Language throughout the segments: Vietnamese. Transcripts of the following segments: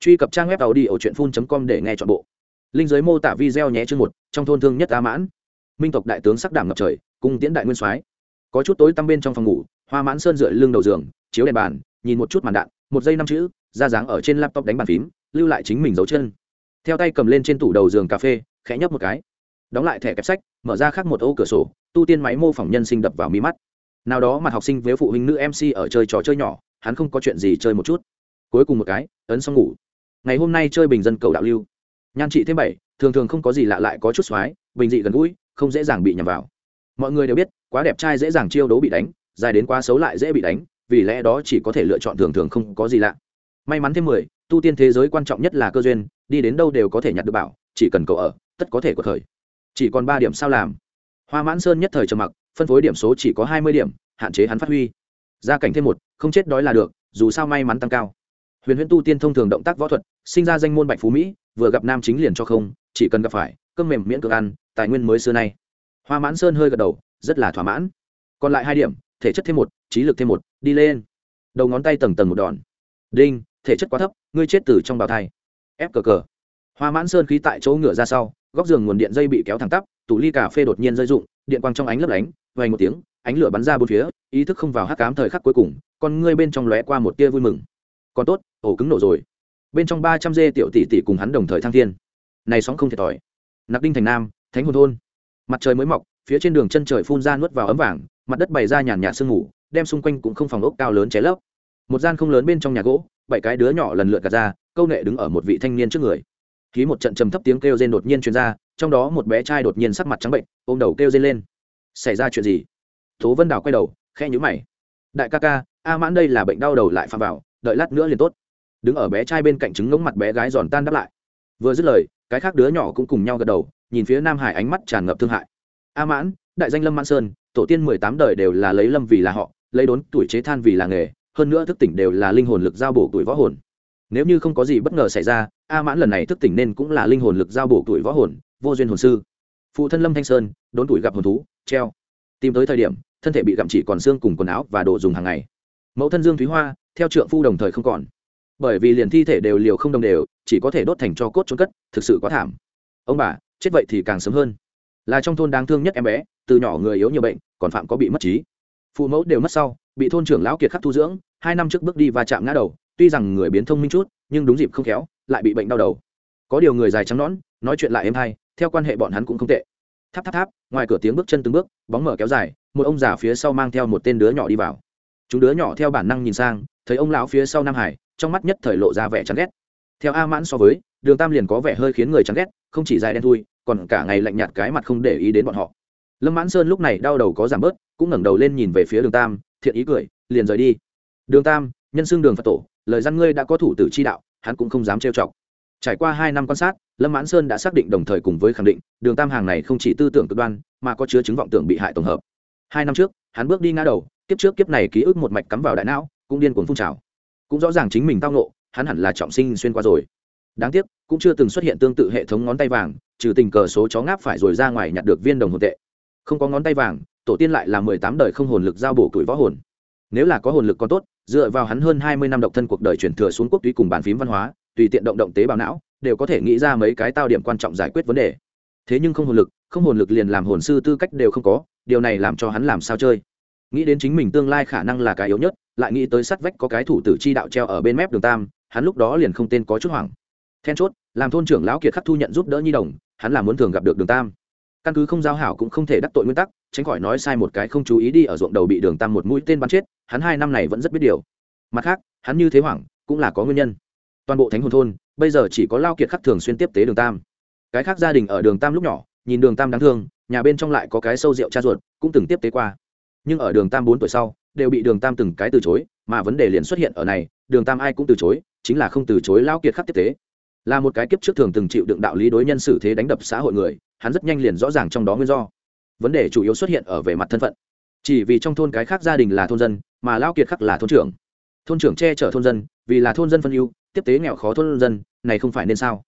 truy cập trang web tàu đi ở truyện phun com để nghe chọn bộ. Linh giới mô tả video nhé chương một, trong thôn thương nhất a mãn. Minh tộc đại tướng sắc đảm ngập trời, cung tiễn đại nguyên soái. Có chút tối tăm bên trong phòng ngủ, hoa mãn sơn dựa lưng đầu giường, chiếu đèn bàn, nhìn một chút màn đạn, một giây năm chữ, ra dáng ở trên laptop đánh bàn phím, lưu lại chính mình dấu chân. Theo tay cầm lên trên tủ đầu giường cà phê, khẽ nhấp một cái. Đóng lại thẻ kẹp sách, mở ra khác một ô cửa sổ, tu tiên máy mô phỏng nhân sinh đập vào mí mắt. Nào đó mặt học sinh với phụ huynh nữ mc ở chơi trò chơi nhỏ, hắn không có chuyện gì chơi một chút. Cuối cùng một cái, ấn xong ngủ ngày hôm nay chơi bình dân cầu đạo lưu. Nhan trị thêm bảy, thường thường không có gì lạ lại có chút xoái, bình dị gần gũi, không dễ dàng bị nhầm vào. Mọi người đều biết, quá đẹp trai dễ dàng chiêu đấu bị đánh, dài đến quá xấu lại dễ bị đánh, vì lẽ đó chỉ có thể lựa chọn thường thường không có gì lạ. May mắn thêm mười, tu tiên thế giới quan trọng nhất là cơ duyên, đi đến đâu đều có thể nhặt được bảo, chỉ cần cậu ở, tất có thể có thời. Chỉ còn ba điểm sao làm. Hoa mãn sơn nhất thời trầm mặc, phân phối điểm số chỉ có hai mươi điểm, hạn chế hắn phát huy. Gia cảnh thêm một, không chết đói là được, dù sao may mắn tăng cao huyền huyễn tu tiên thông thường động tác võ thuật, sinh ra danh môn bạch phú mỹ, vừa gặp nam chính liền cho không, chỉ cần gặp phải, cơm mềm miễn cưỡng ăn, tài nguyên mới xưa nay. Hoa mãn sơn hơi gật đầu, rất là thỏa mãn. Còn lại hai điểm, thể chất thêm một, trí lực thêm một, đi lên. Đầu ngón tay tầng tầng một đòn. Đinh, thể chất quá thấp, ngươi chết từ trong bào thai. Ép cờ cờ. Hoa mãn sơn khí tại chỗ ngựa ra sau, góc giường nguồn điện dây bị kéo thẳng tắp, tủ ly cà phê đột nhiên rơi rụng, điện quang trong ánh lấp lánh vay một tiếng, ánh lửa bắn ra bốn phía, ý thức không vào hắc cám thời khắc cuối cùng, con ngươi bên trong lóe qua một tia vui mừng còn tốt, ổ cứng nổ rồi. Bên trong ba trăm dê tiểu tỷ tỷ cùng hắn đồng thời thăng thiên. Này sóng không thiệt thòi. Nặc đinh thành nam, thánh hồn thôn. Mặt trời mới mọc, phía trên đường chân trời phun ra nuốt vào ấm vàng, mặt đất bày ra nhàn nhạt sương mù, đem xung quanh cũng không phòng ốc cao lớn cháy lấp. Một gian không lớn bên trong nhà gỗ, bảy cái đứa nhỏ lần lượt gạt ra, câu nệ đứng ở một vị thanh niên trước người. Khí một trận trầm thấp tiếng kêu rên đột nhiên truyền ra, trong đó một bé trai đột nhiên sắc mặt trắng bệnh, ôm đầu kêu rên lên. Xảy ra chuyện gì? Tố vân đào quay đầu khe nhữ mày. Đại ca ca, a mãn đây là bệnh đau đầu lại phạm vào đợi lát nữa liền tốt. Đứng ở bé trai bên cạnh trứng ngống mặt bé gái giòn tan đáp lại. Vừa dứt lời, cái khác đứa nhỏ cũng cùng nhau gật đầu, nhìn phía nam hải ánh mắt tràn ngập thương hại. A mãn, đại danh lâm mãn sơn, tổ tiên mười tám đời đều là lấy lâm vì là họ, lấy đốn tuổi chế than vì là nghề, hơn nữa thức tỉnh đều là linh hồn lực giao bổ tuổi võ hồn. Nếu như không có gì bất ngờ xảy ra, a mãn lần này thức tỉnh nên cũng là linh hồn lực giao bổ tuổi võ hồn, vô duyên hồn sư. Phụ thân lâm thanh sơn, đốn tuổi gặp hồn thú, treo. Tìm tới thời điểm, thân thể bị gặm chỉ còn xương cùng quần áo và đồ dùng hàng ngày. Mẫu thân dương thúy hoa theo trượng phu đồng thời không còn. Bởi vì liền thi thể đều liều không đồng đều, chỉ có thể đốt thành cho cốt trốn cất, thực sự quá thảm. Ông bà, chết vậy thì càng sớm hơn. Là trong thôn đáng thương nhất em bé, từ nhỏ người yếu nhiều bệnh, còn phạm có bị mất trí. Phụ mẫu đều mất sau, bị thôn trưởng lão kiệt khắc thu dưỡng, hai năm trước bước đi và chạm ngã đầu, tuy rằng người biến thông minh chút, nhưng đúng dịp không khéo, lại bị bệnh đau đầu. Có điều người dài trắng nõn, nói chuyện lại êm hay, theo quan hệ bọn hắn cũng không tệ. Tháp tháp tháp, ngoài cửa tiếng bước chân từng bước, bóng mở kéo dài, một ông già phía sau mang theo một tên đứa nhỏ đi vào. Chúng đứa nhỏ theo bản năng nhìn sang thấy ông lão phía sau nam hải, trong mắt nhất thời lộ ra vẻ chán ghét. Theo a mãn so với, đường tam liền có vẻ hơi khiến người chán ghét, không chỉ dài đen thui, còn cả ngày lạnh nhạt cái mặt không để ý đến bọn họ. Lâm mãn sơn lúc này đau đầu có giảm bớt, cũng ngẩng đầu lên nhìn về phía đường tam, thiện ý cười, liền rời đi. Đường tam, nhân xương đường phật tổ, lời dân ngươi đã có thủ tử chi đạo, hắn cũng không dám trêu chọc. Trải qua hai năm quan sát, lâm mãn sơn đã xác định đồng thời cùng với khẳng định, đường tam hàng này không chỉ tư tưởng cực đoan, mà có chứa chứng vọng tưởng bị hại tổng hợp. Hai năm trước, hắn bước đi ngã đầu, kiếp trước kiếp này ký ức một mạch cắm vào đại não cũng điên cuồng phun trào. Cũng rõ ràng chính mình tao nộ hắn hẳn là trọng sinh xuyên qua rồi. Đáng tiếc, cũng chưa từng xuất hiện tương tự hệ thống ngón tay vàng, trừ tình cờ số chó ngáp phải rồi ra ngoài nhặt được viên đồng hồn tệ. Không có ngón tay vàng, tổ tiên lại là mười tám đời không hồn lực giao bổ tuổi võ hồn. Nếu là có hồn lực còn tốt, dựa vào hắn hơn hai mươi năm độc thân cuộc đời chuyển thừa xuống quốc túy cùng bàn phím văn hóa, tùy tiện động động tế bào não, đều có thể nghĩ ra mấy cái tao điểm quan trọng giải quyết vấn đề. Thế nhưng không hồn lực, không hồn lực liền làm hồn sư tư cách đều không có, điều này làm cho hắn làm sao chơi? Nghĩ đến chính mình tương lai khả năng là cái yếu nhất lại nghĩ tới sắt vách có cái thủ tử chi đạo treo ở bên mép đường tam, hắn lúc đó liền không tên có chút hoảng. Then chốt, làm thôn trưởng lão kiệt khắc thu nhận giúp đỡ nhi đồng, hắn là muốn thường gặp được đường tam. Căn cứ không giao hảo cũng không thể đắc tội nguyên tắc, tránh khỏi nói sai một cái không chú ý đi ở ruộng đầu bị đường tam một mũi tên bắn chết, hắn hai năm này vẫn rất biết điều. Mặt khác, hắn như thế hoảng, cũng là có nguyên nhân. Toàn bộ thánh hồn thôn, bây giờ chỉ có lao kiệt khắc thường xuyên tiếp tế đường tam. Cái khác gia đình ở đường tam lúc nhỏ, nhìn đường tam đáng thương, nhà bên trong lại có cái sâu rượu cha ruột, cũng từng tiếp tế qua. Nhưng ở đường tam bốn tuổi sau đều bị đường tam từng cái từ chối, mà vấn đề liền xuất hiện ở này, đường tam ai cũng từ chối, chính là không từ chối lao kiệt khắc tiếp tế. Là một cái kiếp trước thường từng chịu đựng đạo lý đối nhân xử thế đánh đập xã hội người, hắn rất nhanh liền rõ ràng trong đó nguyên do. Vấn đề chủ yếu xuất hiện ở về mặt thân phận. Chỉ vì trong thôn cái khác gia đình là thôn dân, mà lao kiệt khắc là thôn trưởng. Thôn trưởng che chở thôn dân, vì là thôn dân phân ưu, tiếp tế nghèo khó thôn dân, này không phải nên sao?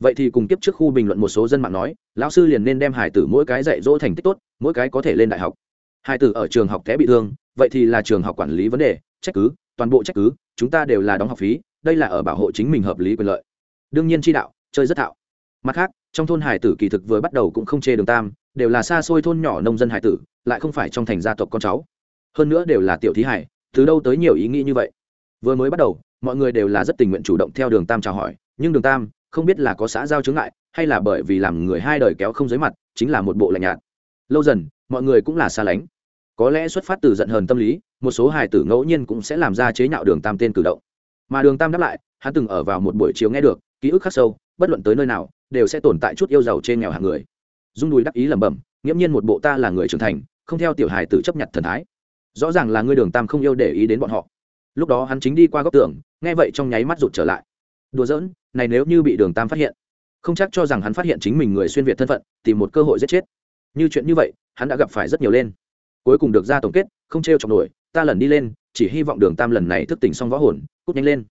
Vậy thì cùng tiếp trước khu bình luận một số dân mạng nói, lão sư liền nên đem hải tử mỗi cái dạy dỗ thành tích tốt, mỗi cái có thể lên đại học. Hải tử ở trường học té bị thương vậy thì là trường học quản lý vấn đề, trách cứ, toàn bộ trách cứ, chúng ta đều là đóng học phí, đây là ở bảo hộ chính mình hợp lý quyền lợi. Đương nhiên chi đạo, chơi rất thạo. Mặt khác, trong thôn hải tử kỳ thực vừa bắt đầu cũng không chê đường tam, đều là xa xôi thôn nhỏ nông dân hải tử, lại không phải trong thành gia tộc con cháu. Hơn nữa đều là tiểu thí hải, từ đâu tới nhiều ý nghĩ như vậy? Vừa mới bắt đầu, mọi người đều là rất tình nguyện chủ động theo đường tam chào hỏi, nhưng đường tam không biết là có xã giao chướng ngại, hay là bởi vì làm người hai đời kéo không dưới mặt, chính là một bộ lạnh nhạt. Lâu dần, mọi người cũng là xa lánh có lẽ xuất phát từ giận hờn tâm lý, một số hài tử ngẫu nhiên cũng sẽ làm ra chế nhạo đường tam tên cử động. Mà đường tam đáp lại, hắn từng ở vào một buổi chiều nghe được, ký ức khắc sâu, bất luận tới nơi nào, đều sẽ tồn tại chút yêu giàu trên nghèo hàng người. Dung đùi đắc ý lẩm bẩm, nghiễm nhiên một bộ ta là người trưởng thành, không theo tiểu hài tử chấp nhận thần thái. Rõ ràng là ngươi đường tam không yêu để ý đến bọn họ. Lúc đó hắn chính đi qua góc tường, nghe vậy trong nháy mắt rụt trở lại. Đùa giỡn, này nếu như bị đường tam phát hiện, không chắc cho rằng hắn phát hiện chính mình người xuyên việt thân phận, tìm một cơ hội giết chết. Như chuyện như vậy, hắn đã gặp phải rất nhiều lên cuối cùng được ra tổng kết, không t r e o chọc nổi, ta lần đi lên, chỉ hy vọng đường tam lần này thức tỉnh xong võ hồn, cút nhanh lên.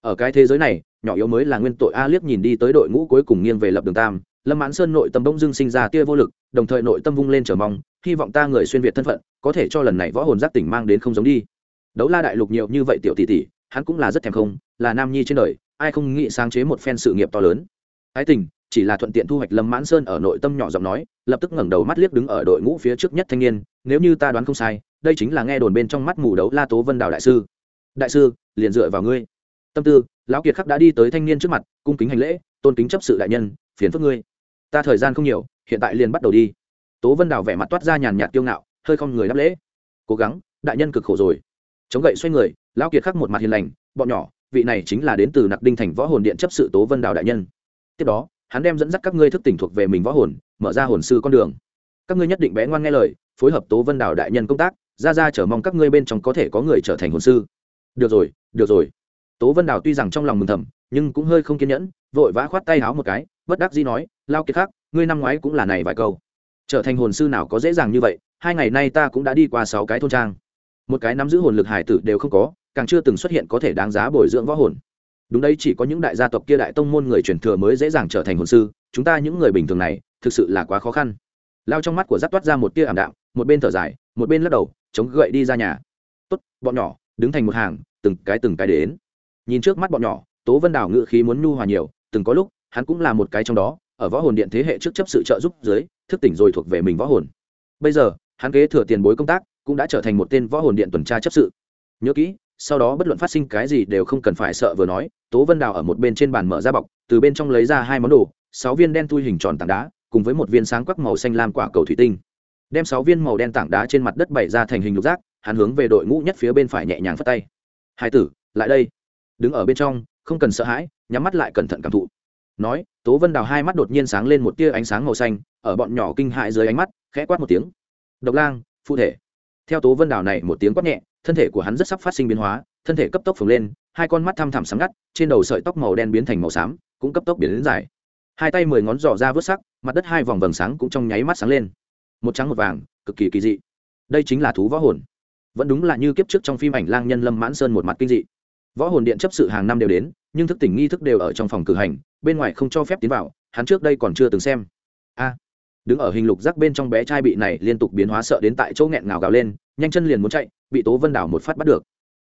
Ở cái thế giới này, nhỏ yếu mới là nguyên tội a liếc nhìn đi tới đội ngũ cuối cùng nghiêng về lập đường tam, lâm mãn sơn nội tâm bỗng dưng sinh ra tia vô lực, đồng thời nội tâm vung lên chờ mong, hy vọng ta người xuyên việt thân phận, có thể cho lần này võ hồn giác tỉnh mang đến không giống đi. Đấu la đại lục nhiều như vậy tiểu tỷ tỷ, hắn cũng là rất thèm không, là nam nhi trên đời, ai không nghĩ sáng chế một phen sự nghiệp to lớn. Ái tình chỉ là thuận tiện thu hoạch lâm mãn sơn ở nội tâm nhỏ giọng nói, lập tức ngẩng đầu mắt liếc đứng ở đội ngũ phía trước nhất thanh niên, nếu như ta đoán không sai, đây chính là nghe đồn bên trong mắt mù đấu la tố vân đào đại sư. Đại sư, liền dựa vào ngươi. Tâm tư, lão kiệt khắc đã đi tới thanh niên trước mặt, cung kính hành lễ, tôn kính chấp sự đại nhân, phiền phức ngươi. Ta thời gian không nhiều, hiện tại liền bắt đầu đi. Tố vân đào vẻ mặt toát ra nhàn nhạt kiêu ngạo, hơi không người đáp lễ. Cố gắng, đại nhân cực khổ rồi. Chống gậy xoay người, lão kiệt khắc một mặt hiền lành, bọn nhỏ, vị này chính là đến từ nặc đinh thành võ hồn điện chấp sự tố vân đào đại nhân. Tiếp đó hắn đem dẫn dắt các ngươi thức tỉnh thuộc về mình võ hồn, mở ra hồn sư con đường. Các ngươi nhất định bé ngoan nghe lời, phối hợp tố vân đảo đại nhân công tác, ra ra chờ mong các ngươi bên trong có thể có người trở thành hồn sư. Được rồi được rồi. Tố vân đảo tuy rằng trong lòng mừng thầm, nhưng cũng hơi không kiên nhẫn, vội vã khoát tay háo một cái, bất đắc dĩ nói, lao kiệt khắc, ngươi năm ngoái cũng là này vài câu. Trở thành hồn sư nào có dễ dàng như vậy, hai ngày nay ta cũng đã đi qua sáu cái thôn trang. Một cái nắm giữ hồn lực hải tử đều không có, càng chưa từng xuất hiện có thể đáng giá bồi dưỡng võ hồn đúng đấy, chỉ có những đại gia tộc kia đại tông môn người truyền thừa mới dễ dàng trở thành hồn sư, chúng ta những người bình thường này, thực sự là quá khó khăn. Lao trong mắt của giáp toát ra một tia ảm đạm, một bên thở dài, một bên lắc đầu, chống gậy đi ra nhà. Tốt, bọn nhỏ, đứng thành một hàng, từng cái từng cái đến. Nhìn trước mắt bọn nhỏ, tố vân đảo ngự khí muốn nhu hòa nhiều, từng có lúc, hắn cũng là một cái trong đó, ở võ hồn điện thế hệ trước chấp sự trợ giúp dưới, thức tỉnh rồi thuộc về mình võ hồn. Bây giờ, hắn kế thừa tiền bối công tác, cũng đã trở thành một tên võ hồn điện tuần tra chấp sự. Nhớ kỹ sau đó bất luận phát sinh cái gì đều không cần phải sợ vừa nói, tố vân đào ở một bên trên bàn mở ra bọc, từ bên trong lấy ra hai món đồ, sáu viên đen thui hình tròn tảng đá, cùng với một viên sáng quắc màu xanh lam quả cầu thủy tinh. Đem sáu viên màu đen tảng đá trên mặt đất bày ra thành hình lục giác, hắn hướng về đội ngũ nhất phía bên phải nhẹ nhàng phất tay. Hai tử, lại đây. Đứng ở bên trong, không cần sợ hãi, nhắm mắt lại cẩn thận cảm thụ. Nói, tố vân đào hai mắt đột nhiên sáng lên một tia ánh sáng màu xanh, ở bọn nhỏ kinh hại dưới ánh mắt, khẽ quát một tiếng. Độc lang phụ thể. Theo tố vân đào này một tiếng quát nhẹ thân thể của hắn rất sắp phát sinh biến hóa, thân thể cấp tốc phồng lên, hai con mắt thăm thẳm sáng ngắt, trên đầu sợi tóc màu đen biến thành màu xám, cũng cấp tốc biến đến dài. Hai tay mười ngón giỏ ra vớt sắc, mặt đất hai vòng vầng sáng cũng trong nháy mắt sáng lên. Một trắng một vàng, cực kỳ kỳ dị. Đây chính là thú võ hồn. Vẫn đúng là như kiếp trước trong phim ảnh lang nhân lâm mãn sơn một mặt kinh dị. Võ hồn điện chấp sự hàng năm đều đến, nhưng thức tỉnh nghi thức đều ở trong phòng cử hành, bên ngoài không cho phép tiến vào, hắn trước đây còn chưa từng xem. A, đứng ở hình lục rác bên trong bé trai bị này liên tục biến hóa sợ đến tại chỗ nghẹn ngào gào lên, nhanh chân liền muốn chạy bị tố vân đảo một phát bắt được.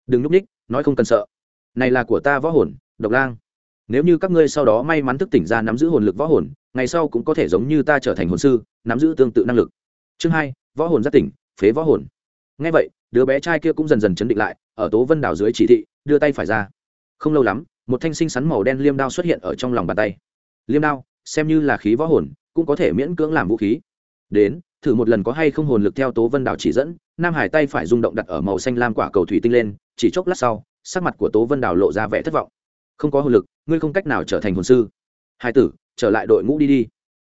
Đừng núp ních, nói không cần sợ. Này là của ta võ hồn, độc lang. Nếu như các ngươi sau đó may mắn thức tỉnh ra nắm giữ hồn lực võ hồn, ngày sau cũng có thể giống như ta trở thành hồn sư, nắm giữ tương tự năng lực. Chương hai, võ hồn giác tỉnh, phế võ hồn. Ngay vậy, đứa bé trai kia cũng dần dần chấn định lại, ở tố vân đảo dưới chỉ thị, đưa tay phải ra. Không lâu lắm, một thanh sinh sắn màu đen liêm đao xuất hiện ở trong lòng bàn tay. Liêm đao, xem như là khí võ hồn, cũng có thể miễn cưỡng làm vũ khí. Đến, thử một lần có hay không hồn lực theo tố vân đảo chỉ dẫn nam hải tay phải rung động đặt ở màu xanh lam quả cầu thủy tinh lên, chỉ chốc lát sau, sắc mặt của tố vân Đào lộ ra vẻ thất vọng. Không có hồn lực, ngươi không cách nào trở thành hồn sư. Hai tử, trở lại đội ngũ đi đi.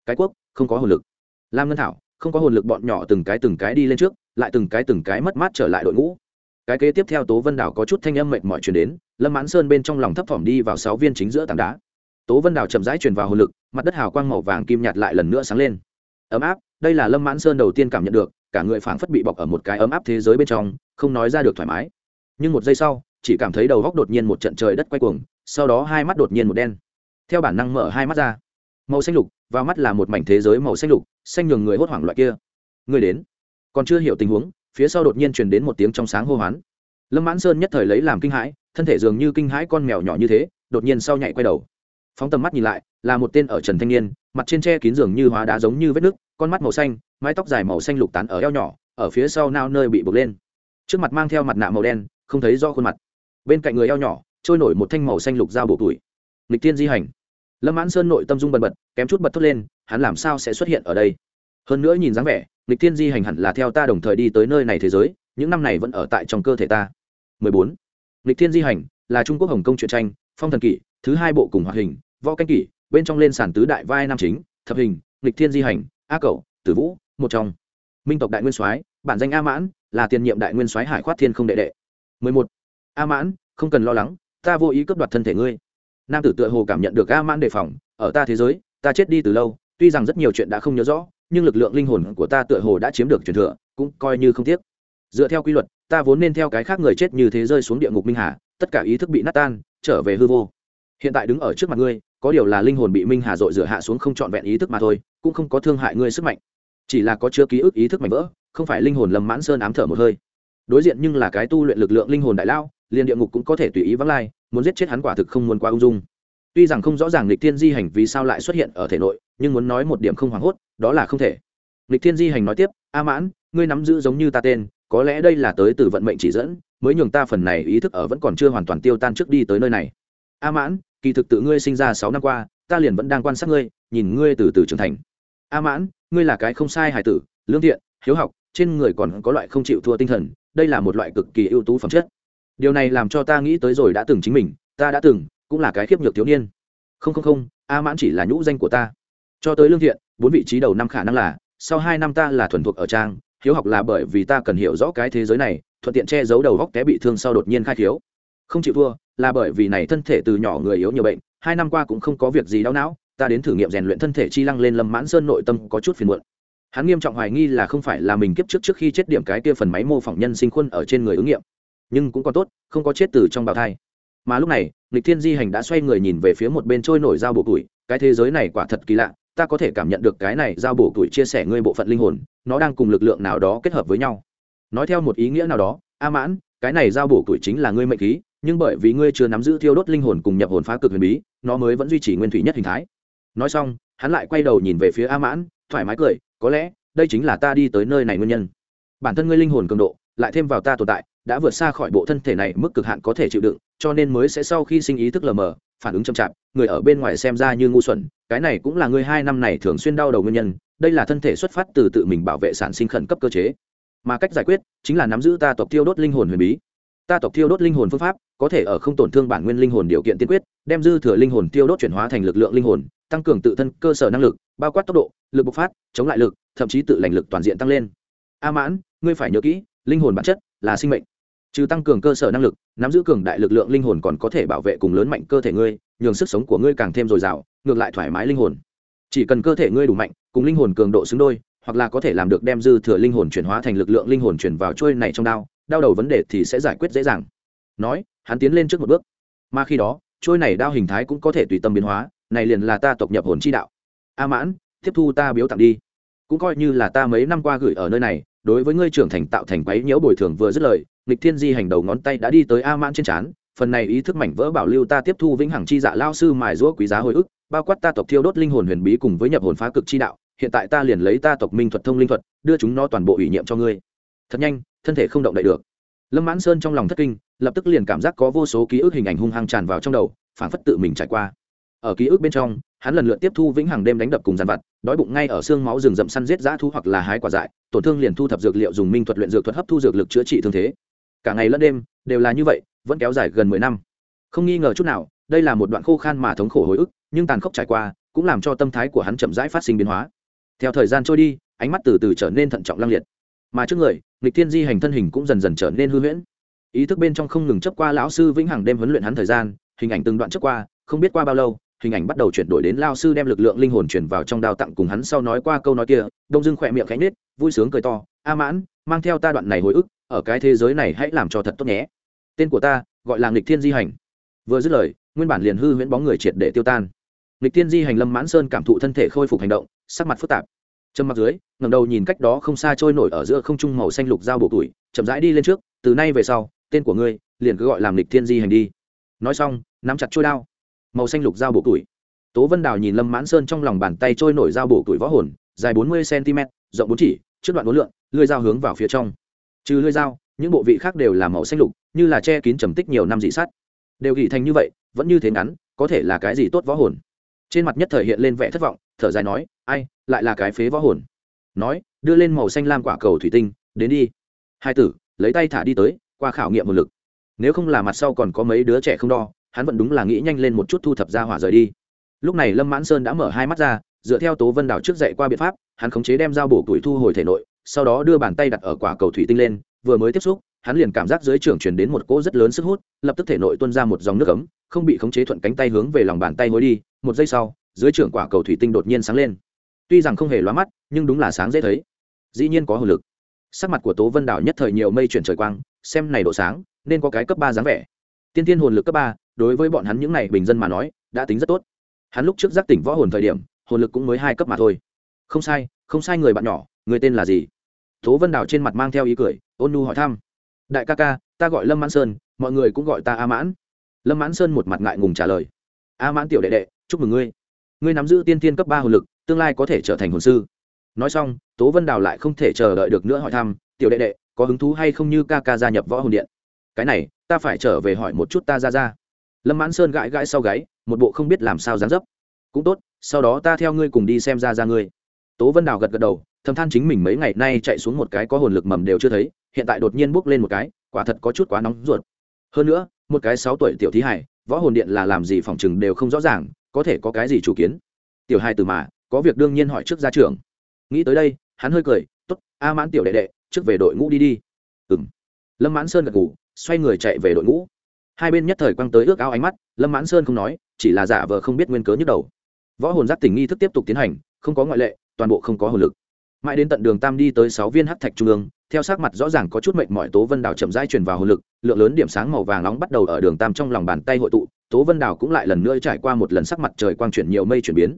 Cái quốc, không có hồn lực. Lam ngân thảo, không có hồn lực bọn nhỏ từng cái từng cái đi lên trước, lại từng cái từng cái mất mát trở lại đội ngũ. Cái kế tiếp theo tố vân Đào có chút thanh âm mệt mỏi chuyển đến, lâm mãn sơn bên trong lòng thấp thỏm đi vào sáu viên chính giữa tảng đá. Tố vân Đào chậm rãi truyền vào hồn lực, mặt đất hào quang màu vàng kim nhạt lại lần nữa sáng lên. Ấm áp, đây là lâm mãn sơn đầu tiên cảm nhận được cả người phảng phất bị bọc ở một cái ấm áp thế giới bên trong, không nói ra được thoải mái. Nhưng một giây sau, chỉ cảm thấy đầu góc đột nhiên một trận trời đất quay cuồng, sau đó hai mắt đột nhiên một đen. Theo bản năng mở hai mắt ra. Màu xanh lục, vào mắt là một mảnh thế giới màu xanh lục, xanh nhường người hốt hoảng loại kia. Người đến. Còn chưa hiểu tình huống, phía sau đột nhiên truyền đến một tiếng trong sáng hô hoán. Lâm mãn sơn nhất thời lấy làm kinh hãi, thân thể dường như kinh hãi con mèo nhỏ như thế, đột nhiên sau nhảy quay đầu. Phóng tầm mắt nhìn lại, là một tên ở trần thanh niên, mặt trên tre kín dường như hóa đá giống như vết nước con mắt màu xanh mái tóc dài màu xanh lục tán ở eo nhỏ, ở phía sau nao nơi bị buộc lên. Trước mặt mang theo mặt nạ màu đen, không thấy do khuôn mặt. Bên cạnh người eo nhỏ, trôi nổi một thanh màu xanh lục dao bổ tuổi lịch tiên di hành. Lâm mãn sơn nội tâm dung bần bật, kém chút bật thốt lên, hắn làm sao sẽ xuất hiện ở đây? Hơn nữa nhìn dáng vẻ lịch tiên di hành hẳn là theo ta đồng thời đi tới nơi này thế giới, những năm này vẫn ở tại trong cơ thể ta. 14. lịch tiên di hành, là trung quốc hồng kông truyện tranh, phong thần kỷ, thứ hai bộ cùng hoạt hình, võ canh kỷ, bên trong lên sản tứ đại vai nam chính, thập hình lịch thiên di hành, a cậu tử vũ một trong. Minh tộc đại nguyên soái, bản danh a mãn, là tiền nhiệm đại nguyên soái hải khoát thiên không đệ đệ. 11. a mãn, không cần lo lắng, ta vô ý cướp đoạt thân thể ngươi. Nam tử tựa hồ cảm nhận được a mãn đề phòng, ở ta thế giới, ta chết đi từ lâu, tuy rằng rất nhiều chuyện đã không nhớ rõ, nhưng lực lượng linh hồn của ta tựa hồ đã chiếm được truyền thừa, cũng coi như không tiếc. Dựa theo quy luật, ta vốn nên theo cái khác người chết như thế rơi xuống địa ngục minh hà, tất cả ý thức bị nát tan, trở về hư vô. Hiện tại đứng ở trước mặt ngươi, có điều là linh hồn bị minh hà dội rửa hạ xuống không trọn vẹn ý thức mà thôi, cũng không có thương hại ngươi sức mạnh chỉ là có chứa ký ức ý thức mạnh vỡ, không phải linh hồn lầm mãn sơn ám thở một hơi. Đối diện nhưng là cái tu luyện lực lượng linh hồn đại lao, liền địa ngục cũng có thể tùy ý vắng lai, muốn giết chết hắn quả thực không muốn quá ung dung. Tuy rằng không rõ ràng lịch thiên di hành vì sao lại xuất hiện ở thể nội, nhưng muốn nói một điểm không hoảng hốt, đó là không thể. Lịch thiên di hành nói tiếp, a mãn, ngươi nắm giữ giống như ta tên, có lẽ đây là tới từ vận mệnh chỉ dẫn, mới nhường ta phần này ý thức ở vẫn còn chưa hoàn toàn tiêu tan trước đi tới nơi này. A mãn, kỳ thực tự ngươi sinh ra sáu năm qua, ta liền vẫn đang quan sát ngươi, nhìn ngươi từ từ trưởng thành a mãn, ngươi là cái không sai hài tử, lương thiện, hiếu học, trên người còn có loại không chịu thua tinh thần, đây là một loại cực kỳ ưu tú phẩm chất. Điều này làm cho ta nghĩ tới rồi đã từng chính mình, ta đã từng, cũng là cái khiếp nhược thiếu niên. Không không không, a mãn chỉ là nhũ danh của ta. Cho tới lương thiện, bốn vị trí đầu năm khả năng là, sau hai năm ta là thuần thuộc ở trang, hiếu học là bởi vì ta cần hiểu rõ cái thế giới này, thuận tiện che giấu đầu góc té bị thương sau đột nhiên khai thiếu không chịu thua, là bởi vì này thân thể từ nhỏ người yếu nhiều bệnh, hai năm qua cũng không có việc gì đau não ta đến thử nghiệm rèn luyện thân thể chi lăng lên lâm mãn sơn nội tâm có chút phiền muộn. Hắn nghiêm trọng hoài nghi là không phải là mình kiếp trước trước khi chết điểm cái kia phần máy mô phỏng nhân sinh khuôn ở trên người ứng nghiệm. Nhưng cũng còn tốt, không có chết từ trong bào thai. Mà lúc này, lịch thiên di hành đã xoay người nhìn về phía một bên trôi nổi dao bổ tuổi, cái thế giới này quả thật kỳ lạ, ta có thể cảm nhận được cái này dao bổ tuổi chia sẻ ngươi bộ phận linh hồn, nó đang cùng lực lượng nào đó kết hợp với nhau. Nói theo một ý nghĩa nào đó, a mãn, cái này dao bổ tuổi chính là ngươi mệnh khí, nhưng bởi vì ngươi chưa nắm giữ thiêu đốt linh hồn cùng nhập hồn phá cực huyền bí, nó mới vẫn duy trì nguyên thủy nhất hình thái nói xong, hắn lại quay đầu nhìn về phía a mãn, thoải mái cười, có lẽ, đây chính là ta đi tới nơi này nguyên nhân. Bản thân ngươi linh hồn cường độ, lại thêm vào ta tồn tại, đã vượt xa khỏi bộ thân thể này mức cực hạn có thể chịu đựng, cho nên mới sẽ sau khi sinh ý thức lờ mờ, phản ứng chậm chạp, người ở bên ngoài xem ra như ngu xuẩn, cái này cũng là ngươi hai năm này thường xuyên đau đầu nguyên nhân, đây là thân thể xuất phát từ tự mình bảo vệ sản sinh khẩn cấp cơ chế. Mà cách giải quyết, chính là nắm giữ ta tộc tiêu đốt linh hồn huyền bí. Ta tộc tiêu đốt linh hồn phương pháp, có thể ở không tổn thương bản nguyên linh hồn điều kiện tiên quyết, đem dư thừa linh hồn tiêu đốt chuyển hóa thành lực lượng linh hồn tăng cường tự thân cơ sở năng lực, bao quát tốc độ, lực bộc phát, chống lại lực, thậm chí tự lành lực toàn diện tăng lên. A mãn, ngươi phải nhớ kỹ, linh hồn bản chất là sinh mệnh. Trừ tăng cường cơ sở năng lực, nắm giữ cường đại lực lượng linh hồn còn có thể bảo vệ cùng lớn mạnh cơ thể ngươi, nhường sức sống của ngươi càng thêm dồi dào, ngược lại thoải mái linh hồn. Chỉ cần cơ thể ngươi đủ mạnh, cùng linh hồn cường độ xứng đôi, hoặc là có thể làm được đem dư thừa linh hồn chuyển hóa thành lực lượng linh hồn chuyển vào trôi này trong đao, đau đầu vấn đề thì sẽ giải quyết dễ dàng. Nói, hắn tiến lên trước một bước. Mà khi đó trôi này đao hình thái cũng có thể tùy tâm biến hóa này liền là ta tộc nhập hồn chi đạo. A mãn, tiếp thu ta biếu tặng đi. Cũng coi như là ta mấy năm qua gửi ở nơi này, đối với ngươi trưởng thành tạo thành quấy nhiễu bồi thường vừa dứt lời, nghịch thiên di hành đầu ngón tay đã đi tới a mãn trên trán, phần này ý thức mảnh vỡ bảo lưu ta tiếp thu vĩnh hằng chi dạ lao sư mài giũa quý giá hồi ức, bao quát ta tộc thiêu đốt linh hồn huyền bí cùng với nhập hồn phá cực chi đạo, hiện tại ta liền lấy ta tộc minh thuật thông linh thuật, đưa chúng nó toàn bộ ủy nhiệm cho ngươi. Thật nhanh, thân thể không động đậy được. Lâm mãn sơn trong lòng thất kinh, lập tức liền cảm giác có vô số ký ức hình ảnh hung hăng tràn vào trong đầu phản phất tự mình trải qua ở ký ức bên trong, hắn lần lượt tiếp thu vĩnh hằng đêm đánh đập cùng dàn vặt, đói bụng ngay ở xương máu rừng rậm săn giết dã thu hoặc là hái quả dại, tổn thương liền thu thập dược liệu dùng minh thuật luyện dược thuật hấp thu dược lực chữa trị thương thế. Cả ngày lẫn đêm, đều là như vậy, vẫn kéo dài gần mười năm. Không nghi ngờ chút nào, đây là một đoạn khô khan mà thống khổ hồi ức, nhưng tàn khốc trải qua, cũng làm cho tâm thái của hắn chậm rãi phát sinh biến hóa. Theo thời gian trôi đi, ánh mắt từ từ trở nên thận trọng lăng liệt. Mà trước người, nghịch thiên di hành thân hình cũng dần dần trở nên hư huyễn. Ý thức bên trong không ngừng chấp qua lão sư vĩnh hằng đêm huấn luyện hắn thời gian, hình ảnh từng đoạn chấp qua, không biết qua bao lâu hình ảnh bắt đầu chuyển đổi đến lao sư đem lực lượng linh hồn chuyển vào trong đào tặng cùng hắn sau nói qua câu nói kia, đông dưng khỏe miệng khẽ nết vui sướng cười to, a mãn, mang theo ta đoạn này hồi ức, ở cái thế giới này hãy làm cho thật tốt nhé. Tên của ta gọi là nghịch thiên di hành. Vừa dứt lời, nguyên bản liền hư huyễn bóng người triệt để tiêu tan. Nghịch thiên di hành lâm mãn sơn cảm thụ thân thể khôi phục hành động, sắc mặt phức tạp. Trầm mặt dưới ngầm đầu nhìn cách đó không xa trôi nổi ở giữa không trung màu xanh lục dao bổ tuổi chậm rãi đi lên trước, từ nay về sau, tên của ngươi liền cứ gọi làm lịch thiên di hành đi. Nói xong, nắm chặt trôi đao màu xanh lục dao bổ tuổi. Tố vân đào nhìn lâm mãn sơn trong lòng bàn tay trôi nổi dao bổ tuổi võ hồn, dài bốn mươi cm rộng bốn chỉ, trước đoạn bốn lượng lưỡi dao hướng vào phía trong. Trừ lưỡi dao, những bộ vị khác đều là màu xanh lục, như là che kín trầm tích nhiều năm dị sát đều gỉ thành như vậy, vẫn như thế ngắn, có thể là cái gì tốt võ hồn? Trên mặt nhất thời hiện lên vẻ thất vọng, thở dài nói, ai, lại là cái phế võ hồn. Nói, đưa lên màu xanh lam quả cầu thủy tinh, đến đi. Hai tử, lấy tay thả đi tới, qua khảo nghiệm một lực. Nếu không là mặt sau còn có mấy đứa trẻ không đo hắn vẫn đúng là nghĩ nhanh lên một chút thu thập ra hỏa rời đi. Lúc này lâm mãn sơn đã mở hai mắt ra, dựa theo tố vân đảo trước dạy qua biện pháp, hắn khống chế đem dao bổ tuổi thu hồi thể nội, sau đó đưa bàn tay đặt ở quả cầu thủy tinh lên, vừa mới tiếp xúc, hắn liền cảm giác dưới trưởng truyền đến một cỗ rất lớn sức hút, lập tức thể nội tuôn ra một dòng nước ấm, không bị khống chế thuận cánh tay hướng về lòng bàn tay hối đi, một giây sau, dưới trưởng quả cầu thủy tinh đột nhiên sáng lên. Tuy rằng không hề lóa mắt, nhưng đúng là sáng dễ thấy. Dĩ nhiên có hồn lực. Sắc mặt của tố vân đảo nhất thời nhiều mây chuyển trời quang, xem này độ sáng, nên có cái cấp ba dáng vẻ. Tiên tiên hồn lực cấp ba đối với bọn hắn những này bình dân mà nói, đã tính rất tốt. Hắn lúc trước giác tỉnh võ hồn thời điểm, hồn lực cũng mới hai cấp mà thôi. Không sai không sai người bạn nhỏ, người tên là gì? Tố vân đào trên mặt mang theo ý cười, ôn nu hỏi thăm. Đại ca ca, ta gọi lâm mãn sơn, mọi người cũng gọi ta a mãn. Lâm mãn sơn một mặt ngại ngùng trả lời. A mãn tiểu đệ đệ, chúc mừng ngươi. Ngươi nắm giữ tiên tiên cấp ba hồn lực, tương lai có thể trở thành hồn sư. Nói xong tố vân đào lại không thể chờ đợi được nữa hỏi thăm, tiểu đệ đệ, có hứng thú hay không như ca ca gia nhập võ hồn điện? Cái này, ta phải trở về hỏi một chút ta ra ra lâm mãn sơn gãi gãi sau gáy, một bộ không biết làm sao dán dấp. Cũng tốt, sau đó ta theo ngươi cùng đi xem ra ra ngươi. Tố vân đào gật gật đầu, thầm than chính mình mấy ngày nay chạy xuống một cái có hồn lực mầm đều chưa thấy, hiện tại đột nhiên bước lên một cái, quả thật có chút quá nóng ruột. Hơn nữa, một cái sáu tuổi tiểu thí hải võ hồn điện là làm gì phòng chừng đều không rõ ràng, có thể có cái gì chủ kiến. Tiểu hai từ mà, có việc đương nhiên hỏi trước gia trưởng. Nghĩ tới đây, hắn hơi cười t ố t a mãn tiểu đệ đệ, trước về đội ngũ đi đi. Ừng lâm mãn sơn gật ngủ xoay người chạy về đội ngũ hai bên nhất thời quăng tới ước ao ánh mắt, lâm mãn sơn không nói, chỉ là giả vờ không biết nguyên cớ nhức đầu. Võ hồn giác tỉnh nghi thức tiếp tục tiến hành, không có ngoại lệ, toàn bộ không có hồn lực. Mãi đến tận đường tam đi tới sáu viên hát thạch trung ương, theo sát mặt rõ ràng có chút mệnh mọi tố vân đào chậm rãi truyền vào hồn lực, lượng lớn điểm sáng màu vàng nóng bắt đầu ở đường tam trong lòng bàn tay hội tụ, tố vân đào cũng lại lần nữa trải qua một lần sắc mặt trời quang chuyển nhiều mây chuyển biến.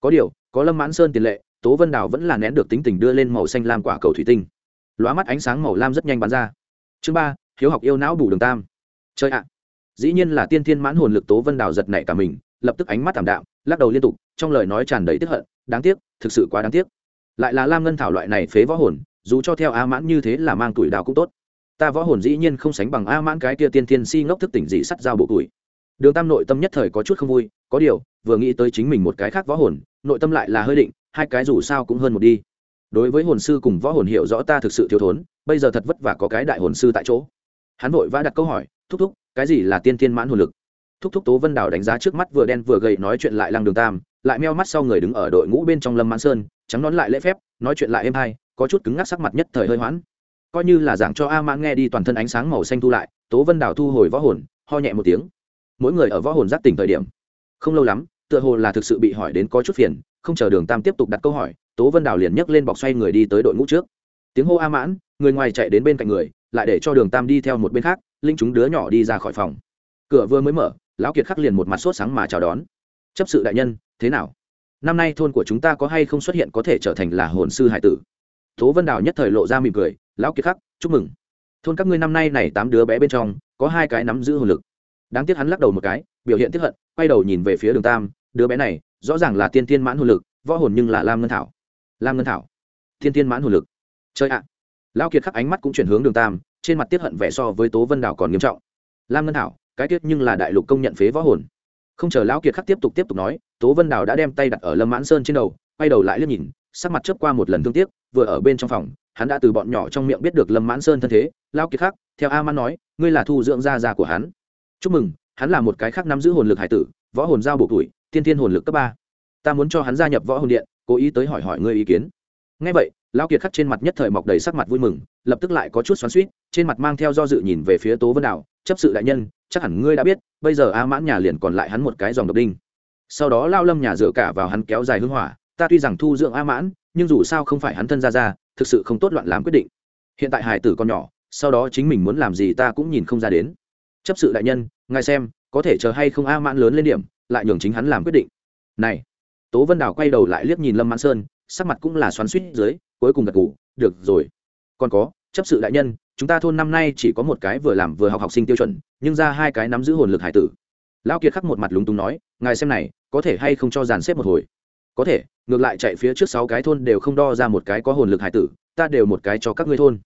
Có điều, có lâm mãn sơn tiền lệ, tố vân đào vẫn là nén được tính tình đưa lên màu xanh lam quả cầu thủy tinh. Lóa mắt ánh sáng màu lam rất nhanh bắn ra. Chương ba, hiếu học yêu não bù đường tam. Chơi ạ dĩ nhiên là tiên thiên mãn hồn lực tố vân đào giật nảy cả mình, lập tức ánh mắt thảm đạm, lắc đầu liên tục, trong lời nói tràn đầy tức hận, đáng tiếc, thực sự quá đáng tiếc. Lại là lam ngân thảo loại này phế võ hồn, dù cho theo a mãn như thế là mang tuổi đào cũng tốt. Ta võ hồn dĩ nhiên không sánh bằng a mãn cái kia tiên thiên si ngốc thức tỉnh dị sắt dao bộ tuổi. Đường tam nội tâm nhất thời có chút không vui, có điều, vừa nghĩ tới chính mình một cái khác võ hồn, nội tâm lại là hơi định, hai cái dù sao cũng hơn một đi. Đối với hồn sư cùng võ hồn hiểu rõ ta thực sự thiếu thốn, bây giờ thật vất vả có cái đại hồn sư tại chỗ. Hắn vội vã đặt câu hỏi, thúc thúc cái gì là tiên thiên mãn hồn lực? Thúc thúc tố vân đào đánh giá trước mắt vừa đen vừa gầy nói chuyện lại lăng đường tam, lại meo mắt sau người đứng ở đội ngũ bên trong lâm mãn sơn, trắng nón lại lễ phép, nói chuyện lại êm hay, có chút cứng ngắc sắc mặt nhất thời hơi hoãn. Coi như là giảng cho a mãn nghe đi toàn thân ánh sáng màu xanh thu lại, tố vân đào thu hồi võ hồn, ho nhẹ một tiếng. Mỗi người ở võ hồn giác tỉnh thời điểm. Không lâu lắm, tựa hồ là thực sự bị hỏi đến có chút phiền, không chờ đường tam tiếp tục đặt câu hỏi, tố vân đào liền nhấc lên bọc xoay người đi tới đội ngũ trước. Tiếng hô a mãn, người ngoài chạy đến bên cạnh người, lại để cho đường tam đi theo một bên khác linh chúng đứa nhỏ đi ra khỏi phòng. Cửa vừa mới mở, lão kiệt khắc liền một mặt sốt sáng mà chào đón. Chấp sự đại nhân, thế nào? Năm nay thôn của chúng ta có hay không xuất hiện có thể trở thành là hồn sư hải tử? Tố vân đào nhất thời lộ ra mỉm cười, lão kiệt khắc, chúc mừng. Thôn các ngươi năm nay này tám đứa bé bên trong, có hai cái nắm giữ hồn lực. Đáng tiếc hắn lắc đầu một cái, biểu hiện tiếp hận, quay đầu nhìn về phía đường tam, đứa bé này, rõ ràng là tiên tiên mãn hồn lực, võ hồn nhưng là lam ngân thảo. Lam ngân thảo? Tiên tiên mãn hồn lực. Chơi ạ! Lão kiệt khắc ánh mắt cũng chuyển hướng đường tam trên mặt tiếp hận vẻ so với tố vân đảo còn nghiêm trọng. Lam ngân thảo, cái tiết nhưng là đại lục công nhận phế võ hồn. Không chờ lão kiệt khắc tiếp tục tiếp tục nói, tố vân đào đã đem tay đặt ở lâm mãn sơn trên đầu, quay đầu lại liếc nhìn, sắc mặt chớp qua một lần thương tiếc, vừa ở bên trong phòng, hắn đã từ bọn nhỏ trong miệng biết được lâm mãn sơn thân thế, lão kiệt khắc, theo a man nói, ngươi là thu dưỡng gia gia của hắn. Chúc mừng, hắn là một cái khác nắm giữ hồn lực hải tử, võ hồn giao bộ tuổi, tiên thiên hồn lực cấp ba. Ta muốn cho hắn gia nhập võ hồn điện, cố ý tới hỏi hỏi ngươi ý kiến. Ngay vậy lão kiệt khắc trên mặt nhất thời mọc đầy sắc mặt vui mừng, lập tức lại có chút xoắn suýt trên mặt mang theo do dự nhìn về phía tố vân đào, chấp sự đại nhân, chắc hẳn ngươi đã biết, bây giờ a mãn nhà liền còn lại hắn một cái dòng độc đinh. Sau đó lao lâm nhà dựa cả vào hắn kéo dài hưng hỏa, ta tuy rằng thu dưỡng a mãn, nhưng dù sao không phải hắn thân ra ra thực sự không tốt loạn làm quyết định. Hiện tại hải tử con nhỏ, sau đó chính mình muốn làm gì ta cũng nhìn không ra đến. Chấp sự đại nhân, ngài xem, có thể chờ hay không a mãn lớn lên điểm, lại nhường chính hắn làm quyết định. Này. Tố vân đào quay đầu lại liếc nhìn lâm mãn sơn sắc mặt cũng là xoắn suýt dưới, cuối cùng gật ngủ được rồi. Còn có, chấp sự đại nhân, chúng ta thôn năm nay chỉ có một cái vừa làm vừa học học sinh tiêu chuẩn, nhưng ra hai cái nắm giữ hồn lực hải tử. Lão kiệt khắc một mặt lúng túng nói, ngài xem này, có thể hay không cho dàn xếp một hồi? Có thể, ngược lại chạy phía trước sáu cái thôn đều không đo ra một cái có hồn lực hải tử, ta đều một cái cho các ngươi thôn.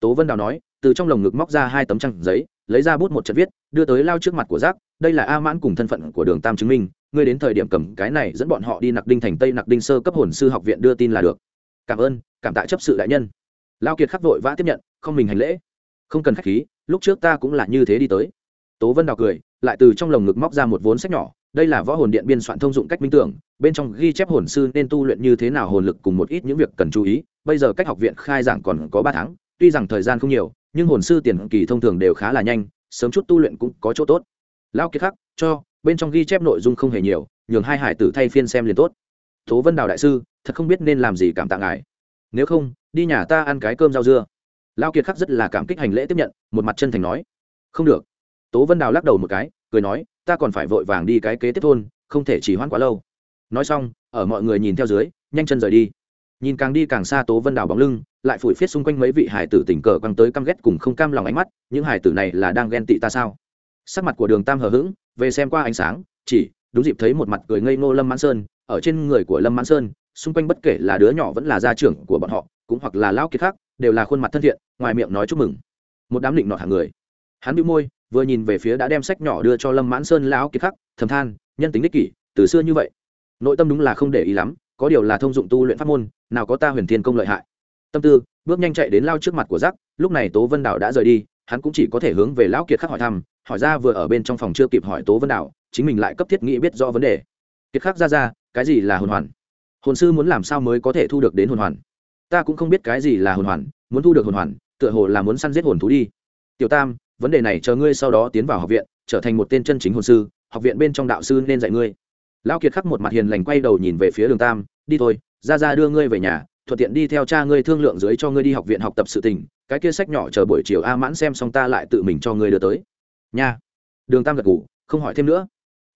Tố vân đào nói, từ trong lồng ngực móc ra hai tấm trăng giấy, lấy ra bút một trận viết, đưa tới lao trước mặt của giác, đây là a mãn cùng thân phận của đường tam chứng minh ngươi đến thời điểm cầm cái này dẫn bọn họ đi nặc đinh thành tây nặc đinh sơ cấp hồn sư học viện đưa tin là được. Cảm ơn, cảm tạ chấp sự đại nhân. Lao kiệt khắc vội vã tiếp nhận, không mình hành lễ. Không cần khách khí, lúc trước ta cũng là như thế đi tới. Tố vân đào cười, lại từ trong lồng ngực móc ra một vốn sách nhỏ, đây là võ hồn điện biên soạn thông dụng cách minh tưởng, bên trong ghi chép hồn sư nên tu luyện như thế nào hồn lực cùng một ít những việc cần chú ý, bây giờ cách học viện khai giảng còn có ba tháng, tuy rằng thời gian không nhiều, nhưng hồn sư tiền kỳ thông thường đều khá là nhanh, sớm chút tu luyện cũng có chỗ tốt. Lao kiệt khắc, cho bên trong ghi chép nội dung không hề nhiều, nhường hai hải tử thay phiên xem liền tốt. Tố vân đào đại sư, thật không biết nên làm gì cảm tạ ngài. Nếu không, đi nhà ta ăn cái cơm rau dưa. Lao kiệt khắc rất là cảm kích hành lễ tiếp nhận, một mặt chân thành nói. Không được. Tố vân đào lắc đầu một cái, cười nói, ta còn phải vội vàng đi cái kế tiếp thôn, không thể chỉ hoãn quá lâu. Nói xong, ở mọi người nhìn theo dưới, nhanh chân rời đi. Nhìn càng đi càng xa tố vân đào bóng lưng, lại phủi phiết xung quanh mấy vị hải tử tình cờ quăng tới căm ghét cùng không cam lòng ánh mắt, những hải tử này là đang ghen tị ta sao? Sắc mặt của đường tam hờ hững, về xem qua ánh sáng, chỉ đúng dịp thấy một mặt cười ngây ngô lâm mãn sơn, ở trên người của lâm mãn sơn, xung quanh bất kể là đứa nhỏ vẫn là gia trưởng của bọn họ, cũng hoặc là lão kiệt khác, đều là khuôn mặt thân thiện, ngoài miệng nói chúc mừng. Một đám định nọ hàng người. Hắn bị môi, vừa nhìn về phía đã đem sách nhỏ đưa cho lâm mãn sơn lão kiệt khắc thầm than, nhân tính đích kỷ, từ xưa như vậy, nội tâm đúng là không để ý lắm, có điều là thông dụng tu luyện pháp môn, nào có ta huyền thiên công lợi hại. Tâm tư, bước nhanh chạy đến lao trước mặt của giác, lúc này tố vân đảo đã rời đi hắn cũng chỉ có thể hướng về lão kiệt khắc hỏi thăm hỏi ra vừa ở bên trong phòng chưa kịp hỏi tố vân Đạo, chính mình lại cấp thiết nghĩ biết rõ vấn đề. Kiệt khắc ra ra cái gì là hồn hoàn? Hồn sư muốn làm sao mới có thể thu được đến hồn hoàn? Ta cũng không biết cái gì là hồn hoàn muốn thu được hồn hoàn tựa hồ là muốn săn giết hồn thú đi. Tiểu tam vấn đề này chờ ngươi sau đó tiến vào học viện trở thành một tên chân chính hồn sư học viện bên trong đạo sư nên dạy ngươi. Lão kiệt khắc một mặt hiền lành quay đầu nhìn về phía đường tam đi thôi ra ra đưa ngươi về nhà thuận tiện đi theo cha ngươi thương lượng dưới cho ngươi đi học viện học tập sự tình, cái kia sách nhỏ chờ buổi chiều a mãn xem xong ta lại tự mình cho ngươi đưa tới. Nha. Đường tam gật ngủ không hỏi thêm nữa.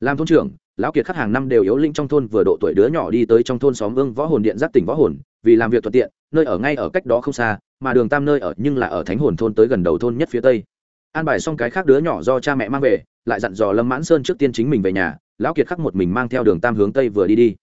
Làm thôn trưởng, lão kiệt khắc hàng năm đều yếu linh trong thôn, vừa độ tuổi đứa nhỏ đi tới trong thôn xóm vương võ hồn điện giác tỉnh võ hồn, vì làm việc thuận tiện, nơi ở ngay ở cách đó không xa, mà đường tam nơi ở nhưng là ở thánh hồn thôn tới gần đầu thôn nhất phía tây. An bài xong cái khác đứa nhỏ do cha mẹ mang về, lại dặn dò lâm mãn sơn trước tiên chính mình về nhà, lão kiệt khắc một mình mang theo đường tam hướng tây vừa đi đi.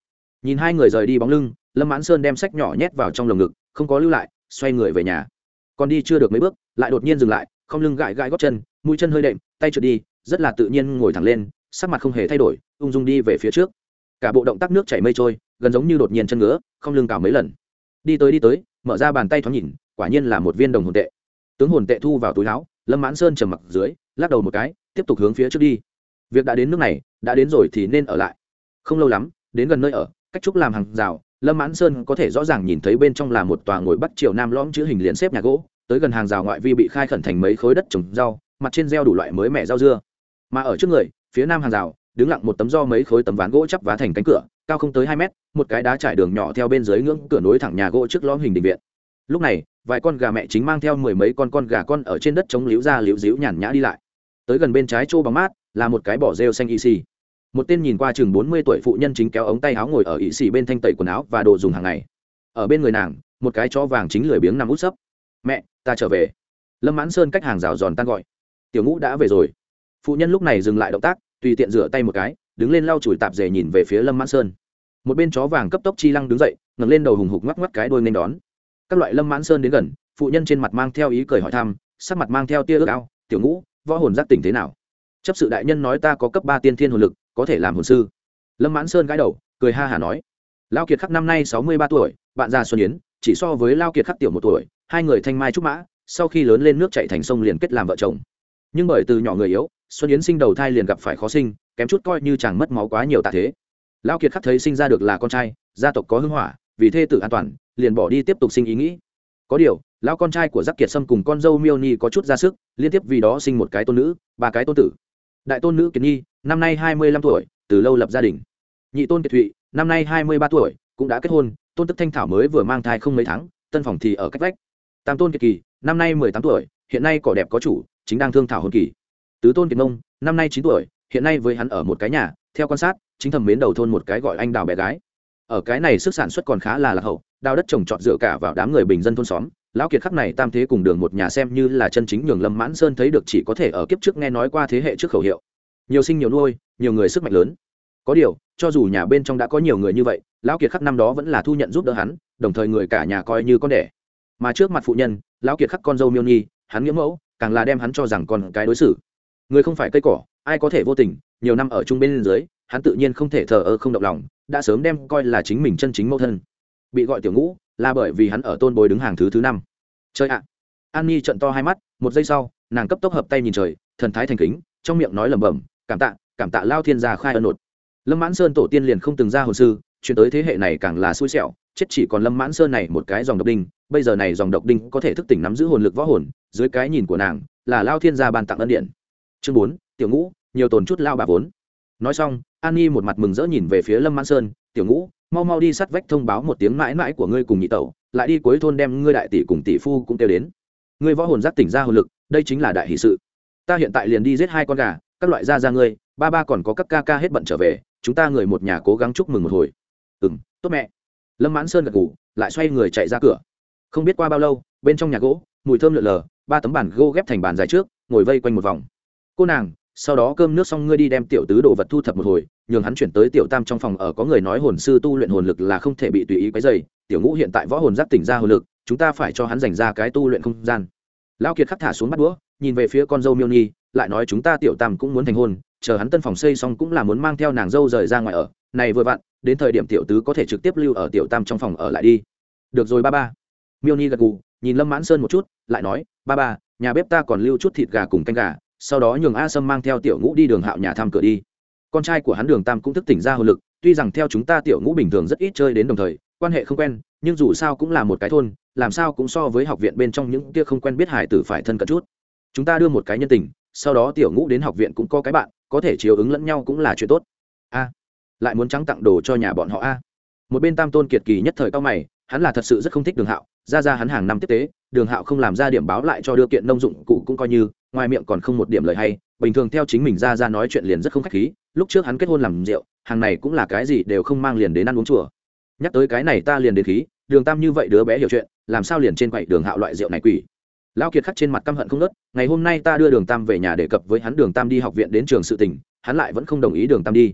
Nhìn hai người rời đi bóng lưng lâm mãn sơn đem sách nhỏ nhét vào trong lồng ngực, không có lưu lại, xoay người về nhà. Còn đi chưa được mấy bước, lại đột nhiên dừng lại, không lưng gãi gãi gót chân, mũi chân hơi đệm, tay trượt đi, rất là tự nhiên ngồi thẳng lên, sắc mặt không hề thay đổi, ung dung đi về phía trước. Cả bộ động tác nước chảy mây trôi, gần giống như đột nhiên chân ngứa, không lưng cào mấy lần. Đi tới đi tới, mở ra bàn tay thoáng nhìn, quả nhiên là một viên đồng hồn tệ. Tướng hồn tệ thu vào túi áo, lâm mãn sơn trầm mặc dưới, lắc đầu một cái, tiếp tục hướng phía trước đi. Việc đã đến nước này, đã đến rồi thì nên ở lại. Không lâu lắm, đến gần nơi ở, cách trúc làm hàng rào lâm mãn sơn có thể rõ ràng nhìn thấy bên trong là một tòa ngồi bắt triều nam lõm chữ hình liền xếp nhà gỗ, tới gần hàng rào ngoại vi bị khai khẩn thành mấy khối đất trồng rau, mặt trên gieo đủ loại mới mẻ rau dưa. Mà ở trước người, phía nam hàng rào, đứng lặng một tấm do mấy khối tấm ván gỗ chắp vá thành cánh cửa, cao không tới hai mét, một cái đá trải đường nhỏ theo bên dưới ngưỡng cửa nối thẳng nhà gỗ trước lõm hình định viện. Lúc này, vài con gà mẹ chính mang theo mười mấy con con gà con ở trên đất chống liễu ra liễu díu nhàn nhã đi lại. Tới gần bên trái chỗ bóng mát là một cái bỏ rêu xanh y xì một tên nhìn qua chừng bốn mươi tuổi phụ nhân chính kéo ống tay áo ngồi ở ỵ xì bên thanh tẩy quần áo và đồ dùng hàng ngày. Ở bên người nàng, một cái chó vàng chính lười biếng nằm út sấp. Mẹ, ta trở về. Lâm mãn sơn cách hàng rào giòn tan gọi. Tiểu ngũ đã về rồi. Phụ nhân lúc này dừng lại động tác, tùy tiện rửa tay một cái, đứng lên lau chùi tạp dề nhìn về phía lâm mãn sơn. Một bên chó vàng cấp tốc chi lăng đứng dậy, ngẩng lên đầu hùng hục ngoắc ngoắc cái đôi nên đón. Các loại lâm mãn sơn đến gần, phụ nhân trên mặt mang theo ý cười hỏi thăm, sắc mặt mang theo tia ước ao, tiểu ngũ, võ hồn giác tỉnh thế nào? Chấp sự đại nhân nói ta có cấp ba tiên thiên hồn lực có thể làm hồn sư. Lâm mãn sơn gãi đầu, cười ha hả nói, lao kiệt khắc năm nay sáu mươi ba tuổi, bạn già xuân yến, chỉ so với lao kiệt khắc tiểu một tuổi, hai người thanh mai trúc mã, sau khi lớn lên nước chạy thành sông liền kết làm vợ chồng. Nhưng bởi từ nhỏ người yếu, xuân yến sinh đầu thai liền gặp phải khó sinh, kém chút coi như chàng mất máu quá nhiều tạ thế. Lao kiệt khắc thấy sinh ra được là con trai, gia tộc có hưng hỏa, vì thê tử an toàn, liền bỏ đi tiếp tục sinh ý nghĩ. Có điều, lao con trai của giác kiệt sâm cùng con dâu miêu ni có chút ra sức, liên tiếp vì đó sinh một cái tôn nữ, ba cái tôn tử. Đại tôn nữ kiệt nhi năm nay hai mươi lăm tuổi, từ lâu lập gia đình. Nhị tôn kiệt thụy, năm nay hai mươi ba tuổi, cũng đã kết hôn, tôn tức thanh thảo mới vừa mang thai không mấy tháng, tân phòng thì ở cách vách. Tam tôn kiệt kỳ, năm nay mười tám tuổi, hiện nay cỏ đẹp có chủ, chính đang thương thảo hôn kỳ. Tứ tôn kiệt nông, năm nay chín tuổi, hiện nay với hắn ở một cái nhà, theo quan sát, chính thầm mến đầu thôn một cái gọi anh đào bé gái. Ở cái này sức sản xuất còn khá là lạc hậu, đào đất trồng trọt dựa cả vào đám người bình dân thôn xóm. Lão kiệt khắc này tam thế cùng đường một nhà xem như là chân chính nhường lâm mãn sơn thấy được chỉ có thể ở kiếp trước nghe nói qua thế hệ trước khẩu hiệu nhiều sinh nhiều nuôi, nhiều người sức mạnh lớn. Có điều, cho dù nhà bên trong đã có nhiều người như vậy, lão kiệt khắc năm đó vẫn là thu nhận giúp đỡ hắn, đồng thời người cả nhà coi như con đẻ. Mà trước mặt phụ nhân, lão kiệt khắc con dâu miêu nhi, hắn nghĩa mẫu, càng là đem hắn cho rằng còn cái đối xử. Người không phải cây cỏ, ai có thể vô tình, nhiều năm ở chung bên dưới, hắn tự nhiên không thể thờ ơ không động lòng, đã sớm đem coi là chính mình chân chính mẫu thân. Bị gọi tiểu ngũ, là bởi vì hắn ở tôn bồi đứng hàng thứ thứ năm. Chơi ạ! An nhi trận to hai mắt, một giây sau, nàng cấp tốc hợp tay nhìn trời, thần thái thành kính, trong miệng nói lẩm bẩm cảm tạ cảm tạ lao thiên gia khai ân nột. Lâm mãn sơn tổ tiên liền không từng ra hồ sư, chuyển tới thế hệ này càng là xui xẻo, chết chỉ còn lâm mãn sơn này một cái dòng độc đinh, bây giờ này dòng độc đinh có thể thức tỉnh nắm giữ hồn lực võ hồn, dưới cái nhìn của nàng, là lao thiên gia ban tặng ân điện. Chương bốn, tiểu ngũ, nhiều tồn chút lao bà vốn. Nói xong, an nhi một mặt mừng rỡ nhìn về phía lâm mãn sơn, tiểu ngũ, mau mau đi sắt vách thông báo một tiếng mãi mãi của ngươi cùng nhị tẩu, lại đi cuối thôn đem ngươi đại tỷ cùng tỷ phu cũng kêu đến. Ngươi võ hồn giác tỉnh ra hồn lực, đây chính là đại hỷ sự. Ta hiện tại liền đi giết hai con gà các loại gia ra ngươi, ba ba còn có các ca ca hết bận trở về, chúng ta người một nhà cố gắng chúc mừng một hồi. Ừ m tốt mẹ. Lâm mãn sơn gật ngủ lại xoay người chạy ra cửa. Không biết qua bao lâu, bên trong nhà gỗ, mùi thơm lượn lờ, ba tấm bàn gỗ ghép thành bàn dài trước, ngồi vây quanh một vòng. Cô nàng, sau đó cơm nước xong ngươi đi đem tiểu tứ đồ vật thu thập một hồi, nhường hắn chuyển tới tiểu tam trong phòng ở có người nói hồn sư tu luyện hồn lực là không thể bị tùy ý quấy dày tiểu ngũ hiện tại võ hồn giác tỉnh ra hồn lực, chúng ta phải cho hắn dành ra cái tu luyện không gian. Lao kiệt khắc thả xuống bắt đũa, nhìn về phía con dâu miêu nhi lại nói chúng ta tiểu tam cũng muốn thành hôn, chờ hắn tân phòng xây xong cũng là muốn mang theo nàng dâu rời ra ngoài ở. Này vừa vặn, đến thời điểm tiểu tứ có thể trực tiếp lưu ở tiểu tam trong phòng ở lại đi. Được rồi ba ba. Miêu ni gật gù, nhìn lâm mãn sơn một chút, lại nói, ba ba, nhà bếp ta còn lưu chút thịt gà cùng canh gà, sau đó nhường a sâm mang theo tiểu ngũ đi đường hạo nhà thăm cửa đi. Con trai của hắn đường tam cũng thức tỉnh ra hồn lực, tuy rằng theo chúng ta tiểu ngũ bình thường rất ít chơi đến đồng thời, quan hệ không quen, nhưng dù sao cũng là một cái thôn, làm sao cũng so với học viện bên trong những kia không quen biết hải tử phải thân cận chút. Chúng ta đưa một cái nhân tình sau đó tiểu ngũ đến học viện cũng có cái bạn, có thể chiều ứng lẫn nhau cũng là chuyện tốt. A, lại muốn trắng tặng đồ cho nhà bọn họ a. Một bên tam tôn kiệt kỳ nhất thời cao mày, hắn là thật sự rất không thích đường hạo, ra ra hắn hàng năm tiếp tế, đường hạo không làm ra điểm báo lại cho đưa kiện nông dụng cụ cũng coi như, ngoài miệng còn không một điểm lời hay, bình thường theo chính mình ra ra nói chuyện liền rất không khách khí, lúc trước hắn kết hôn làm rượu, hàng này cũng là cái gì đều không mang liền đến ăn uống chùa. Nhắc tới cái này ta liền đến khí, đường tam như vậy đứa bé hiểu chuyện, làm sao liền trên quậy đường hạo loại rượu này quỷ lão kiệt khắc trên mặt căm hận không nớt ngày hôm nay ta đưa đường tam về nhà đề cập với hắn, đường tam đi học viện đến trường sự tình, hắn lại vẫn không đồng ý đường tam đi.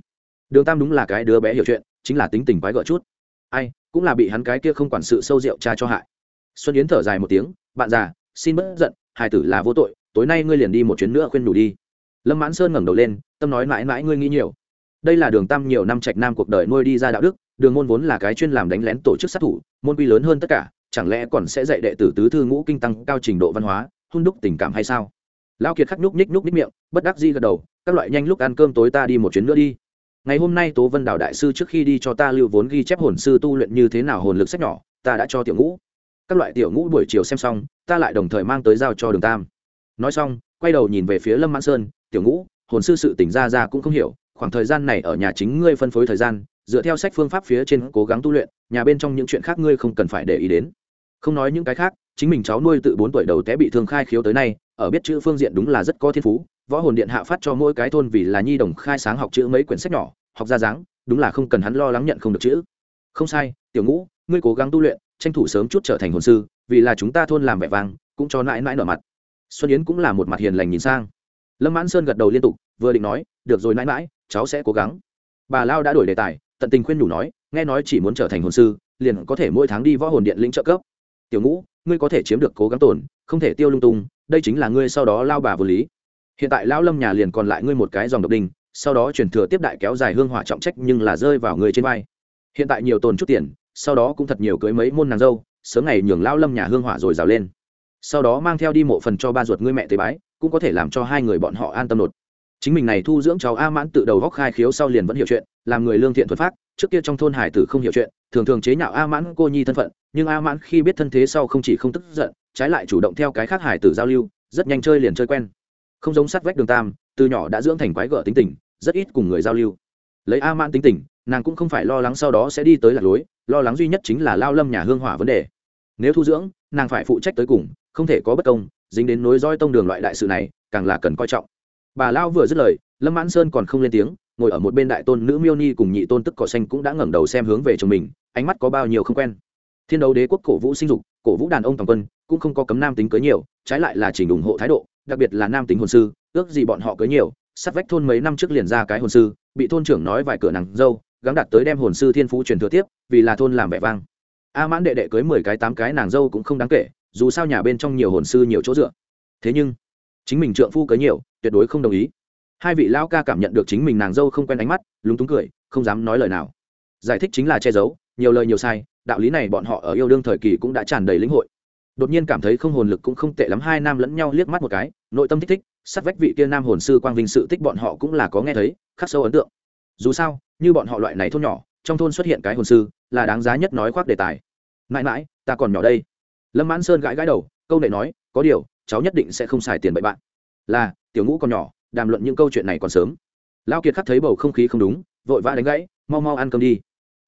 Đường tam đúng là cái đứa bé hiểu chuyện, chính là tính tình quái gợ chút. Ai, cũng là bị hắn cái kia không quản sự sâu rượu cha cho hại. Xuân yến thở dài một tiếng, bạn già, xin bớt giận, hài tử là vô tội, tối nay ngươi liền đi một chuyến nữa khuyên đủ đi. Lâm mãn sơn ngẩng đầu lên, tâm nói mãi mãi ngươi nghĩ nhiều. Đây là đường tam nhiều năm trạch nam cuộc đời nuôi đi ra đạo đức, đường môn vốn là cái chuyên làm đánh lén tổ chức sát thủ, môn quy lớn hơn tất cả chẳng lẽ còn sẽ dạy đệ tử tứ thư ngũ kinh tăng cao trình độ văn hóa hôn đúc tình cảm hay sao? Lão kiệt khắc nhúc nhích nhúc nhích miệng, bất đắc di gật đầu, các loại nhanh lúc ăn cơm tối ta đi một chuyến nữa đi. Ngày hôm nay tố vân đảo đại sư trước khi đi cho ta lưu vốn ghi chép hồn sư tu luyện như thế nào hồn lực sách nhỏ, ta đã cho tiểu ngũ. Các loại tiểu ngũ buổi chiều xem xong, ta lại đồng thời mang tới giao cho đường tam. Nói xong, quay đầu nhìn về phía lâm mãn sơn, tiểu ngũ, hồn sư sự tỉnh ra ra cũng không hiểu, khoảng thời gian này ở nhà chính ngươi phân phối thời gian dựa theo sách phương pháp phía trên cố gắng tu luyện, nhà bên trong những chuyện khác ngươi không cần phải để ý đến. Không nói những cái khác, chính mình cháu nuôi từ bốn tuổi đầu té bị thương khai khiếu tới nay, ở biết chữ phương diện đúng là rất có thiên phú, võ hồn điện hạ phát cho mỗi cái thôn vì là nhi đồng khai sáng học chữ mấy quyển sách nhỏ, học ra dáng, đúng là không cần hắn lo lắng nhận không được chữ. Không sai, tiểu ngũ, ngươi cố gắng tu luyện, tranh thủ sớm chút trở thành hồn sư, vì là chúng ta thôn làm vẻ vang, cũng cho nãi nãi nở mặt. Xuân yến cũng là một mặt hiền lành nhìn sang. Lâm mãn sơn gật đầu liên tục, vừa định nói, được rồi nãi nãi cháu sẽ cố gắng. Bà lao đã đổi đề tài tận tình khuyên nhủ nói nghe nói chỉ muốn trở thành hồn sư liền có thể mỗi tháng đi võ hồn điện lĩnh trợ cấp. Tiểu ngũ ngươi có thể chiếm được cố gắng tổn không thể tiêu lung tung đây chính là ngươi sau đó lao bà vô lý. Hiện tại lão lâm nhà liền còn lại ngươi một cái dòng độc đình, sau đó truyền thừa tiếp đại kéo dài hương hỏa trọng trách nhưng là rơi vào người trên vai. Hiện tại nhiều tồn chút tiền sau đó cũng thật nhiều cưới mấy môn nàng dâu sớm ngày nhường lão lâm nhà hương hỏa rồi rào lên. Sau đó mang theo đi mộ phần cho ba ruột ngươi mẹ tế bái cũng có thể làm cho hai người bọn họ an tâm nột. Chính mình này thu dưỡng cháu a mãn tự đầu góc khai khiếu sau liền vẫn hiểu chuyện làm người lương thiện thuật pháp trước kia trong thôn hải tử không hiểu chuyện, thường thường chế nhạo a mãn cô nhi thân phận, nhưng a mãn khi biết thân thế sau không chỉ không tức giận, trái lại chủ động theo cái khác hải tử giao lưu, rất nhanh chơi liền chơi quen. Không giống sắt vách đường tam, từ nhỏ đã dưỡng thành quái gở tính tình, rất ít cùng người giao lưu. Lấy a mãn tính tình, nàng cũng không phải lo lắng sau đó sẽ đi tới lạc lối, lo lắng duy nhất chính là lao lâm nhà hương hỏa vấn đề. Nếu thu dưỡng, nàng phải phụ trách tới cùng, không thể có bất công, dính đến nối roi tông đường loại đại sự này, càng là cần coi trọng. Bà lao vừa dứt lời, lâm mãn sơn còn không lên tiếng ngồi ở một bên đại tôn nữ miêu ni cùng nhị tôn tức cỏ xanh cũng đã ngẩng đầu xem hướng về chồng mình, ánh mắt có bao nhiêu không quen. Thiên đấu đế quốc cổ vũ sinh dục, cổ vũ đàn ông toàn quân, cũng không có cấm nam tính cưới nhiều, trái lại là chỉnh ủng hộ thái độ, đặc biệt là nam tính hồn sư, ước gì bọn họ cưới nhiều, Sắt vách thôn mấy năm trước liền ra cái hồn sư, bị thôn trưởng nói vài cửa nàng dâu, gắng đạt tới đem hồn sư thiên phú truyền thừa tiếp, vì là thôn làm vẻ vang. A mãn đệ đệ cưới mười cái tám cái nàng dâu cũng không đáng kể, dù sao nhà bên trong nhiều hồn sư nhiều chỗ dựa. Thế nhưng, chính mình trượng phu cưới nhiều, tuyệt đối không đồng ý hai vị lão ca cảm nhận được chính mình nàng dâu không quen ánh mắt, lúng túng cười, không dám nói lời nào. Giải thích chính là che giấu, nhiều lời nhiều sai, đạo lý này bọn họ ở yêu đương thời kỳ cũng đã tràn đầy lĩnh hội. Đột nhiên cảm thấy không hồn lực cũng không tệ lắm, hai nam lẫn nhau liếc mắt một cái, nội tâm thích thích, sát vách vị kia nam hồn sư quang vinh sự tích bọn họ cũng là có nghe thấy, khắc sâu ấn tượng. Dù sao, như bọn họ loại này thôn nhỏ, trong thôn xuất hiện cái hồn sư, là đáng giá nhất nói khoác đề tài. Mãi mãi, ta còn nhỏ đây. Lâm mãn sơn gãi gãi đầu, câu này nói, có điều, cháu nhất định sẽ không xài tiền bậy bạn. Là, tiểu ngũ còn nhỏ đàm luận những câu chuyện này còn sớm. Lao kiệt khắc thấy bầu không khí không đúng, vội vã đánh gãy, mau mau ăn cơm đi.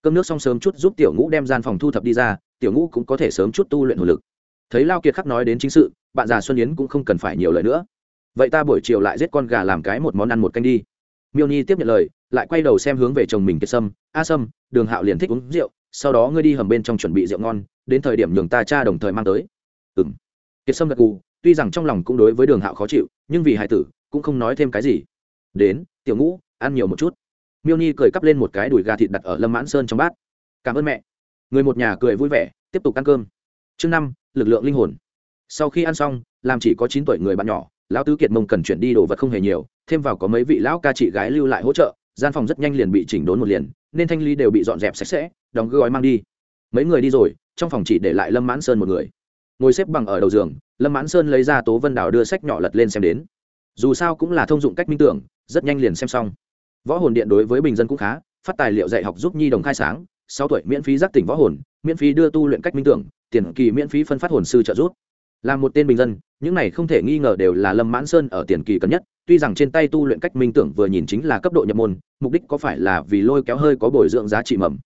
Cơm nước xong sớm chút giúp tiểu ngũ đem gian phòng thu thập đi ra, tiểu ngũ cũng có thể sớm chút tu luyện hồn lực. Thấy lao kiệt khắc nói đến chính sự, bạn già xuân yến cũng không cần phải nhiều lời nữa. Vậy ta buổi chiều lại giết con gà làm cái một món ăn một canh đi. Miêu nhi tiếp nhận lời, lại quay đầu xem hướng về chồng mình kiệt sâm. A sâm, đường hạo liền thích uống rượu, sau đó ngươi đi hầm bên trong chuẩn bị rượu ngon, đến thời điểm nhường ta cha đồng thời mang tới. Ừ m kiệt sâm gật cù tuy rằng trong lòng cũng đối với đường hạo khó chịu, nhưng vì hải tử cũng không nói thêm cái gì. Đến, tiểu ngũ, ăn nhiều một chút. Miêu nhi cười cắp lên một cái đùi gà thịt đặt ở lâm mãn sơn trong bát. Cảm ơn mẹ. Người một nhà cười vui vẻ, tiếp tục ăn cơm. Chương năm, lực lượng linh hồn. Sau khi ăn xong, làm chỉ có chín tuổi người bạn nhỏ, lão tứ kiệt mông cần chuyển đi đồ vật không hề nhiều, thêm vào có mấy vị lão ca chị gái lưu lại hỗ trợ, gian phòng rất nhanh liền bị chỉnh đốn một liền, nên thanh ly đều bị dọn dẹp sạch sẽ, đóng gói mang đi. Mấy người đi rồi, trong phòng chỉ để lại lâm mãn sơn một người. Ngồi xếp bằng ở đầu giường, lâm mãn sơn lấy ra tố vân đào đưa sách nhỏ lật lên xem đến dù sao cũng là thông dụng cách minh tưởng, rất nhanh liền xem xong. Võ hồn điện đối với bình dân cũng khá, phát tài liệu dạy học giúp nhi đồng khai sáng, sáu tuổi miễn phí giác tỉnh võ hồn, miễn phí đưa tu luyện cách minh tưởng, tiền kỳ miễn phí phân phát hồn sư trợ giúp. Là một tên bình dân, những này không thể nghi ngờ đều là lâm mãn sơn ở tiền kỳ cần nhất, tuy rằng trên tay tu luyện cách minh tưởng vừa nhìn chính là cấp độ nhập môn, mục đích có phải là vì lôi kéo hơi có bồi dưỡng giá trị mầm.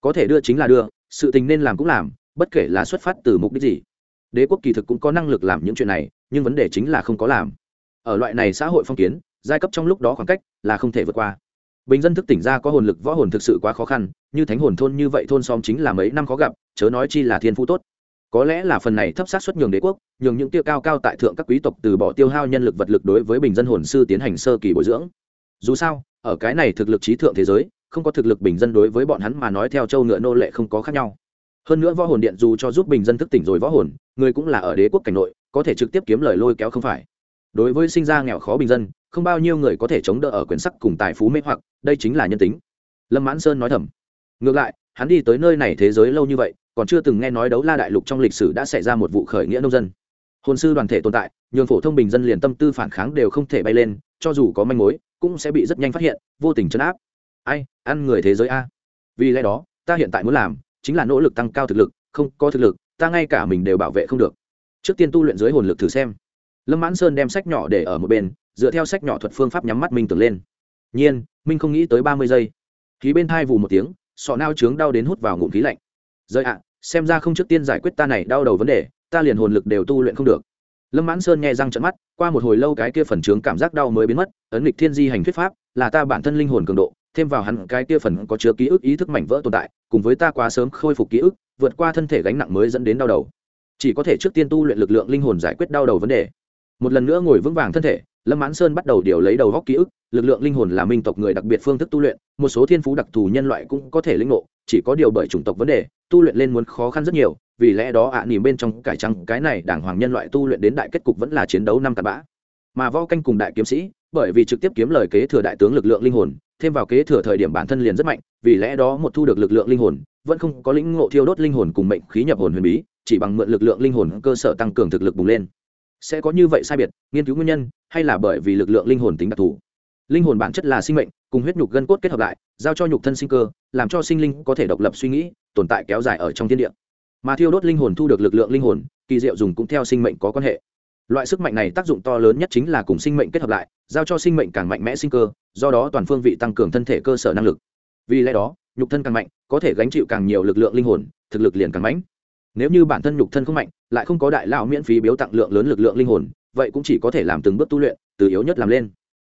Có thể đưa chính là đưa, sự tình nên làm cũng làm, bất kể là xuất phát từ mục đích gì. Đế quốc kỳ thực cũng có năng lực làm những chuyện này, nhưng vấn đề chính là không có làm ở loại này xã hội phong kiến, giai cấp trong lúc đó khoảng cách là không thể vượt qua. Bình dân thức tỉnh ra có hồn lực, võ hồn thực sự quá khó khăn, như thánh hồn thôn như vậy thôn xóm chính là mấy năm khó gặp, chớ nói chi là thiên phú tốt. Có lẽ là phần này thấp sát xuất nhường đế quốc, nhường những tiêu cao cao tại thượng các quý tộc từ bỏ tiêu hao nhân lực vật lực đối với bình dân hồn sư tiến hành sơ kỳ bồi dưỡng. Dù sao, ở cái này thực lực trí thượng thế giới, không có thực lực bình dân đối với bọn hắn mà nói theo châu ngựa nô lệ không có khác nhau. Hơn nữa võ hồn điện dù cho giúp bình dân thức tỉnh rồi võ hồn, người cũng là ở đế quốc cảnh nội, có thể trực tiếp kiếm lời lôi kéo không phải đối với sinh ra nghèo khó bình dân, không bao nhiêu người có thể chống đỡ ở quyển sắc cùng tài phú mê hoặc, đây chính là nhân tính. Lâm mãn sơn nói thầm. Ngược lại, hắn đi tới nơi này thế giới lâu như vậy, còn chưa từng nghe nói đấu la đại lục trong lịch sử đã xảy ra một vụ khởi nghĩa nông dân. Hồn sư đoàn thể tồn tại, nhường phổ thông bình dân liền tâm tư phản kháng đều không thể bay lên, cho dù có manh mối, cũng sẽ bị rất nhanh phát hiện, vô tình chấn áp. Ai, ăn người thế giới a. Vì lẽ đó, ta hiện tại muốn làm, chính là nỗ lực tăng cao thực lực, không có thực lực, ta ngay cả mình đều bảo vệ không được. Trước tiên tu luyện dưới hồn lực thử xem lâm mãn sơn đem sách nhỏ để ở một bên, dựa theo sách nhỏ thuật phương pháp nhắm mắt minh tưởng lên. Nhiên, minh không nghĩ tới ba mươi giây. Khí bên thai vù một tiếng, sọ nao trướng đau đến hút vào ngụm khí lạnh. Rời ạ, xem ra không trước tiên giải quyết ta này đau đầu vấn đề, ta liền hồn lực đều tu luyện không được. Lâm mãn sơn nghe răng trận mắt, qua một hồi lâu cái kia phần trướng cảm giác đau mới biến mất, ấn lịch thiên di hành thuyết pháp, là ta bản thân linh hồn cường độ, thêm vào hẳn cái kia phần có chứa ký ức ý thức mảnh vỡ tồn tại, cùng với ta quá sớm khôi phục ký ức, vượt qua thân thể gánh nặng mới dẫn đến đau đầu. Chỉ có thể trước tiên tu luyện lực lượng linh hồn giải quyết đau đầu vấn đề một lần nữa ngồi vững vàng thân thể lâm mãn sơn bắt đầu điều lấy đầu góc ký ức lực lượng linh hồn là minh tộc người đặc biệt phương thức tu luyện một số thiên phú đặc thù nhân loại cũng có thể linh ngộ chỉ có điều bởi chủng tộc vấn đề tu luyện lên muốn khó khăn rất nhiều vì lẽ đó ạ à, nỉm bên trong cải trăng cái này đảng hoàng nhân loại tu luyện đến đại kết cục vẫn là chiến đấu năm cặp bã. Mà võ canh cùng đại kiếm sĩ bởi vì trực tiếp kiếm lời kế thừa đại tướng lực lượng linh hồn thêm vào kế thừa thời điểm bản thân liền rất mạnh vì lẽ đó một thu được lực lượng linh hồn vẫn không có lĩnh ngộ thiêu đốt linh hồn cùng mệnh khí nhập hồn huyền bí chỉ bằng mượn lực lượng linh hồn cơ sở tăng cường thực lực bùng lên sẽ có như vậy sai biệt, nghiên cứu nguyên nhân, hay là bởi vì lực lượng linh hồn tính đặc thù? Linh hồn bản chất là sinh mệnh, cùng huyết nhục gân cốt kết hợp lại, giao cho nhục thân sinh cơ, làm cho sinh linh có thể độc lập suy nghĩ, tồn tại kéo dài ở trong thiên địa. Mà thiêu đốt linh hồn thu được lực lượng linh hồn, kỳ diệu dùng cũng theo sinh mệnh có quan hệ. Loại sức mạnh này tác dụng to lớn nhất chính là cùng sinh mệnh kết hợp lại, giao cho sinh mệnh càng mạnh mẽ sinh cơ, do đó toàn phương vị tăng cường thân thể cơ sở năng lực. Vì lẽ đó, nhục thân càng mạnh, có thể gánh chịu càng nhiều lực lượng linh hồn, thực lực liền càng mạnh nếu như bản thân nhục thân không mạnh, lại không có đại lão miễn phí biếu tặng lượng lớn lực lượng linh hồn, vậy cũng chỉ có thể làm từng bước tu luyện, từ yếu nhất làm lên.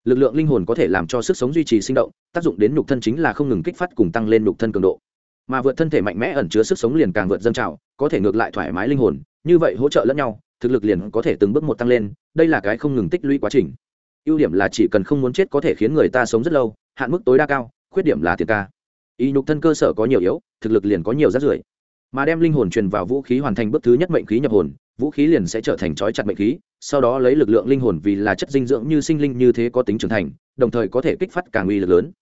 Lực lượng linh hồn có thể làm cho sức sống duy trì sinh động, tác dụng đến nhục thân chính là không ngừng kích phát cùng tăng lên nhục thân cường độ. Mà vượt thân thể mạnh mẽ ẩn chứa sức sống liền càng vượt dân trào, có thể ngược lại thoải mái linh hồn, như vậy hỗ trợ lẫn nhau, thực lực liền có thể từng bước một tăng lên, đây là cái không ngừng tích lũy quá trình. Ưu điểm là chỉ cần không muốn chết có thể khiến người ta sống rất lâu, hạn mức tối đa cao, khuyết điểm là tiền ca. Y nhục thân cơ sở có nhiều yếu, thực lực liền có nhiều rác rưởi mà đem linh hồn truyền vào vũ khí hoàn thành bước thứ nhất mệnh khí nhập hồn, vũ khí liền sẽ trở thành trói chặt mệnh khí, sau đó lấy lực lượng linh hồn vì là chất dinh dưỡng như sinh linh như thế có tính trưởng thành, đồng thời có thể kích phát càng uy lực lớn.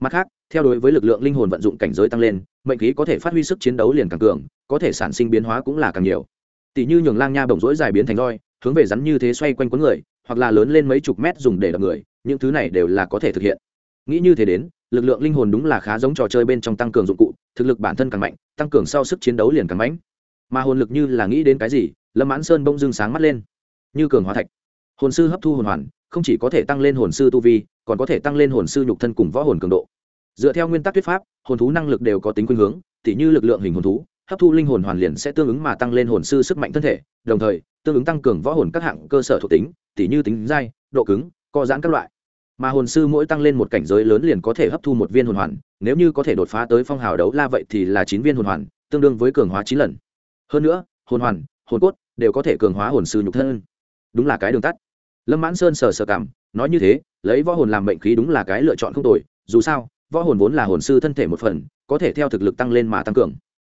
Mặt khác, theo đối với lực lượng linh hồn vận dụng cảnh giới tăng lên, mệnh khí có thể phát huy sức chiến đấu liền càng cường, có thể sản sinh biến hóa cũng là càng nhiều. Tỷ như nhường lang nha bổng rỗi dài biến thành roi, hướng về rắn như thế xoay quanh quấn người, hoặc là lớn lên mấy chục mét dùng để đập người, những thứ này đều là có thể thực hiện. Nghĩ như thế đến, lực lượng linh hồn đúng là khá giống trò chơi bên trong tăng cường dụng cụ thực lực bản thân càng mạnh, tăng cường sau sức chiến đấu liền càng mạnh. Mà hồn lực như là nghĩ đến cái gì, lâm mãn sơn bông dưng sáng mắt lên. Như cường hóa thạch. Hồn sư hấp thu hồn hoàn, không chỉ có thể tăng lên hồn sư tu vi, còn có thể tăng lên hồn sư nhục thân cùng võ hồn cường độ. Dựa theo nguyên tắc thuyết pháp, hồn thú năng lực đều có tính khuynh hướng, tỉ như lực lượng hình hồn thú, hấp thu linh hồn hoàn liền sẽ tương ứng mà tăng lên hồn sư sức mạnh thân thể, đồng thời, tương ứng tăng cường võ hồn các hạng cơ sở thuộc tính, tỉ như tính dai, độ cứng, co giãn các loại mà hồn sư mỗi tăng lên một cảnh giới lớn liền có thể hấp thu một viên hồn hoàn, nếu như có thể đột phá tới phong hào đấu la vậy thì là chín viên hồn hoàn, tương đương với cường hóa chín lần. Hơn nữa, hồn hoàn, hồn cốt đều có thể cường hóa hồn sư nhục thân. Đúng là cái đường tắt. Lâm mãn sơn sờ sờ cảm, nói như thế, lấy võ hồn làm mệnh khí đúng là cái lựa chọn không tồi, dù sao, võ hồn vốn là hồn sư thân thể một phần, có thể theo thực lực tăng lên mà tăng cường.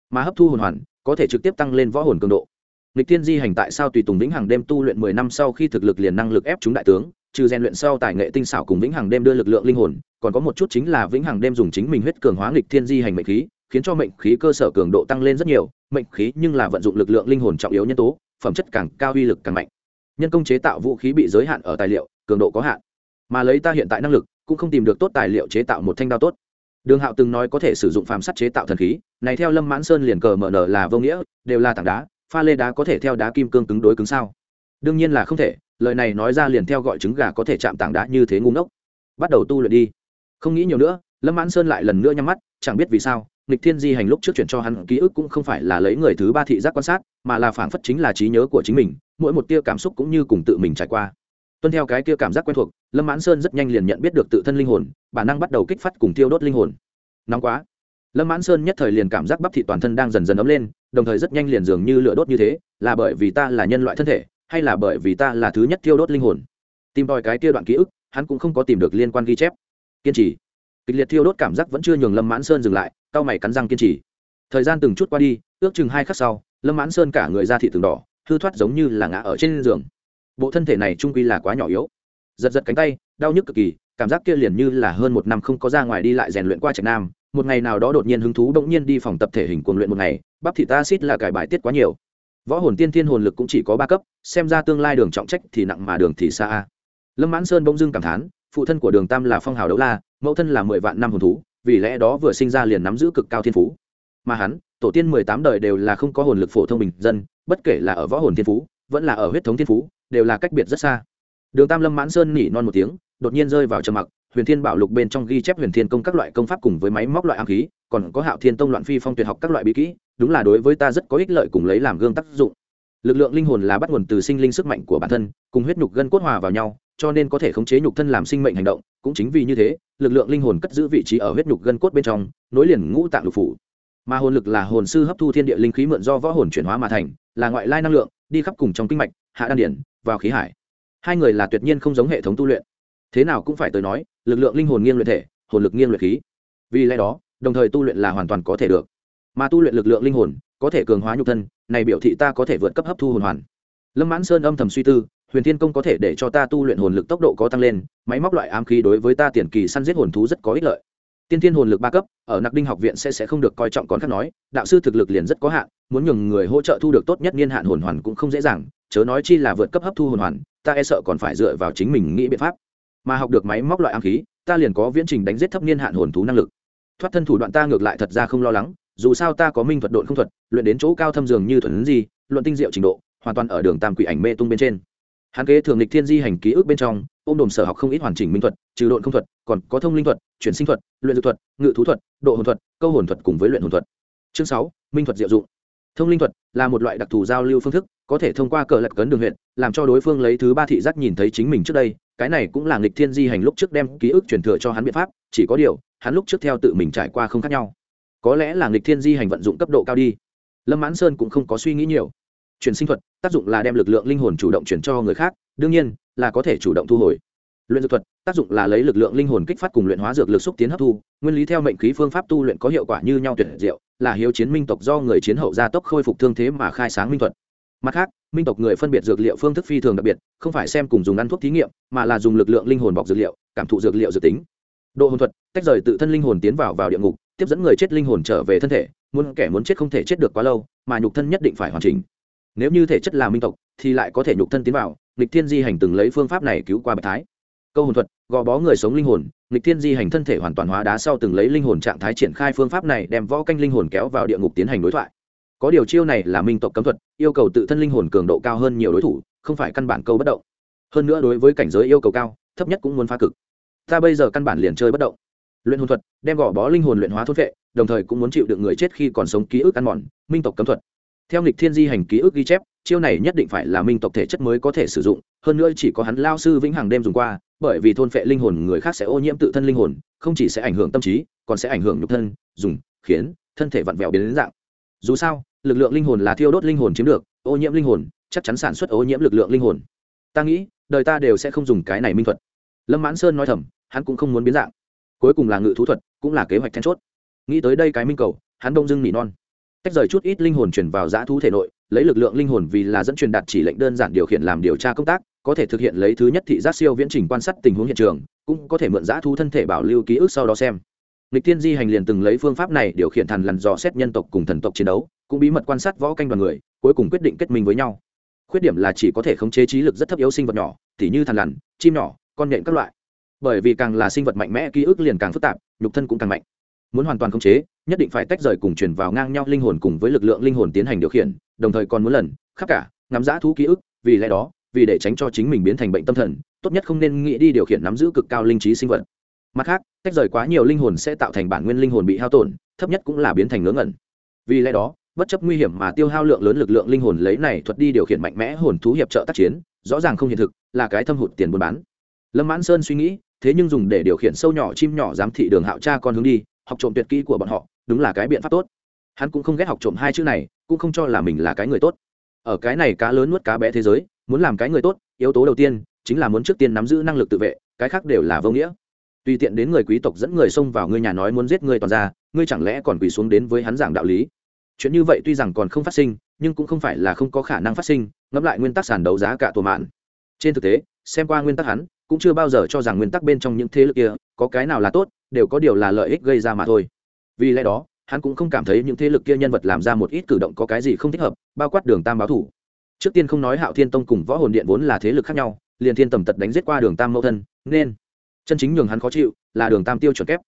Mà hấp thu hồn hoàn, có thể trực tiếp tăng lên võ hồn cường độ. Lịch tiên di hành tại sao tùy tùng vĩnh hàng đêm tu luyện mười năm sau khi thực lực liền năng lực ép chúng đại tướng trừ rèn luyện sau tài nghệ tinh xảo cùng vĩnh hằng đêm đưa lực lượng linh hồn, còn có một chút chính là vĩnh hằng đêm dùng chính mình huyết cường hóa nghịch thiên di hành mệnh khí, khiến cho mệnh khí cơ sở cường độ tăng lên rất nhiều, mệnh khí nhưng là vận dụng lực lượng linh hồn trọng yếu nhân tố, phẩm chất càng cao uy lực càng mạnh. Nhân công chế tạo vũ khí bị giới hạn ở tài liệu, cường độ có hạn. Mà lấy ta hiện tại năng lực, cũng không tìm được tốt tài liệu chế tạo một thanh đao tốt. Đường hạo từng nói có thể sử dụng phàm sắt chế tạo thần khí, này theo lâm mãn sơn liền cờ mở nở là vô nghĩa, đều là tảng đá, pha lê đá có thể theo đá kim cương cứng đối cứng sao? Đương nhiên là không thể lời này nói ra liền theo gọi trứng gà có thể chạm tảng đá như thế ngu ngốc. Bắt đầu tu luyện đi. Không nghĩ nhiều nữa, lâm mãn sơn lại lần nữa nhắm mắt, chẳng biết vì sao, nghịch thiên di hành lúc trước chuyển cho hắn ký ức cũng không phải là lấy người thứ ba thị giác quan sát, mà là phảng phất chính là trí nhớ của chính mình, mỗi một tia cảm xúc cũng như cùng tự mình trải qua. Tuân theo cái kia cảm giác quen thuộc, lâm mãn sơn rất nhanh liền nhận biết được tự thân linh hồn bản năng bắt đầu kích phát cùng tiêu đốt linh hồn. Nóng quá. Lâm mãn sơn nhất thời liền cảm giác bắp thị toàn thân đang dần dần ấm lên, đồng thời rất nhanh liền dường như lửa đốt như thế, là bởi vì ta là nhân loại thân thể hay là bởi vì ta là thứ nhất thiêu đốt linh hồn? Tìm tòi cái kia đoạn ký ức, hắn cũng không có tìm được liên quan ghi chép. Kiên trì. Kịch liệt thiêu đốt cảm giác vẫn chưa nhường lâm mãn sơn dừng lại, cau mày cắn răng kiên trì. Thời gian từng chút qua đi, ước chừng hai khắc sau, lâm mãn sơn cả người ra thị tường đỏ, hư thoát giống như là ngã ở trên giường. Bộ thân thể này trung quy là quá nhỏ yếu. Giật giật cánh tay, đau nhức cực kỳ, cảm giác kia liền như là hơn một năm không có ra ngoài đi lại rèn luyện qua trạch nam. Một ngày nào đó đột nhiên hứng thú động nhiên đi phòng tập thể hình cuồng luyện một ngày, bắp thị ta xít là cải bài tiết quá nhiều võ hồn tiên thiên hồn lực cũng chỉ có ba cấp, xem ra tương lai đường trọng trách thì nặng mà đường thì xa lâm mãn sơn bỗng dưng cảm thán, phụ thân của đường tam là phong hào đấu la, mẫu thân là mười vạn năm hồn thú, vì lẽ đó vừa sinh ra liền nắm giữ cực cao thiên phú. Mà hắn, tổ tiên mười tám đời đều là không có hồn lực phổ thông bình dân, bất kể là ở võ hồn thiên phú, vẫn là ở huyết thống thiên phú, đều là cách biệt rất xa. Đường tam lâm mãn sơn nỉ non một tiếng, đột nhiên rơi vào trầm mặc huyền thiên bảo lục bên trong ghi chép huyền thiên công các loại công pháp cùng với máy móc loại ám khí, còn có hạo thiên tông loạn phi phong tuyệt học các loại bí kỹ, đúng là đối với ta rất có ích lợi cùng lấy làm gương tác dụng. Lực lượng linh hồn là bắt nguồn từ sinh linh sức mạnh của bản thân, cùng huyết nhục gân cốt hòa vào nhau, cho nên có thể khống chế nhục thân làm sinh mệnh hành động, cũng chính vì như thế, lực lượng linh hồn cất giữ vị trí ở huyết nhục gân cốt bên trong, nối liền ngũ tạng lục phủ. Mà hồn lực là hồn sư hấp thu thiên địa linh khí mượn do võ hồn chuyển hóa mà thành, là ngoại lai năng lượng, đi khắp cùng trong kinh mạch, hạ đan điển, vào khí hải. Hai người là tuyệt nhiên không giống hệ thống tu luyện. Thế nào cũng phải tới nói lực lượng linh hồn nghiêng luyện thể, hồn lực nghiêng luyện khí. Vì lẽ đó, đồng thời tu luyện là hoàn toàn có thể được. Mà tu luyện lực lượng linh hồn, có thể cường hóa nhục thân, này biểu thị ta có thể vượt cấp hấp thu hồn hoàn. Lâm mãn sơn âm thầm suy tư, huyền thiên công có thể để cho ta tu luyện hồn lực tốc độ có tăng lên, máy móc loại ám khí đối với ta tiền kỳ săn giết hồn thú rất có ích lợi. Tiên thiên hồn lực ba cấp, ở nặc đinh học viện sẽ sẽ không được coi trọng còn khác nói, đạo sư thực lực liền rất có hạn, muốn nhường người hỗ trợ thu được tốt nhất niên hạn hồn hoàn cũng không dễ dàng, chớ nói chi là vượt cấp hấp thu hồn hoàn, ta e sợ còn phải dựa vào chính mình nghĩ biện pháp mà học được máy móc loại ám khí, ta liền có viễn trình đánh giết thấp niên hạn hồn thú năng lực. Thoát thân thủ đoạn ta ngược lại thật ra không lo lắng, dù sao ta có minh thuật độn không thuật, luyện đến chỗ cao thâm dường như thuần gì luận tinh diệu trình độ, hoàn toàn ở đường tam quỷ ảnh mê tung bên trên. Hắn kế thường lịch thiên di hành ký ức bên trong, ôm đồm sở học không ít hoàn chỉnh minh thuật, trừ độn không thuật, còn có thông linh thuật, chuyển sinh thuật, luyện dược thuật, ngự thú thuật, độ hồn thuật, câu hồn thuật cùng với luyện hồn thuật. Chương sáu, minh thuật diệu dụng. Thông linh thuật là một loại đặc thù giao lưu phương thức, có thể thông qua cờ lật cấn đường huyện, làm cho đối phương lấy thứ ba thị giác nhìn thấy chính mình trước đây cái này cũng là nghịch thiên di hành lúc trước đem ký ức truyền thừa cho hắn biện pháp, chỉ có điều, hắn lúc trước theo tự mình trải qua không khác nhau. Có lẽ là nghịch thiên di hành vận dụng cấp độ cao đi. Lâm mãn sơn cũng không có suy nghĩ nhiều. Truyền sinh thuật, tác dụng là đem lực lượng linh hồn chủ động chuyển cho người khác, đương nhiên, là có thể chủ động thu hồi. Luyện dược thuật, tác dụng là lấy lực lượng linh hồn kích phát cùng luyện hóa dược lực xúc tiến hấp thu, nguyên lý theo mệnh khí phương pháp tu luyện có hiệu quả như nhau tuyệt diệu, là hiếu chiến minh tộc do người chiến hậu gia tốc khôi phục thương thế mà khai sáng minh thuật mặt khác, minh tộc người phân biệt dược liệu phương thức phi thường đặc biệt, không phải xem cùng dùng ăn thuốc thí nghiệm, mà là dùng lực lượng linh hồn bọc dược liệu, cảm thụ dược liệu dự tính. Độ hồn thuật, tách rời tự thân linh hồn tiến vào vào địa ngục, tiếp dẫn người chết linh hồn trở về thân thể, muốn kẻ muốn chết không thể chết được quá lâu, mà nhục thân nhất định phải hoàn chỉnh. Nếu như thể chất là minh tộc, thì lại có thể nhục thân tiến vào lịch thiên di hành từng lấy phương pháp này cứu qua bạch thái. Câu hồn thuật, gò bó người sống linh hồn lịch thiên di hành thân thể hoàn toàn hóa đá sau từng lấy linh hồn trạng thái triển khai phương pháp này đem võ canh linh hồn kéo vào địa ngục tiến hành đối thoại có điều chiêu này là minh tộc cấm thuật, yêu cầu tự thân linh hồn cường độ cao hơn nhiều đối thủ, không phải căn bản câu bất động. Hơn nữa đối với cảnh giới yêu cầu cao, thấp nhất cũng muốn phá cực. Ta bây giờ căn bản liền chơi bất động. Luyện hồn thuật, đem gò bó linh hồn luyện hóa thốt vệ đồng thời cũng muốn chịu được người chết khi còn sống ký ức ăn mòn, minh tộc cấm thuật. Theo nghịch thiên di hành ký ức ghi chép, chiêu này nhất định phải là minh tộc thể chất mới có thể sử dụng, hơn nữa chỉ có hắn lao sư vĩnh hằng đêm dùng qua, bởi vì thôn phệ linh hồn người khác sẽ ô nhiễm tự thân linh hồn, không chỉ sẽ ảnh hưởng tâm trí, còn sẽ ảnh hưởng nhục thân, dùng, khiến thân thể vặn vẹo biến đến dạng. Dù sao lực lượng linh hồn là thiêu đốt linh hồn chiếm được, ô nhiễm linh hồn, chắc chắn sản xuất ô nhiễm lực lượng linh hồn. Ta nghĩ, đời ta đều sẽ không dùng cái này minh thuật. Lâm mãn sơn nói thầm, hắn cũng không muốn biến dạng. Cuối cùng là ngự thú thuật, cũng là kế hoạch then chốt. Nghĩ tới đây cái minh cầu, hắn đông dưng nỉ non. Tách rời chút ít linh hồn chuyển vào giã thú thể nội, lấy lực lượng linh hồn vì là dẫn truyền đạt chỉ lệnh đơn giản điều khiển làm điều tra công tác, có thể thực hiện lấy thứ nhất thị giác siêu viễn trình quan sát tình huống hiện trường, cũng có thể mượn giã thú thân thể bảo lưu ký ức sau đó xem. Lịch tiên di hành liền từng lấy phương pháp này điều khiển thần lần dò xét nhân tộc cùng thần tộc chiến đấu cũng bí mật quan sát võ canh đoàn người, cuối cùng quyết định kết minh với nhau. Khuyết điểm là chỉ có thể khống chế trí lực rất thấp yếu sinh vật nhỏ, tỉ như thằn lằn, chim nhỏ, con nhện các loại. Bởi vì càng là sinh vật mạnh mẽ, ký ức liền càng phức tạp, nhục thân cũng càng mạnh. Muốn hoàn toàn khống chế, nhất định phải tách rời cùng chuyển vào ngang nhau linh hồn cùng với lực lượng linh hồn tiến hành điều khiển, đồng thời còn muốn lần, khắp cả nắm giã thú ký ức, vì lẽ đó, vì để tránh cho chính mình biến thành bệnh tâm thần, tốt nhất không nên nghĩ đi điều khiển nắm giữ cực cao linh trí sinh vật. Mặt khác, tách rời quá nhiều linh hồn sẽ tạo thành bản nguyên linh hồn bị hao tổn, thấp nhất cũng là biến thành ngớ ngẩn. Vì lẽ đó bất chấp nguy hiểm mà tiêu hao lượng lớn lực lượng linh hồn lấy này thuật đi điều khiển mạnh mẽ hồn thú hiệp trợ tác chiến, rõ ràng không hiện thực, là cái thâm hụt tiền buôn bán. Lâm mãn sơn suy nghĩ, thế nhưng dùng để điều khiển sâu nhỏ chim nhỏ giám thị đường hạo cha con hướng đi, học trộm tuyệt kỹ của bọn họ, đúng là cái biện pháp tốt. Hắn cũng không ghét học trộm hai chữ này, cũng không cho là mình là cái người tốt. Ở cái này cá lớn nuốt cá bé thế giới, muốn làm cái người tốt, yếu tố đầu tiên chính là muốn trước tiên nắm giữ năng lực tự vệ, cái khác đều là vô nghĩa. Tùy tiện đến người quý tộc dẫn người xông vào ngươi nhà nói muốn giết ngươi toàn ra, ngươi chẳng lẽ còn quỳ xuống đến với hắn giảng đạo lý? Chuyện như vậy tuy rằng còn không phát sinh, nhưng cũng không phải là không có khả năng phát sinh, ngẫm lại nguyên tắc sàn đấu giá cả tổ mạn. Trên thực tế, xem qua nguyên tắc hắn, cũng chưa bao giờ cho rằng nguyên tắc bên trong những thế lực kia, có cái nào là tốt, đều có điều là lợi ích gây ra mà thôi. Vì lẽ đó, hắn cũng không cảm thấy những thế lực kia nhân vật làm ra một ít cử động có cái gì không thích hợp, bao quát đường tam báo thủ. Trước tiên không nói hạo thiên tông cùng võ hồn điện vốn là thế lực khác nhau, liền thiên tầm tật đánh giết qua đường tam mẫu thân, nên chân chính nhường hắn khó chịu là đường tam tiêu chuẩn kép.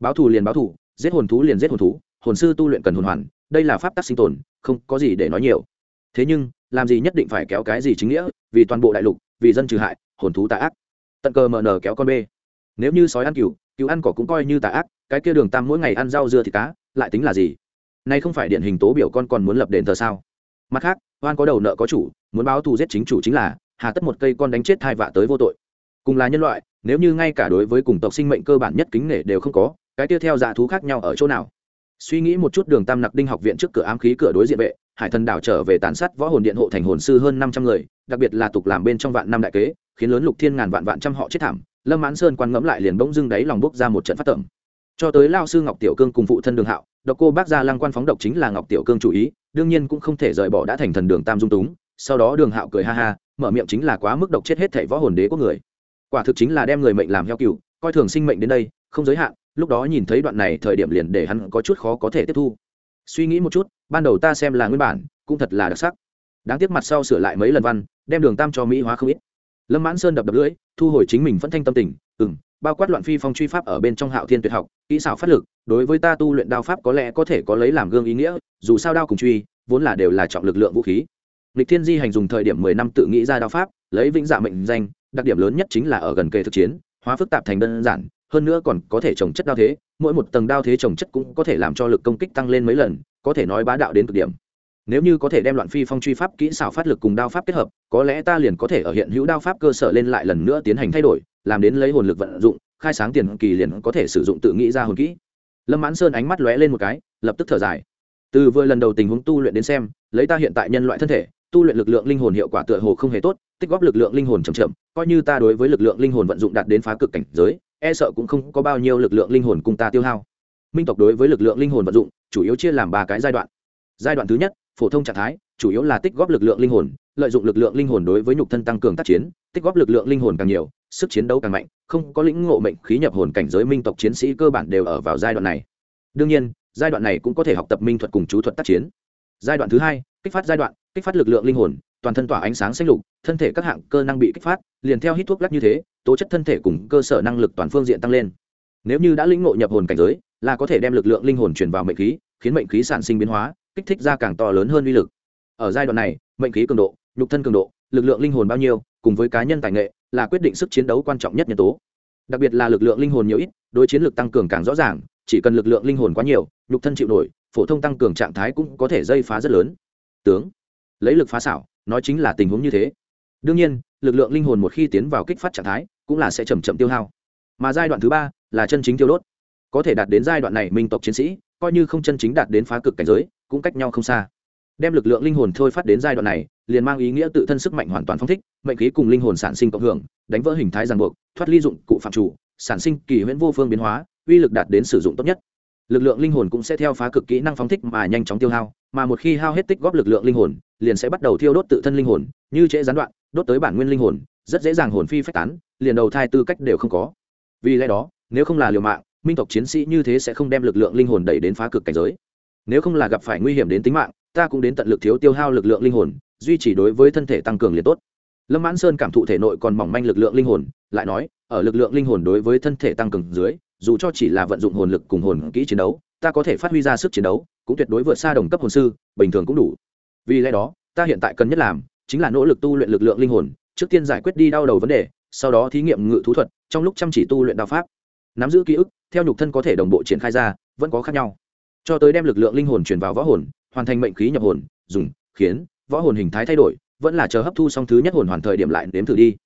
Báo thù liền báo thù, giết hồn thú liền giết hồn thú, hồn sư tu luyện cần hồn hoàn đây là pháp tắc sinh tồn, không có gì để nói nhiều. Thế nhưng, làm gì nhất định phải kéo cái gì chính nghĩa, vì toàn bộ đại lục, vì dân trừ hại, hồn thú tà ác. Tận cờ mờ nở kéo con bê. Nếu như sói ăn cừu cừu ăn cỏ cũng coi như tà ác, cái kia đường tam mỗi ngày ăn rau dưa thịt cá, lại tính là gì? Nay không phải điển hình tố biểu con còn muốn lập đền thờ sao? Mặt khác, oan có đầu nợ có chủ, muốn báo thù giết chính chủ chính là, hà tất một cây con đánh chết thai vạ tới vô tội. Cùng là nhân loại, nếu như ngay cả đối với cùng tộc sinh mệnh cơ bản nhất kính nể đều không có, cái tiếp theo dạ thú khác nhau ở chỗ nào? Suy nghĩ một chút đường tam nặc đinh học viện trước cửa ám khí cửa đối diện vệ, hải thần đảo trở về tàn sát võ hồn điện hộ thành hồn sư hơn năm trăm người, đặc biệt là tục làm bên trong vạn năm đại kế, khiến lớn lục thiên ngàn vạn vạn trăm họ chết thảm. Lâm mãn sơn quan ngẫm lại liền bỗng dưng đáy lòng bốc ra một trận phát tẩm cho tới lao sư ngọc tiểu cương cùng phụ thân đường hạo, độc cô bác gia lăng quan phóng độc chính là ngọc tiểu cương chủ ý, đương nhiên cũng không thể rời bỏ đã thành thần đường tam dung túng. Sau đó đường hạo cười ha ha, mở miệng chính là quá mức độc chết hết thảy võ hồn đế của người. Quả thực chính là đem người mệnh làm heo cừu, coi thường sinh mệnh đến đây, không giới hạn lúc đó nhìn thấy đoạn này thời điểm liền để hắn có chút khó có thể tiếp thu. Suy nghĩ một chút, ban đầu ta xem là nguyên bản, cũng thật là đặc sắc. Đáng tiếc mặt sau sửa lại mấy lần văn, đem đường tam cho mỹ hóa không ít. Lâm mãn sơn đập đập lưỡi, thu hồi chính mình phân thanh tâm tình ừ m bao quát loạn phi phong truy pháp ở bên trong hạo thiên tuyệt học, kỹ xảo phát lực, đối với ta tu luyện đao pháp có lẽ có thể có lấy làm gương ý nghĩa, dù sao đao cùng truy, vốn là đều là trọng lực lượng vũ khí. Lịch thiên di hành dùng thời điểm mười năm tự nghĩ ra đao pháp, lấy vĩnh dạ mệnh danh, đặc điểm lớn nhất chính là ở gần kề thực chiến, hóa phức tạp thành đơn giản hơn nữa còn có thể trồng chất đao thế, mỗi một tầng đao thế trồng chất cũng có thể làm cho lực công kích tăng lên mấy lần, có thể nói bá đạo đến cực điểm. Nếu như có thể đem loạn phi phong truy pháp kỹ xảo phát lực cùng đao pháp kết hợp, có lẽ ta liền có thể ở hiện hữu đao pháp cơ sở lên lại lần nữa tiến hành thay đổi, làm đến lấy hồn lực vận dụng, khai sáng tiền kỳ liền có thể sử dụng tự nghĩ ra hồn kỹ. Lâm mãn sơn ánh mắt lóe lên một cái, lập tức thở dài. Từ vừa lần đầu tình huống tu luyện đến xem, lấy ta hiện tại nhân loại thân thể, tu luyện lực lượng linh hồn hiệu quả tựa hồ không hề tốt, tích góp lực lượng linh hồn chậm chậm, coi như ta đối với lực lượng linh hồn vận dụng đạt đến phá cực cảnh giới e sợ cũng không có bao nhiêu lực lượng linh hồn cùng ta tiêu hao. Minh tộc đối với lực lượng linh hồn vận dụng, chủ yếu chia làm ba cái giai đoạn. Giai đoạn thứ nhất, phổ thông trạng thái, chủ yếu là tích góp lực lượng linh hồn, lợi dụng lực lượng linh hồn đối với nhục thân tăng cường tác chiến, tích góp lực lượng linh hồn càng nhiều, sức chiến đấu càng mạnh, không có lĩnh ngộ mệnh khí nhập hồn cảnh giới minh tộc chiến sĩ cơ bản đều ở vào giai đoạn này. Đương nhiên, giai đoạn này cũng có thể học tập minh thuật cùng chú thuật tác chiến. Giai đoạn thứ hai, kích phát giai đoạn, kích phát lực lượng linh hồn toàn thân tỏa ánh sáng xanh lục, thân thể các hạng cơ năng bị kích phát, liền theo hít thuốc lắc như thế, tố chất thân thể cùng cơ sở năng lực toàn phương diện tăng lên. Nếu như đã lĩnh ngộ nhập hồn cảnh giới, là có thể đem lực lượng linh hồn truyền vào mệnh khí, khiến mệnh khí sản sinh biến hóa, kích thích ra càng to lớn hơn uy lực. Ở giai đoạn này, mệnh khí cường độ, nhục thân cường độ, lực lượng linh hồn bao nhiêu, cùng với cá nhân tài nghệ, là quyết định sức chiến đấu quan trọng nhất nhân tố. Đặc biệt là lực lượng linh hồn nhiều ít, đối chiến lực tăng cường càng rõ ràng, chỉ cần lực lượng linh hồn quá nhiều, nhục thân chịu nổi, phổ thông tăng cường trạng thái cũng có thể dây phá rất lớn. Tướng, lấy lực phá xảo nói chính là tình huống như thế. Đương nhiên, lực lượng linh hồn một khi tiến vào kích phát trạng thái, cũng là sẽ chầm chậm tiêu hao. Mà giai đoạn thứ ba là chân chính tiêu đốt. Có thể đạt đến giai đoạn này, minh tộc chiến sĩ, coi như không chân chính đạt đến phá cực cảnh giới, cũng cách nhau không xa. Đem lực lượng linh hồn thôi phát đến giai đoạn này, liền mang ý nghĩa tự thân sức mạnh hoàn toàn phong thích, mệnh khí cùng linh hồn sản sinh cộng hưởng, đánh vỡ hình thái ràng buộc, thoát ly dụng cụ phạm chủ, sản sinh kỳ huyễn vô phương biến hóa, uy lực đạt đến sử dụng tốt nhất. Lực lượng linh hồn cũng sẽ theo phá cực kỹ năng phóng thích mà nhanh chóng tiêu hao mà một khi hao hết tích góp lực lượng linh hồn, liền sẽ bắt đầu thiêu đốt tự thân linh hồn, như trễ gián đoạn, đốt tới bản nguyên linh hồn, rất dễ dàng hồn phi phách tán, liền đầu thai tư cách đều không có. Vì lẽ đó, nếu không là liều mạng, minh tộc chiến sĩ như thế sẽ không đem lực lượng linh hồn đẩy đến phá cực cảnh giới. Nếu không là gặp phải nguy hiểm đến tính mạng, ta cũng đến tận lực thiếu tiêu hao lực lượng linh hồn, duy trì đối với thân thể tăng cường liền tốt. Lâm mãn sơn cảm thụ thể nội còn mỏng manh lực lượng linh hồn, lại nói, ở lực lượng linh hồn đối với thân thể tăng cường dưới, dù cho chỉ là vận dụng hồn lực cùng hồn kỹ chiến đấu ta có thể phát huy ra sức chiến đấu, cũng tuyệt đối vượt xa đồng cấp hồn sư, bình thường cũng đủ. Vì lẽ đó, ta hiện tại cần nhất làm, chính là nỗ lực tu luyện lực lượng linh hồn, trước tiên giải quyết đi đau đầu vấn đề, sau đó thí nghiệm ngự thú thuật, trong lúc chăm chỉ tu luyện đạo pháp. Nắm giữ ký ức, theo nhục thân có thể đồng bộ triển khai ra, vẫn có khác nhau. Cho tới đem lực lượng linh hồn truyền vào võ hồn, hoàn thành mệnh khí nhập hồn, dùng, khiến, võ hồn hình thái thay đổi, vẫn là chờ hấp thu xong thứ nhất hồn hoàn thời điểm lại nếm thử đi.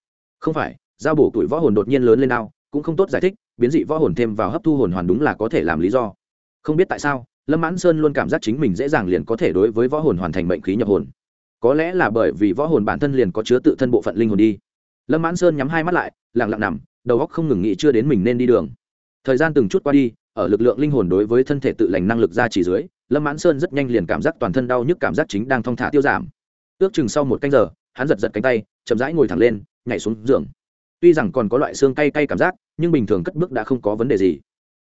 Không phải, giao bổ tuổi võ hồn đột nhiên lớn lên nào cũng không tốt giải thích, biến dị võ hồn thêm vào hấp thu hồn hoàn đúng là có thể làm lý do không biết tại sao, lâm mãn sơn luôn cảm giác chính mình dễ dàng liền có thể đối với võ hồn hoàn thành mệnh khí nhập hồn. Có lẽ là bởi vì võ hồn bản thân liền có chứa tự thân bộ phận linh hồn đi. Lâm mãn sơn nhắm hai mắt lại, lặng lặng nằm, đầu óc không ngừng nghĩ chưa đến mình nên đi đường. Thời gian từng chút qua đi, ở lực lượng linh hồn đối với thân thể tự lành năng lực ra chỉ dưới, lâm mãn sơn rất nhanh liền cảm giác toàn thân đau nhức cảm giác chính đang thong thả tiêu giảm. Ước chừng sau một canh giờ, hắn giật giật cánh tay, chậm rãi ngồi thẳng lên, nhảy xuống giường. Tuy rằng còn có loại xương cay cay cảm giác, nhưng bình thường cất bước đã không có vấn đề gì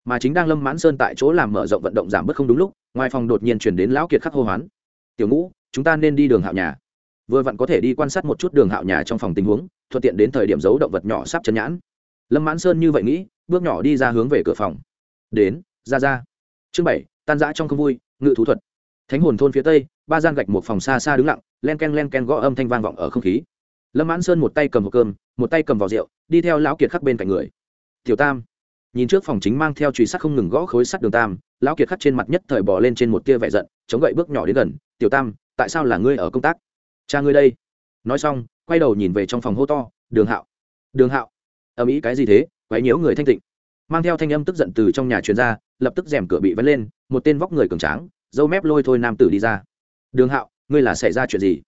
mà chính đang lâm mãn sơn tại chỗ làm mở rộng vận động giảm bớt không đúng lúc, ngoài phòng đột nhiên chuyển đến lão kiệt khắc hô hoán. Tiểu ngũ, chúng ta nên đi đường hạo nhà. Vừa vặn có thể đi quan sát một chút đường hạo nhà trong phòng tình huống, thuận tiện đến thời điểm giấu động vật nhỏ sắp chân nhãn. Lâm mãn sơn như vậy nghĩ, bước nhỏ đi ra hướng về cửa phòng. Đến, ra ra. Chương bảy, tan giã trong không vui, ngự thú thuật. Thánh hồn thôn phía tây, ba gian gạch một phòng xa xa đứng lặng, len k e n len k e n gõ âm thanh vang vọng ở không khí. Lâm mãn sơn một tay cầm hộp cơm, một tay cầm vào rượu, đi theo lão kiệt khắc bên cạnh người. Tiểu tam nhìn trước phòng chính mang theo truy sắt không ngừng gõ khối sắt đường tam, lão kiệt khắc trên mặt nhất thời bỏ lên trên một tia vẻ giận, chống gậy bước nhỏ đến gần, tiểu tam, tại sao là ngươi ở công tác? Cha ngươi đây. Nói xong, quay đầu nhìn về trong phòng hô to, đường hạo đường hạo. Ở mỹ cái gì thế? Quấy nhiễu người thanh tịnh. Mang theo thanh âm tức giận từ trong nhà truyền ra, lập tức rèm cửa bị vấn lên, một tên vóc người cường tráng, dâu mép lôi thôi nam tử đi ra. Đường hạo, ngươi là xảy ra chuyện gì?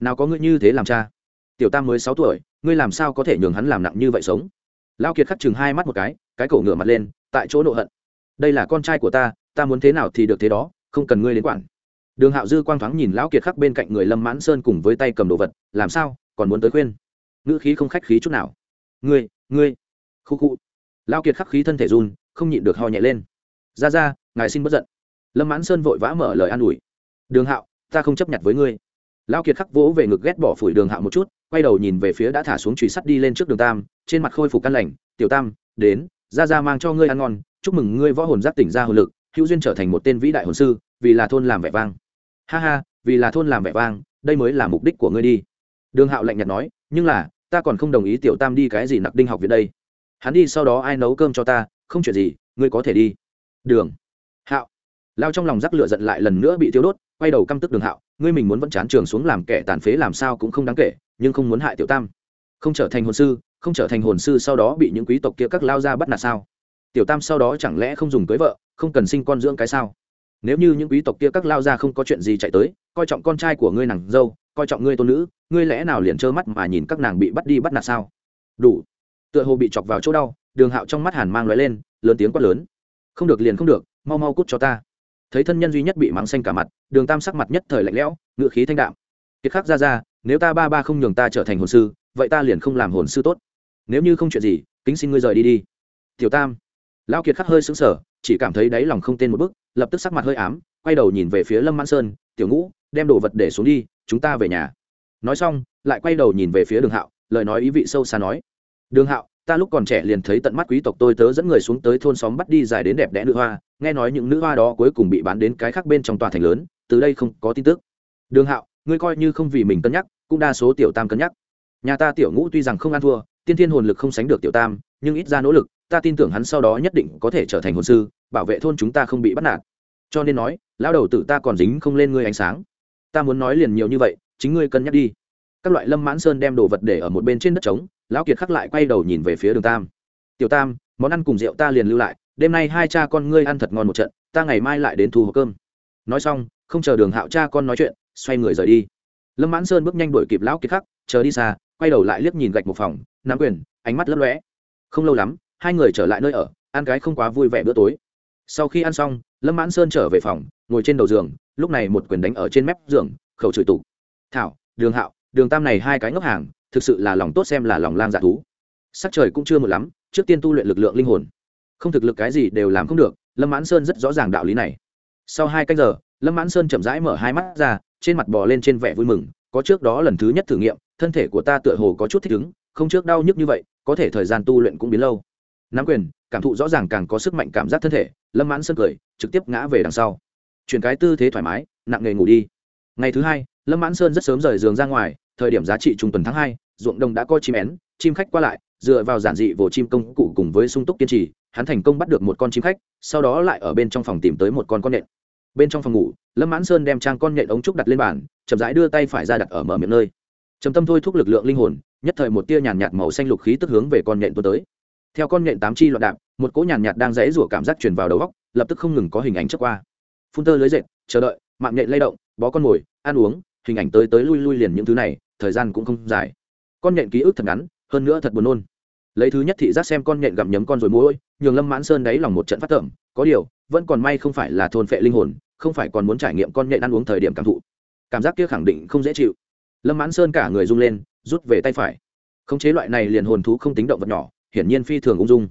Nào có ngươi như thế làm cha? Tiểu tam mới sáu tuổi, ngươi làm sao có thể nhường hắn làm nặng như vậy sống? Lao kiệt khắc chừng hai mắt một cái cái cổ ngửa mặt lên, tại chỗ nộ hận. Đây là con trai của ta ta muốn thế nào thì được thế đó, không cần ngươi đến quản. Đường hạo dư quang thoáng nhìn lão kiệt khắc bên cạnh người lâm mãn sơn cùng với tay cầm đồ vật, làm sao, còn muốn tới khuyên? Ngữ khí không khách khí chút nào. Ngươi ngươi. Khu khu. Lao kiệt khắc khí thân thể run, không nhịn được ho nhẹ lên. Ra ra, ngài xin bất giận. Lâm mãn sơn vội vã mở lời an ủi. Đường hạo, ta không chấp nhận với ngươi. Lao kiệt khắc vỗ về ngực ghét bỏ phủi đường hạo một chút quay đầu nhìn về phía đã thả xuống chùy sắt đi lên trước đường tam, trên mặt khôi phục căn lành, tiểu tam, đến, ra ra mang cho ngươi ăn ngon, chúc mừng ngươi võ hồn giác tỉnh ra hồn lực, hữu duyên trở thành một tên vĩ đại hồn sư, vì là thôn làm vẻ vang. Ha ha, vì là thôn làm vẻ vang, đây mới là mục đích của ngươi đi. Đường hạo lạnh nhạt nói, nhưng là, ta còn không đồng ý tiểu tam đi cái gì nặc đinh học viện đây. Hắn đi sau đó ai nấu cơm cho ta, không chuyện gì, ngươi có thể đi. Đường hạo lao trong lòng rắc lửa giận lại lần nữa bị tiêu đốt, quay đầu căm tức đường hạo ngươi mình muốn vẫn chán trường xuống làm kẻ tàn phế làm sao cũng không đáng kể, nhưng không muốn hại tiểu tam. Không trở thành hồn sư, không trở thành hồn sư sau đó bị những quý tộc kia các lao ra bắt nạt sao? Tiểu tam sau đó chẳng lẽ không dùng cưới vợ, không cần sinh con dưỡng cái sao? Nếu như những quý tộc kia các lao ra không có chuyện gì chạy tới, coi trọng con trai của ngươi nàng dâu, coi trọng ngươi tôn nữ, ngươi lẽ nào liền trơ mắt mà nhìn các nàng bị bắt đi bắt nạt sao? Đủ. Tựa hồ bị chọc vào chỗ đau, đường hạo trong mắt hàn mang loại lên, lớn tiếng quát lớn. Không được liền không được, mau mau cút cho ta thấy thân nhân duy nhất bị mắng xanh cả mặt đường tam sắc mặt nhất thời lạnh lẽo ngự khí thanh đạm. Kiệt khắc ra ra nếu ta ba ba không nhường ta trở thành hồn sư vậy ta liền không làm hồn sư tốt. Nếu như không chuyện gì kính xin ngươi rời đi đi. Tiểu tam. Lão kiệt khắc hơi sững sờ chỉ cảm thấy đáy lòng không tên một bước, lập tức sắc mặt hơi ám quay đầu nhìn về phía lâm mãn sơn tiểu ngũ đem đồ vật để xuống đi chúng ta về nhà. Nói xong lại quay đầu nhìn về phía đường hạo lời nói ý vị sâu xa nói. Đường hạo ta lúc còn trẻ liền thấy tận mắt quý tộc tôi tớ dẫn người xuống tới thôn xóm bắt đi dài đến đẹp đẽ nữ hoa, nghe nói những nữ hoa đó cuối cùng bị bán đến cái khác bên trong tòa thành lớn, từ đây không có tin tức. Đường hạo, ngươi coi như không vì mình cân nhắc, cũng đa số tiểu tam cân nhắc. Nhà ta tiểu ngũ tuy rằng không ăn thua, tiên thiên hồn lực không sánh được tiểu tam, nhưng ít ra nỗ lực, ta tin tưởng hắn sau đó nhất định có thể trở thành hồn sư, bảo vệ thôn chúng ta không bị bắt nạt. Cho nên nói lao đầu tử ta còn dính không lên ngươi ánh sáng. Ta muốn nói liền nhiều như vậy, chính ngươi cân nhắc đi. Các loại lâm mãn sơn đem đồ vật để ở một bên trên đất trống lão kiệt khắc lại quay đầu nhìn về phía đường tam. Tiểu tam, món ăn cùng rượu ta liền lưu lại, đêm nay hai cha con ngươi ăn thật ngon một trận, ta ngày mai lại đến thu hộp cơm. Nói xong, không chờ đường hạo cha con nói chuyện, xoay người rời đi. Lâm mãn sơn bước nhanh đuổi kịp lão kiệt khắc, chờ đi xa, quay đầu lại liếc nhìn gạch một phòng, nắm quyền, ánh mắt lấp lóe. Không lâu lắm, hai người trở lại nơi ở, ăn cái không quá vui vẻ bữa tối. Sau khi ăn xong, lâm mãn sơn trở về phòng, ngồi trên đầu giường, lúc này một quyền đánh ở trên mép giường, khẩu chửi tụ. thảo, đường hạo, đường tam này hai cái ngốc hàng thực sự là lòng tốt xem là lòng lang dạ thú. Sắc trời cũng chưa một lắm, trước tiên tu luyện lực lượng linh hồn. Không thực lực cái gì đều làm không được, lâm mãn sơn rất rõ ràng đạo lý này. Sau hai canh giờ, lâm mãn sơn chậm rãi mở hai mắt ra, trên mặt bò lên trên vẻ vui mừng, có trước đó lần thứ nhất thử nghiệm, thân thể của ta tựa hồ có chút thích ứng, không trước đau nhức như vậy, có thể thời gian tu luyện cũng biến lâu. Nắm quyền, cảm thụ rõ ràng càng có sức mạnh cảm giác thân thể, lâm mãn sơn cười, trực tiếp ngã về đằng sau. Chuyển cái tư thế thoải mái, nặng nghề ngủ đi. Ngày thứ hai, lâm mãn sơn rất sớm rời giường ra ngoài thời điểm giá trị trung tuần tháng hai, ruộng đồng đã có chim én, chim khách qua lại, dựa vào giản dị vồ chim công cụ cùng với sung túc kiên trì, hắn thành công bắt được một con chim khách, sau đó lại ở bên trong phòng tìm tới một con con nhện. Bên trong phòng ngủ, lâm mãn sơn đem trang con nhện ống trúc đặt lên bàn, chậm rãi đưa tay phải ra đặt ở mở miệng nơi. Trầm tâm thôi thúc lực lượng linh hồn, nhất thời một tia nhàn nhạt màu xanh lục khí tức hướng về con nhện tuôn tới. Theo con nhện tám chi loạn đạp, một cỗ nhàn nhạt đang dễ rủa cảm giác truyền vào đầu góc lập tức không ngừng có hình ảnh trước qua. Phun tơ lưới dệt, chờ đợi, mạng nhện lay động, bó con mồi, ăn uống, hình ảnh tới tới lui lui liền những thứ này thời gian cũng không dài. Con nhện ký ức thật ngắn, hơn nữa thật buồn nôn. Lấy thứ nhất thị giác xem con nhện gặm nhấm con rồi mũi nhường lâm mãn sơn đáy lòng một trận phát tởm, có điều, vẫn còn may không phải là thôn phệ linh hồn, không phải còn muốn trải nghiệm con nhện ăn uống thời điểm cảm thụ. Cảm giác kia khẳng định không dễ chịu. Lâm mãn sơn cả người rung lên, rút về tay phải. Khống chế loại này liền hồn thú không tính động vật nhỏ, hiển nhiên phi thường ung dung.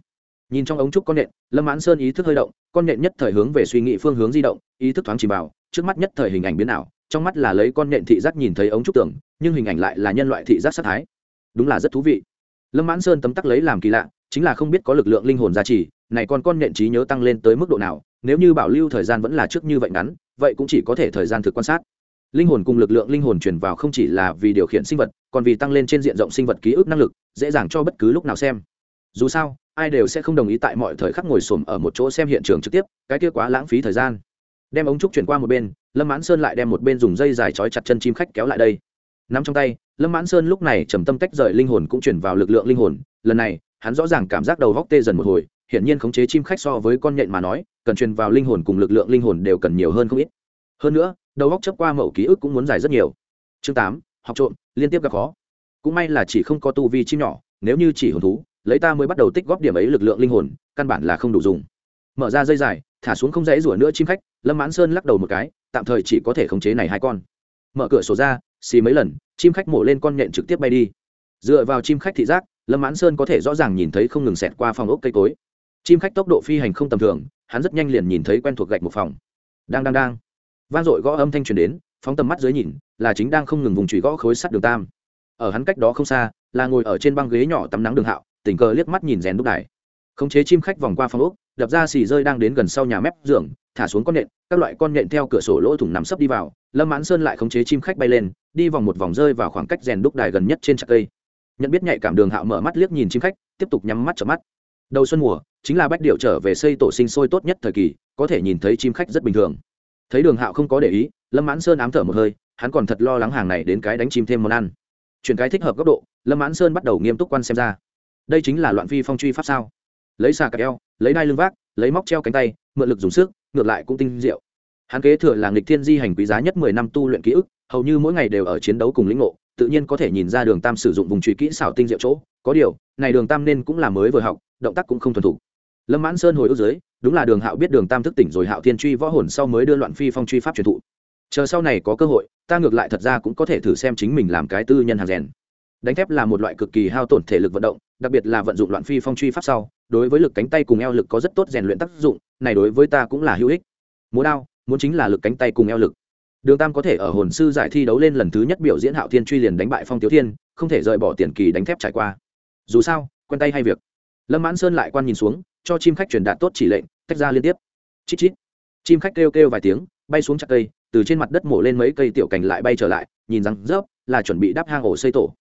Nhìn trong ống trúc con nhện, lâm mãn sơn ý thức hơi động, con nhện nhất thời hướng về suy nghĩ phương hướng di động, ý thức thoáng chỉ vào, trước mắt nhất thời hình ảnh biến ảo trong mắt là lấy con nện thị giác nhìn thấy ống trúc tưởng nhưng hình ảnh lại là nhân loại thị giác sát thái. Đúng là rất thú vị. Lâm mãn sơn tấm tắc lấy làm kỳ lạ, chính là không biết có lực lượng linh hồn giá trị này còn con nện trí nhớ tăng lên tới mức độ nào, nếu như bảo lưu thời gian vẫn là trước như vậy ngắn, vậy cũng chỉ có thể thời gian thực quan sát. Linh hồn cùng lực lượng linh hồn truyền vào không chỉ là vì điều khiển sinh vật, còn vì tăng lên trên diện rộng sinh vật ký ức năng lực, dễ dàng cho bất cứ lúc nào xem. Dù sao, ai đều sẽ không đồng ý tại mọi thời khắc ngồi xổm ở một chỗ xem hiện trường trực tiếp, cái kia quá lãng phí thời gian đem ống trúc chuyển qua một bên, lâm mãn sơn lại đem một bên dùng dây dài trói chặt chân chim khách kéo lại đây. N ắ m trong tay, lâm mãn sơn lúc này trầm tâm tách rời linh hồn cũng chuyển vào lực lượng linh hồn. Lần này, hắn rõ ràng cảm giác đầu góc tê dần một hồi, hiển nhiên khống chế chim khách so với con nhện mà nói, cần truyền vào linh hồn cùng lực lượng linh hồn đều cần nhiều hơn không ít. Hơn nữa, đầu góc chấp qua mẫu ký ức cũng muốn dài rất nhiều. Chương tám, học trộm, liên tiếp gặp khó. Cũng may là chỉ không có tu vi chim nhỏ, nếu như chỉ hồn thú, lấy ta mới bắt đầu tích góp điểm ấy lực lượng linh hồn, căn bản là không đủ dùng. Mở ra dây dài thả xuống không dãy rủa nữa chim khách, lâm mãn sơn lắc đầu một cái, tạm thời chỉ có thể khống chế này hai con. Mở cửa sổ ra, xì mấy lần, chim khách mổ lên con nhện trực tiếp bay đi. Dựa vào chim khách thị giác, lâm mãn sơn có thể rõ ràng nhìn thấy không ngừng xẹt qua phòng ốc cây cối. Chim khách tốc độ phi hành không tầm thường, hắn rất nhanh liền nhìn thấy quen thuộc gạch một phòng. Đang đang đang. Vang dội gõ âm thanh truyền đến, phóng tầm mắt dưới nhìn, là chính đang không ngừng vùng chùy gõ khối sắt đường tam. Ở hắn cách đó không xa, là ngồi ở trên băng ghế nhỏ tắm nắng đường hạo, tình cờ liếc mắt nhìn rèn đúc đài. Khống chế chim khách vòng qua phòng ốc đập ra xì rơi đang đến gần sau nhà mép giường, thả xuống con nện, các loại con nện theo cửa sổ lỗ thủng nằm sấp đi vào, lâm mãn sơn lại khống chế chim khách bay lên, đi vòng một vòng rơi vào khoảng cách rèn đúc đài gần nhất trên chặt cây. Nhận biết nhạy cảm đường hạo mở mắt liếc nhìn chim khách, tiếp tục nhắm mắt trở mắt. Đầu xuân mùa, chính là bách điệu trở về xây tổ sinh sôi tốt nhất thời kỳ, có thể nhìn thấy chim khách rất bình thường. Thấy đường hạo không có để ý, lâm mãn sơn ám thở một hơi, hắn còn thật lo lắng hàng này đến cái đánh chim thêm món ăn. Chuyển cái thích hợp góc độ, lâm mãn sơn bắt đầu nghiêm túc quan xem ra. Đây chính là loạn phi phong truy pháp sao? Lấy xà cà eo, lấy đai lưng vác, lấy móc treo cánh tay, mượn lực dùng sức, ngược lại cũng tinh diệu. Hắn kế thừa là nghịch thiên di hành quý giá nhất mười năm tu luyện ký ức, hầu như mỗi ngày đều ở chiến đấu cùng lĩnh ngộ, tự nhiên có thể nhìn ra đường tam sử dụng vùng truy kỹ xảo tinh diệu chỗ. Có điều, này đường tam nên cũng là mới vừa học, động tác cũng không thuần thủ. lâm mãn sơn hồi ước dưới, đúng là đường hạo biết đường tam thức tỉnh rồi hạo thiên truy võ hồn sau mới đưa loạn phi phong truy pháp truyền thụ. Chờ sau này có cơ hội, ta ngược lại thật ra cũng có thể thử xem chính mình làm cái tư nhân hàng rèn. Đánh thép là một loại cực kỳ hao tổn thể lực vận động, đặc biệt là vận dụng loạn phi phong truy pháp sau đối với lực cánh tay cùng eo lực có rất tốt rèn luyện tác dụng, này đối với ta cũng là hữu ích. Múa đao, muốn chính là lực cánh tay cùng eo lực. Đường tam có thể ở hồn sư giải thi đấu lên lần thứ nhất biểu diễn hạo thiên truy liền đánh bại phong tiếu thiên, không thể rời bỏ tiền kỳ đánh thép trải qua. Dù sao, quen tay hay việc. Lâm mãn sơn lại quan nhìn xuống, cho chim khách truyền đạt tốt chỉ lệnh, tách ra liên tiếp. Chít chít. Chim khách kêu kêu vài tiếng, bay xuống chặt cây, từ trên mặt đất mổ lên mấy cây tiểu cành lại bay trở lại, nhìn rằng rớp, là chuẩn bị đắp hang ổ xây tổ.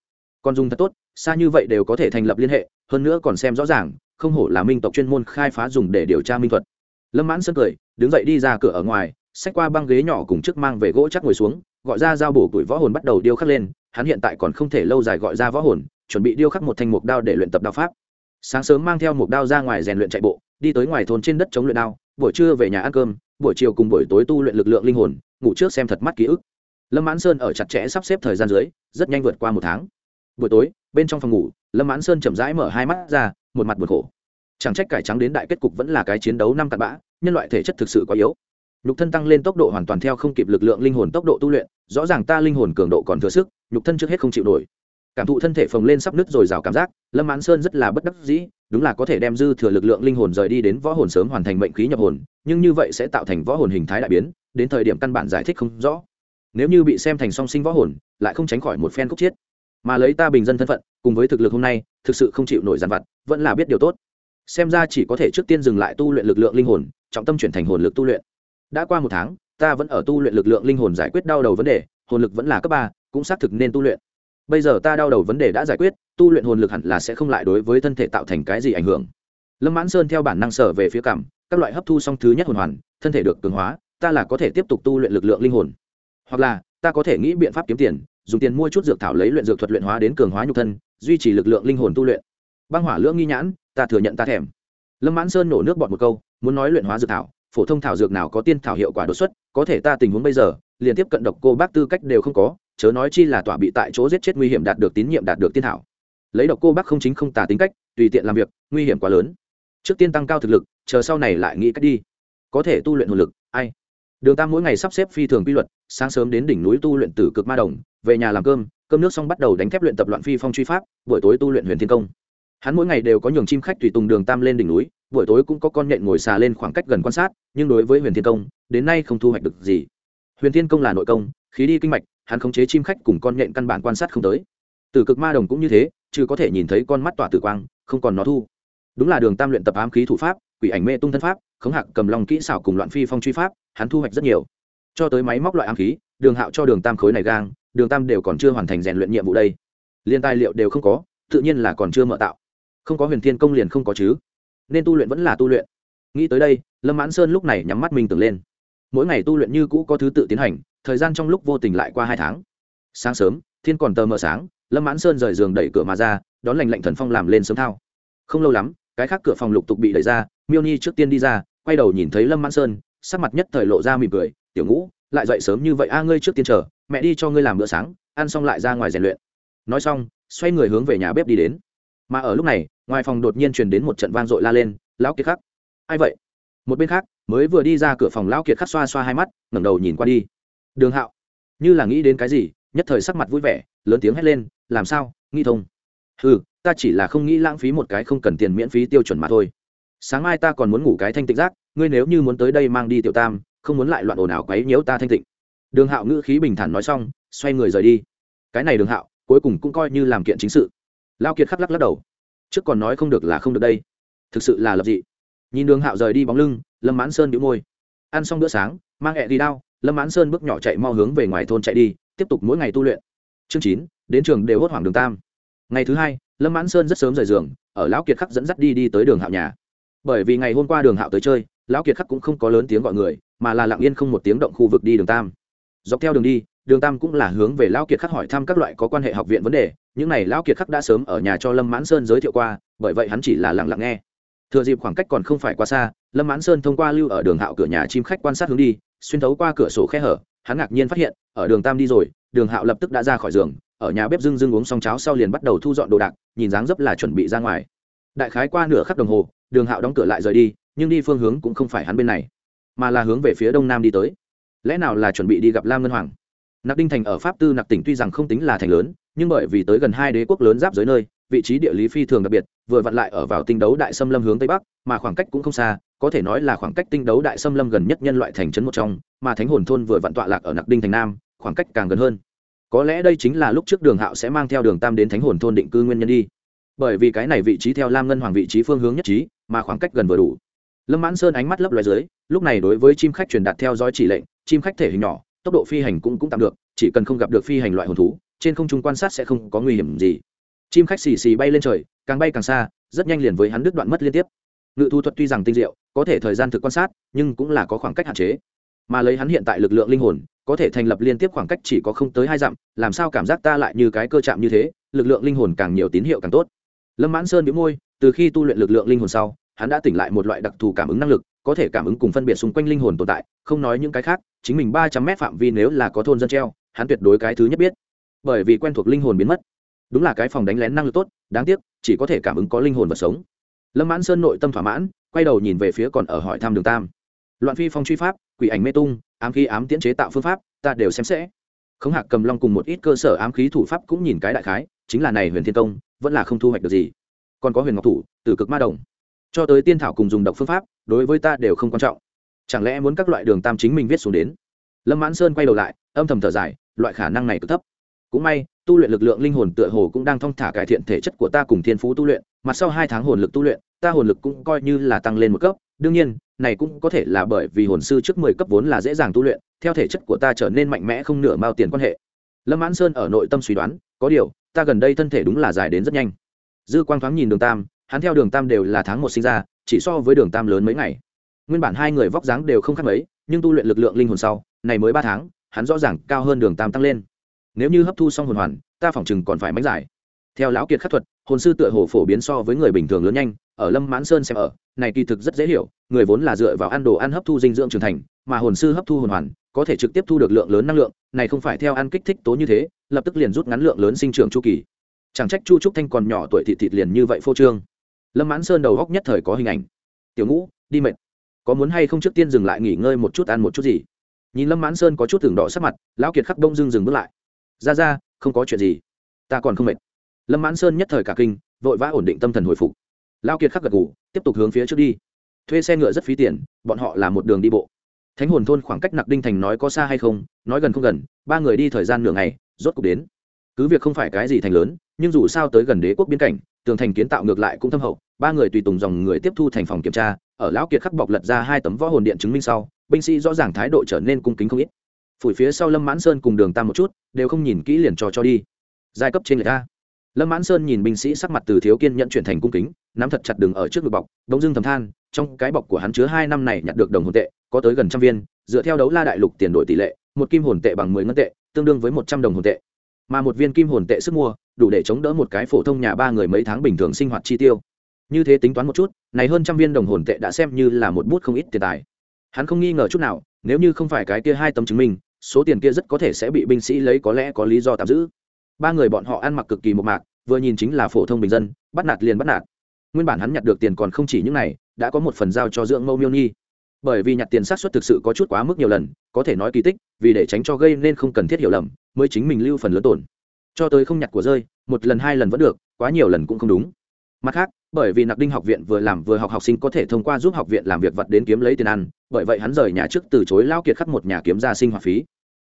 Còn dùng thật tốt, xa như vậy đều có thể thành lập liên hệ, hơn nữa còn xem rõ ràng không hổ là minh tộc chuyên môn khai phá dùng để điều tra minh thuật. Lâm mãn sơn cười, đứng dậy đi ra cửa ở ngoài, xách qua băng ghế nhỏ cùng chức mang về gỗ chắc ngồi xuống, gọi ra dao bổ tuổi võ hồn bắt đầu điêu khắc lên, hắn hiện tại còn không thể lâu dài gọi ra võ hồn, chuẩn bị điêu khắc một thanh mục đao để luyện tập đao pháp. Sáng sớm mang theo mục đao ra ngoài rèn luyện chạy bộ, đi tới ngoài thôn trên đất chống luyện đao, buổi trưa về nhà ăn cơm, buổi chiều cùng buổi tối tu luyện lực lượng linh hồn, ngủ trước xem thật mắt ký ức. Lâm mãn sơn ở chặt chẽ sắp xếp thời gian dưới, rất nhanh vượt qua một tháng. Buổi tối bên trong phòng ngủ, lâm mãn sơn chậm rãi mở hai mắt ra, một mặt buồn khổ. Chẳng trách cải trắng đến đại kết cục vẫn là cái chiến đấu năm tạt bã, nhân loại thể chất thực sự quá yếu. Nhục thân tăng lên tốc độ hoàn toàn theo không kịp lực lượng linh hồn tốc độ tu luyện, rõ ràng ta linh hồn cường độ còn thừa sức, nhục thân trước hết không chịu nổi. Cảm thụ thân thể phồng lên sắp nứt rồi rào cảm giác, lâm mãn sơn rất là bất đắc dĩ, đúng là có thể đem dư thừa lực lượng linh hồn rời đi đến võ hồn sớm hoàn thành mệnh khí nhập hồn, nhưng như vậy sẽ tạo thành võ hồn hình thái đại biến, đến thời điểm căn bản giải thích không rõ. Nếu như bị xem thành song sinh võ hồn, lại không tránh khỏi một phen khúc chiết mà lấy ta bình dân thân phận, cùng với thực lực hôm nay, thực sự không chịu nổi giàn vặt, vẫn là biết điều tốt. Xem ra chỉ có thể trước tiên dừng lại tu luyện lực lượng linh hồn, trọng tâm chuyển thành hồn lực tu luyện. Đã qua một tháng, ta vẫn ở tu luyện lực lượng linh hồn giải quyết đau đầu vấn đề, hồn lực vẫn là cấp ba, cũng xác thực nên tu luyện. Bây giờ ta đau đầu vấn đề đã giải quyết, tu luyện hồn lực hẳn là sẽ không lại đối với thân thể tạo thành cái gì ảnh hưởng. Lâm mãn sơn theo bản năng sở về phía cảm, các loại hấp thu song thứ nhất hồn hoàn, thân thể được cường hóa, ta là có thể tiếp tục tu luyện lực lượng linh hồn. Hoặc là, ta có thể nghĩ biện pháp kiếm tiền dùng tiền mua chút dược thảo lấy luyện dược thuật luyện hóa đến cường hóa nhục thân, duy trì lực lượng linh hồn tu luyện. Băng hỏa lưỡng nghi nhãn, ta thừa nhận ta thèm. Lâm mãn sơn nổ nước bọt một câu, muốn nói luyện hóa dược thảo, phổ thông thảo dược nào có tiên thảo hiệu quả đột xuất, có thể ta tình huống bây giờ, liền tiếp cận độc cô bác tư cách đều không có, chớ nói chi là tỏa bị tại chỗ giết chết nguy hiểm đạt được tín nhiệm đạt được tiên thảo. Lấy độc cô bác không chính không tà tính cách, tùy tiện làm việc, nguy hiểm quá lớn. Trước tiên tăng cao thực lực, chờ sau này lại nghĩ cách đi. Có thể tu luyện hồn lực, ai? Đường tam mỗi ngày sắp xếp phi thường quy luật, sáng sớm đến đỉnh núi tu luyện tử cực ma đồng, về nhà làm cơm cơm nước xong bắt đầu đánh thép luyện tập loạn phi phong truy pháp, buổi tối tu luyện huyền thiên công. Hắn mỗi ngày đều có nhường chim khách tùy tùng đường tam lên đỉnh núi, buổi tối cũng có con nhện ngồi xà lên khoảng cách gần quan sát, nhưng đối với huyền thiên công, đến nay không thu hoạch được gì. Huyền thiên công là nội công, khí đi kinh mạch, hắn khống chế chim khách cùng con nhện căn bản quan sát không tới. Từ cực ma đồng cũng như thế chứ có thể nhìn thấy con mắt tỏa tử quang, không còn nó thu. Đúng là đường tam luyện tập ám khí thủ pháp quỷ ảnh mê tung thân pháp, khống hạc cầm lòng kỹ xảo cùng loạn phi phong truy pháp, hắn thu hoạch rất nhiều. Cho tới máy móc loại ám khí, đường hạo cho đường tam khối này gang, đường tam đều còn chưa hoàn thành rèn luyện nhiệm vụ đây. Liên tài liệu đều không có, tự nhiên là còn chưa mở tạo. Không có huyền thiên công liền không có chứ. Nên tu luyện vẫn là tu luyện. Nghĩ tới đây, lâm mãn sơn lúc này nhắm mắt mình tưởng lên. Mỗi ngày tu luyện như cũ có thứ tự tiến hành, thời gian trong lúc vô tình lại qua hai tháng. Sáng sớm, thiên còn tờ mờ sáng, lâm mãn sơn rời giường đẩy cửa mà ra, đón lành lạnh thần phong làm lên sớm thao. Không lâu lắm cái khác cửa phòng lục tục bị đẩy ra, miêu nhi trước tiên đi ra, quay đầu nhìn thấy lâm mãn sơn, sắc mặt nhất thời lộ ra mỉm cười, tiểu ngũ, lại dậy sớm như vậy a, ngươi trước tiên chờ, mẹ đi cho ngươi làm bữa sáng, ăn xong lại ra ngoài rèn luyện. Nói xong, xoay người hướng về nhà bếp đi đến. Mà ở lúc này, ngoài phòng đột nhiên truyền đến một trận vang dội la lên, lão kiệt khắc. Ai vậy? Một bên khác, mới vừa đi ra cửa phòng lão kiệt khắc xoa xoa hai mắt, ngẩng đầu nhìn qua đi. Đường hạo. Như là nghĩ đến cái gì, nhất thời sắc mặt vui vẻ, lớn tiếng hét lên, làm sao, nghi thông? Ừ ta chỉ là không nghĩ lãng phí một cái không cần tiền miễn phí tiêu chuẩn mà thôi. Sáng mai ta còn muốn ngủ cái thanh tịnh giác, ngươi nếu như muốn tới đây mang đi tiểu tam, không muốn lại loạn ồn ào quấy nhiễu ta thanh tịnh. Đường hạo ngữ khí bình thản nói xong, xoay người rời đi. Cái này đường hạo, cuối cùng cũng coi như làm kiện chính sự. Lao kiệt khắc lắc lắc đầu. Trước còn nói không được là không được đây. Thực sự là lập dị. Nhìn đường hạo rời đi bóng lưng, lâm mãn sơn đĩu môi. Ăn xong bữa sáng, mang hẹ đi đao, lâm mãn sơn bước nhỏ chạy mau hướng về ngoài thôn chạy đi, tiếp tục mỗi ngày tu luyện. Chương chín, đến trường đều hốt hoảng đường tam ngày thứ hai, lâm mãn sơn rất sớm rời giường, ở lão kiệt khắc dẫn dắt đi đi tới đường hạo nhà. Bởi vì ngày hôm qua đường hạo tới chơi, lão kiệt khắc cũng không có lớn tiếng gọi người, mà là lặng yên không một tiếng động khu vực đi đường tam. Dọc theo đường đi, đường tam cũng là hướng về lão kiệt khắc hỏi thăm các loại có quan hệ học viện vấn đề, những này lão kiệt khắc đã sớm ở nhà cho lâm mãn sơn giới thiệu qua, bởi vậy hắn chỉ là lặng lặng nghe. Thừa dịp khoảng cách còn không phải quá xa, lâm mãn sơn thông qua lưu ở đường hạo cửa nhà chim khách quan sát hướng đi, xuyên thấu qua cửa sổ khe hở, hắn ngạc nhiên phát hiện, ở đường tam đi rồi, đường hạo lập tức đã ra khỏi giường ở nhà bếp dưng dưng uống xong cháo sau liền bắt đầu thu dọn đồ đạc, nhìn dáng dấp là chuẩn bị ra ngoài. Đại khái qua nửa khắc đồng hồ, đường hạo đóng cửa lại rời đi, nhưng đi phương hướng cũng không phải hắn bên này, mà là hướng về phía đông nam đi tới. Lẽ nào là chuẩn bị đi gặp lam ngân hoàng? Nặc đinh thành ở pháp tư nặc tỉnh tuy rằng không tính là thành lớn, nhưng bởi vì tới gần hai đế quốc lớn giáp giới nơi, vị trí địa lý phi thường đặc biệt, vừa vặn lại ở vào tinh đấu đại xâm lâm hướng tây bắc, mà khoảng cách cũng không xa, có thể nói là khoảng cách tinh đấu đại xâm lâm gần nhất nhân loại thành trấn một trong, mà thánh hồn thôn vừa vặn tọa lạc ở nặc đinh thành nam, khoảng cách càng gần hơn có lẽ đây chính là lúc trước đường hạo sẽ mang theo đường tam đến thánh hồn thôn định cư nguyên nhân đi. Bởi vì cái này vị trí theo lam ngân hoàng vị trí phương hướng nhất trí, mà khoảng cách gần vừa đủ. Lâm mãn sơn ánh mắt lấp loài dưới, lúc này đối với chim khách truyền đạt theo dõi chỉ lệnh, chim khách thể hình nhỏ, tốc độ phi hành cũng cũng tạm được, chỉ cần không gặp được phi hành loại hồn thú, trên không trung quan sát sẽ không có nguy hiểm gì. Chim khách xì xì bay lên trời, càng bay càng xa, rất nhanh liền với hắn đứt đoạn mất liên tiếp. Ngự thu thuật tuy rằng tinh diệu, có thể thời gian thực quan sát, nhưng cũng là có khoảng cách hạn chế mà lấy hắn hiện tại lực lượng linh hồn, có thể thành lập liên tiếp khoảng cách chỉ có không tới hai dặm, làm sao cảm giác ta lại như cái cơ chạm như thế, lực lượng linh hồn càng nhiều tín hiệu càng tốt. Lâm mãn sơn bị môi, từ khi tu luyện lực lượng linh hồn sau, hắn đã tỉnh lại một loại đặc thù cảm ứng năng lực, có thể cảm ứng cùng phân biệt xung quanh linh hồn tồn tại, không nói những cái khác, chính mình ba trăm mét phạm vi nếu là có thôn dân treo, hắn tuyệt đối cái thứ nhất biết. Bởi vì quen thuộc linh hồn biến mất. Đúng là cái phòng đánh lén năng lực tốt, đáng tiếc, chỉ có thể cảm ứng có linh hồn vật sống. Lâm mãn sơn nội tâm thỏa mãn, quay đầu nhìn về phía còn ở hỏi thăm đường tam. Loạn phi phong truy pháp quỷ ảnh mê tung, ám khí ám tiễn chế tạo phương pháp, ta đều xem sẽ. Khống hạc cầm long cùng một ít cơ sở ám khí thủ pháp cũng nhìn cái đại khái, chính là này huyền thiên công vẫn là không thu hoạch được gì. Còn có huyền ngọc thủ từ cực ma đồng. Cho tới tiên thảo cùng dùng độc phương pháp, đối với ta đều không quan trọng. Chẳng lẽ muốn các loại đường tam chính mình viết xuống đến? Lâm mãn sơn quay đầu lại, âm thầm thở dài, loại khả năng này cực thấp. Cũng may, tu luyện lực lượng linh hồn tựa hồ cũng đang thong thả cải thiện thể chất của ta cùng thiên phú tu luyện mặt sau hai tháng hồn lực tu luyện, ta hồn lực cũng coi như là tăng lên một cấp. Đương nhiên này cũng có thể là bởi vì hồn sư trước mười cấp vốn là dễ dàng tu luyện, theo thể chất của ta trở nên mạnh mẽ không nửa mao tiền quan hệ. Lâm mãn sơn ở nội tâm suy đoán, có điều, ta gần đây thân thể đúng là dài đến rất nhanh. Dư quang thoáng nhìn đường tam, hắn theo đường tam đều là tháng một sinh ra, chỉ so với đường tam lớn mấy ngày. Nguyên bản hai người vóc dáng đều không khác mấy, nhưng tu luyện lực lượng linh hồn sau, này mới ba tháng, hắn rõ ràng cao hơn đường tam tăng lên. Nếu như hấp thu xong hồn hoàn, ta phỏng chừng còn phải mánh giải theo lão kiệt khắc thuật, hồn sư tựa hồ phổ biến so với người bình thường lớn nhanh, ở lâm mãn sơn xem ở, này kỳ thực rất dễ hiểu, người vốn là dựa vào ăn đồ ăn hấp thu dinh dưỡng trưởng thành, mà hồn sư hấp thu hồn hoàn, có thể trực tiếp thu được lượng lớn năng lượng, này không phải theo ăn kích thích tố như thế, lập tức liền rút ngắn lượng lớn sinh trưởng chu kỳ. Chẳng trách chu trúc thanh còn nhỏ tuổi thị thịt liền như vậy phô trương. Lâm mãn sơn đầu góc nhất thời có hình ảnh. Tiểu ngũ, đi mệt. Có muốn hay không trước tiên dừng lại nghỉ ngơi một chút ăn một chút gì? Nhìn lâm mãn sơn có chút thường đỏ sắc mặt, lão kiệt khắc đông dưng dừng bước lại. Ra ra, không có chuyện gì. Ta còn không mệt lâm mãn sơn nhất thời cả kinh, vội vã ổn định tâm thần hồi phục. Lao kiệt khắc gật ngủ tiếp tục hướng phía trước đi. Thuê xe ngựa rất phí tiền, bọn họ là một đường đi bộ. Thánh hồn thôn khoảng cách nặc đinh thành nói có xa hay không, nói gần không gần, ba người đi thời gian nửa ngày, rốt cục đến. Cứ việc không phải cái gì thành lớn, nhưng dù sao tới gần đế quốc biên cảnh, tường thành kiến tạo ngược lại cũng thâm hậu, ba người tùy tùng dòng người tiếp thu thành phòng kiểm tra, ở lão kiệt khắc bọc lật ra hai tấm võ hồn điện chứng minh sau, binh sĩ rõ ràng thái độ trở nên cung kính không ít. Phủi phía sau lâm mãn sơn cùng đường tam một chút, đều không nhìn kỹ liền trò cho đi. Giai cấp trên người ta lâm mãn sơn nhìn binh sĩ sắc mặt từ thiếu kiên nhận chuyển thành cung kính, nắm thật chặt đường ở trước ngực bọc đông dưng thầm than, trong cái bọc của hắn chứa hai năm này nhặt được đồng hồn tệ, có tới gần trăm viên, dựa theo đấu la đại lục tiền đổi tỷ lệ, một kim hồn tệ bằng mười ngân tệ, tương đương với một trăm đồng hồn tệ. Mà một viên kim hồn tệ sức mua, đủ để chống đỡ một cái phổ thông nhà ba người mấy tháng bình thường sinh hoạt chi tiêu. Như thế tính toán một chút, này hơn trăm viên đồng hồn tệ đã xem như là một bút không ít tiền tài. Hắn không nghi ngờ chút nào, nếu như không phải cái kia hai tấm chứng minh, số tiền kia rất có thể sẽ bị binh sĩ lấy có lẽ có lý do tạm giữ ba người bọn họ ăn mặc cực kỳ một mạc, vừa nhìn chính là phổ thông bình dân, bắt nạt liền bắt nạt. Nguyên bản hắn nhặt được tiền còn không chỉ những này, đã có một phần giao cho dưỡng mâu miêu nhi. Bởi vì nhặt tiền sát xuất thực sự có chút quá mức nhiều lần, có thể nói kỳ tích, vì để tránh cho gây nên không cần thiết hiểu lầm, mới chính mình lưu phần lớn tổn. Cho tới không nhặt của rơi, một lần hai lần vẫn được, quá nhiều lần cũng không đúng. Mặt khác, bởi vì nặc đinh học viện vừa làm vừa học học sinh có thể thông qua giúp học viện làm việc vật đến kiếm lấy tiền ăn, bởi vậy hắn rời nhà trước từ chối lao kiệt khắc một nhà kiếm ra sinh hoạt phí.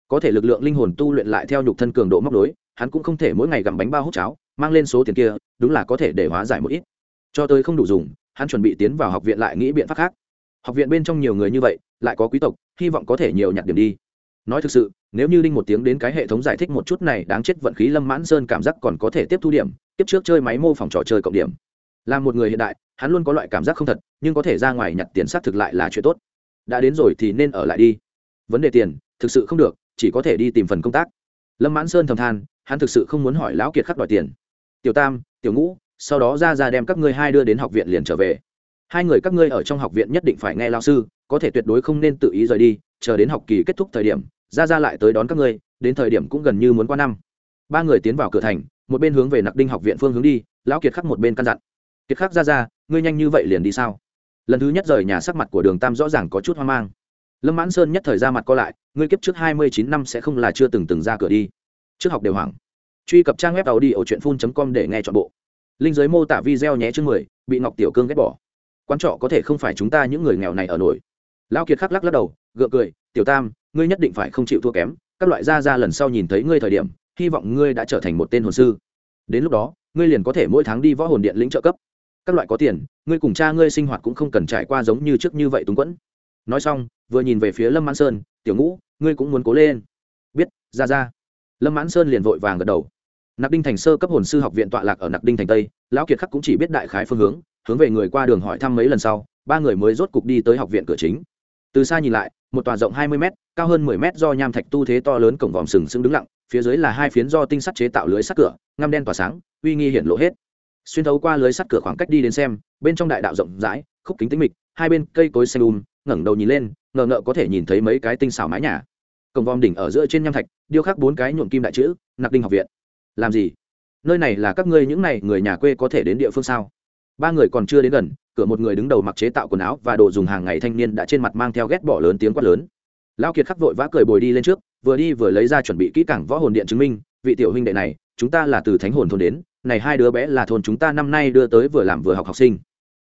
Có thể lực lượng linh hồn tu luyện lại theo nhục thân cường độ móc đối hắn cũng không thể mỗi ngày gặm bánh bao hút cháo, mang lên số tiền kia, đúng là có thể để hóa giải một ít. Cho tới không đủ dùng, hắn chuẩn bị tiến vào học viện lại nghĩ biện pháp khác. Học viện bên trong nhiều người như vậy, lại có quý tộc, hy vọng có thể nhiều nhặt điểm đi. Nói thực sự, nếu như đinh một tiếng đến cái hệ thống giải thích một chút này, đáng chết vận khí lâm mãn sơn cảm giác còn có thể tiếp thu điểm, tiếp trước chơi máy mô phỏng trò chơi cộng điểm. Là một người hiện đại, hắn luôn có loại cảm giác không thật, nhưng có thể ra ngoài nhặt tiền xác thực lại là chuyện tốt. Đã đến rồi thì nên ở lại đi. Vấn đề tiền, thực sự không được, chỉ có thể đi tìm phần công tác lâm mãn sơn thầm than, hắn thực sự không muốn hỏi lão kiệt khắc đòi tiền. Tiểu tam, tiểu ngũ, sau đó ra ra đem các ngươi hai đưa đến học viện liền trở về. Hai người các ngươi ở trong học viện nhất định phải nghe lao sư, có thể tuyệt đối không nên tự ý rời đi, chờ đến học kỳ kết thúc thời điểm, ra ra lại tới đón các ngươi, đến thời điểm cũng gần như muốn qua năm. Ba người tiến vào cửa thành, một bên hướng về nặc đinh học viện phương hướng đi, lão kiệt khắc một bên căn dặn. Kiệt khắc, ra ra, ngươi nhanh như vậy liền đi sao? Lần thứ nhất rời nhà sắc mặt của đường tam rõ ràng có chút hoang mang lâm mãn sơn nhất thời ra mặt co lại, ngươi kiếp trước hai mươi chín năm sẽ không là chưa từng từng ra cửa đi. Trước học đều hoảng. Truy cập trang web tàu đi ở truyện phun com để nghe t h ọ n bộ. Linh giới mô tả video nhé chương mười, bị ngọc tiểu cương ghét bỏ. Quán trọ có thể không phải chúng ta những người nghèo này ở nổi. Lao kiệt khắc lắc lắc đầu, gượng cười, tiểu tam, ngươi nhất định phải không chịu thua kém. Các loại gia ra lần sau nhìn thấy ngươi thời điểm, hy vọng ngươi đã trở thành một tên hồn sư. Đến lúc đó, ngươi liền có thể mỗi tháng đi võ hồn điện lĩnh trợ cấp. Các loại có tiền, ngươi cùng cha ngươi sinh hoạt cũng không cần trải qua giống như trước như vậy túng quẫn nói xong, vừa nhìn về phía lâm mãn sơn, tiểu ngũ, ngươi cũng muốn cố lên. Biết, ra ra. Lâm mãn sơn liền vội vàng gật đầu. Nặc đinh thành sơ cấp hồn sư học viện tọa lạc ở nặc đinh thành tây, lão kiệt khắc cũng chỉ biết đại khái phương hướng hướng về người qua đường hỏi thăm mấy lần sau, ba người mới rốt cục đi tới học viện cửa chính. Từ xa nhìn lại, một tòa rộng hai mươi m cao hơn mười m do nham thạch tu thế to lớn cổng vòm sừng sững đứng lặng, phía dưới là hai phiến do tinh sắt chế tạo lưới sắt cửa, ngăm đen tỏa sáng, uy nghi hiện lộ hết. Xuyên thấu qua lưới sắt cửa khoảng cách đi đến xem, bên trong đại đạo rộng rãi, khúc kính tính mịch, hai bên cây cối xanh um ngẩng đầu nhìn lên, ngờ ngợ có thể nhìn thấy mấy cái tinh xảo mái nhà. Cổng vòm đỉnh ở giữa trên nham thạch, điêu khắc bốn cái nhuộm kim đại chữ, nặc đinh học viện. Làm gì? Nơi này là các ngươi những n à y người nhà quê có thể đến địa phương sao? Ba người còn chưa đến gần, cửa một người đứng đầu mặc chế tạo quần áo và đồ dùng hàng ngày thanh niên đã trên mặt mang theo ghét bỏ lớn tiếng quát lớn. Lao kiệt khắc vội vã cười bồi đi lên trước, vừa đi vừa lấy ra chuẩn bị kỹ cảng võ hồn điện chứng minh, vị tiểu huynh đệ này, chúng ta là từ thánh hồn thôn đến, này hai đứa bé là thôn chúng ta năm nay đưa tới vừa làm vừa học học sinh.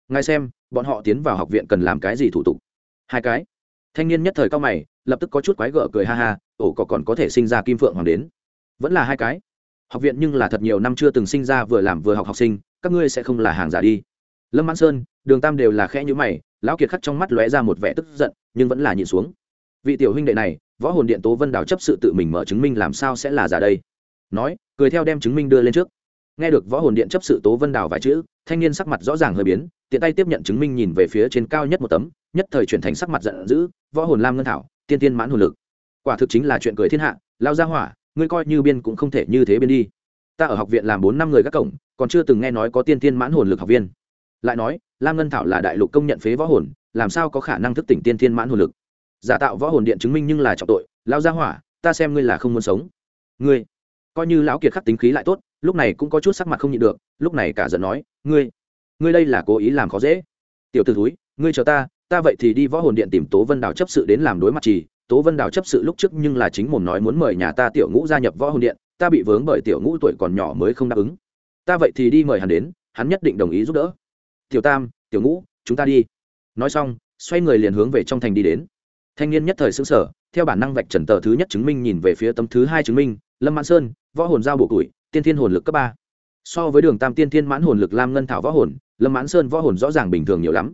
Ngài xem, bọn họ tiến vào học viện cần làm cái gì thủ tục? Hai cái. Thanh niên nhất thời cao mày, lập tức có chút quái gở cười ha ha ổ cỏ còn có thể sinh ra kim phượng hoàng đến. Vẫn là hai cái. Học viện nhưng là thật nhiều năm chưa từng sinh ra vừa làm vừa học học sinh, các ngươi sẽ không là hàng giả đi. Lâm mãn sơn, đường tam đều là khẽ nhữ mày, lão kiệt khắc trong mắt lóe ra một vẻ tức giận, nhưng vẫn là nhìn xuống. Vị tiểu huynh đệ này, võ hồn điện tố vân đào chấp sự tự mình mở chứng minh làm sao sẽ là giả đây? Nói, cười theo đem chứng minh đưa lên trước. Nghe được võ hồn điện chấp sự tố vân đào vài chữ thanh niên sắc mặt rõ ràng hơi biến, tiện tay tiếp nhận chứng minh nhìn về phía trên cao nhất một tấm, nhất thời chuyển thành sắc mặt giận dữ, võ hồn lam ngân thảo, tiên tiên mãn hồn lực. Quả thực chính là chuyện cười thiên hạ, lao ra hỏa, ngươi coi như biên cũng không thể như thế biên đi. Ta ở học viện làm bốn năm người các cổng, còn chưa từng nghe nói có tiên tiên mãn hồn lực học viên. Lại nói, lam ngân thảo là đại lục công nhận phế võ hồn, làm sao có khả năng thức tỉnh tiên tiên mãn hồn lực? Giả tạo võ hồn điện chứng minh nhưng là trọng tội, lao ra hỏa, ta xem ngươi là không muốn sống. Ngươi coi như lão kiệt khắc tính khí lại tốt, lúc này cũng có chút sắc mặt không nhịn được, lúc này cả giận nói, ngươi ngươi đây là cố ý làm khó dễ. Tiểu t ử thúi, ngươi chờ ta ta vậy thì đi võ hồn điện tìm tố vân đào chấp sự đến làm đối mặt trì. Tố vân đào chấp sự lúc trước nhưng là chính mồm nói muốn mời nhà ta tiểu ngũ gia nhập võ hồn điện, ta bị vướng bởi tiểu ngũ tuổi còn nhỏ mới không đáp ứng. Ta vậy thì đi mời hắn đến, hắn nhất định đồng ý giúp đỡ. Tiểu tam, tiểu ngũ, chúng ta đi. Nói xong, xoay người liền hướng về trong thành đi đến. Thanh niên nhất thời xứng sở theo bản năng vạch trần tờ thứ nhất chứng minh nhìn về phía tấm thứ hai chứng minh, lâm mãn sơn võ hồn giao bộ tuổi tiên thiên hồn lực cấp ba. So với đường tam tiên thiên mãn hồn lực lam ngân thảo võ hồn, lâm mãn sơn võ hồn rõ ràng bình thường nhiều lắm.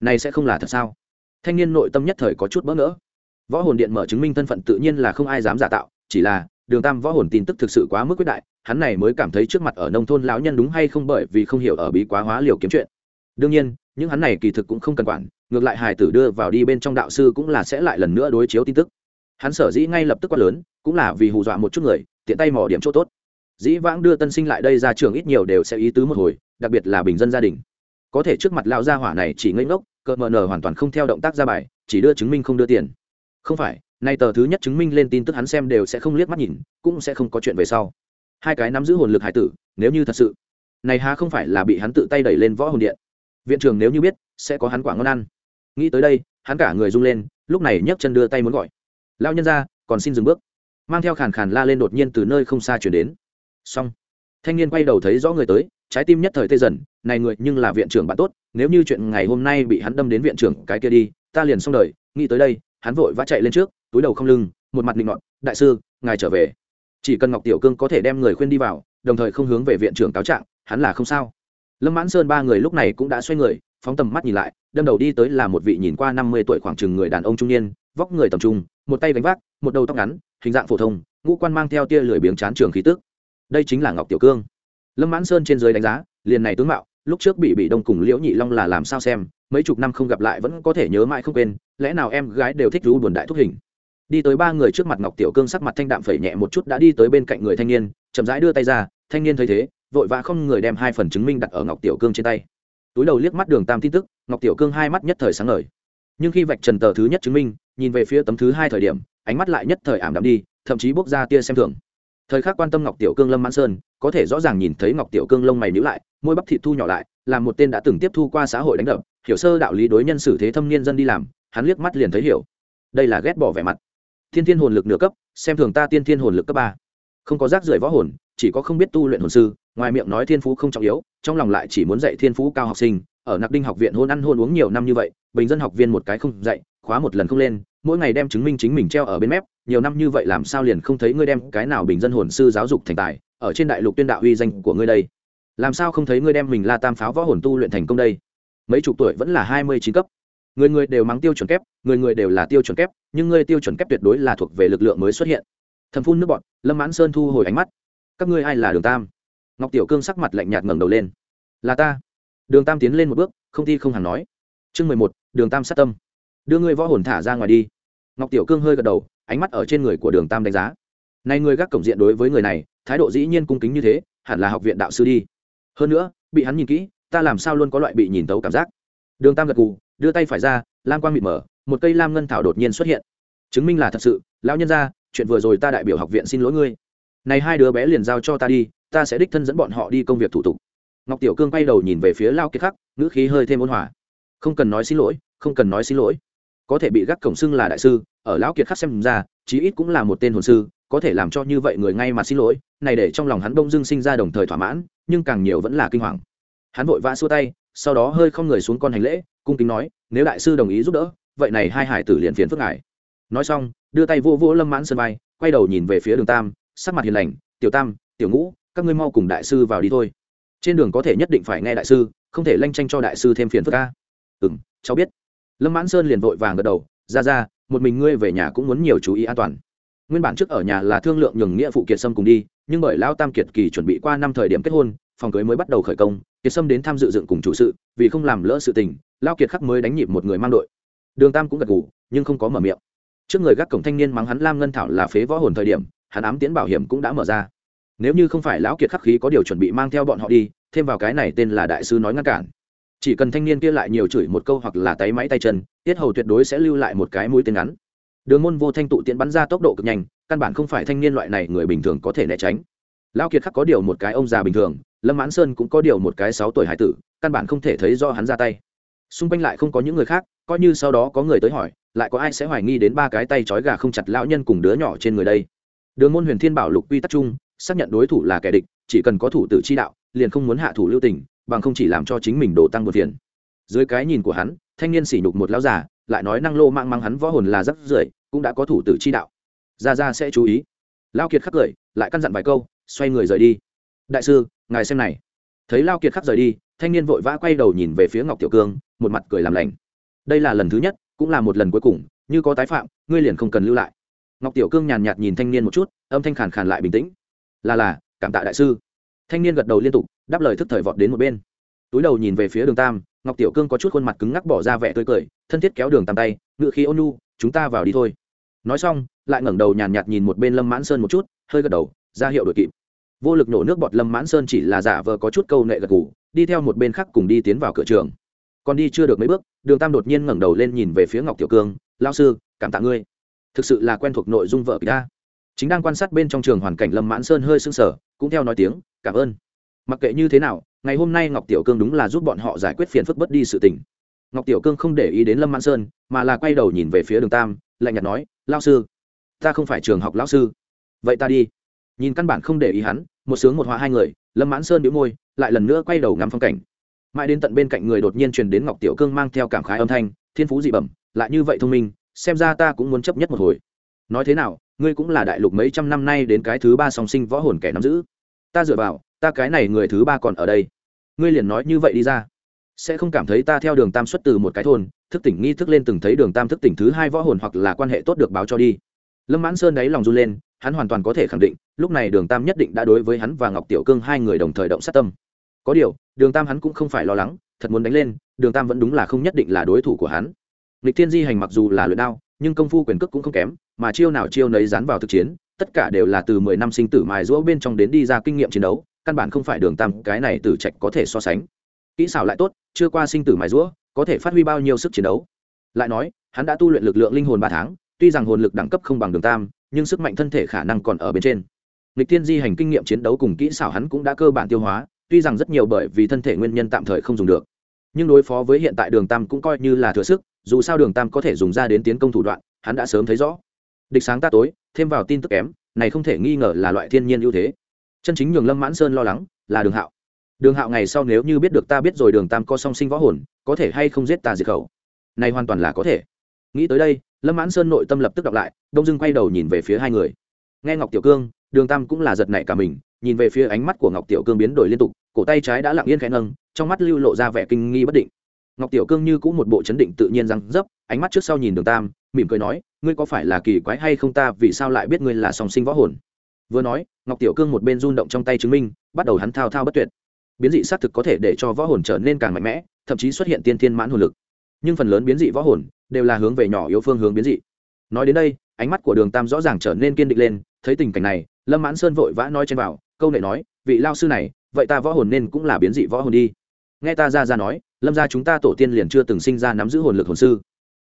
Này sẽ không là thật sao? Thanh niên nội tâm nhất thời có chút bỡ ngỡ. Võ hồn điện mở chứng minh thân phận tự nhiên là không ai dám giả tạo, chỉ là, đường tam võ hồn tin tức thực sự quá mức quyết đại, hắn này mới cảm thấy trước mặt ở nông thôn lão nhân đúng hay không bởi vì không hiểu ở bí quá hóa liều kiếm chuyện. Đương nhiên, những hắn này kỳ thực cũng không cần quản, ngược lại hài tử đưa vào đi bên trong đạo sư cũng là sẽ lại lần nữa đối chiếu tin tức. Hắn sở dĩ ngay lập tức quá lớn, cũng là vì hù dọa một chút người tiện tay mò điểm chỗ tốt. Dĩ vãng đưa tân sinh lại đây ra trường ít nhiều đều sẽ ý tứ một hồi, đặc biệt là bình dân gia đình. Có thể trước mặt lão gia hỏa này chỉ ngây ngốc cờ mờ nờ hoàn toàn không theo động tác ra bài, chỉ đưa chứng minh không đưa tiền. Không phải, nay tờ thứ nhất chứng minh lên tin tức hắn xem đều sẽ không liếc mắt nhìn, cũng sẽ không có chuyện về sau. Hai cái nắm giữ hồn lực hải tử, nếu như thật sự, này há không phải là bị hắn tự tay đẩy lên võ hồn điện? Viện trường nếu như biết, sẽ có hắn quả ngon ăn. Nghĩ tới đây, hắn cả người rung lên, lúc này nhấc chân đưa tay muốn gọi. Lao nhân ra còn xin dừng bước mang theo khàn khàn la lên đột nhiên từ nơi không xa chuyển đến. Xong. Thanh niên quay đầu thấy rõ người tới, trái tim nhất thời tê dần, này người, nhưng là viện trưởng bạn tốt, nếu như chuyện ngày hôm nay bị hắn đâm đến viện trưởng cái kia đi, ta liền xong đời, nghĩ tới đây, hắn vội vã chạy lên trước, túi đầu không lưng, một mặt định ngọn đại sư, ngài trở về. Chỉ cần ngọc tiểu cương có thể đem người khuyên đi vào, đồng thời không hướng về viện trưởng cáo trạng, hắn là không sao. Lâm mãn sơn ba người lúc này cũng đã xoay người, phóng tầm mắt nhìn lại, đâm đầu đi tới là một vị nhìn qua năm mươi tuổi khoảng chừng người đàn ông trung niên, vóc người tầm trung một tay đánh vác, một đầu tóc ngắn, hình dạng phổ thông, ngũ quan mang theo tia lười biếng chán trường khí tức. đây chính là ngọc tiểu cương. Lâm mãn sơn trên dưới đánh giá, liền này tướng mạo, lúc trước bị bị đông cùng liễu nhị long là làm sao xem, mấy chục năm không gặp lại vẫn có thể nhớ mãi không quên, lẽ nào em gái đều thích rú buồn đại thúc hình. Đi tới ba người trước mặt ngọc tiểu cương sắc mặt thanh đạm phẩy nhẹ một chút đã đi tới bên cạnh người thanh niên, chậm rãi đưa tay ra, thanh niên thấy thế, vội vã không người đem hai phần chứng minh đặt ở ngọc tiểu cương trên tay. Túi đầu liếc mắt đường tam tin tức, ngọc tiểu cương hai mắt nhất thời sáng ngời. Nhưng khi vạch trần tờ thứ nhất chứng minh nhìn về phía tấm thứ hai thời điểm, ánh mắt lại nhất thời ảm đạm đi, thậm chí bốc ra tia xem thường. Thời khắc quan tâm ngọc tiểu cương lâm mãn sơn, có thể rõ ràng nhìn thấy ngọc tiểu cương lông mày nhữ lại, môi bắp thịt thu nhỏ lại, là một tên đã từng tiếp thu qua xã hội đánh đập, hiểu sơ đạo lý đối nhân xử thế thâm niên dân đi làm, hắn liếc mắt liền thấy hiểu. Đây là ghét bỏ vẻ mặt. Thiên thiên hồn lực nửa cấp, xem thường ta tiên thiên hồn lực cấp ba. Không có rác rưởi võ hồn, chỉ có không biết tu luyện hồn sư, ngoài miệng nói thiên phú không trọng yếu, trong lòng lại chỉ muốn dạy thiên phú cao học sinh, ở nặc đinh học viện hôn ăn hôn uống nhiều năm như vậy, bình dân học viên một cái không dạy khóa một lần không lên, mỗi ngày đem chứng minh chính mình treo ở bên mép, nhiều năm như vậy làm sao liền không thấy ngươi đem cái nào bình dân hồn sư giáo dục thành tài, ở trên đại lục tuyên đạo uy danh của ngươi đây. Làm sao không thấy ngươi đem mình la tam pháo võ hồn tu luyện thành công đây? Mấy chục tuổi vẫn là hai mươi chín cấp. Người người đều mắng tiêu chuẩn kép, người người đều là tiêu chuẩn kép, nhưng ngươi tiêu chuẩn kép tuyệt đối là thuộc về lực lượng mới xuất hiện. Thầm phun nước bọn lâm mãn sơn thu hồi ánh mắt. Các ngươi ai là đường tam? Ngọc tiểu cương sắc mặt lạnh nhạt ngẩng đầu lên. Là ta. Đường tam tiến lên một bước, không thi không hẳn nói. Chương mười một, đường tam sát tâm đưa ngươi võ hồn thả ra ngoài đi. Ngọc tiểu cương hơi gật đầu, ánh mắt ở trên người của đường tam đánh giá. Này người gác cổng diện đối với người này, thái độ dĩ nhiên cung kính như thế, hẳn là học viện đạo sư đi. Hơn nữa, bị hắn nhìn kỹ, ta làm sao luôn có loại bị nhìn tấu cảm giác. Đường tam gật gù, đưa tay phải ra, lam quang mịt mở, một cây lam ngân thảo đột nhiên xuất hiện. Chứng minh là thật sự, lão nhân ra chuyện vừa rồi ta đại biểu học viện xin lỗi ngươi. Này hai đứa bé liền giao cho ta đi, ta sẽ đích thân dẫn bọn họ đi công việc thủ tục. Ngọc tiểu cương quay đầu nhìn về phía lao kiệt khắc, ngữ khí hơi thêm ôn hòa. Không cần nói xin lỗi, không cần nói xin lỗi có thể bị gác cổng xưng là đại sư, ở lão kiệt khắc xem ra, chí ít cũng là một tên hồn sư, có thể làm cho như vậy người ngay mà xin lỗi, này để trong lòng hắn đông dưng sinh ra đồng thời thỏa mãn, nhưng càng nhiều vẫn là kinh hoàng. Hắn vội vã xua tay, sau đó hơi không người xuống con hành lễ, cung kính nói, nếu đại sư đồng ý giúp đỡ, vậy này hai hải tử liền phiền phức ngài. Nói xong, đưa tay vô vô lâm mãn sân bay quay đầu nhìn về phía đường tam, sắc mặt hiền lành, tiểu tam, tiểu ngũ, các ngươi mau cùng đại sư vào đi thôi. Trên đường có thể nhất định phải nghe đại sư, không thể lanh tranh cho đại sư thêm phiền phức ca ừ m cháu biết lâm mãn sơn liền vội vàng gật đầu, ra ra, một mình ngươi về nhà cũng muốn nhiều chú ý an toàn. Nguyên bản trước ở nhà là thương lượng nhường nghĩa phụ kiệt sâm cùng đi, nhưng bởi lao tam kiệt kỳ chuẩn bị qua năm thời điểm kết hôn, phòng cưới mới bắt đầu khởi công, kiệt sâm đến tham dự dựng cùng chủ sự, vì không làm lỡ sự tình lao kiệt khắc mới đánh nhịp một người mang đội. Đường tam cũng gật ngủ nhưng không có mở miệng. Trước người gác cổng thanh niên mắng hắn lam ngân thảo là phế võ hồn thời điểm, hắn ám tiễn bảo hiểm cũng đã mở ra. Nếu như không phải lão kiệt khắc khí có điều chuẩn bị mang theo bọn họ đi, thêm vào cái này tên là đại sư nói ngăn cản chỉ cần thanh niên kia lại nhiều chửi một câu hoặc là tay máy tay chân, tiết hầu tuyệt đối sẽ lưu lại một cái mũi tên ngắn. Đường môn vô thanh tụ tiễn bắn ra tốc độ cực nhanh, căn bản không phải thanh niên loại này người bình thường có thể né tránh. Lão kiệt khắc có điều một cái ông già bình thường, lâm mãn sơn cũng có điều một cái sáu tuổi hải tử, căn bản không thể thấy do hắn ra tay. Xung quanh lại không có những người khác, coi như sau đó có người tới hỏi, lại có ai sẽ hoài nghi đến ba cái tay trói gà không chặt lão nhân cùng đứa nhỏ trên người đây? Đường môn huyền thiên bảo lục quy tắc chung, xác nhận đối thủ là kẻ địch, chỉ cần có thủ tử chi đạo, liền không muốn hạ thủ lưu tình bằng không chỉ làm cho chính mình đổ tăng một tiền dưới cái nhìn của hắn, thanh niên sỉ nhục một lão già, lại nói năng lô mang mang hắn võ hồn là rất rưởi, cũng đã có thủ tử chi đạo. Ra ra sẽ chú ý. Lao kiệt khắc cười, lại căn dặn vài câu, xoay người rời đi. Đại sư, ngài xem này. Thấy lao kiệt khắc rời đi, thanh niên vội vã quay đầu nhìn về phía ngọc tiểu cương, một mặt cười làm lành. Đây là lần thứ nhất, cũng là một lần cuối cùng, như có tái phạm, ngươi liền không cần lưu lại. Ngọc tiểu cương nhàn nhạt nhìn thanh niên một chút, âm thanh khàn khàn lại bình tĩnh. Là là, cảm tạ đại sư thanh niên gật đầu liên tục đáp lời thức thời vọt đến một bên. Túi đầu nhìn về phía đường tam ngọc tiểu cương có chút khuôn mặt cứng ngắc bỏ ra vẻ tươi cười thân thiết kéo đường tam tay ngựa khí ôn nhu, chúng ta vào đi thôi. Nói xong lại ngẩng đầu nhàn nhạt nhìn một bên lâm mãn sơn một chút hơi gật đầu ra hiệu đội kịp. Vô lực nổ nước bọt lâm mãn sơn chỉ là giả vờ có chút câu nệ gật ngủ đi theo một bên khác cùng đi tiến vào cửa trường. Còn đi chưa được mấy bước đường tam đột nhiên ngẩng đầu lên nhìn về phía ngọc tiểu cương lao sư cảm tạ ngươi. Thực sự là quen thuộc nội dung vợ kịch ta chính đang quan sát bên trong trường hoàn cảnh lâm mãn sơn hơi sưng sở cũng theo nói tiếng cảm ơn. Mặc kệ như thế nào, ngày hôm nay ngọc tiểu cương đúng là giúp bọn họ giải quyết phiền phức bất đi sự tình. Ngọc tiểu cương không để ý đến lâm mãn sơn, mà là quay đầu nhìn về phía đường tam, lạnh nhạt nói lao sư, ta không phải trường học lão sư. Vậy ta đi. Nhìn căn bản không để ý hắn, một sướng một họa hai người, lâm mãn sơn đĩu môi, lại lần nữa quay đầu ngắm phong cảnh. Mãi đến tận bên cạnh người đột nhiên truyền đến ngọc tiểu cương mang theo cảm khái âm thanh, thiên phú dị bẩm, lại như vậy thông minh, xem ra ta cũng muốn chấp nhất một hồi. Nói thế nào, ngươi cũng là đại lục mấy trăm năm nay đến cái thứ ba song sinh võ hồn kẻ nắm giữ ta dựa vào, ta cái này người thứ ba còn ở đây. Ngươi liền nói như vậy đi ra. Sẽ không cảm thấy ta theo đường tam xuất từ một cái thôn, thức tỉnh nghi thức lên từng thấy đường tam thức tỉnh thứ hai võ hồn hoặc là quan hệ tốt được báo cho đi. Lâm mãn sơn đáy lòng run lên, hắn hoàn toàn có thể khẳng định, lúc này đường tam nhất định đã đối với hắn và ngọc tiểu cương hai người đồng thời động sát tâm. Có điều, đường tam hắn cũng không phải lo lắng, thật muốn đánh lên, đường tam vẫn đúng là không nhất định là đối thủ của hắn. Lịch thiên di hành mặc dù là luyện đao, nhưng công phu quyền cước cũng không kém, mà chiêu nào chiêu nấy dán vào thực chiến tất cả đều là từ mười năm sinh tử mài rũa bên trong đến đi ra kinh nghiệm chiến đấu, căn bản không phải đường tam, cái này tử trạch có thể so sánh. Kỹ xảo lại tốt, chưa qua sinh tử mài rũa, có thể phát huy bao nhiêu sức chiến đấu? Lại nói, hắn đã tu luyện lực lượng linh hồn ba tháng, tuy rằng hồn lực đẳng cấp không bằng đường tam, nhưng sức mạnh thân thể khả năng còn ở bên trên. Lịch tiên di hành kinh nghiệm chiến đấu cùng kỹ xảo hắn cũng đã cơ bản tiêu hóa, tuy rằng rất nhiều bởi vì thân thể nguyên nhân tạm thời không dùng được. Nhưng đối phó với hiện tại đường tam cũng coi như là thừa sức, dù sao đường tam có thể dùng ra đến tiến công thủ đoạn, hắn đã sớm thấy rõ địch sáng ta tối, thêm vào tin tức kém, này không thể nghi ngờ là loại thiên nhiên ưu thế. Chân chính nhường lâm mãn sơn lo lắng, là đường hạo. Đường hạo ngày sau nếu như biết được ta biết rồi đường tam có song sinh võ hồn, có thể hay không giết ta diệt khẩu? Này hoàn toàn là có thể. Nghĩ tới đây, lâm mãn sơn nội tâm lập tức đọc lại, đông dưng quay đầu nhìn về phía hai người. Nghe ngọc tiểu cương, đường tam cũng là giật nảy cả mình, nhìn về phía ánh mắt của ngọc tiểu cương biến đổi liên tục, cổ tay trái đã lặng yên khẽ nâng, trong mắt lưu lộ ra vẻ kinh nghi bất định ngọc tiểu cương như cũng một bộ chấn định tự nhiên răng dấp ánh mắt trước sau nhìn đường tam mỉm cười nói ngươi có phải là kỳ quái hay không ta vì sao lại biết ngươi là song sinh võ hồn? Vừa nói ngọc tiểu cương một bên run động trong tay chứng minh bắt đầu hắn thao thao bất tuyệt. Biến dị xác thực có thể để cho võ hồn trở nên càng mạnh mẽ thậm chí xuất hiện tiên thiên mãn hồn lực. Nhưng phần lớn biến dị võ hồn đều là hướng về nhỏ yếu phương hướng biến dị. Nói đến đây ánh mắt của đường tam rõ ràng trở nên kiên định lên thấy tình cảnh này lâm mãn sơn vội vã nói trên vào, câu này nói vị lao sư này vậy ta võ hồn nên cũng là biến dị võ hồn đi. Nghe ta ra ra nói lâm ra chúng ta tổ tiên liền chưa từng sinh ra nắm giữ hồn lực hồn sư.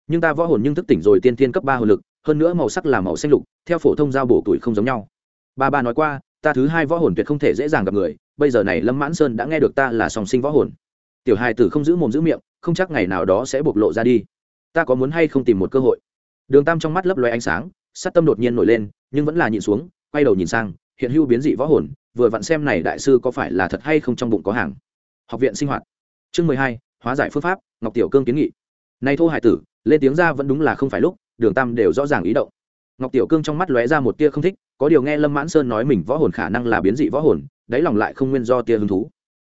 Nhưng ta võ hồn nhưng thức tỉnh rồi tiên tiên cấp ba hồn lực, hơn nữa màu sắc là màu xanh lục, theo phổ thông giao bổ tuổi không giống nhau. Ba ba nói qua, ta thứ hai võ hồn tuyệt không thể dễ dàng gặp người, bây giờ này lâm mãn sơn đã nghe được ta là song sinh võ hồn. Tiểu hai tử không giữ mồm giữ miệng, không chắc ngày nào đó sẽ bộc lộ ra đi. Ta có muốn hay không tìm một cơ hội? Đường tam trong mắt lấp loe ánh sáng, sát tâm đột nhiên nổi lên, nhưng vẫn là nhìn xuống, quay đầu nhìn sang, hiện hữu biến dị võ hồn, vừa vặn xem này đại sư có phải là thật hay không trong bụng có hàng. Học viện sinh hoạt chương mười hai, hóa giải phương pháp, ngọc tiểu cương kiến nghị. Nay thô hải tử, lên tiếng ra vẫn đúng là không phải lúc, đường tam đều rõ ràng ý động. Ngọc tiểu cương trong mắt lóe ra một tia không thích, có điều nghe lâm mãn sơn nói mình võ hồn khả năng là biến dị võ hồn, đáy lòng lại không nguyên do tia hứng thú.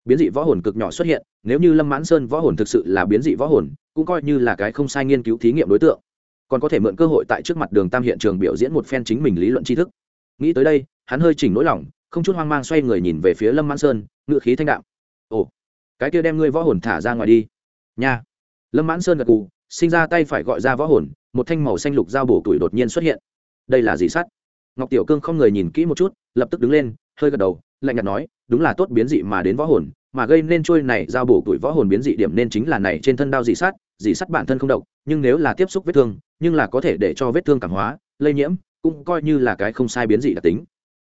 Biến dị võ hồn cực nhỏ xuất hiện, nếu như lâm mãn sơn võ hồn thực sự là biến dị võ hồn, cũng coi như là cái không sai nghiên cứu thí nghiệm đối tượng. Còn có thể mượn cơ hội tại trước mặt đường tam hiện trường biểu diễn một phen chính mình lý luận tri thức. Nghĩ tới đây, hắn hơi chỉnh nỗi lòng, không chút hoang mang xoay người nhìn về phía lâm mãn sơn ngự khí thanh đạo ồ cái kia đem ngươi võ hồn thả ra ngoài đi. Nha. Lâm mãn sơn gật cù sinh ra tay phải gọi ra võ hồn, một thanh màu xanh lục dao bổ tuổi đột nhiên xuất hiện. Đây là gì sắt? Ngọc tiểu cương không người nhìn kỹ một chút, lập tức đứng lên, hơi gật đầu, lạnh nhạt nói, đúng là tốt biến dị mà đến võ hồn, mà gây nên trôi này dao bổ tuổi võ hồn biến dị điểm nên chính là này trên thân đao dị sắt dị sắt bản thân không độc, nhưng nếu là tiếp xúc vết thương, nhưng là có thể để cho vết thương cảm hóa, lây nhiễm, cũng coi như là cái không sai biến dị đặc tính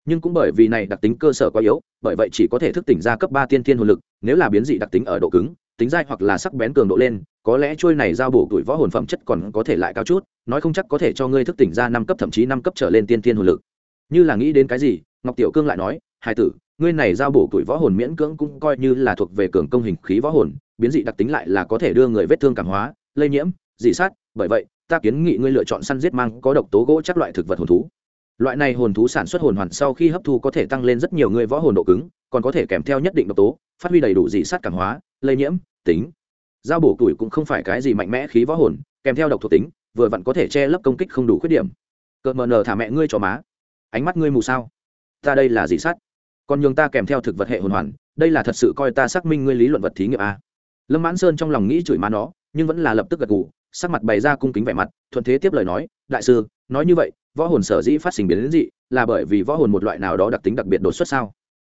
nhưng cũng bởi vì này đặc tính cơ sở quá yếu, bởi vậy chỉ có thể thức tỉnh ra cấp ba tiên thiên hồn lực, nếu là biến dị đặc tính ở độ cứng, tính dai hoặc là sắc bén cường độ lên, có lẽ trôi này giao bổ tuổi võ hồn phẩm chất còn có thể lại cao chút, nói không chắc có thể cho ngươi thức tỉnh ra năm cấp thậm chí năm cấp trở lên tiên thiên hồn lực. Như là nghĩ đến cái gì, ngọc tiểu cương lại nói hai tử, ngươi này giao bổ tuổi võ hồn miễn cưỡng cũng coi như là thuộc về cường công hình khí võ hồn, biến dị đặc tính lại là có thể đưa người vết thương cảm hóa, lây nhiễm, dị sát, bởi vậy, ta kiến nghị ngươi lựa chọn săn giết mang có độc tố gỗ chắc loại thực vật hồn thú loại này hồn thú sản xuất hồn hoàn sau khi hấp thu có thể tăng lên rất nhiều người võ hồn độ cứng, còn có thể kèm theo nhất định độc tố, phát huy đầy đủ dị sát cảm hóa, lây nhiễm, tính. Giao bổ tuổi cũng không phải cái gì mạnh mẽ khí võ hồn, kèm theo độc thuộc tính, vừa vặn có thể che lấp công kích không đủ khuyết điểm. Cợt mờ nở thả mẹ ngươi cho má. Ánh mắt ngươi mù sao? Ta đây là dị sát. Còn nhường ta kèm theo thực vật hệ hồn hoàn, đây là thật sự coi ta xác minh ngươi lý luận vật thí nghiệm a. Lâm mãn sơn trong lòng nghĩ chửi má nó, nhưng vẫn là lập tức gật gù, sắc mặt bày ra cung kính vẻ mặt, thuận thế tiếp lời nói, đại sư nói như vậy, võ hồn sở dĩ phát sinh biến đến dị là bởi vì võ hồn một loại nào đó đặc tính đặc biệt đột xuất sao?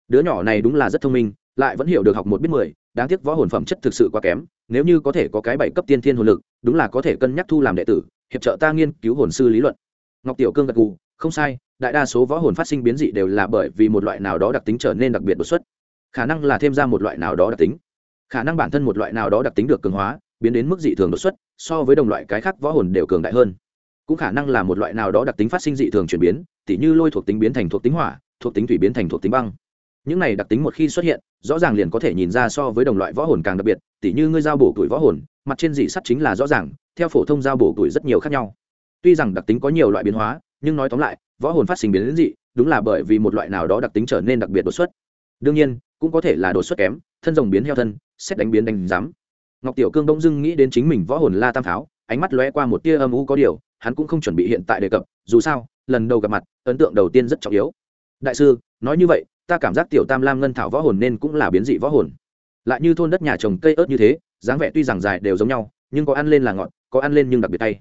Đứa nhỏ này đúng là rất thông minh, lại vẫn hiểu được học một biết mười, đáng tiếc võ hồn phẩm chất thực sự quá kém, nếu như có thể có cái bảy cấp tiên thiên hồn lực, đúng là có thể cân nhắc thu làm đệ tử, hiệp trợ ta nghiên cứu hồn sư lý luận. Ngọc tiểu cương gật gù, không sai, đại đa số võ hồn phát sinh biến dị đều là bởi vì một loại nào đó đặc tính trở nên đặc biệt đột xuất. Khả năng là thêm ra một loại nào đó đặc tính. Khả năng bản thân một loại nào đó đặc tính được cường hóa, biến đến mức dị thường đột xuất, so với đồng loại cái khác võ hồn đều cường đại hơn cũng khả năng là một loại nào đó đặc tính phát sinh dị thường chuyển biến tỉ như lôi thuộc tính biến thành thuộc tính hỏa thuộc tính thủy biến thành thuộc tính băng. Những này đặc tính một khi xuất hiện rõ ràng liền có thể nhìn ra so với đồng loại võ hồn càng đặc biệt tỉ như ngươi giao bổ tuổi võ hồn mặt trên dị sắt chính là rõ ràng theo phổ thông giao bổ tuổi rất nhiều khác nhau. Tuy rằng đặc tính có nhiều loại biến hóa nhưng nói tóm lại võ hồn phát sinh biến đến dị đúng là bởi vì một loại nào đó đặc tính trở nên đặc biệt đột xuất. Đương nhiên cũng có thể là đột xuất kém thân rồng biến heo thân xét đánh biến đánh giám. Ngọc tiểu cương đông dưng nghĩ đến chính mình võ hồn la tam tháo, ánh mắt lóe qua một tia âm u có điều hắn cũng không chuẩn bị hiện tại đề cập, dù sao, lần đầu gặp mặt, ấn tượng đầu tiên rất trọng yếu. Đại sư, nói như vậy, ta cảm giác tiểu tam lam ngân thảo võ hồn nên cũng là biến dị võ hồn. Lại như thôn đất nhà trồng cây ớt như thế, dáng vẻ tuy rằng dài đều giống nhau, nhưng có ăn lên là ngọt, có ăn lên nhưng đặc biệt tay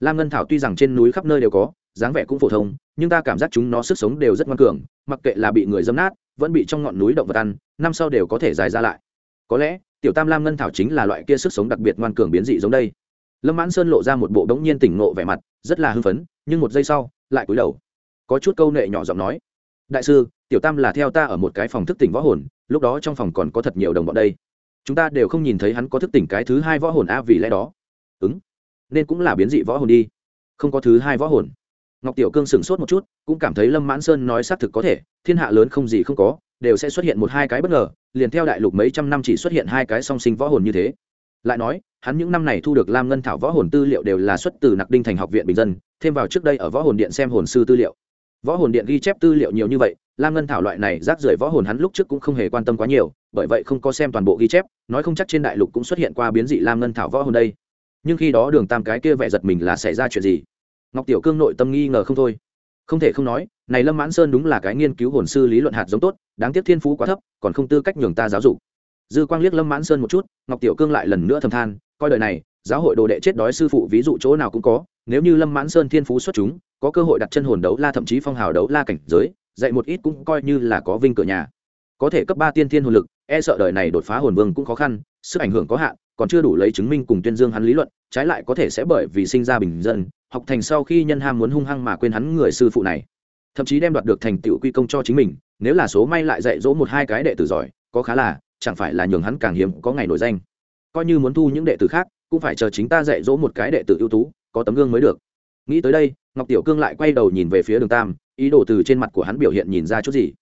lam ngân thảo tuy rằng trên núi khắp nơi đều có, dáng vẻ cũng phổ thông, nhưng ta cảm giác chúng nó sức sống đều rất ngoan cường, mặc kệ là bị người dâm nát, vẫn bị trong ngọn núi động vật ăn, năm sau đều có thể dài ra lại. Có lẽ, tiểu tam lam ngân thảo chính là loại kia sức sống đặc biệt ngoan cường biến dị giống đây lâm mãn sơn lộ ra một bộ đống nhiên tỉnh ngộ vẻ mặt, rất là hưng phấn, nhưng một giây sau, lại cúi đầu. Có chút câu nệ nhỏ giọng nói, đại sư, tiểu tam là theo ta ở một cái phòng thức tỉnh võ hồn, lúc đó trong phòng còn có thật nhiều đồng bọn đây. Chúng ta đều không nhìn thấy hắn có thức tỉnh cái thứ hai võ hồn a, vì lẽ đó. Ứng nên cũng là biến dị võ hồn đi. Không có thứ hai võ hồn. Ngọc tiểu cương sửng sốt một chút, cũng cảm thấy lâm mãn sơn nói xác thực có thể, thiên hạ lớn không gì không có, đều sẽ xuất hiện một hai cái bất ngờ, liền theo đại lục mấy trăm năm chỉ xuất hiện hai cái song sinh võ hồn như thế. Lại nói hắn những năm này thu được lam ngân thảo võ hồn tư liệu đều là xuất từ nặc đinh thành học viện bình dân, thêm vào trước đây ở võ hồn điện xem hồn sư tư liệu. Võ hồn điện ghi chép tư liệu nhiều như vậy, lam ngân thảo loại này rác rưởi võ hồn hắn lúc trước cũng không hề quan tâm quá nhiều, bởi vậy không có xem toàn bộ ghi chép, nói không chắc trên đại lục cũng xuất hiện qua biến dị lam ngân thảo võ hồn đây. Nhưng khi đó đường tam cái kia vẻ giật mình là xảy ra chuyện gì? Ngọc tiểu cương nội tâm nghi ngờ không thôi. Không thể không nói, này lâm mãn sơn đúng là cái nghiên cứu hồn sư lý luận hạt giống tốt, đáng tiếc thiên phú quá thấp, còn không tư cách nhường ta giáo dục. Dư quang liếc lâm mãn sơn một chút, ngọc tiểu cương lại lần nữa thầm than coi đời này, giáo hội đồ đệ chết đói sư phụ ví dụ chỗ nào cũng có, nếu như lâm mãn sơn thiên phú xuất chúng, có cơ hội đặt chân hồn đấu la thậm chí phong hào đấu la cảnh giới, dạy một ít cũng coi như là có vinh cửa nhà. Có thể cấp ba tiên thiên hồn lực e sợ đời này đột phá hồn vương cũng khó khăn, sức ảnh hưởng có hạn, còn chưa đủ lấy chứng minh cùng tuyên dương hắn lý luận, trái lại có thể sẽ bởi vì sinh ra bình dân, học thành sau khi nhân ham muốn hung hăng mà quên hắn người sư phụ này. Thậm chí đem đoạt được thành tựu quy công cho chính mình, nếu là số may lại dạy dỗ một hai cái đệ tử giỏi, có khá là, chẳng phải là nhường hắn càng hiếm có ngày nổi danh coi như muốn thu những đệ tử khác, cũng phải chờ chính ta dạy dỗ một cái đệ tử ưu tú, có tấm gương mới được. Nghĩ tới đây, ngọc tiểu cương lại quay đầu nhìn về phía đường tam, ý đồ từ trên mặt của hắn biểu hiện nhìn ra chút gì.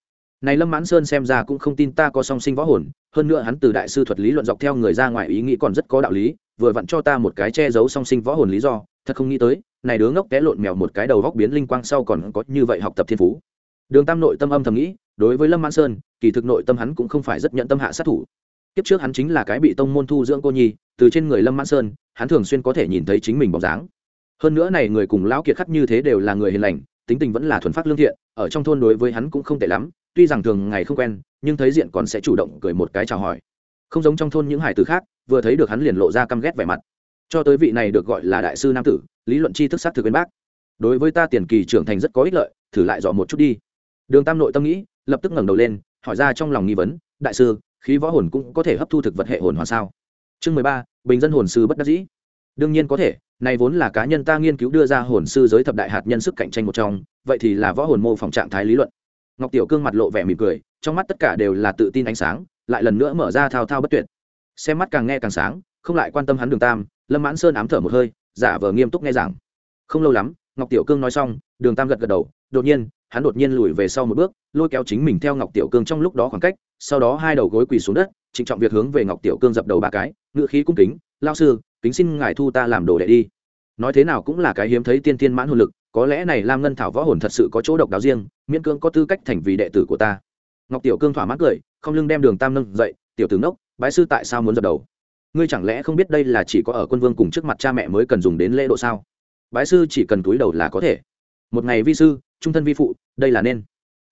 Này lâm mãn sơn xem ra cũng không tin ta có song sinh võ hồn, hơn nữa hắn từ đại sư thuật lý luận dọc theo người ra ngoài ý nghĩ còn rất có đạo lý, vừa vặn cho ta một cái che giấu song sinh võ hồn lý do, thật không nghĩ tới, này đứa ngốc té lộn mèo một cái đầu góc biến linh quang sau còn có như vậy học tập thiên phú. Đường tam nội tâm âm thầm nghĩ, đối với lâm mãn sơn, kỳ thực nội tâm hắn cũng không phải rất nhận tâm hạ sát thủ kiếp trước hắn chính là cái bị tông môn thu dưỡng cô nhi, từ trên người lâm mãn sơn, hắn thường xuyên có thể nhìn thấy chính mình bóng dáng. Hơn nữa này người cùng lão kiệt khắc như thế đều là người hiền lành, tính tình vẫn là thuần phát lương thiện, ở trong thôn đối với hắn cũng không tệ lắm, tuy rằng thường ngày không quen, nhưng thấy diện còn sẽ chủ động cười một cái chào hỏi. Không giống trong thôn những hải tử khác, vừa thấy được hắn liền lộ ra căm ghét vẻ mặt. Cho tới vị này được gọi là đại sư nam tử, lý luận tri thức sát thực bên bác. Đối với ta tiền kỳ trưởng thành rất có ích lợi, thử lại dò một chút đi. Đường tam nội tâm nghĩ, lập tức ngẩng đầu lên, hỏi ra trong lòng nghi vấn, đại sư khí võ hồn cũng có thể hấp thu thực vật hệ hồn hoàn sao? Chương mười ba, bình dân hồn sư bất đắc dĩ. Đương nhiên có thể, này vốn là cá nhân ta nghiên cứu đưa ra hồn sư giới thập đại hạt nhân sức cạnh tranh một trong, vậy thì là võ hồn mô phỏng trạng thái lý luận. Ngọc tiểu cương mặt lộ vẻ mỉm cười, trong mắt tất cả đều là tự tin ánh sáng, lại lần nữa mở ra thao thao bất tuyệt. Xem mắt càng nghe càng sáng, không lại quan tâm hắn đường tam, lâm mãn sơn ám thở một hơi, giả vờ nghiêm túc nghe giảng. Không lâu lắm, ngọc tiểu cương nói xong, đường tam gật gật đầu, đột nhiên hắn đột nhiên lùi về sau một bước, lôi kéo chính mình theo ngọc tiểu cương trong lúc đó khoảng cách, sau đó hai đầu gối quỳ xuống đất, trịnh trọng việc hướng về ngọc tiểu cương dập đầu ba cái ngự khí cung kính lao sư, kính xin ngài thu ta làm đồ đệ đi. Nói thế nào cũng là cái hiếm thấy tiên tiên mãn hồn lực, có lẽ này lam ngân thảo võ hồn thật sự có chỗ độc đáo riêng, miễn cương có tư cách thành vì đệ tử của ta. Ngọc tiểu cương thỏa mãn cười, không lưng đem đường tam nâng dậy, tiểu tướng đốc bái sư tại sao muốn dập đầu? Ngươi chẳng lẽ không biết đây là chỉ có ở quân vương cùng trước mặt cha mẹ mới cần dùng đến lễ độ sao? Bái sư chỉ cần túi đầu là có thể. Một ngày vi sư trung thân vi phụ, đây là nên.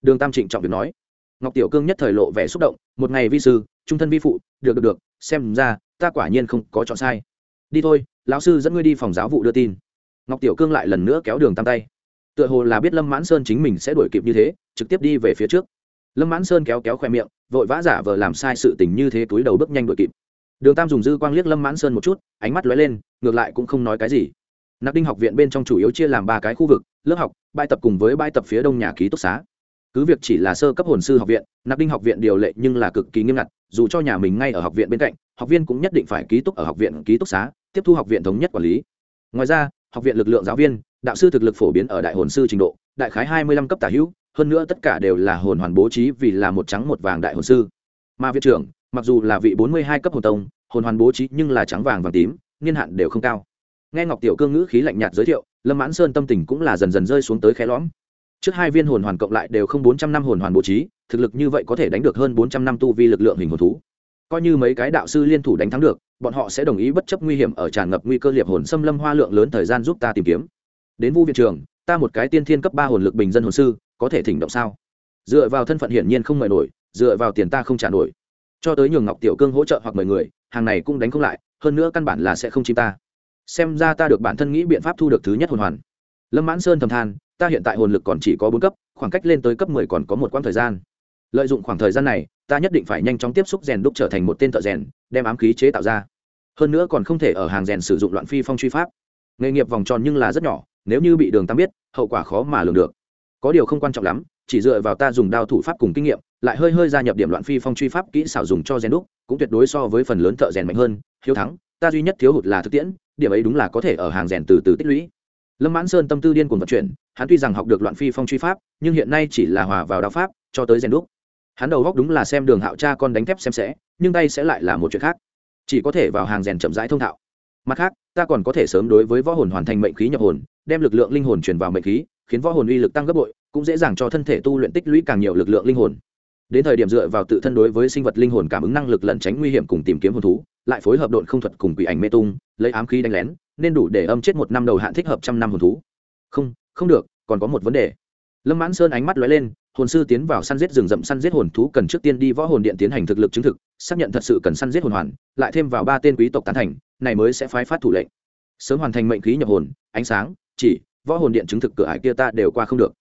Đường tam trịnh trọng việc nói. Ngọc tiểu cương nhất thời lộ vẻ xúc động, một ngày vi sư, trung thân vi phụ, được được được, xem ra, ta quả nhiên không có chọn sai. Đi thôi, lão sư dẫn ngươi đi phòng giáo vụ đưa tin. Ngọc tiểu cương lại lần nữa kéo đường tam tay. Tựa hồ là biết lâm mãn sơn chính mình sẽ đuổi kịp như thế, trực tiếp đi về phía trước. Lâm mãn sơn kéo kéo khoe miệng, vội vã giả vờ làm sai sự tình như thế túi đầu bước nhanh đuổi kịp. Đường tam dùng dư quang liếc lâm mãn sơn một chút, ánh mắt lóe lên, ngược lại cũng không nói cái gì nạp đinh học viện bên trong chủ yếu chia làm ba cái khu vực, lớp học, bài tập cùng với bài tập phía đông nhà ký túc xá. Cứ việc chỉ là sơ cấp hồn sư học viện nạp đinh học viện điều lệ nhưng là cực kỳ nghiêm ngặt, dù cho nhà mình ngay ở học viện bên cạnh, học viên cũng nhất định phải ký túc ở học viện ký túc xá, tiếp thu học viện thống nhất quản lý. Ngoài ra, học viện lực lượng giáo viên, đạo sư thực lực phổ biến ở đại hồn sư trình độ, đại khái hai mươi lăm cấp tả hữu, hơn nữa tất cả đều là hồn hoàn bố trí vì là một trắng một vàng đại hồn sư. Mà viện trưởng, mặc dù là vị bốn mươi hai cấp hồn tông, hồn hoàn bố trí nhưng là trắng vàng vàng tím, niên hạn đều không cao nghe ngọc tiểu cương ngữ khí lạnh nhạt giới thiệu, lâm mãn sơn tâm tình cũng là dần dần rơi xuống tới khe lõm. Trước hai viên hồn hoàn cộng lại đều không bốn trăm năm hồn hoàn bố trí, thực lực như vậy có thể đánh được hơn bốn trăm năm tu vi lực lượng hình hồn thú. Coi như mấy cái đạo sư liên thủ đánh thắng được, bọn họ sẽ đồng ý bất chấp nguy hiểm ở tràn ngập nguy cơ liệp hồn xâm lâm hoa lượng lớn thời gian giúp ta tìm kiếm. Đến vu viện trường, ta một cái tiên thiên cấp ba hồn lực bình dân hồn sư, có thể thỉnh động sao? Dựa vào thân phận hiển nhiên không mời nổi, dựa vào tiền ta không trả nổi. Cho tới nhường ngọc tiểu cương hỗ trợ hoặc mời người, hàng này cũng đánh không lại, hơn nữa căn bản là sẽ không chim ta xem ra ta được bản thân nghĩ biện pháp thu được thứ nhất hồn hoàn. Lâm mãn sơn thầm than, ta hiện tại hồn lực còn chỉ có bốn cấp, khoảng cách lên tới cấp mười còn có một quãng thời gian. Lợi dụng khoảng thời gian này, ta nhất định phải nhanh chóng tiếp xúc rèn đúc trở thành một tên thợ rèn, đem ám khí chế tạo ra. Hơn nữa còn không thể ở hàng rèn sử dụng loạn phi phong truy pháp. Nghề nghiệp vòng tròn nhưng là rất nhỏ, nếu như bị đường tam biết, hậu quả khó mà lường được. Có điều không quan trọng lắm, chỉ dựa vào ta dùng đao thủ pháp cùng kinh nghiệm, lại hơi hơi gia nhập điểm loạn phi phong truy pháp kỹ xảo dùng cho rèn đúc, cũng tuyệt đối so với phần lớn thợ rèn mạnh hơn, hiếu thắng, ta duy nhất thiếu hụt là thực tiễn điểm ấy đúng là có thể ở hàng rèn từ từ tích lũy. Lâm mãn sơn tâm tư điên cuồng vận chuyển, hắn tuy rằng học được loạn phi phong truy pháp, nhưng hiện nay chỉ là hòa vào đạo pháp, cho tới rèn đúc. Hắn đầu góc đúng là xem đường hạo cha con đánh thép xem sẽ, nhưng tay sẽ lại là một chuyện khác. Chỉ có thể vào hàng rèn chậm rãi thông thạo. Mặt khác, ta còn có thể sớm đối với võ hồn hoàn thành mệnh khí nhập hồn, đem lực lượng linh hồn chuyển vào mệnh khí, khiến võ hồn uy lực tăng gấp bội, cũng dễ dàng cho thân thể tu luyện tích lũy càng nhiều lực lượng linh hồn đến thời điểm dựa vào tự thân đối với sinh vật linh hồn cảm ứng năng lực lẩn tránh nguy hiểm cùng tìm kiếm hồn thú, lại phối hợp độn không thuật cùng quỷ ảnh mê tung, lấy ám khí đánh lén, nên đủ để âm chết một năm đầu hạn thích hợp trăm năm hồn thú. Không không được, còn có một vấn đề. Lâm mãn sơn ánh mắt lóe lên, hồn sư tiến vào săn giết rừng rậm săn giết hồn thú cần trước tiên đi võ hồn điện tiến hành thực lực chứng thực, xác nhận thật sự cần săn giết hồn hoàn, lại thêm vào ba tên quý tộc tán thành, này mới sẽ phái phát thủ lệnh. Sớm hoàn thành mệnh khí nhập hồn, ánh sáng, chỉ, võ hồn điện chứng thực cửa ải kia ta đều qua không được.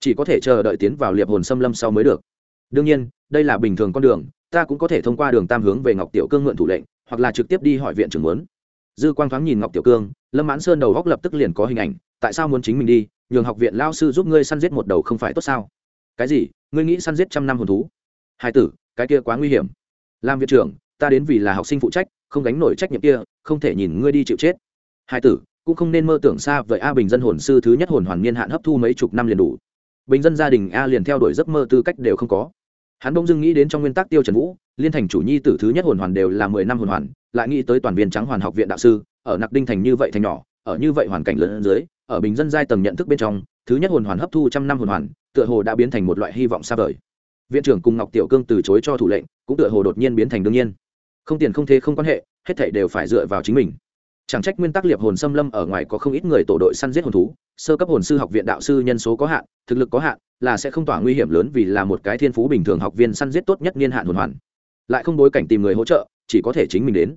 Chỉ có thể chờ đợi tiến vào liệp hồn xâm lâm sau mới được đương nhiên, đây là bình thường con đường, ta cũng có thể thông qua đường tam hướng về ngọc tiểu cương mượn thủ lệnh, hoặc là trực tiếp đi hỏi viện trưởng muốn. Dư quang thoáng nhìn ngọc tiểu cương, lâm mãn sơn đầu góc lập tức liền có hình ảnh, tại sao muốn chính mình đi, nhường học viện lao sư giúp ngươi săn giết một đầu không phải tốt sao? Cái gì? Ngươi nghĩ săn giết trăm năm hồn thú? Hai tử, cái kia quá nguy hiểm. Làm viện trưởng, ta đến vì là học sinh phụ trách, không gánh nổi trách nhiệm kia, không thể nhìn ngươi đi chịu chết. Hai tử, cũng không nên mơ tưởng xa vậy a bình dân hồn sư thứ nhất hồn hoàn niên hạn hấp thu mấy chục năm liền đủ. Bình dân gia đình a liền theo đuổi giấc mơ tư cách đều không có hắn bỗng dưng nghĩ đến trong nguyên tắc tiêu trần vũ, liên thành chủ nhi tử thứ nhất hồn hoàn đều là mười năm hồn hoàn, lại nghĩ tới toàn viên trắng hoàn học viện đạo sư, ở nặc đinh thành như vậy thành nhỏ, ở như vậy hoàn cảnh lớn dưới, ở bình dân giai tầng nhận thức bên trong, thứ nhất hồn hoàn hấp thu trăm năm hồn hoàn, tựa hồ đã biến thành một loại hy vọng xa vời. Viện trưởng cùng ngọc tiểu cương từ chối cho thủ lệnh, cũng tựa hồ đột nhiên biến thành đương nhiên. Không tiền không thế không quan hệ, hết thảy đều phải dựa vào chính mình chẳng trách nguyên tắc liệp hồn xâm lâm ở ngoài có không ít người tổ đội săn giết hồn thú, sơ cấp hồn sư học viện đạo sư nhân số có hạn, thực lực có hạn, là sẽ không tỏa nguy hiểm lớn vì là một cái thiên phú bình thường học viên săn giết tốt nhất niên hạn hồn hoàn. Lại không bối cảnh tìm người hỗ trợ, chỉ có thể chính mình đến.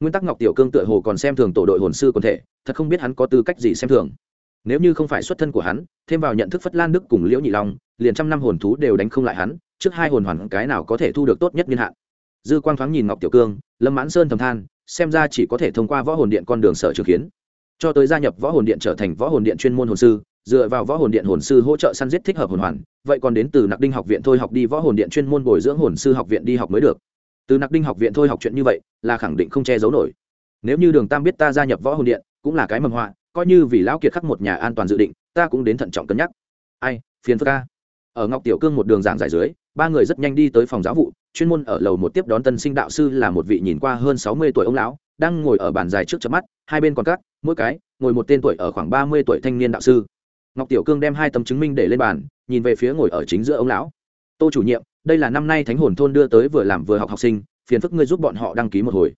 Nguyên tắc ngọc tiểu cương tựa hồ còn xem thường tổ đội hồn sư quần thể, thật không biết hắn có tư cách gì xem thường. Nếu như không phải xuất thân của hắn, thêm vào nhận thức phất lan đức cùng liễu nhị long, liền trăm năm hồn thú đều đánh không lại hắn, trước hai hồn hoàn cái nào có thể thu được tốt nhất niên hạn. Dư quang thoáng nhìn ngọc tiểu cương, lâm mãn sơn thầm than xem ra chỉ có thể thông qua võ hồn điện con đường sở trường kiến cho tới gia nhập võ hồn điện trở thành võ hồn điện chuyên môn hồn sư, dựa vào võ hồn điện hồn sư hỗ trợ săn giết thích hợp hồn hoàn, vậy còn đến từ nặc đinh học viện thôi học đi võ hồn điện chuyên môn bồi dưỡng hồn sư học viện đi học mới được. Từ nặc đinh học viện thôi học chuyện như vậy, là khẳng định không che giấu nổi. Nếu như đường tam biết ta gia nhập võ hồn điện, cũng là cái mầm họa, coi như vì lão kiệt khắc một nhà an toàn dự định, ta cũng đến thận trọng cân nhắc. Ai, phiền phức ca ở ngọc tiểu cương một đường giảng giải dưới, ba người rất nhanh đi tới phòng giáo vụ chuyên môn ở lầu một tiếp đón tân sinh đạo sư là một vị nhìn qua hơn sáu mươi tuổi ông lão, đang ngồi ở bàn dài trước chớp mắt, hai bên còn cắt, mỗi cái, ngồi một tên tuổi ở khoảng ba mươi tuổi thanh niên đạo sư. Ngọc tiểu cương đem hai tấm chứng minh để lên bàn, nhìn về phía ngồi ở chính giữa ông lão. Tô chủ nhiệm, đây là năm nay thánh hồn thôn đưa tới vừa làm vừa học học sinh, phiền phức ngươi giúp bọn họ đăng ký một hồi.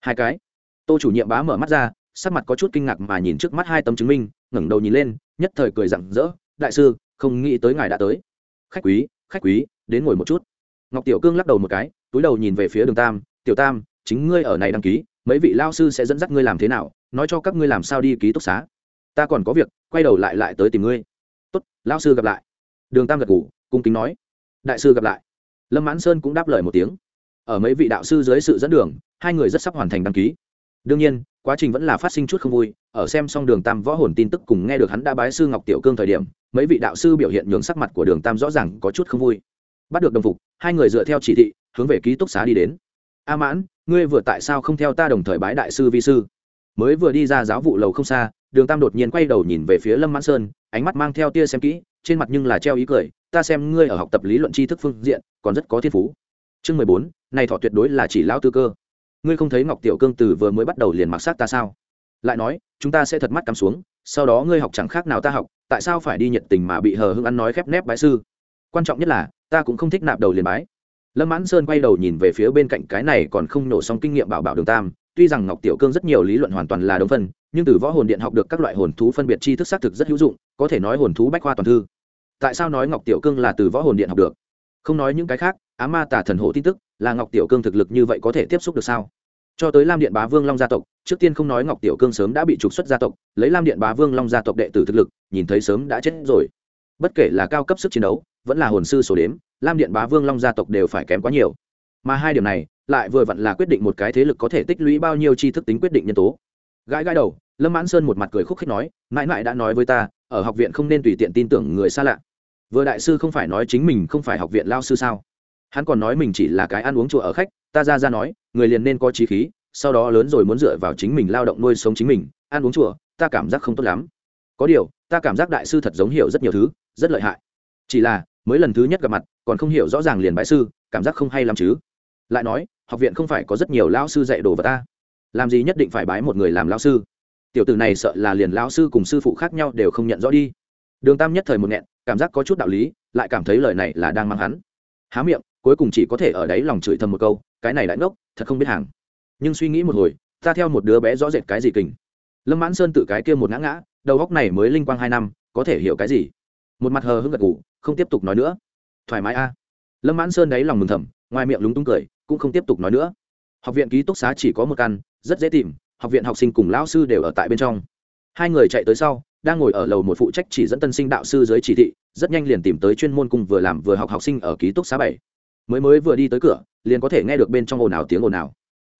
Hai cái. Tô chủ nhiệm bá mở mắt ra, sắc mặt có chút kinh ngạc mà nhìn trước mắt hai tấm chứng minh, ngẩng đầu nhìn lên, nhất thời cười rặng rỡ, đại sư, không nghĩ tới ngài đã tới. Khách quý khách quý, đến ngồi một chút ngọc tiểu cương lắc đầu một cái, túi đầu nhìn về phía đường tam, tiểu tam, chính ngươi ở này đăng ký, mấy vị lao sư sẽ dẫn dắt ngươi làm thế nào? Nói cho các ngươi làm sao đi ký túc xá. Ta còn có việc, quay đầu lại lại tới tìm ngươi. Tốt, lao sư gặp lại. Đường tam gật ngủ cung kính nói. Đại sư gặp lại. Lâm mãn sơn cũng đáp lời một tiếng. Ở mấy vị đạo sư dưới sự dẫn đường, hai người rất sắp hoàn thành đăng ký. Đương nhiên, quá trình vẫn là phát sinh chút không vui, ở xem xong đường tam võ hồn tin tức cùng nghe được hắn đã bái sư ngọc tiểu cương thời điểm, mấy vị đạo sư biểu hiện nhường sắc mặt của đường tam rõ ràng có chút không vui bắt được đồng phục, hai người dựa theo chỉ thị, hướng về ký túc xá đi đến. A mãn, ngươi vừa tại sao không theo ta đồng thời bái đại sư vi sư? Mới vừa đi ra giáo vụ lầu không xa, đường tam đột nhiên quay đầu nhìn về phía lâm mãn sơn, ánh mắt mang theo tia xem kỹ, trên mặt nhưng là treo ý cười, ta xem ngươi ở học tập lý luận tri thức phương diện, còn rất có thiên phú. Chương mười bốn, này thọ tuyệt đối là chỉ lão tư cơ. Ngươi không thấy ngọc tiểu cương từ vừa mới bắt đầu liền mặc sát ta sao? Lại nói, chúng ta sẽ thật mắt cắm xuống, sau đó ngươi học chẳng khác nào ta học, tại sao phải đi nhiệt tình mà bị hờ hưng ăn nói khép nép bái sư? Quan trọng nhất là, ta cũng không thích nạp đầu liền bái. Lâm mãn sơn quay đầu nhìn về phía bên cạnh cái này còn không nổ xong kinh nghiệm bảo bảo đường tam, tuy rằng ngọc tiểu cương rất nhiều lý luận hoàn toàn là đồng phân, nhưng từ võ hồn điện học được các loại hồn thú phân biệt tri thức xác thực rất hữu dụng, có thể nói hồn thú bách khoa toàn thư. Tại sao nói ngọc tiểu cương là từ võ hồn điện học được? Không nói những cái khác, á ma tả thần hộ tin tức, là ngọc tiểu cương thực lực như vậy có thể tiếp xúc được sao? Cho tới lam điện bá vương long gia tộc, trước tiên không nói ngọc tiểu cương sớm đã bị trục xuất gia tộc, lấy lam điện bá vương long gia tộc đệ tử thực lực, nhìn thấy sớm đã chết rồi. Bất kể là cao cấp sức chiến đấu vẫn là hồn sư sổ đếm, lam điện bá vương long gia tộc đều phải kém quá nhiều. Mà hai điểm này, lại vừa vặn là quyết định một cái thế lực có thể tích lũy bao nhiêu tri thức tính quyết định nhân tố. Gãi gãi đầu, lâm mãn sơn một mặt cười khúc khích nói, mãi mãi đã nói với ta, ở học viện không nên tùy tiện tin tưởng người xa lạ. Vừa đại sư không phải nói chính mình không phải học viện lao sư sao? Hắn còn nói mình chỉ là cái ăn uống chùa ở khách, ta ra ra nói, người liền nên có trí khí, sau đó lớn rồi muốn dựa vào chính mình lao động nuôi sống chính mình, ăn uống chùa, ta cảm giác không tốt lắm. Có điều, ta cảm giác đại sư thật giống hiểu rất nhiều thứ, rất lợi hại. Chỉ là mới lần thứ nhất gặp mặt, còn không hiểu rõ ràng liền bãi sư, cảm giác không hay lắm chứ. Lại nói, học viện không phải có rất nhiều lao sư dạy đồ vật ta. Làm gì nhất định phải bái một người làm lao sư? Tiểu tử này sợ là liền lao sư cùng sư phụ khác nhau đều không nhận rõ đi. Đường tam nhất thời một nghẹn, cảm giác có chút đạo lý, lại cảm thấy lời này là đang mang hắn. Há miệng, cuối cùng chỉ có thể ở đấy lòng chửi thầm một câu, cái này đại ngốc, thật không biết hàng. Nhưng suy nghĩ một hồi, ta theo một đứa bé rõ rệt cái gì kình. Lâm mãn sơn tự cái kia một ngã ngã, đầu góc này mới linh quang hai năm, có thể hiểu cái gì? Một mặt hờ hững gật ngủ không tiếp tục nói nữa. Thoải mái a. Lâm mãn sơn đáy lòng mừng thầm, ngoài miệng lúng túng cười, cũng không tiếp tục nói nữa. Học viện ký túc xá chỉ có một căn, rất dễ tìm, học viện học sinh cùng lão sư đều ở tại bên trong. Hai người chạy tới sau, đang ngồi ở lầu một phụ trách chỉ dẫn tân sinh đạo sư dưới chỉ thị, rất nhanh liền tìm tới chuyên môn cùng vừa làm vừa học học sinh ở ký túc xá bảy. Mới mới vừa đi tới cửa, liền có thể nghe được bên trong ồn ào tiếng ồn ào.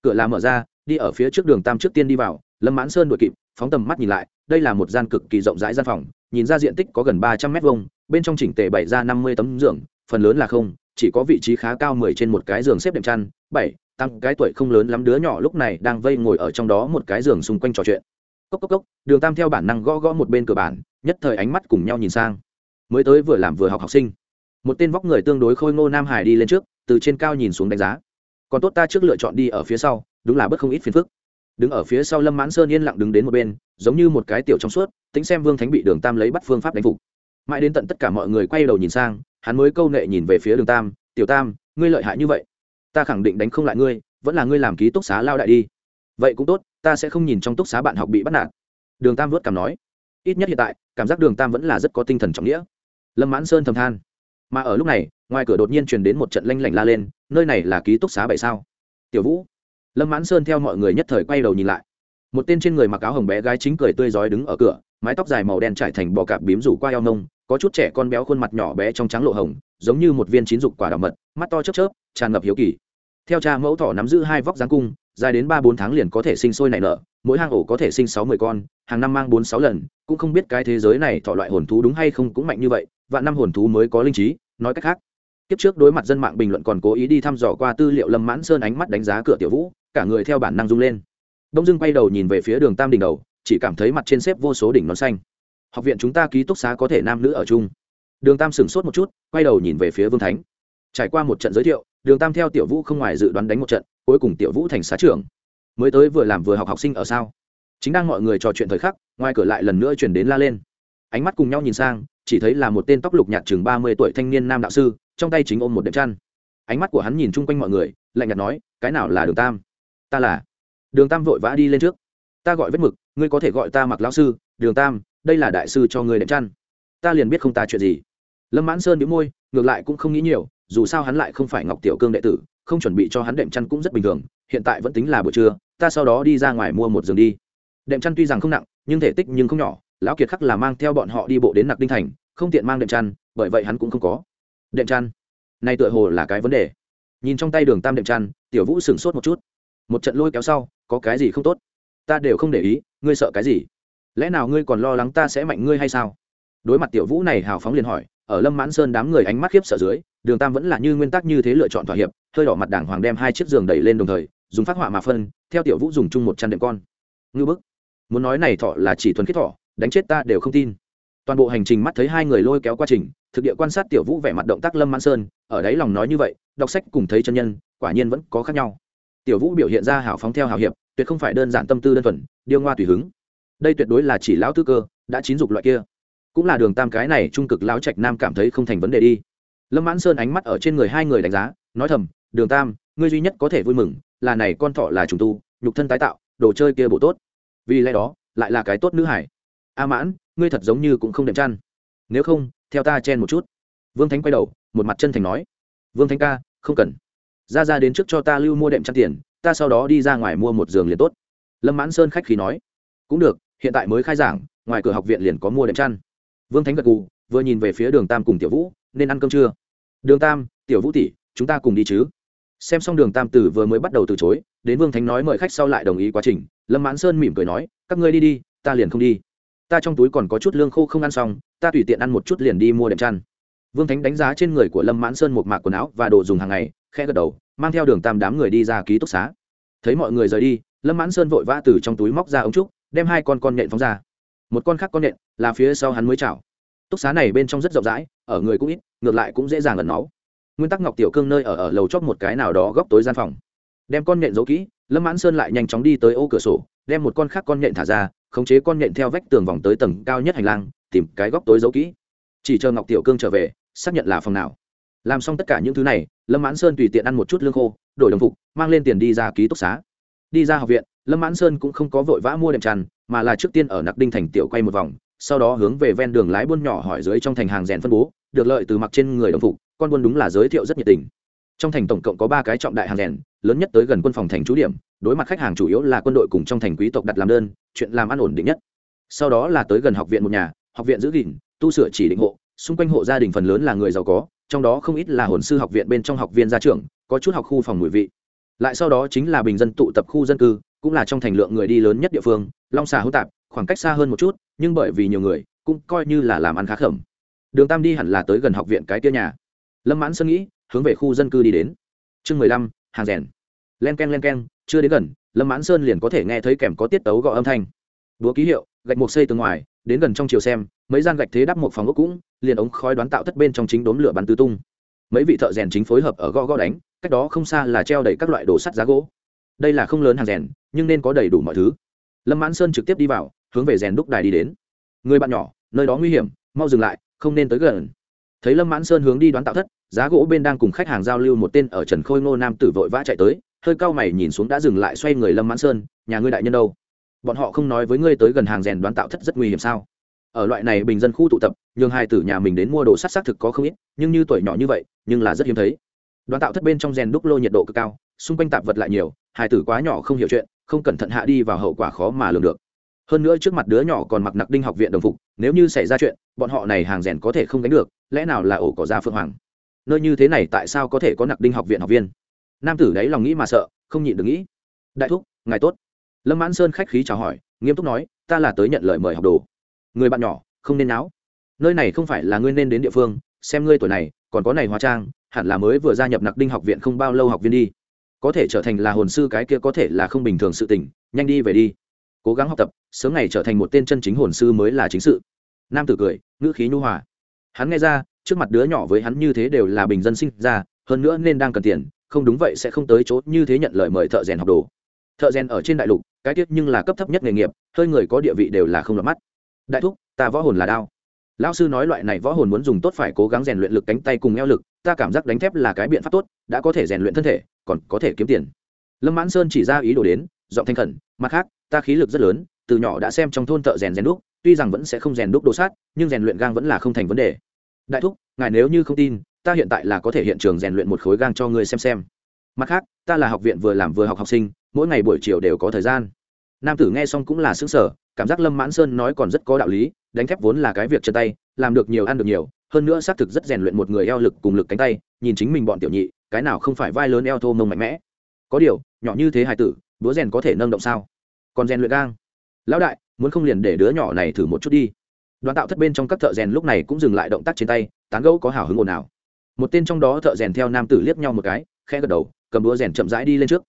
Cửa làm mở ra, đi ở phía trước đường tam trước tiên đi vào, lâm mãn sơn đuổi kịp, phóng tầm mắt nhìn lại, đây là một gian cực kỳ rộng rãi gian phòng, nhìn ra diện tích có gần ba trăm mét vuông bên trong chỉnh tề bày ra năm mươi tấm giường, phần lớn là không, chỉ có vị trí khá cao mười trên một cái giường xếp đệm chăn, bảy tăng cái tuổi không lớn lắm đứa nhỏ lúc này đang vây ngồi ở trong đó một cái giường xung quanh trò chuyện. Cốc cốc cốc, đường tam theo bản năng gõ gõ một bên cửa bản, nhất thời ánh mắt cùng nhau nhìn sang. Mới tới vừa làm vừa học học sinh. Một tên vóc người tương đối khôi ngô nam hải đi lên trước, từ trên cao nhìn xuống đánh giá. Còn tốt ta trước lựa chọn đi ở phía sau, đúng là bất không ít phiền phức. Đứng ở phía sau lâm mãn sơn yên lặng đứng đến một bên, giống như một cái tiểu trong suốt, tính xem vương thánh bị đường tam lấy bắt phương pháp đánh phục mãi đến tận tất cả mọi người quay đầu nhìn sang, hắn mới câu nệ nhìn về phía đường tam, tiểu tam, ngươi lợi hại như vậy. Ta khẳng định đánh không lại ngươi, vẫn là ngươi làm ký túc xá lao đại đi. Vậy cũng tốt, ta sẽ không nhìn trong túc xá bạn học bị bắt nạt. Đường tam vớt cảm nói. Ít nhất hiện tại, cảm giác đường tam vẫn là rất có tinh thần trọng nghĩa. Lâm mãn sơn thầm than. Mà ở lúc này, ngoài cửa đột nhiên truyền đến một trận lanh lảnh la lên, nơi này là ký túc xá bảy sao? Tiểu vũ. Lâm mãn sơn theo mọi người nhất thời quay đầu nhìn lại. Một tên trên người mặc áo hồng bé gái chính cười tươi rói đứng ở cửa, mái tóc dài màu đen trải thành bò cạp bím rủ qua eo nông có chút trẻ con béo khuôn mặt nhỏ bé trong trắng lộ hồng, giống như một viên chín dục quả đào mật, mắt to chớp chớp, tràn ngập hiếu kỳ. Theo cha mẫu thỏ nắm giữ hai vóc dáng cung, dài đến ba bốn tháng liền có thể sinh sôi nảy nở, mỗi hang ổ có thể sinh sáu mươi con, hàng năm mang bốn sáu lần, cũng không biết cái thế giới này thọ loại hồn thú đúng hay không cũng mạnh như vậy và năm hồn thú mới có linh trí, nói cách khác, kiếp trước đối mặt dân mạng bình luận còn cố ý đi thăm dò qua tư liệu lâm mãn sơn ánh mắt đánh giá cửa tiểu vũ, cả người theo bản năng rung lên. Đông dưng quay đầu nhìn về phía đường tam đỉnh đầu, chỉ cảm thấy mặt trên xếp vô số đỉnh nón xanh học viện chúng ta ký túc xá có thể nam nữ ở chung. Đường tam sửng sốt một chút, quay đầu nhìn về phía vương thánh. Trải qua một trận giới thiệu, đường tam theo tiểu vũ không ngoài dự đoán đánh một trận, cuối cùng tiểu vũ thành xá trưởng. Mới tới vừa làm vừa học học sinh ở sao? Chính đang mọi người trò chuyện thời khắc, ngoài cửa lại lần nữa chuyển đến la lên. Ánh mắt cùng nhau nhìn sang, chỉ thấy là một tên tóc lục nhạt chừng ba mươi tuổi thanh niên nam đạo sư, trong tay chính ôm một đệm chăn. Ánh mắt của hắn nhìn chung quanh mọi người, lạnh nhạt nói, cái nào là đường tam? Ta là. Đường tam vội vã đi lên trước. Ta gọi vết mực, ngươi có thể gọi ta mặc lão sư, đường tam đây là đại sư cho ngươi đệm chăn. Ta liền biết không ta chuyện gì. Lâm mãn sơn đĩu môi, ngược lại cũng không nghĩ nhiều, dù sao hắn lại không phải ngọc tiểu cương đệ tử, không chuẩn bị cho hắn đệm chăn cũng rất bình thường, hiện tại vẫn tính là buổi trưa, ta sau đó đi ra ngoài mua một giường đi. Đệm chăn tuy rằng không nặng, nhưng thể tích nhưng không nhỏ, lão kiệt khắc là mang theo bọn họ đi bộ đến nặc đinh thành, không tiện mang đệm chăn, bởi vậy hắn cũng không có. Đệm chăn? Nay tựa hồ là cái vấn đề. Nhìn trong tay đường tam đệm chăn, tiểu vũ sửng sốt một chút. Một trận lôi kéo sau, có cái gì không tốt? Ta đều không để ý, ngươi sợ cái gì? Lẽ nào ngươi còn lo lắng ta sẽ mạnh ngươi hay sao? Đối mặt tiểu vũ này hào phóng liền hỏi, ở lâm mãn sơn đám người ánh mắt khiếp sợ dưới, đường tam vẫn là như nguyên tắc như thế lựa chọn thỏa hiệp, hơi đỏ mặt đảng hoàng đem hai chiếc giường đẩy lên đồng thời, dùng phát họa mà phân, theo tiểu vũ dùng chung một chăn đệm con. Ngư bức. Muốn nói này thọ là chỉ thuần khiết thọ, đánh chết ta đều không tin. Toàn bộ hành trình mắt thấy hai người lôi kéo quá trình, thực địa quan sát tiểu vũ vẻ mặt động tác lâm mãn sơn, ở đáy lòng nói như vậy, đọc sách cùng thấy chân nhân, quả nhiên vẫn có khác nhau. Tiểu vũ biểu hiện ra hào phóng theo hào hiệp, tuyệt không phải đơn giản tâm tư đơn thuần, điêu ngoa tùy hứng đây tuyệt đối là chỉ lão tư cơ, đã chín dục loại kia. Cũng là đường tam cái này trung cực lão trạch nam cảm thấy không thành vấn đề đi. Lâm mãn sơn ánh mắt ở trên người hai người đánh giá, nói thầm, đường tam, ngươi duy nhất có thể vui mừng là này con thọ là trùng tu, nhục thân tái tạo, đồ chơi kia bổ tốt. Vì lẽ đó, lại là cái tốt nữ hải. A mãn, ngươi thật giống như cũng không đệm chăn. Nếu không, theo ta chen một chút. Vương thánh quay đầu, một mặt chân thành nói, vương thánh ca, không cần. Ra ra đến trước cho ta lưu mua đệm chăn tiền, ta sau đó đi ra ngoài mua một giường liền tốt. Lâm mãn sơn khách khí nói, cũng được hiện tại mới khai giảng, ngoài cửa học viện liền có mua đệm chăn. Vương thánh gật gù, vừa nhìn về phía đường tam cùng tiểu vũ, nên ăn cơm chưa? Đường tam, tiểu vũ tỷ, chúng ta cùng đi chứ. Xem xong đường tam tử vừa mới bắt đầu từ chối, đến vương thánh nói mời khách sau lại đồng ý quá trình, lâm mãn sơn mỉm cười nói, các ngươi đi đi, ta liền không đi. Ta trong túi còn có chút lương khô không ăn xong, ta tùy tiện ăn một chút liền đi mua đệm chăn. Vương thánh đánh giá trên người của lâm mãn sơn một mạc quần áo và đồ dùng hàng ngày khe gật đầu, mang theo đường tam đám người đi ra ký túc xá. Thấy mọi người rời đi, lâm mãn sơn vội vã từ trong túi móc ra ống trúc đem hai con con nhện phóng ra. Một con khác con nhện là phía sau hắn mới chảo. Túc xá này bên trong rất rộng rãi, ở người cũng ít, ngược lại cũng dễ dàng ẩn náu. Nguyên tắc ngọc tiểu cương nơi ở ở lầu chót một cái nào đó góc tối gian phòng. Đem con nhện giấu kỹ, lâm mãn sơn lại nhanh chóng đi tới ô cửa sổ, đem một con khác con nhện thả ra, khống chế con nhện theo vách tường vòng tới tầng cao nhất hành lang, tìm cái góc tối giấu kỹ. Chỉ chờ ngọc tiểu cương trở về, xác nhận là phòng nào. Làm xong tất cả những thứ này, lâm mãn sơn tùy tiện ăn một chút lương khô, đổi đồng phục, mang lên tiền đi ra ký túc xá. Đi ra học viện lâm mãn sơn cũng không có vội vã mua đệm tràn, mà là trước tiên ở nặc đinh thành tiểu quay một vòng, sau đó hướng về ven đường lái buôn nhỏ hỏi dưới trong thành hàng rèn phân bố, được lợi từ mặc trên người đồng phục, con buôn đúng là giới thiệu rất nhiệt tình. Trong thành tổng cộng có ba cái trọng đại hàng rèn, lớn nhất tới gần quân phòng thành trú điểm, đối mặt khách hàng chủ yếu là quân đội cùng trong thành quý tộc đặt làm đơn, chuyện làm ăn ổn định nhất. Sau đó là tới gần học viện một nhà, học viện giữ gìn, tu sửa chỉ định hộ, xung quanh hộ gia đình phần lớn là người giàu có, trong đó không ít là hồn sư học viện bên trong học viên gia trưởng, có chút học khu phòng mùi vị. Lại sau đó chính là bình dân tụ tập khu dân cư cũng là trong thành lượng người đi lớn nhất địa phương, long xà hữu tạp, khoảng cách xa hơn một chút, nhưng bởi vì nhiều người, cũng coi như là làm ăn khá khẩm. Đường tam đi hẳn là tới gần học viện cái kia nhà. Lâm mãn sơn nghĩ, hướng về khu dân cư đi đến. Chương mười lăm, hàng rèn. Len k e n len k e n chưa đến gần, lâm mãn sơn liền có thể nghe thấy kèm có tiết tấu gõ âm thanh. Búa ký hiệu, gạch một xây từ ngoài, đến gần trong chiều xem, mấy gian gạch thế đắp một phòng ốc cũng, liền ống khói đoán tạo thất bên trong chính đốm lửa bắn tứ tung. Mấy vị thợ rèn chính phối hợp ở gõ gõ đánh, cách đó không xa là treo đầy các loại đồ sắt giá gỗ đây là không lớn hàng rèn, nhưng nên có đầy đủ mọi thứ. Lâm mãn sơn trực tiếp đi vào, hướng về rèn đúc đài đi đến. Người bạn nhỏ, nơi đó nguy hiểm, mau dừng lại, không nên tới gần. Thấy lâm mãn sơn hướng đi đoán tạo thất, giá gỗ bên đang cùng khách hàng giao lưu một tên ở trần khôi ngô nam tử vội vã chạy tới, hơi cao mày nhìn xuống đã dừng lại xoay người lâm mãn sơn, nhà ngươi đại nhân đâu? Bọn họ không nói với ngươi tới gần hàng rèn đoán tạo thất rất nguy hiểm sao? Ở loại này bình dân khu tụ tập, nhường hai tử nhà mình đến mua đồ sắt xác thực có không ít, nhưng như tuổi nhỏ như vậy, nhưng là rất hiếm thấy. Đoán tạo thất bên trong rèn đúc lô nhiệt độ cực cao, xung quanh tạp vật lại nhiều hai tử quá nhỏ không hiểu chuyện, không cẩn thận hạ đi vào hậu quả khó mà lường được. Hơn nữa trước mặt đứa nhỏ còn mặc nặc đinh học viện đồng phục, nếu như xảy ra chuyện, bọn họ này hàng rèn có thể không đánh được, lẽ nào là ổ cỏ ra phượng hoàng? Nơi như thế này tại sao có thể có nặc đinh học viện học viên? Nam tử đấy lòng nghĩ mà sợ, không nhịn được nghĩ. Đại thúc, ngài tốt. Lâm mãn sơn khách khí chào hỏi, nghiêm túc nói, ta là tới nhận lời mời học đồ. Người bạn nhỏ, không nên náo. Nơi này không phải là ngươi nên đến địa phương, xem ngươi tuổi này, còn có này hóa trang, hẳn là mới vừa gia nhập nặc đinh học viện không bao lâu học viên đi có thể trở thành là hồn sư cái kia có thể là không bình thường sự tình, nhanh đi về đi. Cố gắng học tập, sớm ngày trở thành một tên chân chính hồn sư mới là chính sự. Nam tử cười, ngữ khí nhu hòa. Hắn nghe ra, trước mặt đứa nhỏ với hắn như thế đều là bình dân sinh ra, hơn nữa nên đang cần tiền, không đúng vậy sẽ không tới chỗ như thế nhận lời mời thợ rèn học đồ. Thợ rèn ở trên đại lục, cái tiết nhưng là cấp thấp nhất nghề nghiệp, hơi người có địa vị đều là không lọt mắt. Đại thúc, ta võ hồn là đao. Lão sư nói loại này võ hồn muốn dùng tốt phải cố gắng rèn luyện lực cánh tay cùng eo lực ta cảm giác đánh thép là cái biện pháp tốt, đã có thể rèn luyện thân thể, còn có thể kiếm tiền. Lâm mãn sơn chỉ ra ý đồ đến, giọng thanh khẩn, mặt khác, ta khí lực rất lớn, từ nhỏ đã xem trong thôn thợ rèn rèn đúc, tuy rằng vẫn sẽ không rèn đúc đồ sát, nhưng rèn luyện gang vẫn là không thành vấn đề. Đại thúc, ngài nếu như không tin, ta hiện tại là có thể hiện trường rèn luyện một khối gang cho ngươi xem xem. Mặt khác, ta là học viện vừa làm vừa học học sinh, mỗi ngày buổi chiều đều có thời gian. Nam tử nghe xong cũng là xứng sở cảm giác lâm mãn sơn nói còn rất có đạo lý, đánh thép vốn là cái việc chân tay, làm được nhiều ăn được nhiều hơn nữa xác thực rất rèn luyện một người eo lực cùng lực cánh tay, nhìn chính mình bọn tiểu nhị, cái nào không phải vai lớn eo thô mông mạnh mẽ. Có điều, nhỏ như thế hài tử đứa rèn có thể nâng động sao? Còn rèn luyện gang. Lão đại, muốn không liền để đứa nhỏ này thử một chút đi. Đoàn tạo thất bên trong các thợ rèn lúc này cũng dừng lại động tác trên tay, tán gẫu có hào hứng ồn ào. Một tên trong đó thợ rèn theo nam tử liếc nhau một cái, khẽ gật đầu, cầm đũa rèn chậm rãi đi lên trước.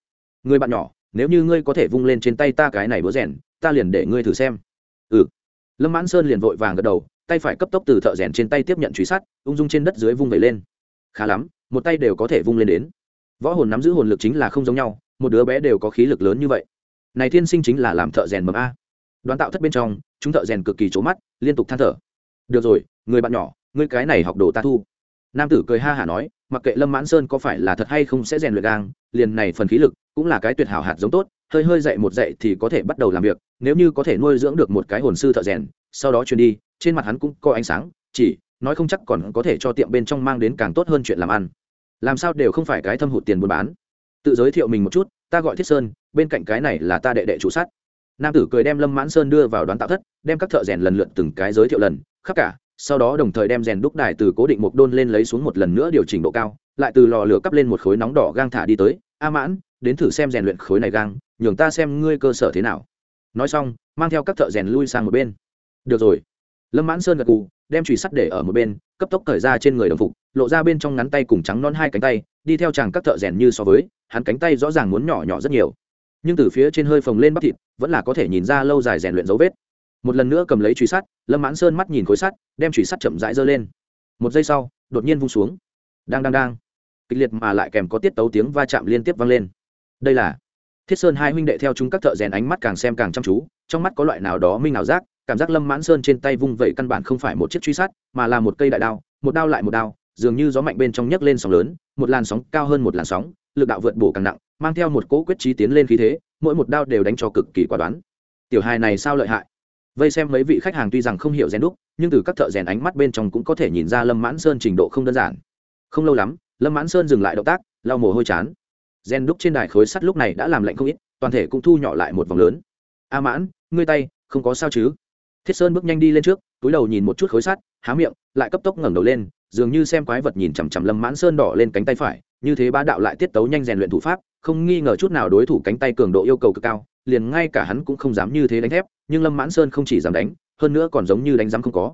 Người bạn nhỏ, nếu như ngươi có thể vung lên trên tay ta cái này đũa rèn, ta liền để ngươi thử xem. Ừ. Lâm mãn sơn liền vội vàng gật đầu tay phải cấp tốc từ thợ rèn trên tay tiếp nhận truy sát, ung dung trên đất dưới vung vẩy lên. Khá lắm, một tay đều có thể vung lên đến. Võ hồn nắm giữ hồn lực chính là không giống nhau, một đứa bé đều có khí lực lớn như vậy. Này thiên sinh chính là làm thợ rèn mầm a. Đoán tạo thất bên trong, chúng thợ rèn cực kỳ trố mắt, liên tục than thở. Được rồi, người bạn nhỏ, người cái này học đồ ta thu. Nam tử cười ha hả nói, mặc kệ lâm mãn sơn có phải là thật hay không sẽ rèn luyện gang, liền này phần khí lực cũng là cái tuyệt hảo hạt giống tốt hơi hơi dậy một dậy thì có thể bắt đầu làm việc, nếu như có thể nuôi dưỡng được một cái hồn sư thợ rèn, sau đó truyền đi, trên mặt hắn cũng có ánh sáng, chỉ nói không chắc còn có thể cho tiệm bên trong mang đến càng tốt hơn chuyện làm ăn. Làm sao đều không phải cái thâm hụt tiền buôn bán. Tự giới thiệu mình một chút, ta gọi thiết sơn, bên cạnh cái này là ta đệ đệ chủ sát nam tử cười đem lâm mãn sơn đưa vào đoán tạo thất, đem các thợ rèn lần lượt từng cái giới thiệu lần, khắp cả, sau đó đồng thời đem rèn đúc đài từ cố định một đôn lên lấy xuống một lần nữa điều chỉnh độ cao, lại từ lò lửa cắp lên một khối nóng đỏ gang thả đi tới. A mãn, đến thử xem rèn luyện khối này gang nhường ta xem ngươi cơ sở thế nào. Nói xong, mang theo các thợ rèn lui sang một bên. Được rồi. Lâm mãn sơn gật cù đem chùy sắt để ở một bên, cấp tốc thời ra trên người đồng phục, lộ ra bên trong ngắn tay cùng trắng non hai cánh tay, đi theo chàng các thợ rèn như so với, hắn cánh tay rõ ràng muốn nhỏ nhỏ rất nhiều. Nhưng từ phía trên hơi phồng lên bắp thịt, vẫn là có thể nhìn ra lâu dài rèn luyện dấu vết. Một lần nữa cầm lấy chùy sắt, lâm mãn sơn mắt nhìn khối sắt, đem chùy sắt chậm rãi giơ lên. Một giây sau, đột nhiên vung xuống. Đang đang đang. Kịch liệt mà lại kèm có tiết tấu tiếng va chạm liên tiếp vang lên. Đây là thiết sơn hai huynh đệ theo chúng các thợ rèn ánh mắt càng xem càng chăm chú, trong mắt có loại nào đó minh ảo giác, cảm giác lâm mãn sơn trên tay vung vẩy căn bản không phải một chiếc truy sát, mà là một cây đại đao, một đao lại một đao, dường như gió mạnh bên trong nhấc lên sóng lớn, một làn sóng cao hơn một làn sóng, lực đạo vượt bổ càng nặng, mang theo một cỗ quyết trí tiến lên khí thế, mỗi một đao đều đánh cho cực kỳ quả đoán. Tiểu hài này sao lợi hại? Vây xem mấy vị khách hàng tuy rằng không hiểu rèn đúc, nhưng từ các thợ rèn ánh mắt bên trong cũng có thể nhìn ra lâm mãn sơn trình độ không đơn giản. Không lâu lắm, lâm mãn sơn dừng lại động tác, lau mồ hôi chán gen đúc trên đài khối sắt lúc này đã làm lạnh không ít, toàn thể cũng thu nhỏ lại một vòng lớn. A mãn, ngươi tay, không có sao chứ? Thiết sơn bước nhanh đi lên trước, túi đầu nhìn một chút khối sắt, há miệng, lại cấp tốc ngẩng đầu lên, dường như xem quái vật nhìn chằm chằm lâm mãn sơn đỏ lên cánh tay phải, như thế bá đạo lại tiết tấu nhanh rèn luyện thủ pháp, không nghi ngờ chút nào đối thủ cánh tay cường độ yêu cầu cực cao, liền ngay cả hắn cũng không dám như thế đánh thép, nhưng lâm mãn sơn không chỉ dám đánh, hơn nữa còn giống như đánh rắm không có.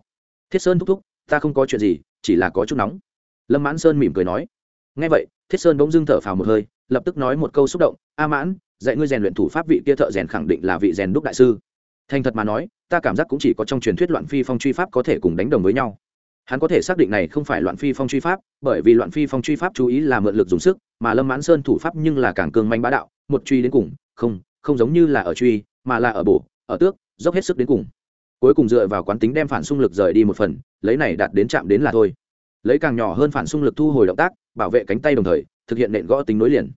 Thiết sơn thúc thúc, ta không có chuyện gì, chỉ là có chút nóng. Lâm mãn sơn mỉm cười nói. Ngay vậy thiết sơn bỗng dưng thở phào một hơi, lập tức nói một câu xúc động, a mãn, dạy ngươi rèn luyện thủ pháp vị kia thợ rèn khẳng định là vị rèn đúc đại sư. Thành thật mà nói, ta cảm giác cũng chỉ có trong truyền thuyết loạn phi phong truy pháp có thể cùng đánh đồng với nhau. Hắn có thể xác định này không phải loạn phi phong truy pháp, bởi vì loạn phi phong truy pháp chú ý là mượn lực dùng sức, mà lâm mãn sơn thủ pháp nhưng là càng cường manh bá đạo, một truy đến cùng, không không giống như là ở truy, mà là ở bổ, ở tước, dốc hết sức đến cùng. Cuối cùng dựa vào quán tính đem phản xung lực rời đi một phần, lấy này đạt đến chạm đến là thôi. Lấy càng nhỏ hơn phản xung lực thu hồi động tác bảo vệ cánh tay đồng thời, thực hiện nện gõ tính nối liền.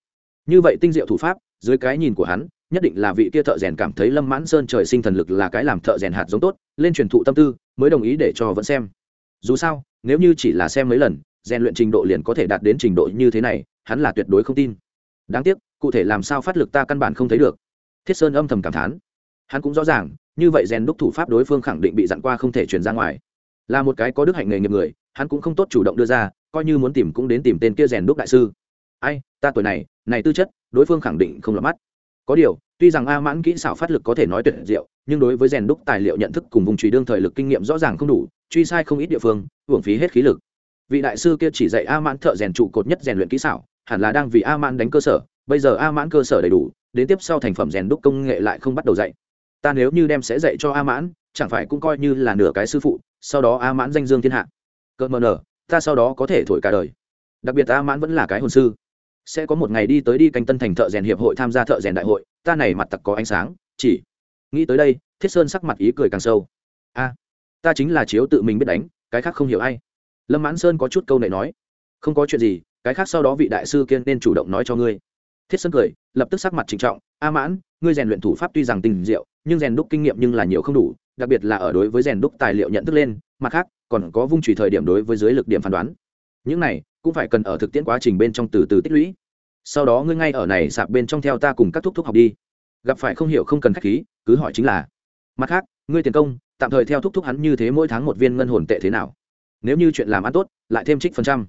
Như vậy tinh diệu thủ pháp, dưới cái nhìn của hắn, nhất định là vị kia thợ rèn cảm thấy lâm mãn sơn trời sinh thần lực là cái làm thợ rèn hạt giống tốt, lên truyền thụ tâm tư, mới đồng ý để cho vẫn xem. Dù sao, nếu như chỉ là xem mấy lần, rèn luyện trình độ liền có thể đạt đến trình độ như thế này, hắn là tuyệt đối không tin. Đáng tiếc, cụ thể làm sao phát lực ta căn bản không thấy được. Thiết sơn âm thầm cảm thán. Hắn cũng rõ ràng, như vậy rèn đúc thủ pháp đối phương khẳng định bị dặn qua không thể truyền ra ngoài. Là một cái có đức hạnh nghề nghiệp người, hắn cũng không tốt chủ động đưa ra coi như muốn tìm cũng đến tìm tên kia rèn đúc đại sư. Ai, ta tuổi này này tư chất, đối phương khẳng định không lọt mắt. Có điều, tuy rằng a mãn kỹ xảo phát lực có thể nói tuyệt diệu, nhưng đối với rèn đúc tài liệu nhận thức cùng vùng truy đương thời lực kinh nghiệm rõ ràng không đủ, truy sai không ít địa phương hưởng phí hết khí lực. Vị đại sư kia chỉ dạy a mãn thợ rèn trụ cột nhất rèn luyện kỹ xảo, hẳn là đang vì a mãn đánh cơ sở, bây giờ a mãn cơ sở đầy đủ, đến tiếp sau thành phẩm rèn đúc công nghệ lại không bắt đầu dạy. Ta nếu như đem sẽ dạy cho a mãn, chẳng phải cũng coi như là nửa cái sư phụ, sau đó a mãn danh dương thiên hạ. Cợt mờ nở ta sau đó có thể thổi cả đời. Đặc biệt ta mãn vẫn là cái hồn sư. Sẽ có một ngày đi tới đi canh tân thành thợ rèn hiệp hội tham gia thợ rèn đại hội, ta này mặt tặc có ánh sáng, chỉ nghĩ tới đây, thiết sơn sắc mặt ý cười càng sâu. A, ta chính là chiếu tự mình biết đánh, cái khác không hiểu ai. Lâm mãn sơn có chút câu này nói, không có chuyện gì, cái khác sau đó vị đại sư kiên nên chủ động nói cho ngươi. Thiết sơn cười, lập tức sắc mặt trịnh trọng, a mãn, ngươi rèn luyện thủ pháp tuy rằng tình diệu, nhưng rèn đúc kinh nghiệm nhưng là nhiều không đủ đặc biệt là ở đối với rèn đúc tài liệu nhận thức lên, mặt khác, còn có vung trùy thời điểm đối với dưới lực điểm phán đoán. Những này cũng phải cần ở thực tiễn quá trình bên trong từ từ tích lũy. Sau đó ngươi ngay ở này sạp bên trong theo ta cùng các thúc thúc học đi. Gặp phải không hiểu không cần khách khí, cứ hỏi chính là, mặt khác, ngươi tiền công, tạm thời theo thúc thúc hắn như thế mỗi tháng một viên ngân hồn tệ thế nào? Nếu như chuyện làm ăn tốt, lại thêm trích phần trăm.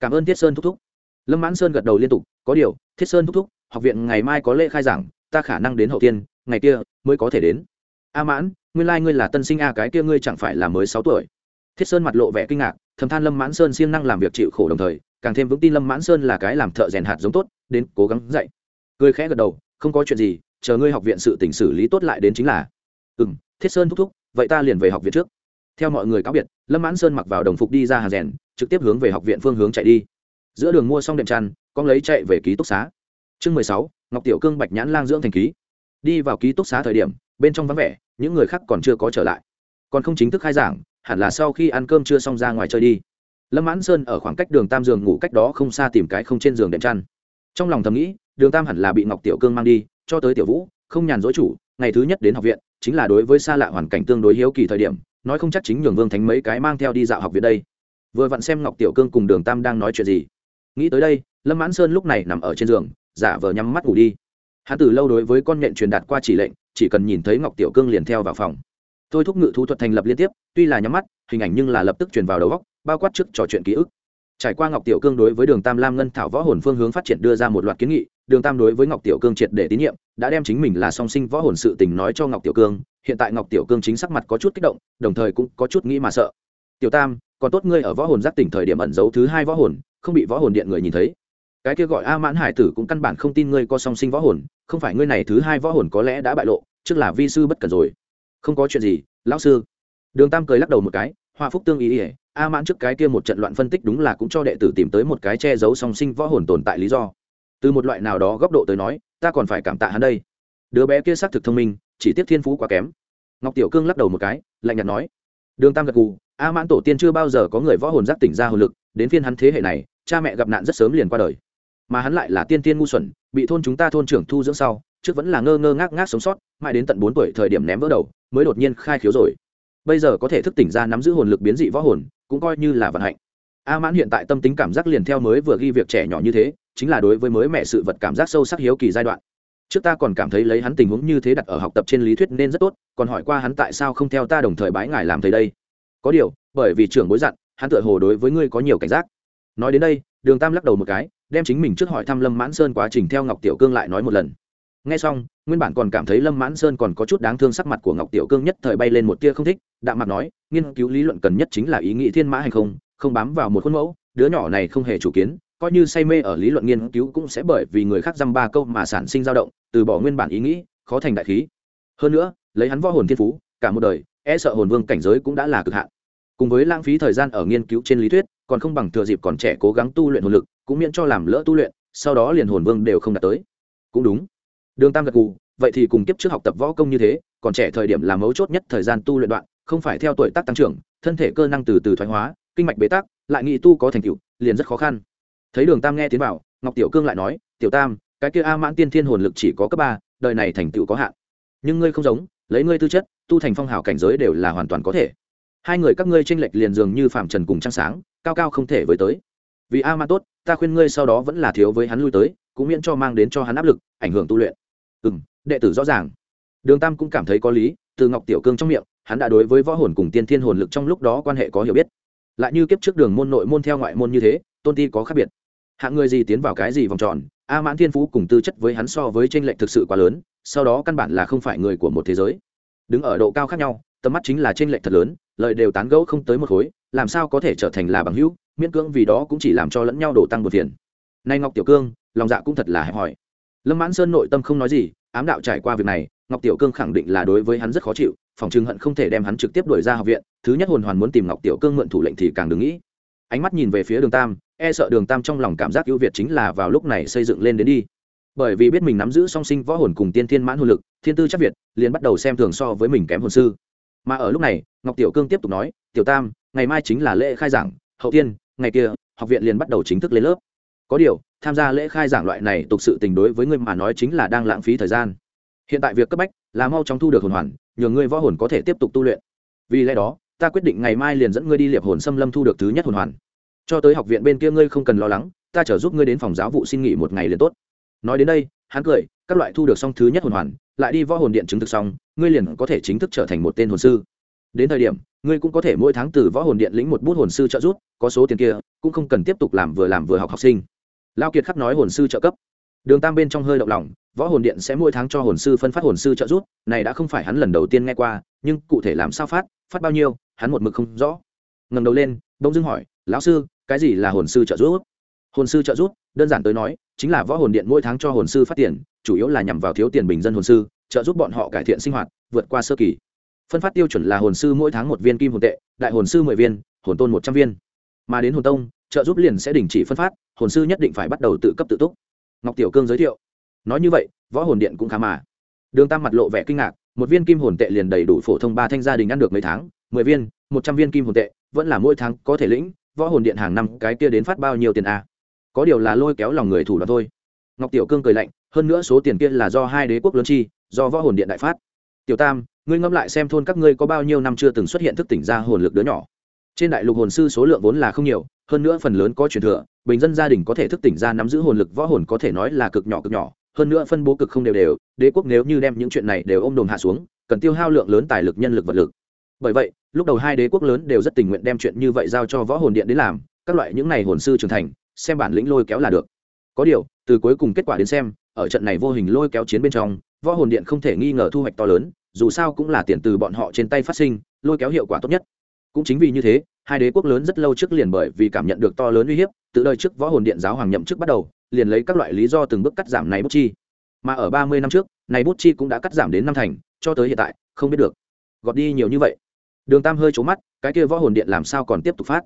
Cảm ơn thiết sơn thúc thúc. Lâm mãn sơn gật đầu liên tục, có điều, thiết sơn thúc thúc, học viện ngày mai có lễ khai giảng, ta khả năng đến hậu tiên, ngày kia mới có thể đến a mãn, nguyên lai、like、ngươi là tân sinh a, cái kia ngươi chẳng phải là mới sáu tuổi. Thiết sơn mặt lộ vẻ kinh ngạc, thầm than lâm mãn sơn siêng năng làm việc chịu khổ đồng thời, càng thêm vững tin lâm mãn sơn là cái làm thợ rèn hạt giống tốt, đến cố gắng dạy. Cười khẽ gật đầu, không có chuyện gì, chờ ngươi học viện sự tỉnh xử lý tốt lại đến chính là. Ừ m thiết sơn thúc thúc, vậy ta liền về học viện trước. Theo mọi người cáo biệt, lâm mãn sơn mặc vào đồng phục đi ra hàng rèn, trực tiếp hướng về học viện phương hướng chạy đi. Giữa đường mua xong đệm trăn con lấy chạy về ký túc xá. Chương mười sáu, ngọc tiểu cương bạch nhãn lang dưỡng thành ký. Đi vào ký túc xá thời điểm, bên trong vắng vẻ những người khác còn chưa có trở lại. Còn không chính thức khai giảng, hẳn là sau khi ăn cơm chưa xong ra ngoài chơi đi. Lâm mãn sơn ở khoảng cách đường tam giường ngủ cách đó không xa tìm cái không trên giường đệm chăn. Trong lòng thầm nghĩ, đường tam hẳn là bị ngọc tiểu cương mang đi, cho tới tiểu vũ, không nhàn dối chủ, ngày thứ nhất đến học viện, chính là đối với xa lạ hoàn cảnh tương đối hiếu kỳ thời điểm, nói không chắc chính nhường vương thánh mấy cái mang theo đi dạo học viện đây. Vừa vặn xem ngọc tiểu cương cùng đường tam đang nói chuyện gì. Nghĩ tới đây, lâm mãn sơn lúc này nằm ở trên giường, giả vờ nhắm mắt ngủ đi. Hắn từ lâu đối với con nhện truyền đạt qua chỉ lệnh chỉ cần nhìn thấy ngọc tiểu cương liền theo vào phòng. Tôi thúc ngự thú thuật thành lập liên tiếp, tuy là nhắm mắt, hình ảnh nhưng là lập tức truyền vào đầu góc bao quát trước trò chuyện ký ức. Trải qua ngọc tiểu cương đối với đường tam lam ngân thảo võ hồn phương hướng phát triển đưa ra một loạt kiến nghị, đường tam đối với ngọc tiểu cương triệt để tín nhiệm, đã đem chính mình là song sinh võ hồn sự tình nói cho ngọc tiểu cương, hiện tại ngọc tiểu cương chính sắc mặt có chút kích động, đồng thời cũng có chút nghĩ mà sợ. Tiểu tam, còn tốt ngươi ở võ hồn giác tỉnh thời điểm ẩn giấu thứ hai võ hồn, không bị võ hồn điện người nhìn thấy. Cái kia gọi a mãn hải tử cũng căn bản không tin ngươi có song sinh võ hồn không phải ngươi này thứ hai võ hồn có lẽ đã bại lộ, trước là vi sư bất cần rồi. Không có chuyện gì, lão sư. Đường tam cười lắc đầu một cái, hoa phúc tương ý ỉa a mãn trước cái kia một trận loạn phân tích đúng là cũng cho đệ tử tìm tới một cái che giấu song sinh võ hồn tồn tại lý do. Từ một loại nào đó góc độ tới nói, ta còn phải cảm tạ hắn đây. Đứa bé kia xác thực thông minh, chỉ tiếp thiên phú quá kém. Ngọc tiểu cương lắc đầu một cái, lạnh nhạt nói, đường tam gật gù, a mãn tổ tiên chưa bao giờ có người võ hồn giác tỉnh ra hồn lực, đến phiên hắn thế hệ này, cha mẹ gặp nạn rất sớm liền qua đời mà hắn lại là tiên tiên ngu xuẩn, bị thôn chúng ta thôn trưởng thu dưỡng sau, trước vẫn là ngơ ngơ ngác ngác sống sót, mãi đến tận bốn tuổi thời điểm ném vỡ đầu, mới đột nhiên khai khiếu rồi. Bây giờ có thể thức tỉnh ra nắm giữ hồn lực biến dị võ hồn, cũng coi như là vận hạnh. A mãn hiện tại tâm tính cảm giác liền theo mới vừa ghi việc trẻ nhỏ như thế, chính là đối với mới mẹ sự vật cảm giác sâu sắc hiếu kỳ giai đoạn. Trước ta còn cảm thấy lấy hắn tình huống như thế đặt ở học tập trên lý thuyết nên rất tốt, còn hỏi qua hắn tại sao không theo ta đồng thời bái ngài làm thầy đây. Có điều, bởi vì trưởng bối dặn, hắn tựa hồ đối với ngươi có nhiều cảnh giác. Nói đến đây, đường tam lắc đầu một cái đem chính mình trước hỏi thăm lâm mãn sơn quá trình theo ngọc tiểu cương lại nói một lần. Nghe xong, nguyên bản còn cảm thấy lâm mãn sơn còn có chút đáng thương sắc mặt của ngọc tiểu cương nhất thời bay lên một tia không thích, đạm mặt nói, nghiên cứu lý luận cần nhất chính là ý nghĩ thiên mã hay không? Không bám vào một khuôn mẫu, đứa nhỏ này không hề chủ kiến, coi như say mê ở lý luận nghiên cứu cũng sẽ bởi vì người khác dăm ba câu mà sản sinh dao động, từ bỏ nguyên bản ý nghĩ, khó thành đại khí. Hơn nữa, lấy hắn võ hồn thiên phú, cả một đời e sợ hồn vương cảnh giới cũng đã là cực hạn. Cùng với lãng phí thời gian ở nghiên cứu trên lý thuyết, còn không bằng thừa dịp còn trẻ cố gắng tu luyện hồn lực cũng miễn cho làm lỡ tu luyện sau đó liền hồn vương đều không đạt tới. Cũng đúng. Đường tam gật gù vậy thì cùng kiếp trước học tập võ công như thế còn trẻ thời điểm là mấu chốt nhất thời gian tu luyện đoạn không phải theo tuổi tác tăng trưởng thân thể cơ năng từ từ thoái hóa kinh mạch bế tắc lại nghị tu có thành tựu liền rất khó khăn. Thấy đường tam nghe tiến bảo, ngọc tiểu cương lại nói tiểu tam cái kia a mãn tiên thiên hồn lực chỉ có cấp ba đời này thành tựu có hạn. Nhưng ngươi không giống lấy ngươi tư chất tu thành phong hào cảnh giới đều là hoàn toàn có thể. Hai người các ngươi tranh lệch liền dường như phạm trần cùng trăng sáng cao cao không thể với tới. Vì a mãn tốt ta khuyên ngươi sau đó vẫn là thiếu với hắn lui tới, cũng miễn cho mang đến cho hắn áp lực, ảnh hưởng tu luyện. Ừ m đệ tử rõ ràng. Đường tam cũng cảm thấy có lý, từ ngọc tiểu cương trong miệng, hắn đã đối với võ hồn cùng tiên thiên hồn lực trong lúc đó quan hệ có hiểu biết. Lại như kiếp trước đường môn nội môn theo ngoại môn như thế, tôn ti có khác biệt. Hạng người gì tiến vào cái gì vòng tròn, a mãn thiên phú cùng tư chất với hắn so với tranh lệch thực sự quá lớn, sau đó căn bản là không phải người của một thế giới. Đứng ở độ cao khác nhau, tầm mắt chính là tranh lệch thật lớn, lợi đều tán gẫu không tới một khối làm sao có thể trở thành là bằng hữu, miễn cưỡng vì đó cũng chỉ làm cho lẫn nhau đổ tăng một phiền. Nay ngọc tiểu cương, lòng dạ cũng thật là hẹp hòi. Lâm mãn sơn nội tâm không nói gì, ám đạo trải qua việc này, ngọc tiểu cương khẳng định là đối với hắn rất khó chịu, phòng trừng hận không thể đem hắn trực tiếp đuổi ra học viện, thứ nhất hồn hoàn muốn tìm ngọc tiểu cương mượn thủ lệnh thì càng đừng nghĩ. Ánh mắt nhìn về phía đường tam e sợ đường tam trong lòng cảm giác ưu việt chính là vào lúc này xây dựng lên đến đi. Bởi vì biết mình nắm giữ song sinh võ hồn cùng tiên thiên mãn hồn lực, thiên tư chắc việt, liền bắt đầu xem thường so với mình kém hồn sư. Mà ở lúc này, ngọc tiểu cương tiếp tục nói tiểu tam, ngày mai chính là lễ khai giảng, hậu tiên, ngày kia, học viện liền bắt đầu chính thức lên lớp. Có điều, tham gia lễ khai giảng loại này tục sự tình đối với ngươi mà nói chính là đang lãng phí thời gian. Hiện tại việc cấp bách là mau chóng thu được hồn hoàn, nhờ ngươi võ hồn có thể tiếp tục tu luyện. Vì lẽ đó, ta quyết định ngày mai liền dẫn ngươi đi liệp hồn xâm lâm thu được thứ nhất hồn hoàn. Cho tới học viện bên kia ngươi không cần lo lắng, ta chở giúp ngươi đến phòng giáo vụ xin nghỉ một ngày liền tốt. Nói đến đây, hắn cười, các loại thu được xong thứ nhất hồn hoàn, lại đi võ hồn điện chứng thực xong, ngươi liền có thể chính thức trở thành một tên hồn sư. Đến thời điểm ngươi cũng có thể mỗi tháng từ võ hồn điện lĩnh một bút hồn sư trợ giúp, có số tiền kia, cũng không cần tiếp tục làm vừa làm vừa học học sinh. Lao kiệt khắc nói hồn sư trợ cấp. Đường tam bên trong hơi động lòng, võ hồn điện sẽ mỗi tháng cho hồn sư phân phát hồn sư trợ giúp, này đã không phải hắn lần đầu tiên nghe qua, nhưng cụ thể làm sao phát phát bao nhiêu, hắn một mực không rõ. Ngầm đầu lên, đông dưng hỏi, lão sư, cái gì là hồn sư trợ giúp? Hồn sư trợ giúp, đơn giản tới nói, chính là võ hồn điện mỗi tháng cho hồn sư phát tiền, chủ yếu là nhằm vào thiếu tiền bình dân hồn sư, trợ giúp bọn họ cải thiện sinh hoạt, vượt qua sơ kỳ phân phát tiêu chuẩn là hồn sư mỗi tháng một viên kim hồn tệ, đại hồn sư mười viên, hồn tôn một trăm viên. Mà đến hồn tông, trợ giúp liền sẽ đình chỉ phân phát, hồn sư nhất định phải bắt đầu tự cấp tự túc. Ngọc tiểu cương giới thiệu. Nói như vậy, võ hồn điện cũng khá mà. Đường tam mặt lộ vẻ kinh ngạc, một viên kim hồn tệ liền đầy đủ phổ thông ba thanh gia đình ăn được mấy tháng, mười viên, một trăm viên kim hồn tệ, vẫn là mỗi tháng có thể lĩnh, võ hồn điện hàng năm cái kia đến phát bao nhiêu tiền à? có điều là lôi kéo lòng người thủ đoạn thôi. Ngọc tiểu cương cười lạnh, hơn nữa số tiền kia là do hai đế quốc lớn chi, do võ hồn điện đại phát. Tiểu tam ngươi ngẫm lại xem thôn các ngươi có bao nhiêu năm chưa từng xuất hiện thức tỉnh ra hồn lực đứa nhỏ. Trên đại lục hồn sư số lượng vốn là không nhiều, hơn nữa phần lớn có truyền thừa, bình dân gia đình có thể thức tỉnh ra nắm giữ hồn lực võ hồn có thể nói là cực nhỏ cực nhỏ, hơn nữa phân bố cực không đều đều, đế quốc nếu như đem những chuyện này đều ôm đồm hạ xuống, cần tiêu hao lượng lớn tài lực, nhân lực, vật lực. Bởi vậy, lúc đầu hai đế quốc lớn đều rất tình nguyện đem chuyện như vậy giao cho võ hồn điện đến làm, các loại những này hồn sư trưởng thành, xem bản lĩnh lôi kéo là được. Có điều, từ cuối cùng kết quả đến xem, ở trận này vô hình lôi kéo chiến bên trong, võ hồn điện không thể nghi ngờ thu hoạch to lớn dù sao cũng là tiền từ bọn họ trên tay phát sinh, lôi kéo hiệu quả tốt nhất. Cũng chính vì như thế, hai đế quốc lớn rất lâu trước liền bởi vì cảm nhận được to lớn uy hiếp, tự đời trước võ hồn điện giáo hoàng nhậm chức bắt đầu, liền lấy các loại lý do từng bước cắt giảm này bút chi. Mà ở ba mươi năm trước, này bút chi cũng đã cắt giảm đến năm thành, cho tới hiện tại, không biết được. Gọt đi nhiều như vậy. Đường tam hơi trố mắt, cái kia võ hồn điện làm sao còn tiếp tục phát?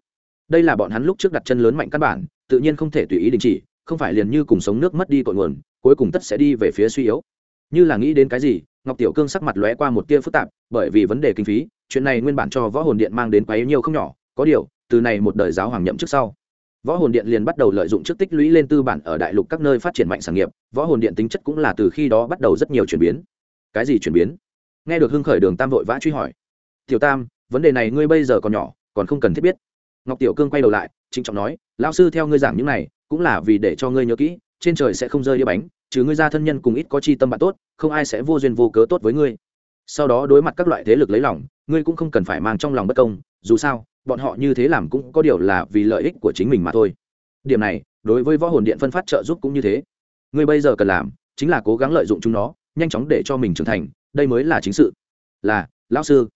Đây là bọn hắn lúc trước đặt chân lớn mạnh căn bản, tự nhiên không thể tùy ý đình chỉ, không phải liền như cùng sống nước mất đi cội nguồn, cuối cùng tất sẽ đi về phía suy yếu. Như là nghĩ đến cái gì ngọc tiểu cương sắc mặt lóe qua một tia phức tạp, bởi vì vấn đề kinh phí, chuyện này nguyên bản cho võ hồn điện mang đến quá nhiều không nhỏ, có điều, từ này một đời giáo hoàng nhậm trước sau, võ hồn điện liền bắt đầu lợi dụng trước tích lũy lên tư bản ở đại lục các nơi phát triển mạnh sản nghiệp, võ hồn điện tính chất cũng là từ khi đó bắt đầu rất nhiều chuyển biến. Cái gì chuyển biến? Nghe được hưng khởi đường tam vội vã truy hỏi. Tiểu tam, vấn đề này ngươi bây giờ còn nhỏ, còn không cần thiết biết. Ngọc tiểu cương quay đầu lại, trịnh trọng nói, lão sư theo ngươi giảng những này, cũng là vì để cho ngươi nhớ kỹ, trên trời sẽ không rơi đĩa bánh trừ ngươi ra thân nhân cùng ít có chi tâm bạn tốt, không ai sẽ vô duyên vô cớ tốt với ngươi. Sau đó đối mặt các loại thế lực lấy lòng, ngươi cũng không cần phải mang trong lòng bất công, dù sao, bọn họ như thế làm cũng có điều là vì lợi ích của chính mình mà thôi. Điểm này, đối với võ hồn điện phân phát trợ giúp cũng như thế. Ngươi bây giờ cần làm chính là cố gắng lợi dụng chúng nó, nhanh chóng để cho mình trưởng thành, đây mới là chính sự. Là, lão sư.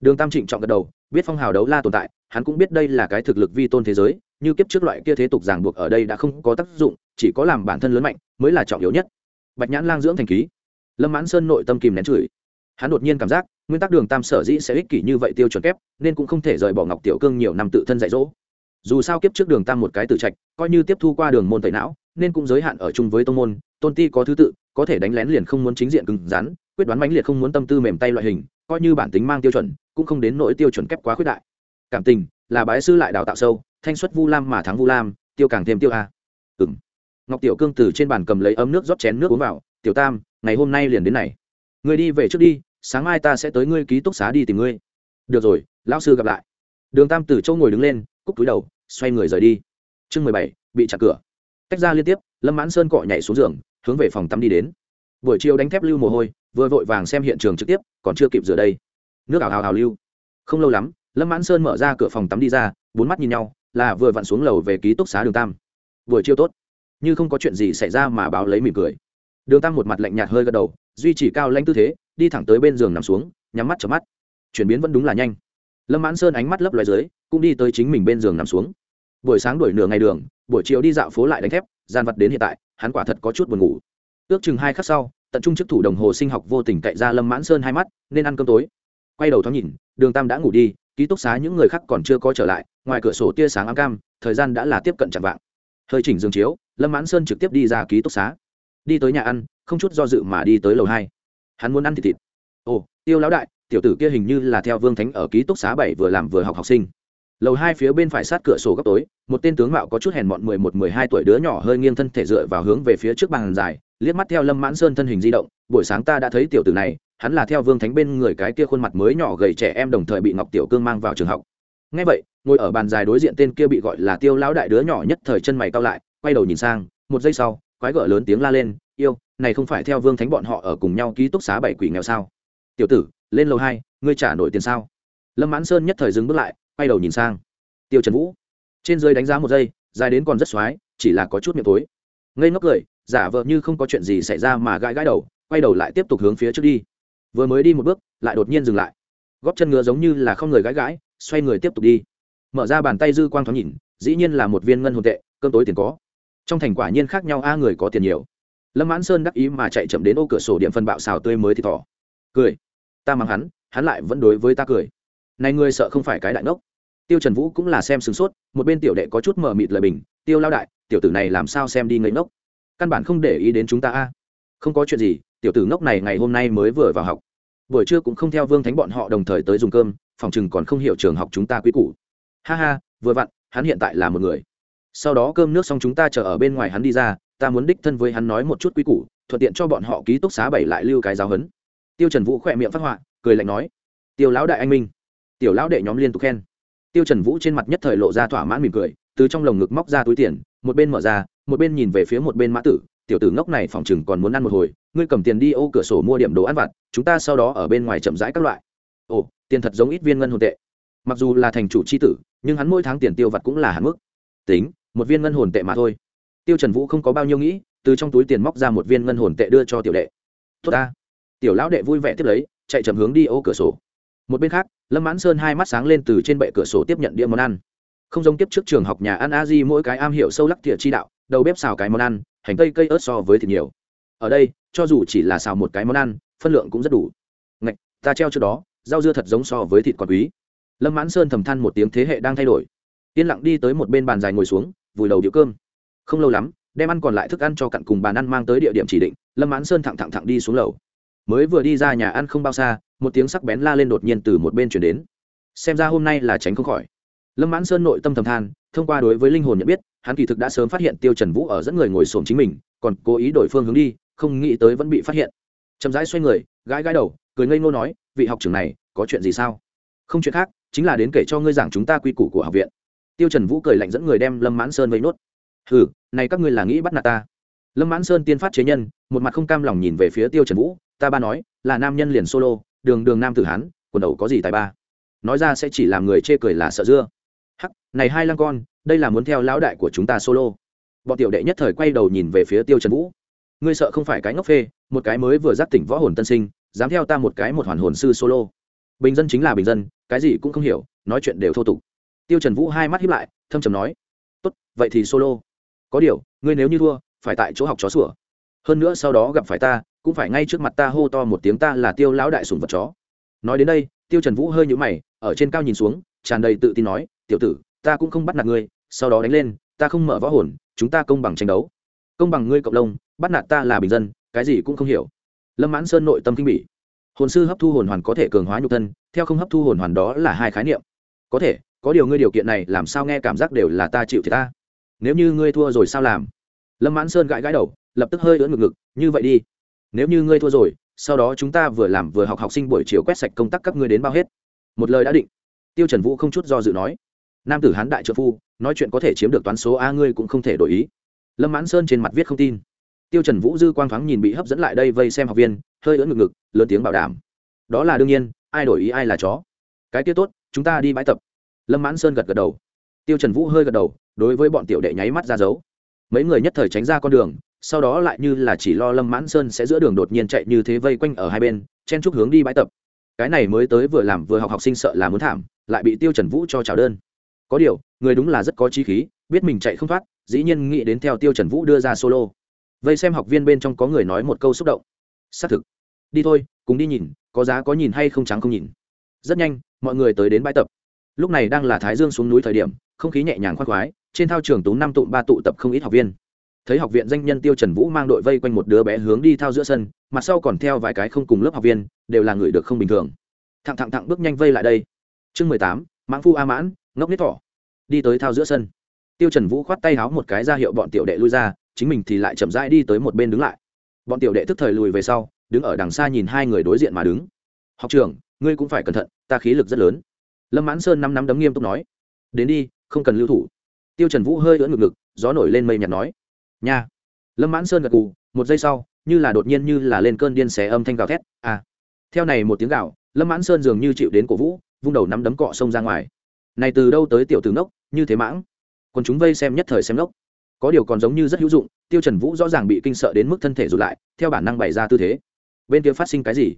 Đường tam trịnh chọn gật đầu, biết phong hào đấu la tồn tại, hắn cũng biết đây là cái thực lực vi tôn thế giới, như kiếp trước loại kia thế tục ràng buộc ở đây đã không có tác dụng chỉ có làm bản thân lớn mạnh mới là trọng yếu nhất. Bạch nhãn lang dưỡng thành ký. Lâm mãn sơn nội tâm kìm nén chửi. Hắn đột nhiên cảm giác, nguyên tắc đường tam sở dĩ sẽ ích kỷ như vậy tiêu chuẩn kép, nên cũng không thể rời bỏ ngọc tiểu cương nhiều năm tự thân dạy dỗ. Dù sao kiếp trước đường tam một cái tự trạch, coi như tiếp thu qua đường môn tẩy não, nên cũng giới hạn ở chung với tông môn, tôn ti có thứ tự, có thể đánh lén liền không muốn chính diện cứng rắn, quyết đoán mãnh liệt không muốn tâm tư mềm tay loại hình, coi như bản tính mang tiêu chuẩn, cũng không đến nỗi tiêu chuẩn kép quá khuyết đại. Cảm tình, là bái sư lại đào tạo sâu, thanh xuất vu lam mà thắng vu lam, tiêu càng thêm tiêu a. Ừng ngọc tiểu cương từ trên bàn cầm lấy ấm nước rót chén nước uống vào, tiểu tam, ngày hôm nay liền đến này. Người đi về trước đi, sáng mai ta sẽ tới ngươi ký túc xá đi tìm ngươi. Được rồi, lão sư gặp lại. Đường tam từ châu ngồi đứng lên, cúc túi đầu, xoay người rời đi. Chương mười bảy, bị chặt cửa. Tách ra liên tiếp, lâm mãn sơn cọ nhảy xuống giường, hướng về phòng tắm đi đến. Buổi chiều đánh thép lưu mồ hôi, vừa vội vàng xem hiện trường trực tiếp, còn chưa kịp rửa đây. Nước ảo hào hào lưu. Không lâu lắm, lâm mãn sơn mở ra cửa phòng tắm đi ra, bốn mắt nhìn nhau, là vừa vặn xuống lầu về ký túc xá đường tam. Buổi chiều tốt như không có chuyện gì xảy ra mà báo lấy mỉm cười. Đường tam một mặt lạnh nhạt hơi gật đầu, duy trì cao lanh tư thế, đi thẳng tới bên giường nằm xuống, nhắm mắt chợp mắt. Chuyển biến vẫn đúng là nhanh. Lâm mãn sơn ánh mắt lấp loài dưới, cũng đi tới chính mình bên giường nằm xuống. Buổi sáng đuổi nửa ngày đường, buổi chiều đi dạo phố lại đánh thép, gian vật đến hiện tại, hắn quả thật có chút buồn ngủ. Ước chừng hai khắc sau, tận trung chức thủ đồng hồ sinh học vô tình cậy ra lâm mãn sơn hai mắt, nên ăn cơm tối. Quay đầu thoáng nhìn, đường tam đã ngủ đi, ký túc xá những người khác còn chưa có trở lại, ngoài cửa sổ tia sáng ám cam, thời gian đã là tiếp cận chạm vạng. Hơi chỉnh dương chiếu lâm mãn sơn trực tiếp đi ra ký túc xá. Đi tới nhà ăn, không chút do dự mà đi tới lầu hai. Hắn muốn ăn thịt thịt. Ồ, tiêu lão đại, tiểu tử kia hình như là theo vương thánh ở ký túc xá bảy vừa làm vừa học học sinh. Lầu hai phía bên phải sát cửa sổ góc tối, một tên tướng mạo có chút hèn mọn mười một, mười hai tuổi đứa nhỏ hơi nghiêng thân thể dựa vào hướng về phía trước bàn dài, liếc mắt theo lâm mãn sơn thân hình di động, buổi sáng ta đã thấy tiểu tử này, hắn là theo vương thánh bên người cái kia khuôn mặt mới nhỏ gầy trẻ em đồng thời bị ngọc tiểu cương mang vào trường học. Ngay vậy, ngồi ở bàn dài đối diện tên kia bị gọi là tiêu lão đại đứa nhỏ nhất thời chân mày cao lại quay đầu nhìn sang, một giây sau, quái gở lớn tiếng la lên, yêu, này không phải theo vương thánh bọn họ ở cùng nhau ký túc xá bảy quỷ nghèo sao? Tiểu tử, lên lầu hai, ngươi trả nổi tiền sao? Lâm mãn sơn nhất thời dừng bước lại, quay đầu nhìn sang. Tiêu trần vũ. Trên dưới đánh giá một giây, dài đến còn rất xoái, chỉ là có chút miệng tối ngây ngốc cười, giả vờ như không có chuyện gì xảy ra mà gãi gãi đầu, quay đầu lại tiếp tục hướng phía trước đi. Vừa mới đi một bước, lại đột nhiên dừng lại. Góp chân ngựa giống như là không người gãi gãi, xoay người tiếp tục đi. Mở ra bàn tay dư quang thoáng nhìn, dĩ nhiên là một viên ngân hồn tệ, cơm tối tiền có trong thành quả nhiên khác nhau, a, người có tiền nhiều. Lâm mãn sơn đắc ý mà chạy chậm đến ô cửa sổ điện phân bạo xào tươi mới thì thỏ. Cười. Ta mắng hắn hắn lại vẫn đối với ta cười. Này ngươi sợ không phải cái đại ngốc. Tiêu trần vũ cũng là xem sửng sốt, một bên tiểu đệ có chút mờ mịt lời bình, tiêu lao đại, tiểu tử này làm sao xem đi ngây ngốc? Căn bản không để ý đến chúng ta a. Không có chuyện gì, tiểu tử ngốc này ngày hôm nay mới vừa vào học. Buổi trưa cũng không theo vương thánh bọn họ đồng thời tới dùng cơm, phòng chừng còn không hiểu trường học chúng ta quý củ. Ha ha, vừa vặn, hắn hiện tại là một người sau đó cơm nước xong chúng ta chờ ở bên ngoài hắn đi ra, ta muốn đích thân với hắn nói một chút quý củ, thuận tiện cho bọn họ ký túc xá bảy lại lưu cái giáo hấn tiêu trần vũ khỏe miệng phát họa, cười lạnh nói, tiêu lão đại anh minh. Tiểu lão đệ nhóm liên tục khen. Tiêu trần vũ trên mặt nhất thời lộ ra thỏa mãn mỉm cười, từ trong lồng ngực móc ra túi tiền, một bên mở ra, một bên nhìn về phía một bên mã tử, tiểu tử ngốc này phòng chừng còn muốn ăn một hồi, ngươi cầm tiền đi ô cửa sổ mua điểm đồ ăn vặt, chúng ta sau đó ở bên ngoài chậm rãi các loại. Ồ, tiền thật giống ít viên ngân hồn tệ. Mặc dù là thành chủ c h i tử, nhưng hắn mỗi tháng tiền tiêu vặt cũng là hạn mức. Tính một viên ngân hồn tệ mà thôi. Tiêu trần vũ không có bao nhiêu nghĩ, từ trong túi tiền móc ra một viên ngân hồn tệ đưa cho tiểu đệ. Tốt ta. Tiểu lão đệ vui vẻ tiếp lấy, chạy chậm hướng đi ô cửa sổ. Một bên khác, lâm mãn sơn hai mắt sáng lên từ trên bệ cửa sổ tiếp nhận đĩa món ăn. Không giống tiếp trước trường học nhà ăn a di mỗi cái am hiểu sâu lắc tỉa chi đạo, đầu bếp xào cái món ăn, hành tây cây ớt so với thịt nhiều. Ở đây, cho dù chỉ là xào một cái món ăn, phân lượng cũng rất đủ. Ngạch, ta treo trước đó, rau dưa thật giống so với thịt còn quý. Lâm mãn sơn thầm than một tiếng thế hệ đang thay đổi. Yên lặng đi tới một bên bàn dài ngồi xuống vùi đầu điệu cơm. Không lâu lắm, đem ăn còn lại thức ăn cho cặn cùng bàn ăn mang tới địa điểm chỉ định, lâm mãn sơn thẳng thẳng thẳng đi xuống lầu. Mới vừa đi ra nhà ăn không bao xa, một tiếng sắc bén la lên đột nhiên từ một bên chuyển đến. Xem ra hôm nay là tránh không khỏi. Lâm mãn sơn nội tâm thầm than, thông qua đối với linh hồn nhận biết, hắn kỳ thực đã sớm phát hiện tiêu trần vũ ở dẫn người ngồi xổm chính mình, còn cố ý đổi phương hướng đi, không nghĩ tới vẫn bị phát hiện. Chậm rãi xoay người, gãi gãi đầu, cười ngây ngô nói, vị học trưởng này, có chuyện gì sao? Không chuyện khác, chính là đến kể cho ngươi giảng chúng ta quy củ của học viện tiêu trần vũ cười lạnh dẫn người đem lâm mãn sơn vây nốt. Hừ, này các ngươi là nghĩ bắt nạt ta? Lâm mãn sơn tiên phát chế nhân, một mặt không cam lòng nhìn về phía tiêu trần vũ, ta ba nói, là nam nhân liền solo, đường đường nam tử hán, quần đầu có gì tài ba? Nói ra sẽ chỉ làm người chê cười là sợ dưa. Hắc, này hai lăng con, đây là muốn theo lão đại của chúng ta solo. Bọn tiểu đệ nhất thời quay đầu nhìn về phía tiêu trần vũ. Ngươi sợ không phải cái ngốc phê, một cái mới vừa giác tỉnh võ hồn tân sinh, dám theo ta một cái một hoàn hồn sư solo. Bình dân chính là bình dân, cái gì cũng không hiểu, nói chuyện đều thô tục tiêu trần vũ hai mắt híp lại, thâm trầm nói, tốt, vậy thì solo. Có điều, ngươi nếu như thua, phải tại chỗ học chó sủa. Hơn nữa sau đó gặp phải ta, cũng phải ngay trước mặt ta hô to một tiếng ta là tiêu lão đại sủng vật chó. Nói đến đây, tiêu trần vũ hơi nhíu mày, ở trên cao nhìn xuống, tràn đầy tự tin nói, tiểu tử, ta cũng không bắt nạt ngươi, sau đó đánh lên, ta không mở võ hồn, chúng ta công bằng tranh đấu. Công bằng ngươi cộng lông bắt nạt ta là bình dân, cái gì cũng không hiểu. Lâm mãn sơn nội tâm kinh bỉ. Hồn sư hấp thu hồn hoàn có thể cường hóa nhục thân, theo không hấp thu hồn hoàn đó là hai khái niệm. Có thể có điều ngươi điều kiện này làm sao nghe cảm giác đều là ta chịu thì ta. Nếu như ngươi thua rồi sao làm? Lâm mãn sơn gãi gãi đầu, lập tức hơi ưỡn ngực ngực, như vậy đi. Nếu như ngươi thua rồi, sau đó chúng ta vừa làm vừa học học sinh buổi chiều quét sạch công tác các ngươi đến bao hết. Một lời đã định. Tiêu trần vũ không chút do dự nói. Nam tử hán đại trợ phu, nói chuyện có thể chiếm được toán số a ngươi cũng không thể đổi ý. Lâm mãn sơn trên mặt viết không tin. Tiêu trần vũ dư quang thoáng nhìn bị hấp dẫn lại đây vây xem học viên, hơi ưỡn ngực ngực, lớn tiếng bảo đảm. Đó là đương nhiên, ai đổi ý ai là chó. Cái kia tốt, chúng ta đi bãi tập lâm mãn sơn gật gật đầu. Tiêu trần vũ hơi gật đầu, đối với bọn tiểu đệ nháy mắt ra dấu. Mấy người nhất thời tránh ra con đường, sau đó lại như là chỉ lo lâm mãn sơn sẽ giữa đường đột nhiên chạy như thế vây quanh ở hai bên, chen chúc hướng đi bãi tập. Cái này mới tới vừa làm vừa học học sinh sợ là muốn thảm, lại bị tiêu trần vũ cho chào đơn. Có điều, người đúng là rất có trí khí, biết mình chạy không thoát, dĩ nhiên nghĩ đến theo tiêu trần vũ đưa ra solo. Vây xem học viên bên trong có người nói một câu xúc động. Xác thực. Đi thôi, cùng đi nhìn, có giá có nhìn hay không trắng không nhìn. Rất nhanh, mọi người tới đến bãi tập lúc này đang là thái dương xuống núi thời điểm, không khí nhẹ nhàng khoan khoái, trên thao trường tú năm tụ ba tụ tập không ít học viên. Thấy học viện danh nhân tiêu trần vũ mang đội vây quanh một đứa bé hướng đi thao giữa sân, mặt sau còn theo vài cái không cùng lớp học viên, đều là người được không bình thường. Thẳng thẳng thẳng bước nhanh vây lại đây. Chương mười tám, mãng phu a mãn, ngốc nít thỏ. Đi tới thao giữa sân. Tiêu trần vũ khoát tay háo một cái ra hiệu bọn tiểu đệ lui ra, chính mình thì lại chậm rãi đi tới một bên đứng lại. Bọn tiểu đệ tức thời lùi về sau, đứng ở đằng xa nhìn hai người đối diện mà đứng. Học trưởng, ngươi cũng phải cẩn thận, ta khí lực rất lớn lâm mãn sơn năm năm đấm nghiêm túc nói đến đi không cần lưu thủ. Tiêu trần vũ hơi ưỡn ngực ngực gió nổi lên mây nhạt nói nha. Lâm mãn sơn gật gù một giây sau như là đột nhiên như là lên cơn điên xé âm thanh gào thét à. Theo này một tiếng gào lâm mãn sơn dường như chịu đến cổ vũ vung đầu nắm đấm cọ sông ra ngoài. Này từ đâu tới tiểu tử nốc, như thế mãng? Còn chúng vây xem nhất thời xem nốc, có điều còn giống như rất hữu dụng tiêu trần vũ rõ ràng bị kinh sợ đến mức thân thể rụt lại theo bản năng bày ra tư thế. Bên kia phát sinh cái gì?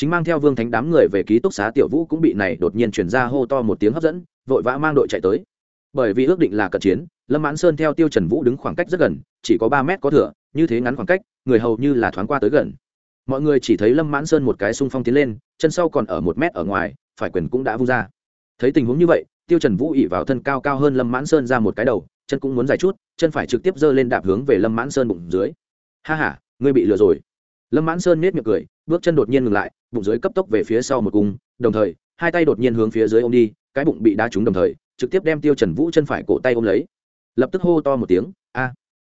Chính mang theo vương thánh đám người về ký túc xá tiểu vũ cũng bị này đột nhiên chuyển ra hô to một tiếng hấp dẫn, vội vã mang đội chạy tới. Bởi vì ước định là cận chiến, lâm mãn sơn theo tiêu trần vũ đứng khoảng cách rất gần, chỉ có ba mét có thừa như thế ngắn khoảng cách, người hầu như là thoáng qua tới gần. Mọi người chỉ thấy lâm mãn sơn một cái xung phong tiến lên, chân sau còn ở một mét ở ngoài, phải quyền cũng đã vung ra. Thấy tình huống như vậy, tiêu trần vũ ỉ vào thân cao cao hơn lâm mãn sơn ra một cái đầu, chân cũng muốn dài chút, chân phải trực tiếp giơ lên đạp hướng về lâm mãn sơn bụng dưới. Ha ha, ngươi bị lừa rồi. Lâm mãn sơn nét miệng cười, bước chân đột nhiên ngừng lại bụng dưới cấp tốc về phía sau một cung, đồng thời, hai tay đột nhiên hướng phía dưới ôm đi, cái bụng bị đá trúng đồng thời, trực tiếp đem tiêu trần vũ chân phải cổ tay ôm lấy. Lập tức hô to một tiếng, a! À.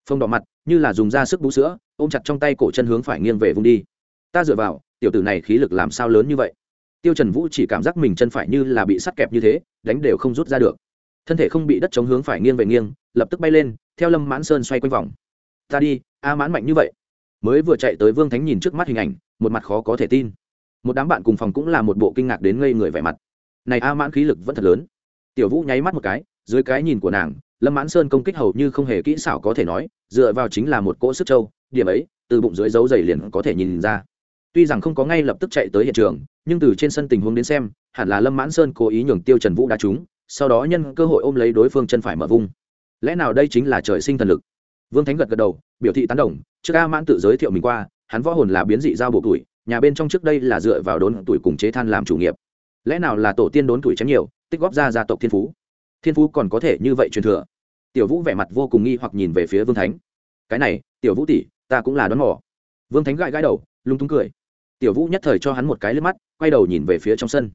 phông đỏ mặt, như là dùng ra sức bú sữa, ôm chặt trong tay cổ chân hướng phải nghiêng về vùng đi. Ta dựa vào, tiểu tử này khí lực làm sao lớn như vậy? Tiêu trần vũ chỉ cảm giác mình chân phải như là bị sắt kẹp như thế, đánh đều không rút ra được. Thân thể không bị đất chống hướng phải nghiêng về nghiêng, lập tức bay lên, theo lâm mãn sơn xoay quanh vòng. Ta đi, a mãn mạnh như vậy. Mới vừa chạy tới vương thánh nhìn trước mắt hình ảnh, một mặt khó có thể tin một đám bạn cùng phòng cũng là một bộ kinh ngạc đến ngây người vẻ mặt. Này a mãn khí lực vẫn thật lớn. Tiểu vũ nháy mắt một cái, dưới cái nhìn của nàng, lâm mãn sơn công kích hầu như không hề kỹ xảo có thể nói, dựa vào chính là một cỗ sức trâu, điểm ấy, từ bụng dưới dấu dày liền có thể nhìn ra. Tuy rằng không có ngay lập tức chạy tới hiện trường, nhưng từ trên sân tình huống đến xem, hẳn là lâm mãn sơn cố ý nhường tiêu trần vũ đá trúng, sau đó nhân cơ hội ôm lấy đối phương chân phải mở vung. Lẽ nào đây chính là trời sinh thần lực? Vương thánh gật gật đầu, biểu thị tán đồng, trước a mãn tự giới thiệu mình qua, hắn võ hồn là biến dị giao bộ tuổi nhà bên trong trước đây là dựa vào đốn tuổi cùng chế than làm chủ nghiệp. Lẽ nào là tổ tiên đốn tuổi chém nhiều, tích góp ra gia tộc thiên phú? Thiên phú còn có thể như vậy truyền thừa? Tiểu vũ vẻ mặt vô cùng nghi hoặc nhìn về phía vương thánh. Cái này, tiểu vũ tỷ, ta cũng là đón mò. Vương thánh gãi gãi đầu, lung tung cười. Tiểu vũ nhất thời cho hắn một cái lên mắt, quay đầu nhìn về phía trong sân.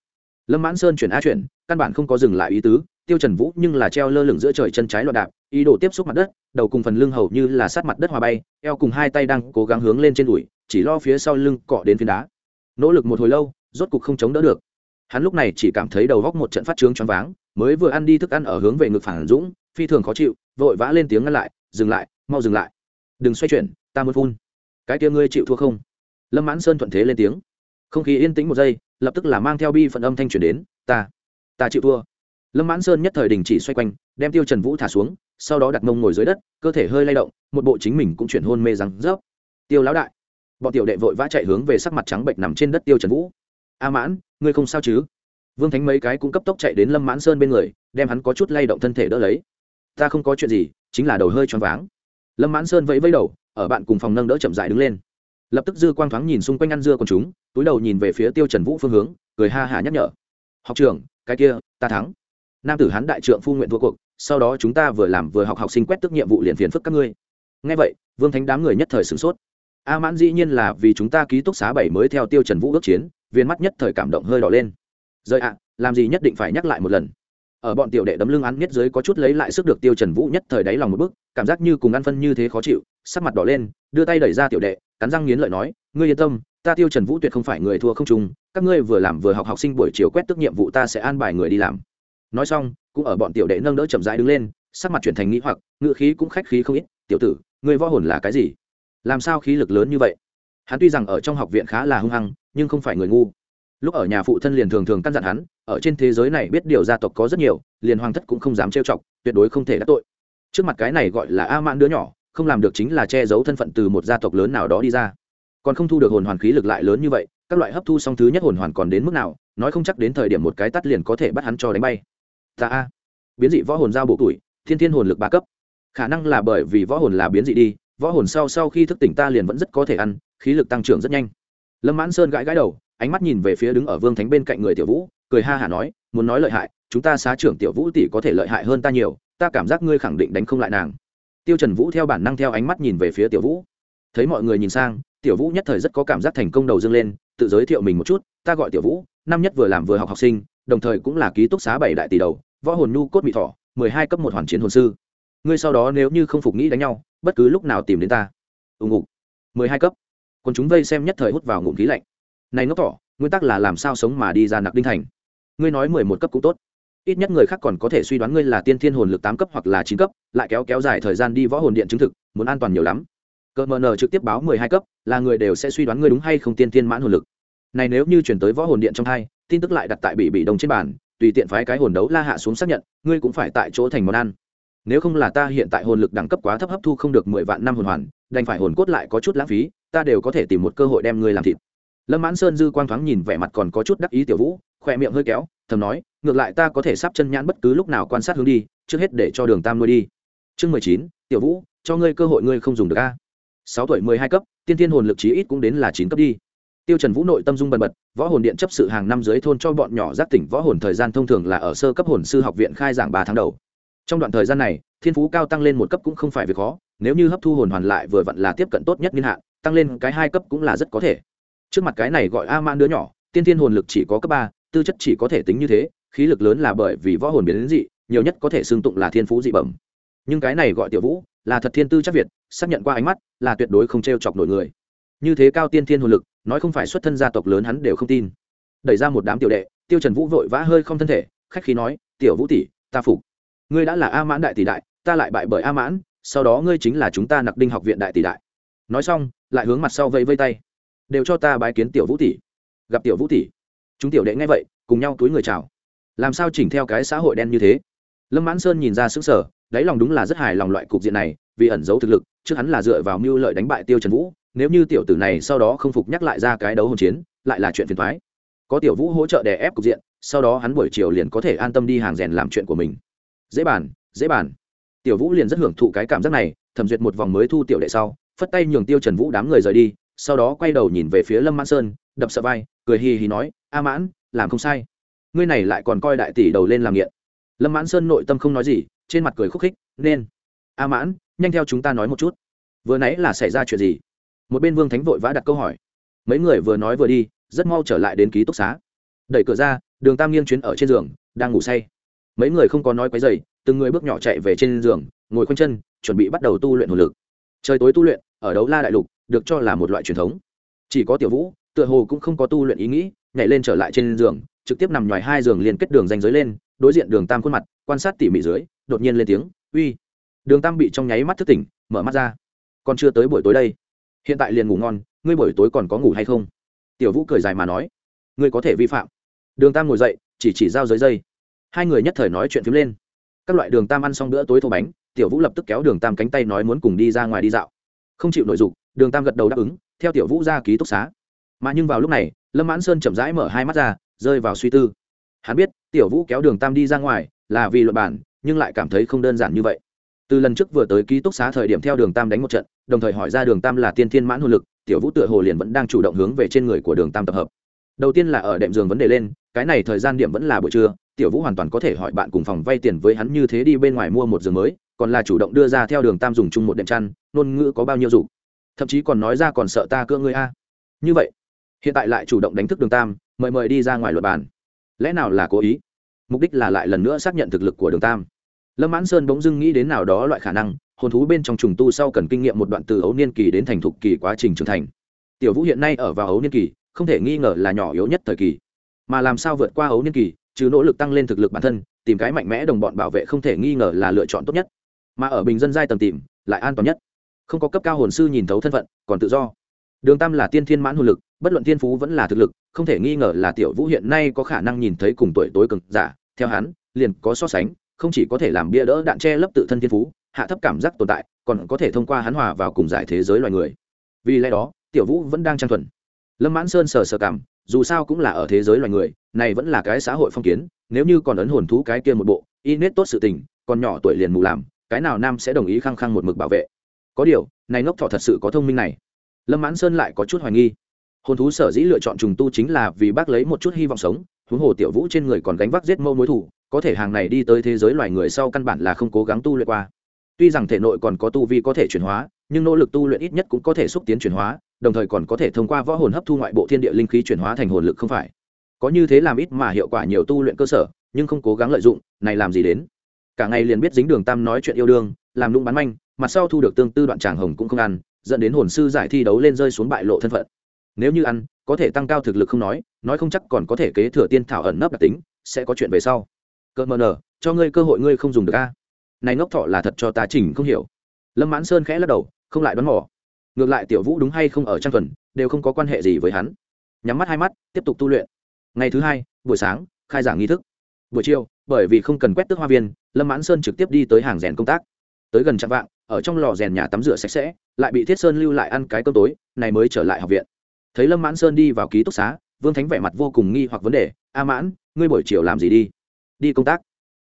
Lâm mãn sơn chuyển a chuyển, căn bản không có dừng lại ý tứ, tiêu trần vũ nhưng là treo lơ lửng giữa trời chân trái loạn đạp, ý đồ tiếp xúc mặt đất, đầu cùng phần lưng hầu như là sát mặt đất hòa bay, eo cùng hai tay đang cố gắng hướng lên trên đùi chỉ lo phía sau lưng cọ đến phiến đá. Nỗ lực một hồi lâu, rốt cục không chống đỡ được. Hắn lúc này chỉ cảm thấy đầu góc một trận phát trướng choáng váng, mới vừa ăn đi thức ăn ở hướng về ngực phản dũng, phi thường khó chịu, vội vã lên tiếng ngăn lại, dừng lại, mau dừng lại. Đừng xoay chuyển, ta muốn phun. Cái kia ngươi chịu thua không? Lâm mãn sơn thuận thế lên tiếng. Không khí yên tĩnh một giây, lập tức là mang theo bi phận âm thanh chuyển đến, ta ta chịu thua. Lâm mãn sơn nhất thời đình chỉ xoay quanh, đem tiêu trần vũ thả xuống, sau đó đặt mông ngồi dưới đất, cơ thể hơi lay động, một bộ chính mình cũng chuyển hôn mê răng rớp. Tiêu lão đại bọn tiểu đệ vội vã chạy hướng về sắc mặt trắng bệnh nằm trên đất tiêu trần vũ a à mãn ngươi không sao chứ vương thánh mấy cái cũng cấp tốc chạy đến lâm mãn sơn bên người đem hắn có chút lay động thân thể đỡ lấy ta không có chuyện gì chính là đầu hơi choáng váng lâm mãn sơn vẫy vẫy đầu ở bạn cùng phòng nâng đỡ chậm dại đứng lên lập tức dư quang thoáng nhìn xung quanh ăn dưa con chúng túi đầu nhìn về phía tiêu trần vũ phương hướng cười ha hả nhắc nhở học trưởng cái kia ta thắng nam tử hán đại trượng phu nguyện thua cuộc sau đó chúng ta vừa làm vừa học học sinh quét tức nhiệm vụ liền phiền phức các ngươi nghe vậy vương thánh đám người nhất thời sửng sốt a mãn dĩ nhiên là vì chúng ta ký túc xá bảy mới theo tiêu trần vũ ước chiến, viên mắt nhất thời cảm động hơi đỏ lên. Rời ạ, làm gì nhất định phải nhắc lại một lần. Ở bọn tiểu đệ đấm lưng ăn nhất dưới có chút lấy lại sức được tiêu trần vũ nhất thời đáy lòng một bước, cảm giác như cùng ăn phân như thế khó chịu, sắc mặt đỏ lên, đưa tay đẩy ra tiểu đệ, cắn răng nghiến lợi nói, ngươi yên tâm, ta tiêu trần vũ tuyệt không phải người thua không trùng, các ngươi vừa làm vừa học học sinh buổi chiều quét tức nhiệm vụ ta sẽ an bài người đi làm. Nói xong, cũng ở bọn tiểu đệ nâng đỡ chậm rãi đứng lên, sắc mặt chuyển thành nghĩ hoặc ngựa khí cũng khách khí không ít, tiểu tử, ngươi võ hồn là cái gì? Làm sao khí lực lớn như vậy? Hắn tuy rằng ở trong học viện khá là hung hăng, nhưng không phải người ngu. Lúc ở nhà phụ thân liền thường thường căn dặn hắn, ở trên thế giới này biết điều gia tộc có rất nhiều, liền hoàng thất cũng không dám trêu chọc, tuyệt đối không thể đắc tội. Trước mặt cái này gọi là a mãn đứa nhỏ, không làm được chính là che giấu thân phận từ một gia tộc lớn nào đó đi ra. Còn không thu được hồn hoàn khí lực lại lớn như vậy, các loại hấp thu xong thứ nhất hồn hoàn còn đến mức nào, nói không chắc đến thời điểm một cái tắt liền có thể bắt hắn cho đánh bay. Ta a. Biến dị võ hồn giao bộ tuổi, thiên thiên hồn lực ba cấp. Khả năng là bởi vì võ hồn là biến dị đi võ hồn sau sau khi thức tỉnh ta liền vẫn rất có thể ăn khí lực tăng trưởng rất nhanh. Lâm mãn sơn gãi gãi đầu ánh mắt nhìn về phía đứng ở vương thánh bên cạnh người tiểu vũ cười ha hả nói muốn nói lợi hại chúng ta xá trưởng tiểu vũ tỷ có thể lợi hại hơn ta nhiều ta cảm giác ngươi khẳng định đánh không lại nàng. Tiêu trần vũ theo bản năng theo ánh mắt nhìn về phía tiểu vũ. Thấy mọi người nhìn sang tiểu vũ nhất thời rất có cảm giác thành công đầu dương lên tự giới thiệu mình một chút ta gọi tiểu vũ năm nhất vừa làm vừa học học sinh đồng thời cũng là ký túc xá bảy đại tỷ đầu võ hồn nhu cốt bị thọ, mười hai cấp một hoàn chiến hồn sư ngươi sau đó nếu như không phục nghĩ đánh nhau, bất cứ lúc nào tìm đến ta. Ùng ục mười hai cấp. Còn chúng vây xem nhất thời hút vào ngụm khí lạnh. Này ngốc tỏ nguyên tắc là làm sao sống mà đi ra nặc đinh thành? Ngươi nói mười một cấp cũng tốt. Ít nhất người khác còn có thể suy đoán ngươi là tiên thiên hồn lực tám cấp hoặc là chín cấp, lại kéo kéo dài thời gian đi võ hồn điện chứng thực, muốn an toàn nhiều lắm. Cờ mờ nờ trực tiếp báo mười hai cấp, là người đều sẽ suy đoán ngươi đúng hay không tiên thiên mãn hồn lực. Này nếu như chuyển tới võ hồn điện trong hai, tin tức lại đặt tại bị bị đồng trên bàn, tùy tiện phái cái hồn đấu la hạ xuống xác nhận, ngươi cũng phải tại chỗ thành món ăn nếu không là ta hiện tại hồn lực đẳng cấp quá thấp hấp thu không được mười vạn năm hồn hoàn, đành phải hồn cốt lại có chút lãng phí, ta đều có thể tìm một cơ hội đem ngươi làm thịt. Lâm mãn sơn dư quang thoáng nhìn vẻ mặt còn có chút đắc ý tiểu vũ, khỏe miệng hơi kéo, thầm nói, ngược lại ta có thể sắp chân nhãn bất cứ lúc nào quan sát hướng đi, trước hết để cho đường tam nuôi đi. Chương mười chín, tiểu vũ, cho ngươi cơ hội ngươi không dùng được a. Sáu tuổi mười hai cấp, tiên tiên hồn lực chí ít cũng đến là chín cấp đi. Tiêu trần vũ nội tâm dung bần bật, võ hồn điện chấp sự hàng năm dưới thôn cho bọn nhỏ giác tỉnh võ hồn thời gian thông thường là ở sơ cấp hồn sư học viện khai giảng ba tháng đầu trong đoạn thời gian này, thiên phú cao tăng lên một cấp cũng không phải việc khó, nếu như hấp thu hồn hoàn lại vừa vặn là tiếp cận tốt nhất niên hạn, tăng lên cái hai cấp cũng là rất có thể. Trước mặt cái này gọi a man đứa nhỏ, tiên thiên hồn lực chỉ có cấp ba, tư chất chỉ có thể tính như thế, khí lực lớn là bởi vì võ hồn biến đến dị, nhiều nhất có thể xương tụng là thiên phú dị bẩm. Nhưng cái này gọi tiểu vũ, là thật thiên tư chắc việt, xác nhận qua ánh mắt, là tuyệt đối không t r e o chọc nổi người. Như thế cao tiên thiên hồn lực, nói không phải xuất thân gia tộc lớn hắn đều không tin. Đẩy ra một đám tiểu đệ, tiêu trần vũ vội vã hơi không thân thể, khách khí nói, tiểu vũ tỷ, ta phục ngươi đã là a mãn đại tỷ đại, ta lại bại bởi a mãn, sau đó ngươi chính là chúng ta nặc đinh học viện đại tỷ đại. Nói xong, lại hướng mặt sau vẫy vây tay. Đều cho ta bái kiến tiểu vũ tỷ. Gặp tiểu vũ tỷ, chúng tiểu đệ nghe vậy, cùng nhau túi người chào. Làm sao chỉnh theo cái xã hội đen như thế? Lâm mãn sơn nhìn ra xứng sở đáy lòng đúng là rất hài lòng loại cục diện này, vì ẩn giấu thực lực, trước hắn là dựa vào mưu lợi đánh bại tiêu trần vũ, nếu như tiểu tử này sau đó không phục nhắc lại ra cái đấu hồn chiến, lại là chuyện phiền toái. Có tiểu vũ hỗ trợ đè ép cục diện, sau đó hắn buổi chiều liền có thể an tâm đi hàng rèn làm chuyện của mình dễ bàn dễ bàn. Tiểu vũ liền rất hưởng thụ cái cảm giác này, thẩm duyệt một vòng mới thu tiểu đệ sau, phất tay nhường tiêu trần vũ đám người rời đi, sau đó quay đầu nhìn về phía lâm mãn sơn, đập sợ vai, cười hì hì nói, a mãn, làm không sai. Ngươi này lại còn coi đại tỷ đầu lên làm nghiện. Lâm mãn sơn nội tâm không nói gì, trên mặt cười khúc khích, nên. A mãn, nhanh theo chúng ta nói một chút. Vừa nãy là xảy ra chuyện gì? Một bên vương thánh vội vã đặt câu hỏi. Mấy người vừa nói vừa đi, rất mau trở lại đến ký túc xá. Đẩy cửa ra, đường tam nghiêng chuyến ở trên giường, đang ngủ say mấy người không có nói quấy dày từng người bước nhỏ chạy về trên giường, ngồi khoanh chân, chuẩn bị bắt đầu tu luyện hồn lực. Trời tối tu luyện, ở đấu la đại lục, được cho là một loại truyền thống. Chỉ có tiểu vũ, tựa hồ cũng không có tu luyện ý nghĩ, nhảy lên trở lại trên giường, trực tiếp nằm ngoài hai giường liên kết đường danh giới lên, đối diện đường tam khuôn mặt, quan sát tỉ mỉ dưới, đột nhiên lên tiếng, uy. Đường tam bị trong nháy mắt thức tỉnh, mở mắt ra. Còn chưa tới buổi tối đây. Hiện tại liền ngủ ngon, ngươi buổi tối còn có ngủ hay không? Tiểu vũ cười dài mà nói, ngươi có thể vi phạm. Đường tam ngồi dậy, chỉ chỉ giao giới dây hai người nhất thời nói chuyện phím lên. Các loại đường tam ăn xong bữa tối thô bánh, tiểu vũ lập tức kéo đường tam cánh tay nói muốn cùng đi ra ngoài đi dạo. Không chịu nội dụng đường tam gật đầu đáp ứng, theo tiểu vũ ra ký túc xá. Mà nhưng vào lúc này, lâm mãn sơn chậm rãi mở hai mắt ra, rơi vào suy tư. Hắn biết, tiểu vũ kéo đường tam đi ra ngoài là vì luật bản, nhưng lại cảm thấy không đơn giản như vậy. Từ lần trước vừa tới ký túc xá thời điểm theo đường tam đánh một trận, đồng thời hỏi ra đường tam là tiên thiên mãn hồn lực, tiểu vũ tựa hồ liền vẫn đang chủ động hướng về trên người của đường tam tập hợp. Đầu tiên là ở đệm giường vấn đề lên, cái này thời gian điểm vẫn là buổi trưa tiểu vũ hoàn toàn có thể hỏi bạn cùng phòng vay tiền với hắn như thế đi bên ngoài mua một giường mới, còn là chủ động đưa ra theo đường tam dùng chung một đệm chăn, ngôn ngữ có bao nhiêu dục thậm chí còn nói ra còn sợ ta cưỡng ngươi a. Như vậy, hiện tại lại chủ động đánh thức đường tam, mời mời đi ra ngoài luật bàn. Lẽ nào là cố ý? Mục đích là lại lần nữa xác nhận thực lực của đường tam. Lâm mãn sơn bỗng dưng nghĩ đến nào đó loại khả năng, hồn thú bên trong trùng tu sau cần kinh nghiệm một đoạn từ ấu niên kỳ đến thành thục kỳ quá trình trưởng thành. Tiểu vũ hiện nay ở vào ấu niên kỳ, không thể nghi ngờ là nhỏ yếu nhất thời kỳ. Mà làm sao vượt qua ấu niên kỳ trừ nỗ lực tăng lên thực lực bản thân, tìm cái mạnh mẽ đồng bọn bảo vệ không thể nghi ngờ là lựa chọn tốt nhất. Mà ở bình dân giai tầm tìm, lại an toàn nhất. Không có cấp cao hồn sư nhìn thấu thân phận, còn tự do. Đường tam là tiên thiên mãn hồn lực, bất luận thiên phú vẫn là thực lực, không thể nghi ngờ là tiểu vũ hiện nay có khả năng nhìn thấy cùng tuổi tối cực giả. Theo hắn, liền có so sánh, không chỉ có thể làm bia đỡ đạn che lấp tự thân thiên phú, hạ thấp cảm giác tồn tại, còn có thể thông qua hắn hòa vào cùng giải thế giới loài người. Vì lẽ đó, tiểu vũ vẫn đang trang thuần. Lâm mãn sơn sờ sờ cảm dù sao cũng là ở thế giới loài người, này vẫn là cái xã hội phong kiến, nếu như còn ấn hồn thú cái kia một bộ, y nết tốt sự tình, còn nhỏ tuổi liền mù làm, cái nào nam sẽ đồng ý khăng khăng một mực bảo vệ? Có điều, này ngốc thọ thật sự có thông minh này. Lâm mãn sơn lại có chút hoài nghi. Hồn thú sở dĩ lựa chọn trùng tu chính là vì bác lấy một chút hy vọng sống, huống hồ tiểu vũ trên người còn gánh vác giết mâu mối thủ có thể hàng này đi tới thế giới loài người sau căn bản là không cố gắng tu luyện qua. Tuy rằng thể nội còn có tu vi có thể chuyển hóa, nhưng nỗ lực tu luyện ít nhất cũng có thể xúc tiến chuyển hóa đồng thời còn có thể thông qua võ hồn hấp thu ngoại bộ thiên địa linh khí chuyển hóa thành hồn lực không phải. Có như thế làm ít mà hiệu quả nhiều tu luyện cơ sở, nhưng không cố gắng lợi dụng, này làm gì đến? Cả ngày liền biết dính đường tam nói chuyện yêu đương, làm lung bán manh, mặt sau thu được tương tư đoạn tràng hồng cũng không ăn, dẫn đến hồn sư giải thi đấu lên rơi xuống bại lộ thân phận. Nếu như ăn, có thể tăng cao thực lực không nói nói không chắc còn có thể kế thừa tiên thảo ẩn nấp đặc tính, sẽ có chuyện về sau. Cơ mờ nở cho ngươi cơ hội ngươi không dùng được a. Này ngốc thọ là thật cho ta chỉnh không hiểu. Lâm mãn sơn khẽ lắc đầu, không lại đoán mò ngược lại tiểu vũ đúng hay không ở trang tuần đều không có quan hệ gì với hắn. Nhắm mắt hai mắt, tiếp tục tu luyện. Ngày thứ hai, buổi sáng, khai giảng nghi thức. Buổi chiều, bởi vì không cần quét tước hoa viên, lâm mãn sơn trực tiếp đi tới hàng rèn công tác. Tới gần chạm vạng, ở trong lò rèn nhà tắm rửa sạch sẽ, lại bị thiết sơn lưu lại ăn cái cơm tối, này mới trở lại học viện. Thấy lâm mãn sơn đi vào ký túc xá, vương thánh vẻ mặt vô cùng nghi hoặc vấn đề, a mãn, ngươi buổi chiều làm gì đi? Đi công tác.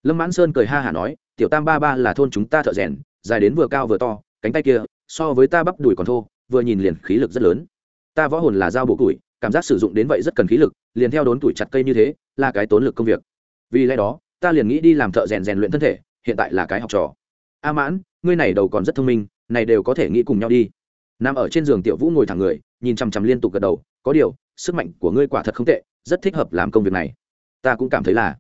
Lâm mãn sơn cười ha hả nói, tiểu tam ba ba là thôn chúng ta thợ rèn, dài đến vừa cao vừa to cánh tay kia, so với ta bắp đùi còn thô, vừa nhìn liền khí lực rất lớn. Ta võ hồn là dao bộ củi, cảm giác sử dụng đến vậy rất cần khí lực, liền theo đốn tuổi chặt cây như thế, là cái tốn lực công việc. Vì lẽ đó, ta liền nghĩ đi làm thợ rèn rèn luyện thân thể, hiện tại là cái học trò. A mãn, ngươi này đầu còn rất thông minh, này đều có thể nghĩ cùng nhau đi. Nằm ở trên giường tiểu vũ ngồi thẳng người, nhìn chằm chằm liên tục gật đầu, có điều, sức mạnh của ngươi quả thật không tệ, rất thích hợp làm công việc này. Ta cũng cảm thấy là.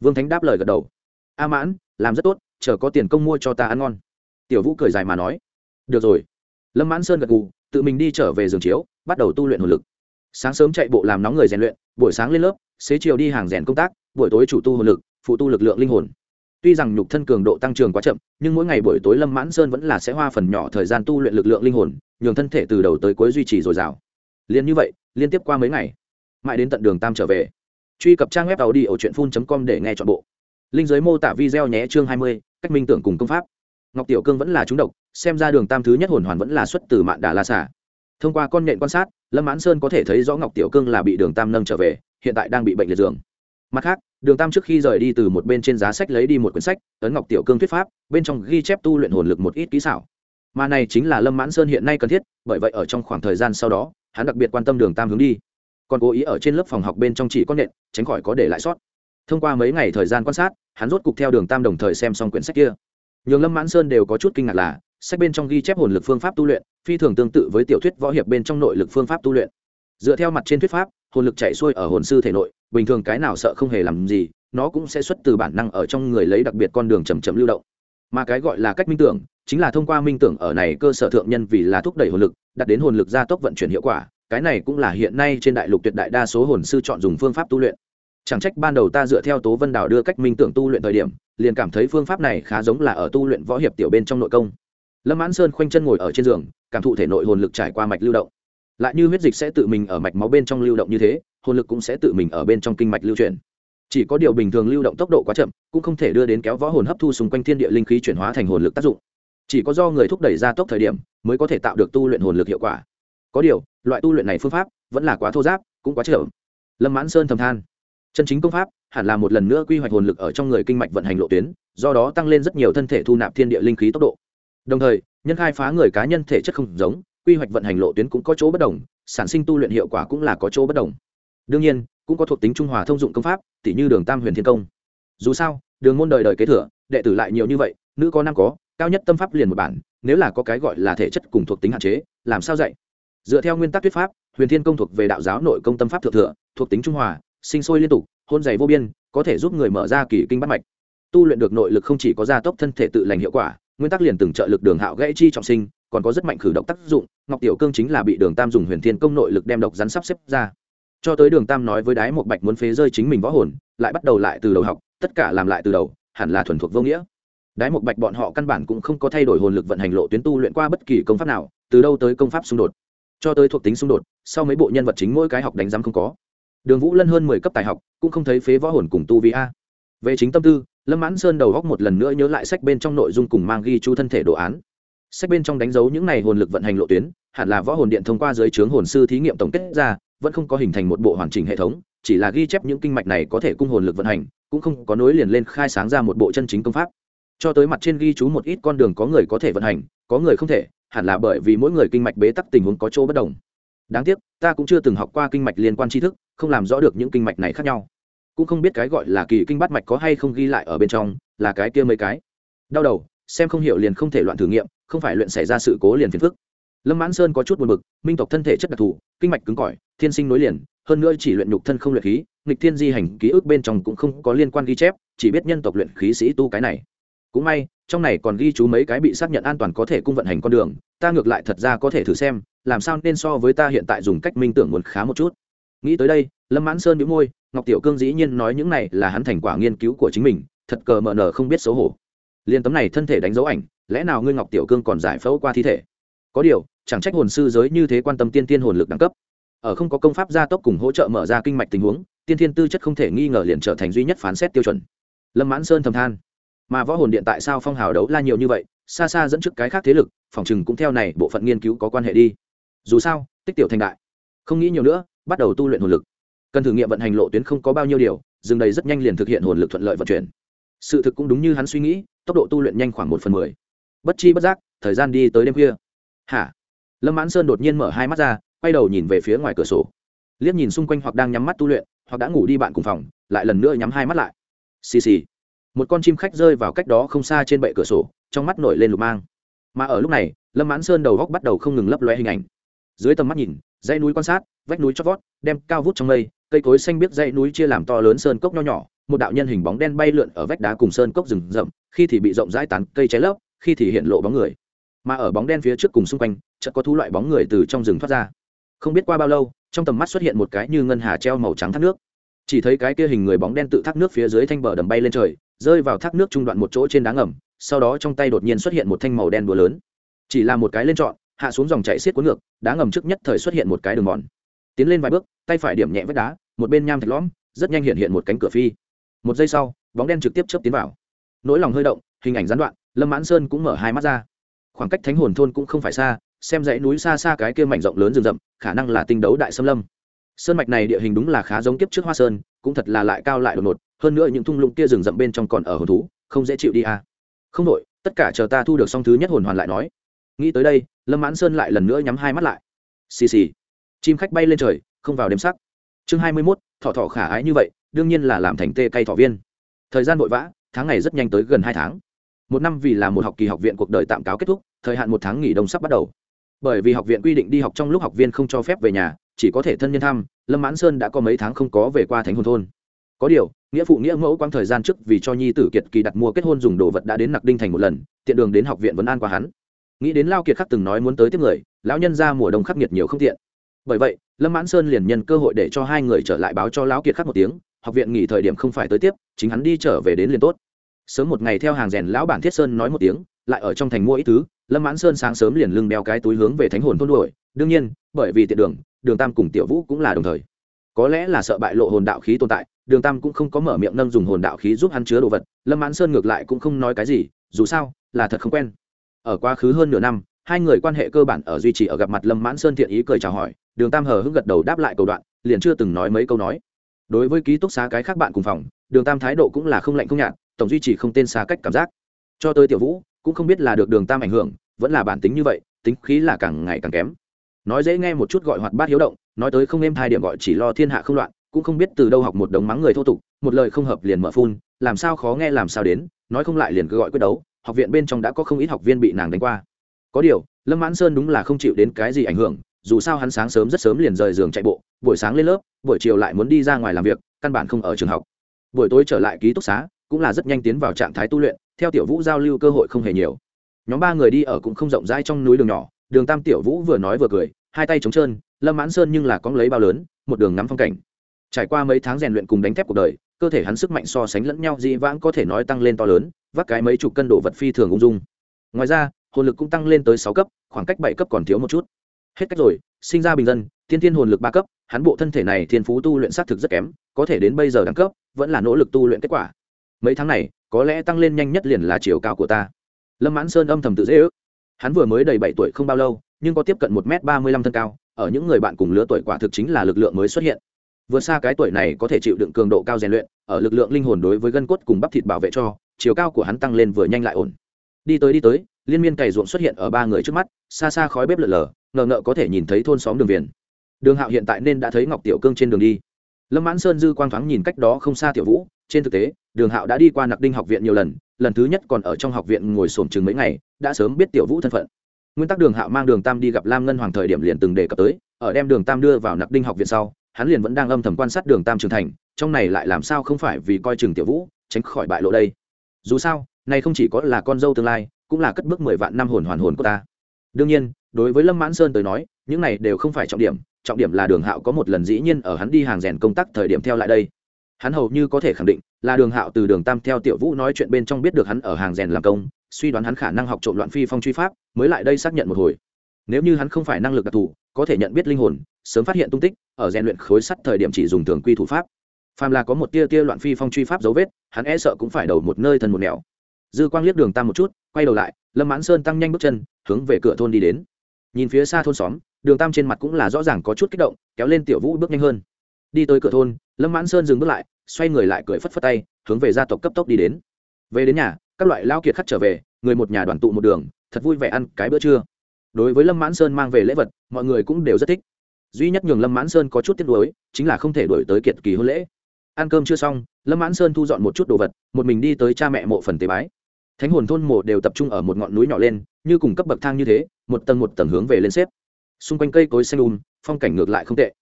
Vương thánh đáp lời gật đầu. A mãn, làm rất tốt, chờ có tiền công mua cho ta ăn ngon tiểu vũ cười dài mà nói, được rồi. Lâm mãn sơn gật gù, tự mình đi trở về giường chiếu, bắt đầu tu luyện hồn lực. Sáng sớm chạy bộ làm nóng người rèn luyện, buổi sáng lên lớp, xế chiều đi hàng rèn công tác, buổi tối chủ tu hồn lực, phụ tu lực lượng linh hồn. Tuy rằng nhục thân cường độ tăng trưởng quá chậm, nhưng mỗi ngày buổi tối lâm mãn sơn vẫn là sẽ hoa phần nhỏ thời gian tu luyện lực lượng linh hồn, nhường thân thể từ đầu tới cuối duy trì dồi dào. Liền như vậy, liên tiếp qua mấy ngày, mãi đến tận đường tam trở về. Truy cập trang web tàu đi ở truyện phun com để nghe chọn bộ. Linh giới mô tả video nhé, chương hai mươi, cách minh tưởng cùng công pháp ngọc tiểu cương vẫn là trúng độc, xem ra đường tam thứ nhất hồn hoàn vẫn là xuất từ mạn đà la xả thông qua con nhện quan sát, lâm mãn sơn có thể thấy rõ ngọc tiểu cương là bị đường tam nâng trở về, hiện tại đang bị bệnh liệt giường. Mặt khác, đường tam trước khi rời đi từ một bên trên giá sách lấy đi một quyển sách, ấn ngọc tiểu cương thuyết pháp, bên trong ghi chép tu luyện hồn lực một ít kỹ xảo. Mà này chính là lâm mãn sơn hiện nay cần thiết, bởi vậy ở trong khoảng thời gian sau đó, hắn đặc biệt quan tâm đường tam hướng đi. Còn cố ý ở trên lớp phòng học bên trong chỉ con nện tránh khỏi có để lại sót. Thông qua mấy ngày thời gian quan sát, hắn rốt cục theo đường tam đồng thời xem xong quyển sách kia nhường lâm mãn sơn đều có chút kinh ngạc là, sách bên trong ghi chép hồn lực phương pháp tu luyện, phi thường tương tự với tiểu thuyết võ hiệp bên trong nội lực phương pháp tu luyện. Dựa theo mặt trên thuyết pháp, hồn lực chạy xuôi ở hồn sư thể nội, bình thường cái nào sợ không hề làm gì, nó cũng sẽ xuất từ bản năng ở trong người lấy đặc biệt con đường chầm chậm lưu động. Mà cái gọi là cách minh tưởng, chính là thông qua minh tưởng ở này cơ sở thượng nhân vì là thúc đẩy hồn lực đặt đến hồn lực gia tốc vận chuyển hiệu quả, cái này cũng là hiện nay trên đại lục tuyệt đại đa số hồn sư chọn dùng phương pháp tu luyện chẳng trách ban đầu ta dựa theo tố vân đào đưa cách minh tưởng tu luyện thời điểm, liền cảm thấy phương pháp này khá giống là ở tu luyện võ hiệp tiểu bên trong nội công. Lâm mãn sơn khoanh chân ngồi ở trên giường, cảm thụ thể nội hồn lực trải qua mạch lưu động. Lại như huyết dịch sẽ tự mình ở mạch máu bên trong lưu động như thế, hồn lực cũng sẽ tự mình ở bên trong kinh mạch lưu chuyển. Chỉ có điều bình thường lưu động tốc độ quá chậm, cũng không thể đưa đến kéo võ hồn hấp thu xung quanh thiên địa linh khí chuyển hóa thành hồn lực tác dụng. Chỉ có do người thúc đẩy ra tốc thời điểm, mới có thể tạo được tu luyện hồn lực hiệu quả. Có điều, loại tu luyện này phương pháp vẫn là quá thô giáp, cũng quá chậm. Lâm mãn sơn thầm than chân chính công pháp hẳn là một lần nữa quy hoạch hồn lực ở trong người kinh mạch vận hành lộ tuyến, do đó tăng lên rất nhiều thân thể thu nạp thiên địa linh khí tốc độ. Đồng thời, nhân khai phá người cá nhân thể chất không giống, quy hoạch vận hành lộ tuyến cũng có chỗ bất đồng, sản sinh tu luyện hiệu quả cũng là có chỗ bất đồng. Đương nhiên, cũng có thuộc tính trung hòa thông dụng công pháp tỷ như đường tam huyền thiên công. Dù sao, đường môn đời đời kế thừa, đệ tử lại nhiều như vậy, nữ có nam có, cao nhất tâm pháp liền một bản, nếu là có cái gọi là thể chất cùng thuộc tính hạn chế, làm sao dạy? Dựa theo nguyên tắc thuyết pháp, huyền thiên công thuộc về đạo giáo nội công tâm pháp thượng thừa, thuộc tính trung hòa sinh sôi liên tục, hôn dày vô biên, có thể giúp người mở ra kỳ kinh bắt mạch. Tu luyện được nội lực không chỉ có gia tốc thân thể tự lành hiệu quả, nguyên tắc liền từng trợ lực đường hạo gãy chi trọng sinh, còn có rất mạnh khử độc tác dụng, ngọc tiểu cương chính là bị đường tam dùng huyền thiên công nội lực đem độc rắn sắp xếp ra. Cho tới đường tam nói với đái một bạch muốn phế rơi chính mình võ hồn, lại bắt đầu lại từ đầu học, tất cả làm lại từ đầu, hẳn là thuần thuộc vô nghĩa. Đái một bạch bọn họ căn bản cũng không có thay đổi hồn lực vận hành lộ tuyến tu luyện qua bất kỳ công pháp nào, từ đâu tới công pháp xung đột. Cho tới thuộc tính xung đột, sau mấy bộ nhân vật chính mỗi cái học đánh giám không có đường vũ lân hơn mười cấp tài học, cũng không thấy phế võ hồn cùng tu vi a. Về chính tâm tư, lâm mãn sơn đầu góc một lần nữa nhớ lại sách bên trong nội dung cùng mang ghi chú thân thể đồ án. Sách bên trong đánh dấu những này hồn lực vận hành lộ tuyến, hẳn là võ hồn điện thông qua dưới trướng hồn sư thí nghiệm tổng kết ra, vẫn không có hình thành một bộ hoàn chỉnh hệ thống, chỉ là ghi chép những kinh mạch này có thể cung hồn lực vận hành, cũng không có nối liền lên khai sáng ra một bộ chân chính công pháp. Cho tới mặt trên ghi chú một ít con đường có người có thể vận hành, có người không thể, hẳn là bởi vì mỗi người kinh mạch bế tắc tình huống có chỗ bất đồng. Đáng tiếc, ta cũng chưa từng học qua kinh mạch liên quan tri thức không làm rõ được những kinh mạch này khác nhau. Cũng không biết cái gọi là kỳ kinh bát mạch có hay không ghi lại ở bên trong, là cái kia mấy cái. Đau đầu, xem không hiểu liền không thể loạn thử nghiệm, không phải luyện xảy ra sự cố liền phiền phức. Lâm mãn sơn có chút buồn bực, minh tộc thân thể chất đặc thù, kinh mạch cứng cỏi, thiên sinh nối liền, hơn nữa chỉ luyện nhục thân không luyện khí, nghịch thiên di hành ký ức bên trong cũng không có liên quan ghi chép, chỉ biết nhân tộc luyện khí sĩ tu cái này. Cũng may, trong này còn ghi chú mấy cái bị xác nhận an toàn có thể cung vận hành con đường, ta ngược lại thật ra có thể thử xem, làm sao nên so với ta hiện tại dùng cách minh tưởng muốn khá một chút nghĩ tới đây, lâm mãn sơn đĩu môi, ngọc tiểu cương dĩ nhiên nói những này là hắn thành quả nghiên cứu của chính mình, thật cờ mờ nờ không biết xấu hổ. Liên tấm này thân thể đánh dấu ảnh, lẽ nào ngươi ngọc tiểu cương còn giải phẫu qua thi thể? Có điều, chẳng trách hồn sư giới như thế quan tâm tiên tiên hồn lực đẳng cấp. Ở không có công pháp gia tốc cùng hỗ trợ mở ra kinh mạch tình huống, tiên thiên tư chất không thể nghi ngờ liền trở thành duy nhất phán xét tiêu chuẩn. Lâm mãn sơn thầm than. Mà võ hồn điện tại sao phong hào đấu la nhiều như vậy, xa xa dẫn trước cái khác thế lực, phòng chừng cũng theo này bộ phận nghiên cứu có quan hệ đi. Dù sao, tích tiểu thành đại. Không nghĩ nhiều nữa bắt đầu tu luyện hồn lực. Cần thử nghiệm vận hành lộ tuyến không có bao nhiêu điều, dừng đầy rất nhanh liền thực hiện hồn lực thuận lợi vận chuyển. Sự thực cũng đúng như hắn suy nghĩ, tốc độ tu luyện nhanh khoảng một phần mười. Bất chi bất giác, thời gian đi tới đêm khuya. Hả? Lâm mãn sơn đột nhiên mở hai mắt ra, quay đầu nhìn về phía ngoài cửa sổ. Liếc nhìn xung quanh hoặc đang nhắm mắt tu luyện, hoặc đã ngủ đi bạn cùng phòng, lại lần nữa nhắm hai mắt lại. Xì xì. Một con chim khách rơi vào cách đó không xa trên bệ cửa sổ, trong mắt nổi lên lục mang. Mà ở lúc này, lâm mãn sơn đầu góc bắt đầu không ngừng lấp lóe hình ảnh. Dưới tầm mắt nhìn, dãy núi quan sát vách núi chót vót, đem cao vút trong mây, cây cối xanh biết dãy núi chia làm to lớn sơn cốc nho nhỏ, một đạo nhân hình bóng đen bay lượn ở vách đá cùng sơn cốc rừng rậm, khi thì bị rộng rãi tán cây cháy lấp, khi thì hiện lộ bóng người. Mà ở bóng đen phía trước cùng xung quanh, chợt có thú loại bóng người từ trong rừng thoát ra. Không biết qua bao lâu, trong tầm mắt xuất hiện một cái như ngân hà treo màu trắng thác nước. Chỉ thấy cái kia hình người bóng đen tự thác nước phía dưới thanh bờ đầm bay lên trời, rơi vào thác nước trung đoạn một chỗ trên đá ngầm, sau đó trong tay đột nhiên xuất hiện một thanh màu đen đùa lớn. Chỉ là một cái lên trọn, hạ xuống dòng chảy xiết cuốn ngược, đá ngầm trước nhất thời xuất hiện một cái đường mòn tiến lên vài bước, tay phải điểm nhẹ vách đá, một bên nham thạch lõm, rất nhanh hiện hiện một cánh cửa phi. Một giây sau, bóng đen trực tiếp chớp tiến vào. Nỗi lòng hơi động, hình ảnh gián đoạn, lâm mãn sơn cũng mở hai mắt ra. Khoảng cách thánh hồn thôn cũng không phải xa, xem dãy núi xa xa cái kia mảnh rộng lớn rừng rậm, khả năng là tinh đấu đại xâm lâm. Sơn mạch này địa hình đúng là khá giống kiếp trước hoa sơn, cũng thật là lại cao lại đột ngột, hơn nữa những thung lũng kia rừng rậm bên trong còn ở hồn thú, không dễ chịu đi à. không đội tất cả chờ ta thu được xong thứ nhất hồn hoàn lại nói. Nghĩ tới đây, lâm mãn sơn lại lần nữa nhắm hai mắt lại. Xì xì chim khách bay lên trời, không vào đêm sắc. Chương hai mươi mốt, thọ thọ khả ái như vậy, đương nhiên là làm thành tê cây thọ viên. Thời gian vội vã, tháng ngày rất nhanh tới gần hai tháng. Một năm vì là một học kỳ học viện cuộc đời tạm cáo kết thúc, thời hạn một tháng nghỉ đông sắp bắt đầu. Bởi vì học viện quy định đi học trong lúc học viên không cho phép về nhà, chỉ có thể thân nhân thăm, lâm mãn sơn đã có mấy tháng không có về qua thánh hồn thôn. Có điều, nghĩa phụ nghĩa mẫu quang thời gian trước vì cho nhi tử kiệt kỳ đặt mua kết hôn dùng đồ vật đã đến nặc đinh thành một lần, tiện đường đến học viện vẫn an qua hắn. Nghĩ đến lao kiệt khắc từng nói muốn tới tiếp người, lão nhân ra mùa đông khắc nghiệt nhiều không tiện bởi vậy, lâm mãn sơn liền nhân cơ hội để cho hai người trở lại báo cho lão kiệt khắc một tiếng, học viện nghỉ thời điểm không phải tới tiếp, chính hắn đi trở về đến liền tốt. Sớm một ngày theo hàng rèn lão bản thiết sơn nói một tiếng, lại ở trong thành mua ít thứ, lâm mãn sơn sáng sớm liền lưng đeo cái túi hướng về thánh hồn thôn đuổi. Đương nhiên, bởi vì tiện đường đường tam cùng tiểu vũ cũng là đồng thời. Có lẽ là sợ bại lộ hồn đạo khí tồn tại, đường tam cũng không có mở miệng nâng dùng hồn đạo khí giúp hắn chứa đồ vật, lâm mãn sơn ngược lại cũng không nói cái gì, dù sao, là thật không quen. Ở quá khứ hơn nửa năm hai người quan hệ cơ bản ở duy trì ở gặp mặt lâm mãn sơn thiện ý cười chào hỏi, đường tam hờ hững gật đầu đáp lại cầu đoạn, liền chưa từng nói mấy câu nói. Đối với ký túc xá cái khác bạn cùng phòng, đường tam thái độ cũng là không lạnh không nhạt, tổng duy trì không tên xa cách cảm giác. Cho tới tiểu vũ, cũng không biết là được đường tam ảnh hưởng, vẫn là bản tính như vậy, tính khí là càng ngày càng kém. Nói dễ nghe một chút gọi hoạt bát hiếu động, nói tới không êm hai điểm gọi chỉ lo thiên hạ không loạn, cũng không biết từ đâu học một đống mắng người thô tục, một lời không hợp liền mở phun, làm sao khó nghe làm sao đến, nói không lại liền cứ gọi quyết đấu, học viện bên trong đã có không ít học viên bị nàng đánh qua có điều, lâm mãn sơn đúng là không chịu đến cái gì ảnh hưởng, dù sao hắn sáng sớm rất sớm liền rời giường chạy bộ, buổi sáng lên lớp, buổi chiều lại muốn đi ra ngoài làm việc, căn bản không ở trường học. Buổi tối trở lại ký túc xá, cũng là rất nhanh tiến vào trạng thái tu luyện, theo tiểu vũ giao lưu cơ hội không hề nhiều. Nhóm ba người đi ở cũng không rộng rãi trong núi đường nhỏ, đường tam tiểu vũ vừa nói vừa cười, hai tay trống trơn, lâm mãn sơn nhưng là có lấy bao lớn, một đường ngắm phong cảnh. Trải qua mấy tháng rèn luyện cùng đánh thép cuộc đời, cơ thể hắn sức mạnh so sánh lẫn nhau dĩ vãng có thể nói tăng lên to lớn, vác cái mấy chục cân đồ vật phi thường ung dung. Ngoài ra hồn lực cũng tăng lên tới sáu cấp, khoảng cách bảy cấp còn thiếu một chút. Hết cách rồi, sinh ra bình dân thiên thiên hồn lực ba cấp, hắn bộ thân thể này thiên phú tu luyện xác thực rất kém, có thể đến bây giờ đẳng cấp, vẫn là nỗ lực tu luyện kết quả. Mấy tháng này, có lẽ tăng lên nhanh nhất liền là chiều cao của ta. Lâm mãn sơn âm thầm tự dễ ước. Hắn vừa mới đầy bảy tuổi không bao lâu, nhưng có tiếp cận một m ba mươi lăm thân cao, ở những người bạn cùng lứa tuổi quả thực chính là lực lượng mới xuất hiện. Vượt xa cái tuổi này có thể chịu đựng cường độ cao rèn luyện, ở lực lượng linh hồn đối với gân cốt cùng bắp thịt bảo vệ cho, chiều cao của hắn tăng lên vừa nhanh lại ổn. Đi tới đi tới liên miên cày ruộng xuất hiện ở ba người trước mắt, xa xa khói bếp lở lờ ngờ ngợ có thể nhìn thấy thôn xóm đường viền. Đường hạo hiện tại nên đã thấy ngọc tiểu cương trên đường đi. Lâm mãn sơn dư quang thoáng nhìn cách đó không xa tiểu vũ, trên thực tế, đường hạo đã đi qua nặc đinh học viện nhiều lần lần thứ nhất còn ở trong học viện ngồi sổm chừng mấy ngày, đã sớm biết tiểu vũ thân phận. Nguyên tắc đường hạo mang đường tam đi gặp lam ngân hoàng thời điểm liền từng đề cập tới, ở đem đường tam đưa vào nặc đinh học viện sau, hắn liền vẫn đang âm thầm quan sát đường tam trưởng thành, trong này lại làm sao không phải vì coi chừng tiểu vũ, tránh khỏi bại lộ đây. Dù sao, này không chỉ có là con dâu tương lai cũng là cất bước mười vạn năm hồn hoàn hồn của ta. Đương nhiên, đối với lâm mãn sơn tới nói, những này đều không phải trọng điểm trọng điểm là đường hạo có một lần dĩ nhiên ở hắn đi hàng rèn công tác thời điểm theo lại đây. Hắn hầu như có thể khẳng định, là đường hạo từ đường tam theo tiểu vũ nói chuyện bên trong biết được hắn ở hàng rèn làm công, suy đoán hắn khả năng học trộm loạn phi phong truy pháp, mới lại đây xác nhận một hồi. Nếu như hắn không phải năng lực đặc thù, có thể nhận biết linh hồn, sớm phát hiện tung tích, ở rèn luyện khối sắt thời điểm chỉ dùng thường quy thủ pháp. Phàm là có một tia tia loạn phi phong truy pháp dấu vết, hắn e sợ cũng phải đầu một nơi thân một nẻo dư quang liếc đường tam một chút, quay đầu lại, lâm mãn sơn tăng nhanh bước chân, hướng về cửa thôn đi đến. Nhìn phía xa thôn xóm, đường tam trên mặt cũng là rõ ràng có chút kích động, kéo lên tiểu vũ bước nhanh hơn. Đi tới cửa thôn, lâm mãn sơn dừng bước lại, xoay người lại cười phất phất tay, hướng về gia tộc cấp tốc đi đến. Về đến nhà, các loại lao kiệt khắc trở về, người một nhà đoàn tụ một đường, thật vui vẻ ăn cái bữa trưa. Đối với lâm mãn sơn mang về lễ vật, mọi người cũng đều rất thích. Duy nhất nhường lâm mãn sơn có chút tiếc nuối, chính là không thể đổi tới kiệt kỳ hôn lễ. Ăn cơm chưa xong, lâm mãn sơn thu dọn một chút đồ vật, một mình đi tới cha mẹ mộ phần tế bái thánh hồn thôn mộ đều tập trung ở một ngọn núi nhỏ lên, như cùng cấp bậc thang như thế, một tầng một tầng hướng về lên xếp. Xung quanh cây cối xanh um phong cảnh ngược lại không tệ.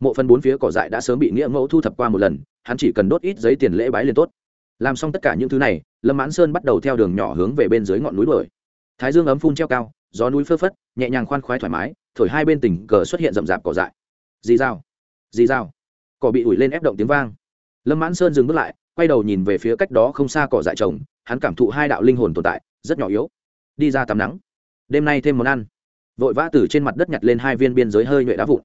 Mộ phần bốn phía cỏ dại đã sớm bị nghĩa mẫu thu thập qua một lần, hắn chỉ cần đốt ít giấy tiền lễ bái liền tốt. Làm xong tất cả những thứ này, lâm mãn sơn bắt đầu theo đường nhỏ hướng về bên dưới ngọn núi đuổi. Thái dương ấm phun treo cao, gió núi phơ phất, nhẹ nhàng khoan khoái thoải mái, thổi hai bên tỉnh cờ xuất hiện rậm rạp cỏ dại. Dì dao dì dao cỏ bị ủi lên ép động tiếng vang. Lâm mãn sơn dừng bước lại, quay đầu nhìn về phía cách đó không xa cỏ dại trồng hắn cảm thụ hai đạo linh hồn tồn tại, rất nhỏ yếu. Đi ra tắm nắng. Đêm nay thêm món ăn. Vội vã từ trên mặt đất nhặt lên hai viên biên giới hơi nhuệ đá vụn.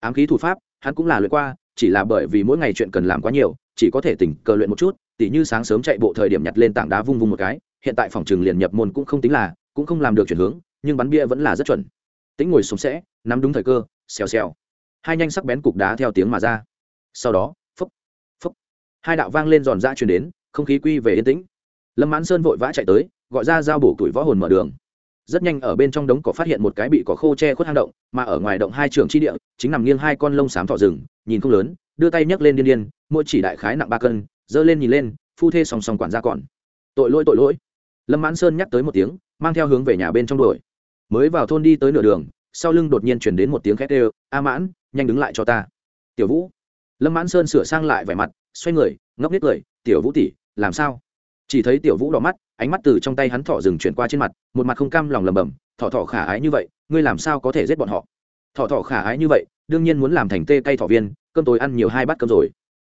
Ám khí thủ pháp, hắn cũng là luyện qua, chỉ là bởi vì mỗi ngày chuyện cần làm quá nhiều, chỉ có thể tỉnh cờ luyện một chút, tỉ như sáng sớm chạy bộ thời điểm nhặt lên tảng đá vung vung một cái, hiện tại phòng trường liền nhập môn cũng không tính là, cũng không làm được chuyển hướng, nhưng bắn bia vẫn là rất chuẩn. Tính ngồi xuống sẽ, nắm đúng thời cơ, xèo xèo. Hai nhanh sắc bén cục đá theo tiếng mà ra. Sau đó phúc phúc hai đạo vang lên giòn ra chuyển đến, không khí quy về yên tĩnh lâm mãn sơn vội vã chạy tới, gọi ra dao bổ tuổi võ hồn mở đường. Rất nhanh ở bên trong đống cỏ phát hiện một cái bị cỏ khô che khuất hang động, mà ở ngoài động hai trường chi địa, chính nằm nghiêng hai con lông xám thọ rừng, nhìn không lớn, đưa tay nhấc lên điên điên, mỗi chỉ đại khái nặng ba cân, giơ lên nhìn lên, phu thê song song quản ra còn. Tội lỗi tội lỗi. Lâm mãn sơn nhắc tới một tiếng, mang theo hướng về nhà bên trong đuổi. Mới vào thôn đi tới nửa đường, sau lưng đột nhiên chuyển đến một tiếng khét đều a mãn, nhanh đứng lại cho ta. Tiểu vũ. Lâm mãn sơn sửa sang lại vẻ mặt, xoay người, ngốc nít cười, tiểu vũ tỷ, làm sao? Chỉ thấy tiểu vũ đỏ mắt, ánh mắt từ trong tay hắn thỏ rừng chuyển qua trên mặt, một mặt không cam lòng lầm bầm thỏ thỏ khả ái như vậy, ngươi làm sao có thể giết bọn họ? Thỏ thỏ khả ái như vậy, đương nhiên muốn làm thành tê cây thỏ viên, cơm tối ăn nhiều hai bát cơm rồi.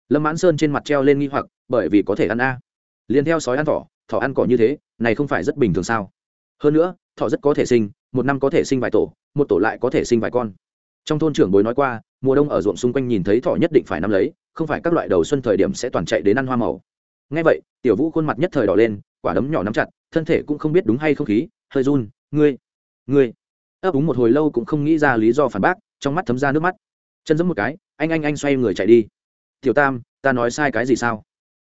Lâm mãn sơn trên mặt treo lên nghi hoặc, bởi vì có thể ăn a. À. liền theo sói ăn thỏ thỏ ăn cỏ như thế, này không phải rất bình thường sao? Hơn nữa, thỏ rất có thể sinh, một năm có thể sinh vài tổ, một tổ lại có thể sinh vài con. Trong thôn trưởng bối nói qua, mùa đông ở ruộng xung quanh nhìn thấy thỏ nhất định phải nắm lấy, không phải các loại đầu xuân thời điểm sẽ toàn chạy đến ăn hoa màu ngay vậy, tiểu vũ khuôn mặt nhất thời đỏ lên, quả đấm nhỏ nắm chặt, thân thể cũng không biết đúng hay không khí, hơi run, ngươi ngươi. Ấp úng một hồi lâu cũng không nghĩ ra lý do phản bác, trong mắt thấm ra nước mắt. Chân giẫm một cái, anh anh anh xoay người chạy đi. Tiểu tam, ta nói sai cái gì sao?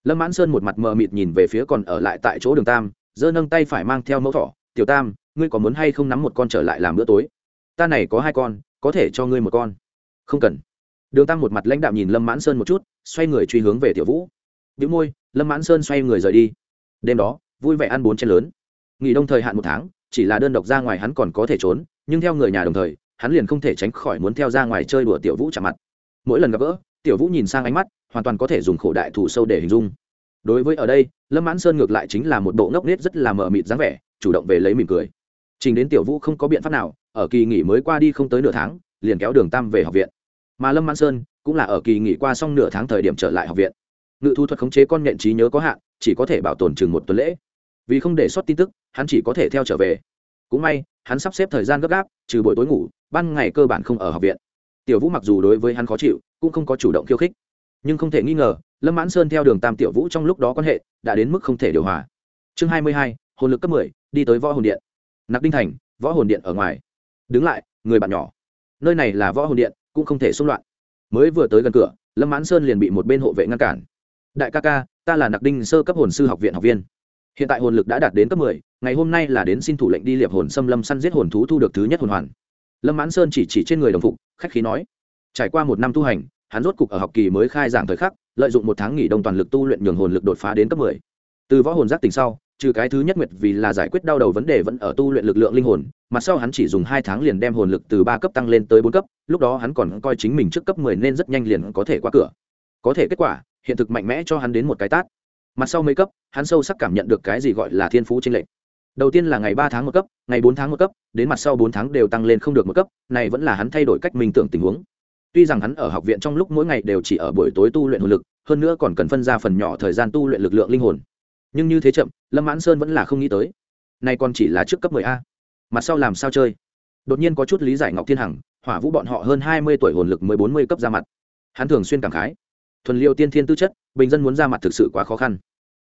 Lâm mãn sơn một mặt mờ mịt nhìn về phía còn ở lại tại chỗ đường tam, giơ nâng tay phải mang theo mẫu thỏ. Tiểu tam, ngươi có muốn hay không nắm một con trở lại làm bữa tối? Ta này có hai con, có thể cho ngươi một con. Không cần. Đường tam một mặt lãnh đạo nhìn lâm mãn sơn một chút, xoay người truy hướng về tiểu vũ bị môi, lâm mãn sơn xoay người rời đi. Đêm đó, vui vẻ ăn bốn chén lớn. Nghỉ đông thời hạn một tháng, chỉ là đơn độc ra ngoài hắn còn có thể trốn, nhưng theo người nhà đồng thời, hắn liền không thể tránh khỏi muốn theo ra ngoài chơi đùa tiểu vũ chạm mặt. Mỗi lần gặp gỡ, tiểu vũ nhìn sang ánh mắt, hoàn toàn có thể dùng khổ đại thủ sâu để hình dung. Đối với ở đây, lâm mãn sơn ngược lại chính là một bộ ngốc nết rất là mờ mịt dáng vẻ, chủ động về lấy mỉm cười. Trình đến tiểu vũ không có biện pháp nào, ở kỳ nghỉ mới qua đi không tới nửa tháng, liền kéo đường tam về học viện. Mà lâm mãn sơn cũng là ở kỳ nghỉ qua xong nửa tháng thời điểm trở lại học viện ngự thu thuật khống chế con nhện trí nhớ có hạn, chỉ có thể bảo tồn chừng một tuần lễ. Vì không để sót tin tức, hắn chỉ có thể theo trở về. Cũng may, hắn sắp xếp thời gian gấp gáp, trừ buổi tối ngủ, ban ngày cơ bản không ở học viện. Tiểu vũ mặc dù đối với hắn khó chịu, cũng không có chủ động khiêu khích. Nhưng không thể nghi ngờ, lâm mãn sơn theo đường tam tiểu vũ trong lúc đó quan hệ, đã đến mức không thể điều hòa. Chương hai mươi hai, hồn lực cấp mười, đi tới võ hồn điện. Nặc đinh thành, võ hồn điện ở ngoài. Đứng lại, người bạn nhỏ. Nơi này là võ hồn điện, cũng không thể xung loạn. Mới vừa tới gần cửa, lâm mãn sơn liền bị một bên hộ vệ ngăn cản đại ca ca, ta là nặc đinh sơ cấp hồn sư học viện học viên. Hiện tại hồn lực đã đạt đến cấp mười, ngày hôm nay là đến xin thủ lệnh đi liệp hồn xâm lâm săn giết hồn thú thu được thứ nhất hồn hoàn. Lâm mãn sơn chỉ chỉ trên người đồng phục, khách khí nói. Trải qua một năm tu hành, hắn rốt cục ở học kỳ mới khai giảng thời khắc, lợi dụng một tháng nghỉ đông toàn lực tu luyện nhường hồn lực đột phá đến cấp mười. Từ võ hồn giác tỉnh sau, trừ cái thứ nhất nguyệt vì là giải quyết đau đầu vấn đề vẫn ở tu luyện lực lượng linh hồn, mà sau hắn chỉ dùng hai tháng liền đem hồn lực từ ba cấp tăng lên tới bốn cấp, lúc đó hắn còn coi chính mình trước cấp mười nên rất nhanh liền có thể qua cửa. Có thể kết quả hiện thực mạnh mẽ cho hắn đến một cái tát. Mặt sau mấy cấp, hắn sâu sắc cảm nhận được cái gì gọi là thiên phú tranh lệch. Đầu tiên là ngày ba tháng một cấp, ngày bốn tháng một cấp, đến mặt sau bốn tháng đều tăng lên không được một cấp, này vẫn là hắn thay đổi cách minh tưởng tình huống. Tuy rằng hắn ở học viện trong lúc mỗi ngày đều chỉ ở buổi tối tu luyện hồn lực, hơn nữa còn cần phân ra phần nhỏ thời gian tu luyện lực lượng linh hồn. Nhưng như thế chậm, lâm mãn sơn vẫn là không nghĩ tới. Nay còn chỉ là trước cấp 10 a. Mặt sau làm sao chơi? Đột nhiên có chút lý giải ngọc thiên hằng, hỏa vũ bọn họ hơn hai mươi tuổi hồn lực mới bốn mươi cấp ra mặt. Hắn thường xuyên cảm khái thuần liệu tiên thiên tư chất, bình dân muốn ra mặt thực sự quá khó khăn.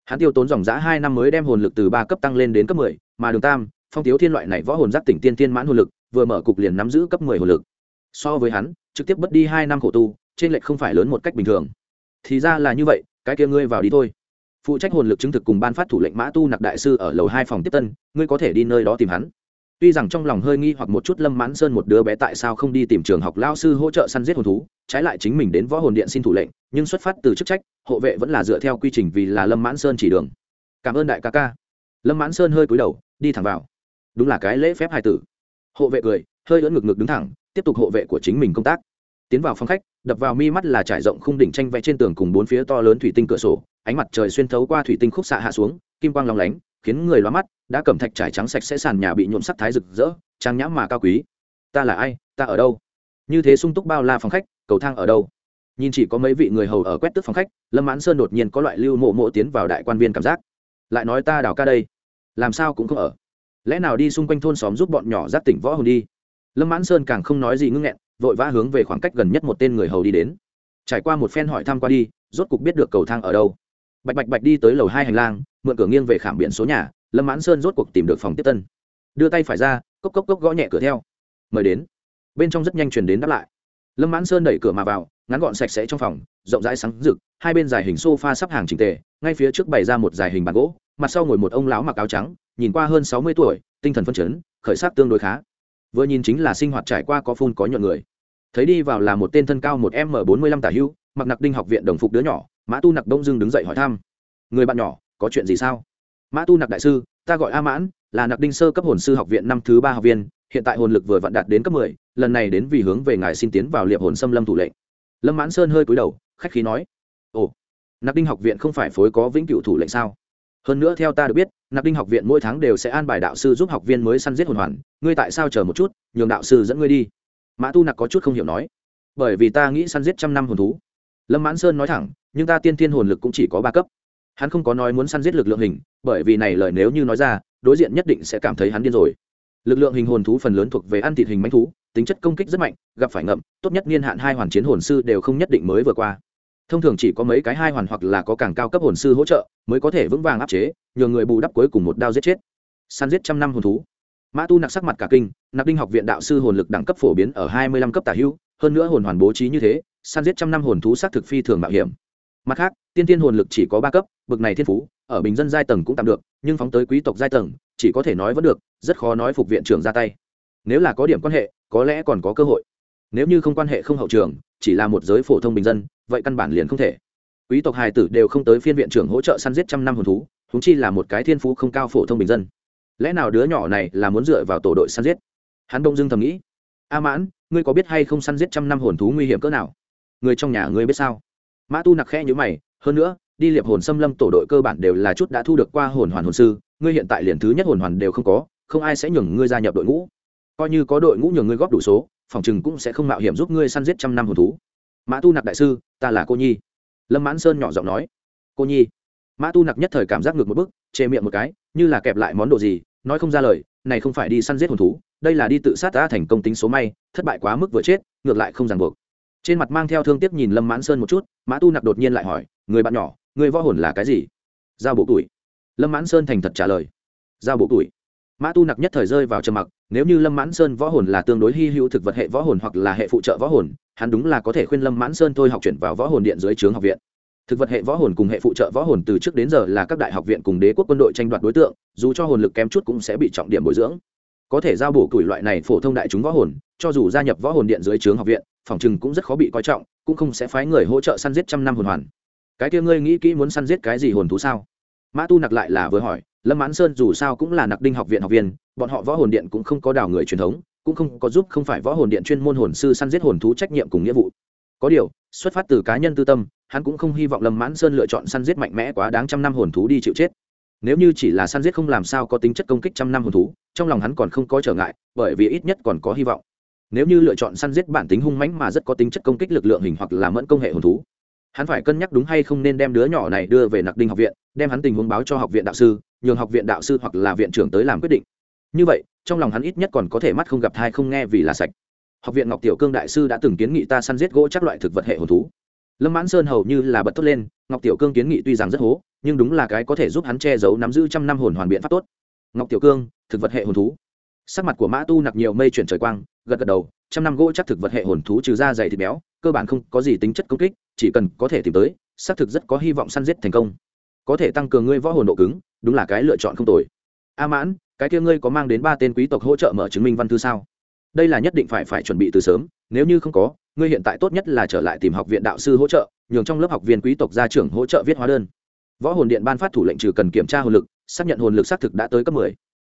Hắn tiêu tốn dòng giã hai năm mới đem hồn lực từ ba cấp tăng lên đến cấp mười, mà đường tam, phong tiếu thiên loại này võ hồn giác tỉnh tiên thiên mãn hồn lực, vừa mở cục liền nắm giữ cấp mười hồn lực. So với hắn, trực tiếp bất đi hai năm khổ tu, trên lệch không phải lớn một cách bình thường. Thì ra là như vậy, cái kia ngươi vào đi thôi. Phụ trách hồn lực chứng thực cùng ban phát thủ lệnh mã tu nặc đại sư ở lầu hai phòng tiếp tân, ngươi có thể đi nơi đó tìm hắn tuy rằng trong lòng hơi nghi hoặc một chút lâm mãn sơn một đứa bé tại sao không đi tìm trường học lao sư hỗ trợ săn giết hồn thú, trái lại chính mình đến võ hồn điện xin thủ lệnh, nhưng xuất phát từ chức trách, hộ vệ vẫn là dựa theo quy trình vì là lâm mãn sơn chỉ đường. Cảm ơn đại ca ca. Lâm mãn sơn hơi cúi đầu, đi thẳng vào. Đúng là cái lễ phép hài tử. Hộ vệ cười, hơi ưỡn ngực ngực đứng thẳng, tiếp tục hộ vệ của chính mình công tác. Tiến vào phòng khách, đập vào mi mắt là trải rộng khung đỉnh tranh vẽ trên tường cùng bốn phía to lớn thủy tinh cửa sổ, ánh mặt trời xuyên thấu qua thủy tinh khúc xạ hạ xuống, kim quang lóng lánh khiến người loa mắt, đã cầm thạch trải trắng sạch sẽ sàn nhà bị nhuộm sắc thái rực rỡ, trang nhãm mà cao quý. Ta là ai? Ta ở đâu? Như thế sung túc bao la phòng khách, cầu thang ở đâu? Nhìn chỉ có mấy vị người hầu ở quét tức phòng khách, lâm mãn sơn đột nhiên có loại lưu mộ mộ tiến vào đại quan viên cảm giác. Lại nói ta đào ca đây. Làm sao cũng không ở. Lẽ nào đi xung quanh thôn xóm giúp bọn nhỏ giáp tỉnh võ hồn đi? Lâm mãn sơn càng không nói gì ngưng nghẹn, vội vã hướng về khoảng cách gần nhất một tên người hầu đi đến. Trải qua một phen hỏi thăm qua đi, rốt cục biết được cầu thang ở đâu bạch bạch bạch đi tới lầu hai hành lang, mượn cửa nghiêng về khảm biển số nhà, lâm mãn sơn rốt cuộc tìm được phòng tiếp tân. Đưa tay phải ra, cốc cốc cốc gõ nhẹ cửa theo. Mời đến. Bên trong rất nhanh chuyển đến đáp lại. Lâm mãn sơn đẩy cửa mà vào, ngắn gọn sạch sẽ trong phòng, rộng rãi sáng rực, hai bên dài hình sofa sắp hàng trình tề, ngay phía trước bày ra một dài hình bàn gỗ, mặt sau ngồi một ông lão mặc áo trắng, nhìn qua hơn sáu mươi tuổi, tinh thần phân chấn, khởi sắc tương đối khá. Vừa nhìn chính là sinh hoạt trải qua có phun có nhuận người. Thấy đi vào là một tên thân cao một m bốn mươi lăm tả hưu, mặc nặc đinh học viện đồng phục đứa nhỏ mã tu nặc đông dưng đứng dậy hỏi thăm. Người bạn nhỏ, có chuyện gì sao? Mã tu nặc đại sư, ta gọi a mãn, là nặc đinh sơ cấp hồn sư học viện năm thứ ba học viên, hiện tại hồn lực vừa vặn đạt đến cấp mười, lần này đến vì hướng về ngài xin tiến vào liệp hồn xâm lâm thủ lệnh. Lâm mãn sơn hơi cúi đầu, khách khí nói. Ồ, nặc đinh học viện không phải phối có vĩnh cửu thủ lệnh sao? Hơn nữa theo ta được biết, nặc đinh học viện mỗi tháng đều sẽ an bài đạo sư giúp học viên mới săn giết hồn hoàn. Ngươi tại sao chờ một chút, nhường đạo sư dẫn ngươi đi? Mã tu nặc có chút không hiểu nói. Bởi vì ta nghĩ săn giết trăm năm hồn thú. Lâm mãn sơn nói thẳng nhưng ta tiên thiên hồn lực cũng chỉ có ba cấp. Hắn không có nói muốn săn giết lực lượng hình, bởi vì này lời nếu như nói ra, đối diện nhất định sẽ cảm thấy hắn điên rồi. Lực lượng hình hồn thú phần lớn thuộc về ăn thịt hình mánh thú, tính chất công kích rất mạnh, gặp phải ngậm, tốt nhất niên hạn hai hoàn chiến hồn sư đều không nhất định mới vừa qua. Thông thường chỉ có mấy cái hai hoàn hoặc là có càng cao cấp hồn sư hỗ trợ, mới có thể vững vàng áp chế, nhờ người bù đắp cuối cùng một đao giết chết. Săn giết trăm năm hồn thú. Mã tu nặc sắc mặt cả kinh, nặc đinh học viện đạo sư hồn lực đẳng cấp phổ biến ở hai mươi lăm cấp tả hữu, hơn nữa hồn hoàn bố trí như thế, săn giết trăm năm hồn thú xác thực phi thường mạo hiểm mặt khác, tiên tiên hồn lực chỉ có ba cấp bậc này thiên phú, ở bình dân giai tầng cũng tạm được, nhưng phóng tới quý tộc giai tầng, chỉ có thể nói vẫn được, rất khó nói phục viện trưởng ra tay. Nếu là có điểm quan hệ, có lẽ còn có cơ hội. Nếu như không quan hệ không hậu trường, chỉ là một giới phổ thông bình dân, vậy căn bản liền không thể. Quý tộc hài tử đều không tới phiên viện trưởng hỗ trợ săn giết trăm năm hồn thú húng chi là một cái thiên phú không cao phổ thông bình dân. Lẽ nào đứa nhỏ này là muốn dựa vào tổ đội săn giết? Hắn đông dưng thầm nghĩ. A mãn, ngươi có biết hay không săn giết trăm năm hồn thú nguy hiểm cỡ nào? Người trong nhà ngươi biết sao? Mã tu nặc khe nhữ mày, hơn nữa, đi liệp hồn xâm lâm tổ đội cơ bản đều là chút đã thu được qua hồn hoàn hồn sư, ngươi hiện tại liền thứ nhất hồn hoàn đều không có, không ai sẽ nhường ngươi gia nhập đội ngũ. Coi như có đội ngũ nhường ngươi góp đủ số, phòng chừng cũng sẽ không mạo hiểm giúp ngươi săn giết trăm năm hồn thú. Mã tu nặc đại sư, ta là cô nhi. Lâm mãn sơn nhỏ giọng nói, cô nhi. Mã tu nặc nhất thời cảm giác ngược một bức chê miệng một cái, như là kẹp lại món đồ gì, nói không ra lời, này không phải đi săn giết hồn thú, đây là đi tự sát ta thành công tính số may, thất bại quá mức vừa chết, ngược lại không ràng buộc trên mặt mang theo thương tiếc nhìn lâm mãn sơn một chút, mã tu nặc đột nhiên lại hỏi, người bạn nhỏ, người võ hồn là cái gì? Giao bộ tuổi. Lâm mãn sơn thành thật trả lời, giao bộ tuổi. Mã tu nặc nhất thời rơi vào trầm mặc, nếu như lâm mãn sơn võ hồn là tương đối hy hữu thực vật hệ võ hồn hoặc là hệ phụ trợ võ hồn, hắn đúng là có thể khuyên lâm mãn sơn thôi học chuyển vào võ hồn điện dưới trướng học viện. Thực vật hệ võ hồn cùng hệ phụ trợ võ hồn từ trước đến giờ là các đại học viện cùng đế quốc quân đội tranh đoạt đối tượng, dù cho hồn lực kém chút cũng sẽ bị trọng điểm bồi dưỡng. Có thể giao bổ tuổi loại này phổ thông đại chúng võ hồn, cho dù gia nhập võ hồn điện dưới trướng học viện phòng chừng cũng rất khó bị coi trọng, cũng không sẽ phái người hỗ trợ săn giết trăm năm hồn hoàn. Cái kia ngươi nghĩ kỹ muốn săn giết cái gì hồn thú sao? Mã tu nặc lại là vừa hỏi, lâm mãn sơn dù sao cũng là nặc đinh học viện học viên, bọn họ võ hồn điện cũng không có đào người truyền thống, cũng không có giúp không phải võ hồn điện chuyên môn hồn sư săn giết hồn thú trách nhiệm cùng nghĩa vụ. Có điều, xuất phát từ cá nhân tư tâm, hắn cũng không hy vọng lâm mãn sơn lựa chọn săn giết mạnh mẽ quá đáng trăm năm hồn thú đi chịu chết. Nếu như chỉ là săn giết không làm sao có tính chất công kích trăm năm hồn thú, trong lòng hắn còn không có trở ngại, bởi vì ít nhất còn có hy vọng nếu như lựa chọn săn giết bản tính hung mãnh mà rất có tính chất công kích lực lượng hình hoặc là mẫn công hệ hồn thú, hắn phải cân nhắc đúng hay không nên đem đứa nhỏ này đưa về nặc đinh học viện, đem hắn tình huống báo cho học viện đạo sư, nhường học viện đạo sư hoặc là viện trưởng tới làm quyết định. Như vậy, trong lòng hắn ít nhất còn có thể mắt không gặp thai không nghe vì là sạch. Học viện ngọc tiểu cương đại sư đã từng kiến nghị ta săn giết gỗ chắc loại thực vật hệ hồn thú. Lâm mãn sơn hầu như là bật tốt lên, ngọc tiểu cương kiến nghị tuy rằng rất hố, nhưng đúng là cái có thể giúp hắn che giấu nắm giữ trăm năm hồn hoàn biện pháp tốt. Ngọc tiểu cương, thực vật hệ hồn thú. Sắc mặt của mã tu nặc nhiều mây chuyển trời quang gật gật đầu, trăm năm gỗ chắc thực vật hệ hồn thú trừ da dày thịt béo, cơ bản không có gì tính chất công kích, chỉ cần có thể tìm tới, xác thực rất có hy vọng săn giết thành công. Có thể tăng cường ngươi võ hồn độ cứng, đúng là cái lựa chọn không tồi. A mãn, cái kia ngươi có mang đến ba tên quý tộc hỗ trợ mở chứng minh văn thư sao? Đây là nhất định phải phải chuẩn bị từ sớm, nếu như không có, ngươi hiện tại tốt nhất là trở lại tìm học viện đạo sư hỗ trợ, nhường trong lớp học viên quý tộc gia trưởng hỗ trợ viết hóa đơn. Võ hồn điện ban phát thủ lệnh trừ cần kiểm tra hồn lực, xác nhận hồn lực xác thực đã tới cấp mười.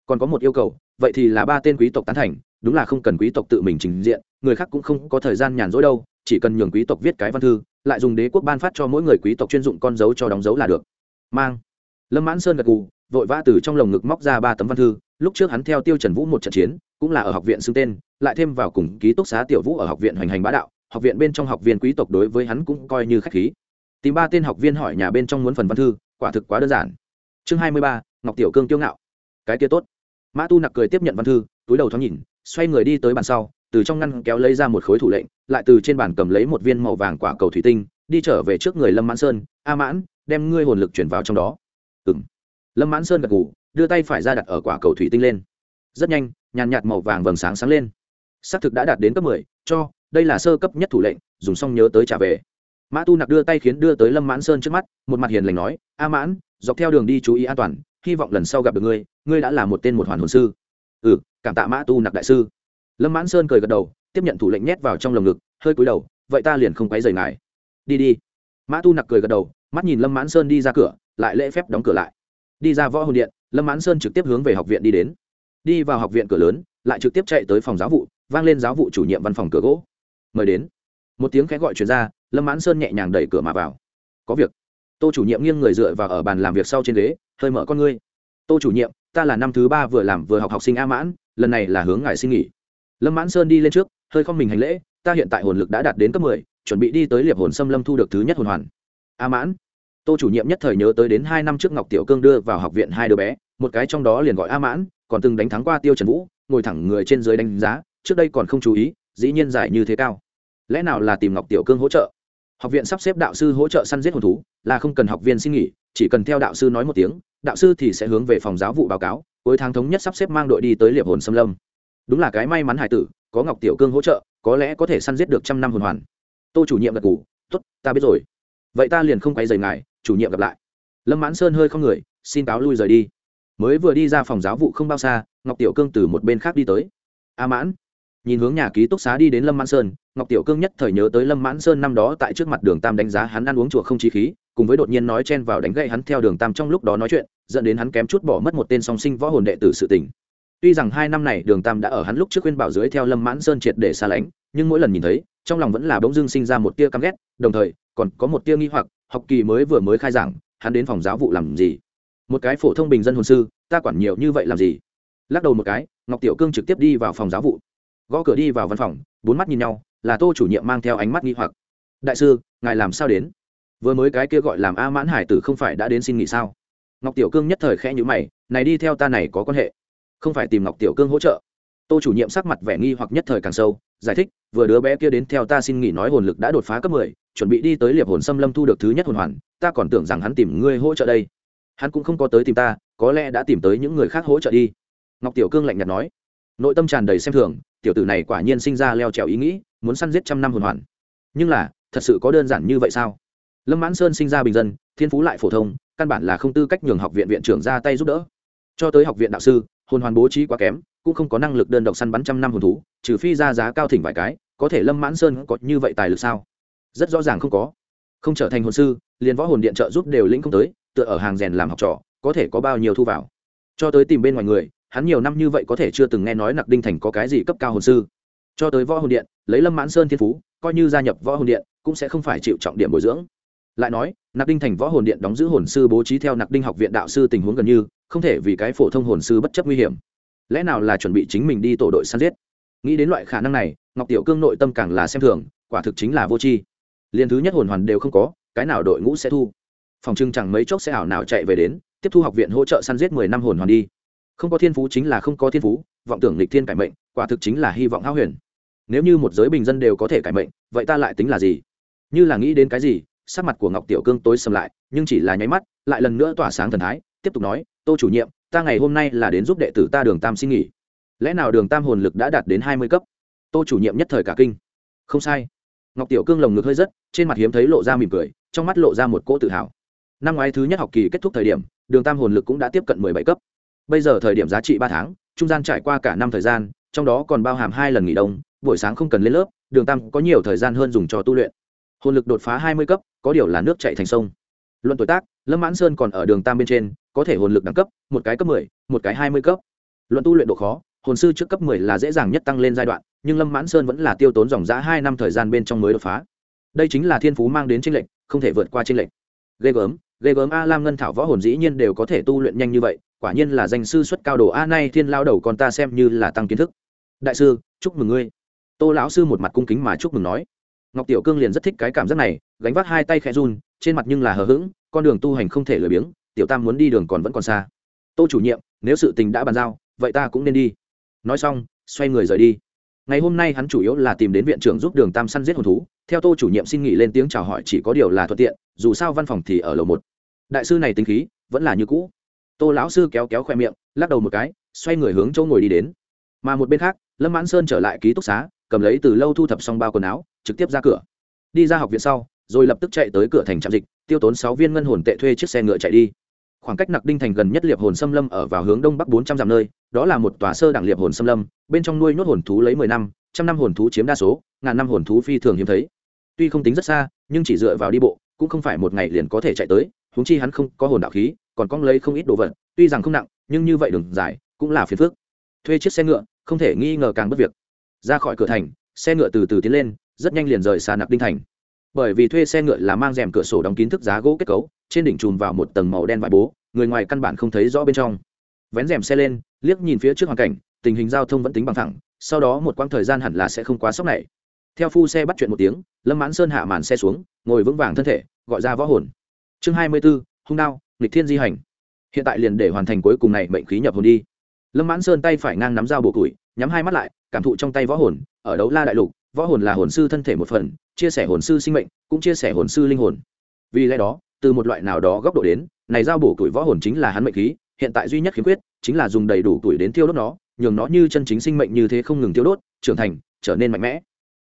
Còn có một yêu cầu, vậy thì là ba tên quý tộc tán thành đúng là không cần quý tộc tự mình trình diện, người khác cũng không có thời gian nhàn rỗi đâu, chỉ cần nhường quý tộc viết cái văn thư, lại dùng đế quốc ban phát cho mỗi người quý tộc chuyên dụng con dấu cho đóng dấu là được. Mang. Lâm mãn sơn gật gù, vội vã từ trong lồng ngực móc ra ba tấm văn thư, lúc trước hắn theo tiêu trần vũ một trận chiến, cũng là ở học viện xưng tên, lại thêm vào cùng ký túc xá tiểu vũ ở học viện hoành hành bá đạo, học viện bên trong học viên quý tộc đối với hắn cũng coi như khách khí. Tìm ba tên học viên hỏi nhà bên trong muốn phần văn thư, quả thực quá đơn giản. Chương hai mươi ba, ngọc tiểu cương kiêu ngạo. Cái kia tốt. Mã tu nặc cười tiếp nhận văn thư, túi đầu thoáng nhìn xoay người đi tới bàn sau, từ trong ngăn kéo lấy ra một khối thủ lệnh, lại từ trên bàn cầm lấy một viên màu vàng quả cầu thủy tinh, đi trở về trước người lâm mãn sơn, a mãn, đem ngươi hồn lực chuyển vào trong đó. Ừ m lâm mãn sơn gật ngủ đưa tay phải ra đặt ở quả cầu thủy tinh lên. Rất nhanh, nhàn nhạt màu vàng vầng sáng sáng lên. Xác thực đã đạt đến cấp mười, cho, đây là sơ cấp nhất thủ lệnh, dùng xong nhớ tới trả về. Mã tu nặc đưa tay khiến đưa tới lâm mãn sơn trước mắt, một mặt hiền lành nói, a mãn, dọc theo đường đi chú ý an toàn, hy vọng lần sau gặp được ngươi ngươi đã là một tên một hoàn hồn sư. Ừ cảm tạ mã tu nặc đại sư. Lâm mãn sơn cười gật đầu, tiếp nhận thủ lệnh nhét vào trong lồng ngực, hơi cúi đầu, vậy ta liền không quấy rời ngài. Đi đi. Mã tu nặc cười gật đầu, mắt nhìn lâm mãn sơn đi ra cửa, lại lễ phép đóng cửa lại. Đi ra võ hồn điện, lâm mãn sơn trực tiếp hướng về học viện đi đến. Đi vào học viện cửa lớn, lại trực tiếp chạy tới phòng giáo vụ, vang lên giáo vụ chủ nhiệm văn phòng cửa gỗ. Mời đến. Một tiếng khẽ gọi chuyển ra, lâm mãn sơn nhẹ nhàng đẩy cửa mà vào. Có việc. Tô chủ nhiệm nghiêng người dựa vào ở bàn làm việc sau trên ghế, hơi mở con ngươi. Tô chủ nhiệm, ta là năm thứ ba vừa làm vừa học học sinh a mãn lần này là hướng ngài xin nghỉ. Lâm mãn sơn đi lên trước, hơi không mình hành lễ, ta hiện tại hồn lực đã đạt đến cấp mười, chuẩn bị đi tới liệp hồn xâm lâm thu được thứ nhất hồn hoàn. A mãn, tô chủ nhiệm nhất thời nhớ tới đến hai năm trước ngọc tiểu cương đưa vào học viện hai đứa bé, một cái trong đó liền gọi a mãn, còn từng đánh thắng qua tiêu trần vũ, ngồi thẳng người trên dưới đánh giá, trước đây còn không chú ý, dĩ nhiên giải như thế cao. Lẽ nào là tìm ngọc tiểu cương hỗ trợ? Học viện sắp xếp đạo sư hỗ trợ săn giết hồn thú, là không cần học viên xin nghỉ chỉ cần theo đạo sư nói một tiếng đạo sư thì sẽ hướng về phòng giáo vụ báo cáo cuối tháng thống nhất sắp xếp mang đội đi tới liệp hồn xâm lâm. Đúng là cái may mắn hải tử có ngọc tiểu cương hỗ trợ có lẽ có thể săn giết được trăm năm hồn hoàn. Tô chủ nhiệm gật cù, t ố t ta biết rồi. Vậy ta liền không quay dày ngài chủ nhiệm gặp lại. Lâm mãn sơn hơi không người xin cáo lui rời đi. Mới vừa đi ra phòng giáo vụ không bao xa ngọc tiểu cương từ một bên khác đi tới. A mãn nhìn hướng nhà ký túc xá đi đến lâm mãn sơn, ngọc tiểu cương nhất thời nhớ tới lâm mãn sơn năm đó tại trước mặt đường tam đánh giá hắn ăn uống chùa không chi khí, cùng với đột nhiên nói chen vào đánh gậy hắn theo đường tam trong lúc đó nói chuyện, dẫn đến hắn kém chút bỏ mất một tên song sinh võ hồn đệ tử sự tình. Tuy rằng hai năm này đường tam đã ở hắn lúc trước khuyên bảo dưới theo lâm mãn sơn triệt để xa lánh, nhưng mỗi lần nhìn thấy, trong lòng vẫn là bỗng dưng sinh ra một tia căm ghét, đồng thời, còn có một tia nghi hoặc, học kỳ mới vừa mới khai giảng, hắn đến phòng giáo vụ làm gì? Một cái phổ thông bình dân hồn sư, ta quản nhiều như vậy làm gì? Lắc đầu một cái, ngọc tiểu cương trực tiếp đi vào phòng giáo vụ gõ cửa đi vào văn phòng, bốn mắt nhìn nhau, là tô chủ nhiệm mang theo ánh mắt nghi hoặc. Đại sư, ngài làm sao đến? Vừa mới cái kia gọi làm a mãn hải tử không phải đã đến xin nghỉ sao? Ngọc tiểu cương nhất thời khẽ nhữ mày, này đi theo ta này có quan hệ. Không phải tìm ngọc tiểu cương hỗ trợ. Tô chủ nhiệm sắc mặt vẻ nghi hoặc nhất thời càng sâu, giải thích, vừa đứa bé kia đến theo ta xin nghỉ nói hồn lực đã đột phá cấp mười, chuẩn bị đi tới liệp hồn xâm lâm thu được thứ nhất hồn hoàn, ta còn tưởng rằng hắn tìm ngươi hỗ trợ đây. Hắn cũng không có tới tìm ta, có lẽ đã tìm tới những người khác hỗ trợ đi. Ngọc tiểu cương lạnh nhạt nói. Nội tâm tràn đầy xem thường tiểu tử này quả nhiên sinh ra leo trèo ý nghĩ, muốn săn giết trăm năm hồn hoàn. Nhưng là, thật sự có đơn giản như vậy sao? Lâm mãn sơn sinh ra bình dân, thiên phú lại phổ thông, căn bản là không tư cách nhường học viện viện trưởng ra tay giúp đỡ. Cho tới học viện đạo sư, hồn hoàn bố trí quá kém, cũng không có năng lực đơn độc săn bắn trăm năm hồn thú, trừ phi ra giá cao thỉnh vài cái, có thể lâm mãn sơn có như vậy tài lực sao? Rất rõ ràng không có. Không trở thành hồn sư, liền võ hồn điện trợ giúp đều lĩnh không tới, tựa ở hàng rèn làm học trò, có thể có bao nhiêu thu vào? Cho tới tìm bên ngoài người hắn nhiều năm như vậy có thể chưa từng nghe nói nặc đinh thành có cái gì cấp cao hồn sư. Cho tới võ hồn điện, lấy lâm mãn sơn thiên phú, coi như gia nhập võ hồn điện, cũng sẽ không phải chịu trọng điểm bồi dưỡng. Lại nói, nặc đinh thành võ hồn điện đóng giữ hồn sư bố trí theo nặc đinh học viện đạo sư tình huống gần như, không thể vì cái phổ thông hồn sư bất chấp nguy hiểm. Lẽ nào là chuẩn bị chính mình đi tổ đội săn giết? Nghĩ đến loại khả năng này, ngọc tiểu cương nội tâm càng là xem thường, quả thực chính là vô tri. Liền thứ nhất hồn hoàn đều không có, cái nào đội ngũ sẽ thu? Phòng trưng chẳng mấy chốc sẽ ảo nào chạy về đến, tiếp thu học viện hỗ trợ săn giết mười năm hồn hoàn đi không có thiên phú chính là không có thiên phú, vọng tưởng lịch thiên cải mệnh, quả thực chính là hy vọng hao huyền. Nếu như một giới bình dân đều có thể cải mệnh, vậy ta lại tính là gì? Như là nghĩ đến cái gì, sắc mặt của ngọc tiểu cương tối sầm lại, nhưng chỉ là nháy mắt, lại lần nữa tỏa sáng thần thái, tiếp tục nói, tô chủ nhiệm, ta ngày hôm nay là đến giúp đệ tử ta đường tam xin nghỉ. Lẽ nào đường tam hồn lực đã đạt đến hai mươi cấp? Tô chủ nhiệm nhất thời cả kinh. Không sai. Ngọc tiểu cương lồng ngực hơi rất trên mặt hiếm thấy lộ ra mỉm cười, trong mắt lộ ra một cỗ tự hào. Năm ngoái thứ nhất học kỳ kết thúc thời điểm, đường tam hồn lực cũng đã tiếp cận mười bảy cấp bây giờ thời điểm giá trị ba tháng, trung gian trải qua cả năm thời gian, trong đó còn bao hàm hai lần nghỉ đông, buổi sáng không cần lên lớp, đường tam có nhiều thời gian hơn dùng cho tu luyện. Hồn lực đột phá hai mươi cấp, có điều là nước chạy thành sông. Luận tuổi tác, lâm mãn sơn còn ở đường tam bên trên, có thể hồn lực đẳng cấp, một cái cấp mười, một cái hai mươi cấp. Luận tu luyện độ khó, hồn sư trước cấp mười là dễ dàng nhất tăng lên giai đoạn, nhưng lâm mãn sơn vẫn là tiêu tốn dòng giã hai năm thời gian bên trong mới đột phá. Đây chính là thiên phú mang đến tranh lệch, không thể vượt qua tranh lệch. Ghê gớm ghê gớm a lam ngân thảo võ hồn dĩ nhiên đều có thể tu luyện nhanh như vậy quả nhiên là danh sư xuất cao đồ. A, nay thiên lao đầu con ta xem như là tăng kiến thức. Đại sư, chúc mừng ngươi. Tô lão sư một mặt cung kính mà chúc mừng nói. Ngọc tiểu cương liền rất thích cái cảm giác này, gánh vác hai tay khẽ run, trên mặt nhưng là hờ hững, con đường tu hành không thể lười biếng, tiểu tam muốn đi đường còn vẫn còn xa. Tô chủ nhiệm, nếu sự tình đã bàn giao, vậy ta cũng nên đi. Nói xong, xoay người rời đi. Ngày hôm nay hắn chủ yếu là tìm đến viện trưởng giúp đường tam săn giết hồn thú. Theo tô chủ nhiệm xin nghỉ lên tiếng chào hỏi chỉ có điều là thuận tiện, dù sao văn phòng thì ở lầu một. Đại sư này tính khí, vẫn là như cũ tô lão sư kéo kéo khoe miệng, lắc đầu một cái, xoay người hướng chỗ ngồi đi đến. Mà một bên khác, lâm mãn sơn trở lại ký túc xá, cầm lấy từ lâu thu thập xong bao quần áo, trực tiếp ra cửa. Đi ra học viện sau, rồi lập tức chạy tới cửa thành trạm dịch, tiêu tốn sáu viên ngân hồn tệ thuê chiếc xe ngựa chạy đi. Khoảng cách nặc đinh thành gần nhất liệp hồn xâm lâm ở vào hướng đông bắc bốn trăm dặm nơi, đó là một tòa sơ đẳng liệp hồn xâm lâm, bên trong nuôi nhốt hồn thú lấy mười năm, trăm năm hồn thú chiếm đa số, ngàn năm hồn thú phi thường hiếm thấy. Tuy không tính rất xa, nhưng chỉ dựa vào đi bộ, cũng không phải một ngày liền có thể chạy tới, huống chi hắn không có hồn đạo khí còn cong lấy không ít đồ vật, tuy rằng không nặng, nhưng như vậy đường dài, cũng là phiền phức. Thuê chiếc xe ngựa, không thể nghi ngờ càng bất việc. Ra khỏi cửa thành, xe ngựa từ từ tiến lên, rất nhanh liền rời xa nạp đinh thành. Bởi vì thuê xe ngựa là mang rèm cửa sổ đóng kín thức giá gỗ kết cấu, trên đỉnh chùm vào một tầng màu đen vải bố, người ngoài căn bản không thấy rõ bên trong. Vén rèm xe lên, liếc nhìn phía trước hoàn cảnh, tình hình giao thông vẫn tính bằng thẳng, sau đó một quãng thời gian hẳn là sẽ không quá sốc này. Theo phu xe bắt chuyện một tiếng, lâm mãn sơn hạ màn xe xuống, ngồi vững vàng thân thể, gọi ra võ hồn. Chương hai mươi b ố hung đao nghịch thiên di hành. Hiện tại liền để hoàn thành cuối cùng này, mệnh khí nhập hồn đi. Lâm mãn sơn tay phải ngang nắm dao bổ củi, nhắm hai mắt lại, cảm thụ trong tay võ hồn, ở đấu la đại lục, võ hồn là hồn sư thân thể một phần, chia sẻ hồn sư sinh mệnh, cũng chia sẻ hồn sư linh hồn. Vì lẽ đó, từ một loại nào đó góc độ đến, này dao bổ tuổi võ hồn chính là hắn mệnh khí, hiện tại duy nhất khiếm khuyết, chính là dùng đầy đủ tuổi đến tiêu đốt nó, nhường nó như chân chính sinh mệnh như thế không ngừng tiêu đốt, trưởng thành, trở nên mạnh mẽ.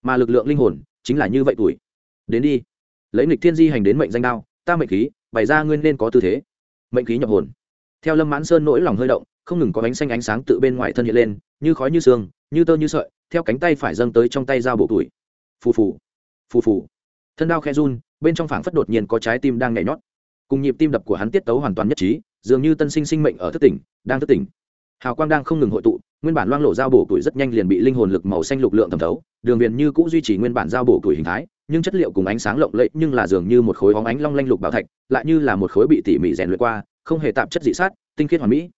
Mà lực lượng linh hồn, chính là như vậy tuổi. Đến đi. Lấy nghịch thiên di hành đến mệnh danh đao, ta mệnh khí bày ra nguyên nên có tư thế. Mệnh khí nhập hồn. Theo lâm mãn sơn nỗi lòng hơi động, không ngừng có bánh xanh ánh sáng tự bên ngoài thân hiện lên, như khói như sương, như tơ như sợi, theo cánh tay phải dâng tới trong tay dao bộ tuổi phù phù phù phù. Thân đao khe run, bên trong phảng phất đột nhiên có trái tim đang nhảy nhót. Cùng nhịp tim đập của hắn tiết tấu hoàn toàn nhất trí, dường như tân sinh sinh mệnh ở thức tỉnh, đang thức tỉnh. Hào quang đang không ngừng hội tụ, nguyên bản loang lộ dao bổ tuổi rất nhanh liền bị linh hồn lực màu xanh lục lượng thẩm thấu, đường viền như cũ duy trì nguyên bản dao bổ tuổi hình thái nhưng chất liệu cùng ánh sáng lộng lẫy nhưng là dường như một khối óng ánh long lanh lục bảo thạch, lại như là một khối bị tỉ mỉ rèn luyện qua, không hề tạp chất dị sát, tinh khiết hoàn mỹ.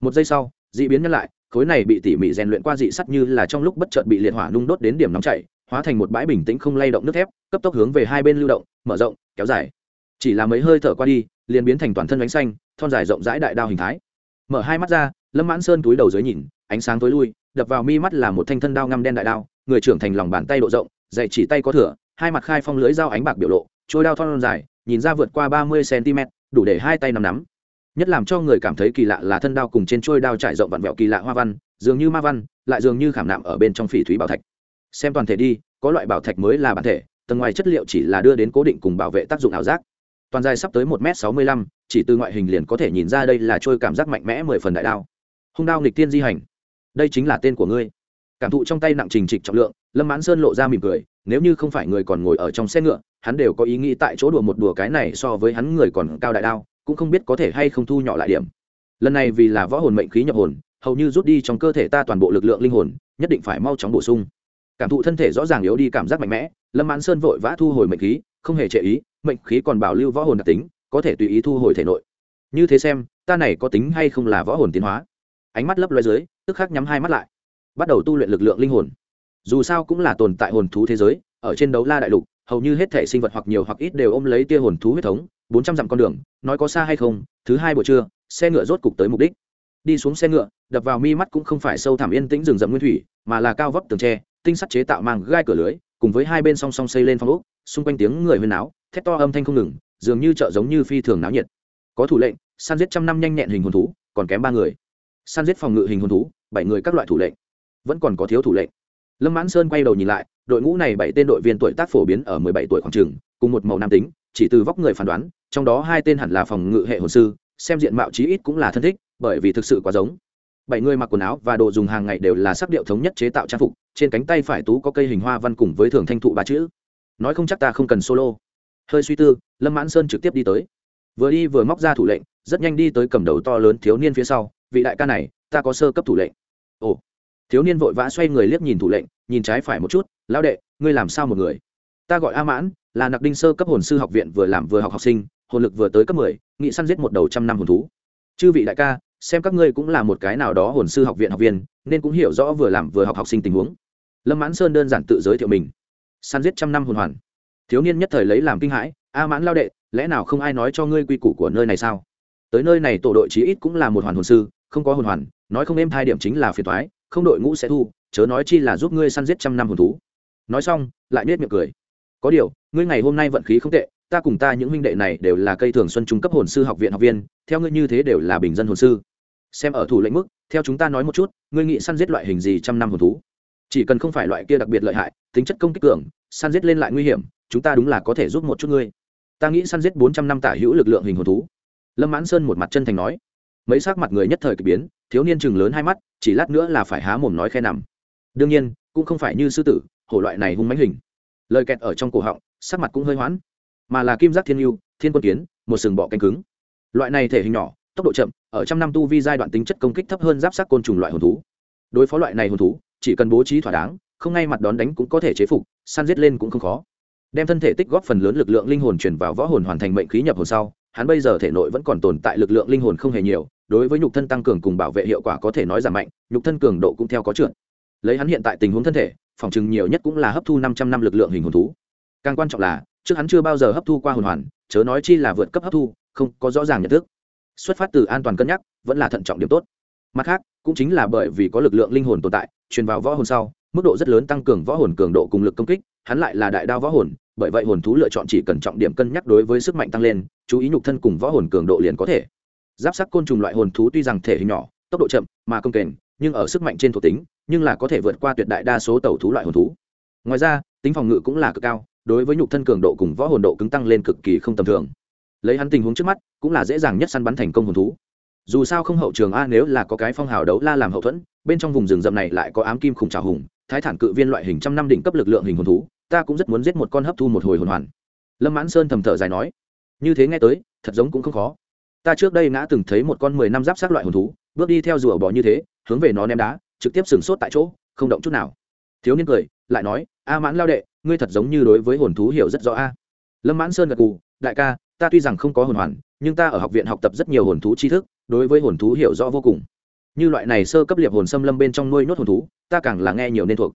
Một giây sau, dị biến nhân lại, khối này bị tỉ mỉ rèn luyện qua dị sắt như là trong lúc bất chợt bị liệt hỏa nung đốt đến điểm nóng chảy, hóa thành một bãi bình tĩnh không lay động nước thép, cấp tốc hướng về hai bên lưu động, mở rộng, kéo dài. Chỉ là mấy hơi thở qua đi, liền biến thành toàn thân bánh xanh, thon dài rộng rãi đại đao hình thái. Mở hai mắt ra, lâm mãn sơn túi đầu dưới nhìn, ánh sáng tối lui, đập vào mi mắt là một thanh thân đao ngăm đen đại đao, người trưởng thành lòng bàn tay độ rộng, dạy chỉ tay có thửa hai mặt khai phong lưới dao ánh bạc biểu lộ trôi đao thon dài, nhìn ra vượt qua ba mươi cm, đủ để hai tay nắm nắm. Nhất làm cho người cảm thấy kỳ lạ là thân đao cùng trên trôi đao trải rộng vặn vẹo kỳ lạ hoa văn, dường như ma văn, lại dường như khảm nạm ở bên trong phỉ thúy bảo thạch. Xem toàn thể đi, có loại bảo thạch mới là bản thể, tầng ngoài chất liệu chỉ là đưa đến cố định cùng bảo vệ tác dụng ảo giác. Toàn dài sắp tới một m sáu mươi lăm, chỉ từ ngoại hình liền có thể nhìn ra đây là trôi cảm giác mạnh mẽ mười phần đại đao. Hung đao nghịch tiên di hành. Đây chính là tên của ngươi cảm thụ trong tay nặng trình trịch trọng lượng, lâm mãn sơn lộ ra mỉm cười, nếu như không phải người còn ngồi ở trong xe ngựa, hắn đều có ý nghĩ tại chỗ đùa một đùa cái này so với hắn người còn cao đại đao, cũng không biết có thể hay không thu nhỏ lại điểm. Lần này vì là võ hồn mệnh khí nhập hồn, hầu như rút đi trong cơ thể ta toàn bộ lực lượng linh hồn, nhất định phải mau chóng bổ sung. Cảm thụ thân thể rõ ràng yếu đi cảm giác mạnh mẽ, lâm mãn sơn vội vã thu hồi mệnh khí, không hề trệ ý, mệnh khí còn bảo lưu võ hồn đặc tính, có thể tùy ý thu hồi thể nội. Như thế xem, ta này có tính hay không là võ hồn tiến hóa? Ánh mắt lấp loay dưới, tức khắc nhắm hai mắt lại bắt đầu tu luyện lực lượng linh hồn. Dù sao cũng là tồn tại hồn thú thế giới, ở trên đấu la đại lục, hầu như hết thể sinh vật hoặc nhiều hoặc ít đều ôm lấy tia hồn thú huyết thống, bốn trăm dặm con đường, nói có xa hay không, thứ hai buổi trưa, xe ngựa rốt cục tới mục đích. Đi xuống xe ngựa, đập vào mi mắt cũng không phải sâu thẳm yên tĩnh rừng rậm nguyên thủy, mà là cao vấp tường tre, tinh sắt chế tạo mang gai cửa lưới, cùng với hai bên song song xây lên phong ốc, xung quanh tiếng người huyên áo thét to âm thanh không ngừng, dường như chợ giống như phi thường náo nhiệt. Có thủ lệnh, săn giết trăm năm nhanh nhẹn hình hồn thú, còn kém ba người. Săn giết phòng ngự hình hồn thú, bảy người các loại thủ lệnh vẫn còn có thiếu thủ lệnh. Lâm mãn sơn quay đầu nhìn lại, đội ngũ này bảy tên đội viên tuổi tác phổ biến ở mười bảy tuổi khoảng trường cùng một màu nam tính, chỉ từ vóc người phán đoán, trong đó hai tên hẳn là phòng ngự hệ hồn sư, xem diện mạo chí ít cũng là thân thích, bởi vì thực sự quá giống. Bảy người mặc quần áo và đồ dùng hàng ngày đều là sắc điệu thống nhất chế tạo trang phục, trên cánh tay phải tú có cây hình hoa văn cùng với thường thanh thụ ba chữ. Nói không chắc ta không cần solo. Hơi suy tư, lâm mãn sơn trực tiếp đi tới. Vừa đi vừa móc ra thủ lệnh, rất nhanh đi tới cầm đầu to lớn thiếu niên phía sau, vị đại ca này, ta có sơ cấp thủ lệnh. Ồ thiếu niên vội vã xoay người liếc nhìn thủ lệnh, nhìn trái phải một chút, lão đệ, ngươi làm sao một người? Ta gọi a mãn, là nặc đinh sơ cấp hồn sư học viện vừa làm vừa học học sinh, hồn lực vừa tới cấp mười, nghị săn giết một đầu trăm năm hồn thú. Chư vị đại ca, xem các ngươi cũng là một cái nào đó hồn sư học viện học viên, nên cũng hiểu rõ vừa làm vừa học học sinh tình huống. Lâm mãn sơn đơn giản tự giới thiệu mình. Săn giết trăm năm hồn hoàn. Thiếu niên nhất thời lấy làm kinh hãi, a mãn lao đệ, lẽ nào không ai nói cho ngươi quy củ của nơi này sao? Tới nơi này tổ đội chí ít cũng là một hoàn hồn sư, không có hồn hoàn, nói không êm hai điểm chính là phiền thoái không đội ngũ sẽ thu, chớ nói chi là giúp ngươi săn giết trăm năm hồn thú. Nói xong, lại nết miệng cười. Có điều, ngươi ngày hôm nay vận khí không tệ, ta cùng ta những huynh đệ này đều là cây thường xuân trung cấp hồn sư học viện học viên, theo ngươi như thế đều là bình dân hồn sư. Xem ở thủ lệnh mức, theo chúng ta nói một chút, ngươi nghĩ săn giết loại hình gì trăm năm hồn thú? Chỉ cần không phải loại kia đặc biệt lợi hại, tính chất công kích cường, săn giết lên lại nguy hiểm, chúng ta đúng là có thể giúp một chút ngươi. Ta nghĩ săn giết bốn trăm năm tả hữu lực lượng hình hồn thú. Lâm mãn sơn một mặt chân thành nói. Mấy sắc mặt người nhất thời k ỳ biến thiếu niên chừng lớn hai mắt, chỉ lát nữa là phải há mồm nói khe nằm. Đương nhiên, cũng không phải như sư tử, hổ loại này hung mãnh hình. Lời kẹt ở trong cổ họng, sắc mặt cũng hơi hoãn. Mà là kim giác thiên yêu, thiên quân kiến, một sừng bọ cánh cứng. Loại này thể hình nhỏ, tốc độ chậm, ở trăm năm tu vi giai đoạn tính chất công kích thấp hơn giáp sắc côn trùng loại hồn thú. Đối phó loại này hồn thú, chỉ cần bố trí thỏa đáng, không ngay mặt đón đánh cũng có thể chế phục, săn giết lên cũng không khó. Đem thân thể tích góp phần lớn lực lượng linh hồn chuyển vào võ hồn hoàn thành mệnh khí nhập hồn sau, hắn bây giờ thể nội vẫn còn tồn tại lực lượng linh hồn không hề nhiều đối với nhục thân tăng cường cùng bảo vệ hiệu quả có thể nói giảm mạnh, nhục thân cường độ cũng theo có trượt. Lấy hắn hiện tại tình huống thân thể, phòng chừng nhiều nhất cũng là hấp thu năm trăm năm lực lượng hình hồn thú. Càng quan trọng là, trước hắn chưa bao giờ hấp thu qua hồn hoàn, chớ nói chi là vượt cấp hấp thu, không có rõ ràng nhận thức. Xuất phát từ an toàn cân nhắc, vẫn là thận trọng điểm tốt. Mặt khác, cũng chính là bởi vì có lực lượng linh hồn tồn tại, truyền vào võ hồn sau, mức độ rất lớn tăng cường võ hồn cường độ cùng lực công kích, hắn lại là đại đao võ hồn, bởi vậy hồn thú lựa chọn chỉ cần trọng điểm cân nhắc đối với sức mạnh tăng lên, chú ý nhục thân cùng võ hồn cường độ liền có thể giáp sắc côn trùng loại hồn thú tuy rằng thể hình nhỏ, tốc độ chậm mà công kềnh, nhưng ở sức mạnh trên thuộc tính, nhưng là có thể vượt qua tuyệt đại đa số tàu thú loại hồn thú. Ngoài ra, tính phòng ngự cũng là cực cao, đối với nhục thân cường độ cùng võ hồn độ cứng tăng lên cực kỳ không tầm thường. Lấy hắn tình huống trước mắt, cũng là dễ dàng nhất săn bắn thành công hồn thú. Dù sao không hậu trường a nếu là có cái phong hào đấu la làm hậu thuẫn, bên trong vùng rừng rậm này lại có ám kim khủng trào hùng, thái thản cự viên loại hình trăm năm đỉnh cấp lực lượng hình hồn thú, ta cũng rất muốn giết một con hấp thu một hồi hồn hoàn. Lâm mãn sơn thầm thở dài nói, như thế nghe tới, thật giống cũng không khó ta trước đây ngã từng thấy một con mười năm giáp sát loại hồn thú, bước đi theo rùa bò như thế, hướng về nó ném đá, trực tiếp sừng sốt tại chỗ, không động chút nào. Thiếu niên cười, lại nói, a mãn lao đệ, ngươi thật giống như đối với hồn thú hiểu rất rõ a. Lâm mãn sơn gật cù đại ca, ta tuy rằng không có hồn hoàn, nhưng ta ở học viện học tập rất nhiều hồn thú tri thức, đối với hồn thú hiểu rõ vô cùng. Như loại này sơ cấp liệp hồn xâm lâm bên trong nuôi nhốt hồn thú, ta càng là nghe nhiều nên thuộc.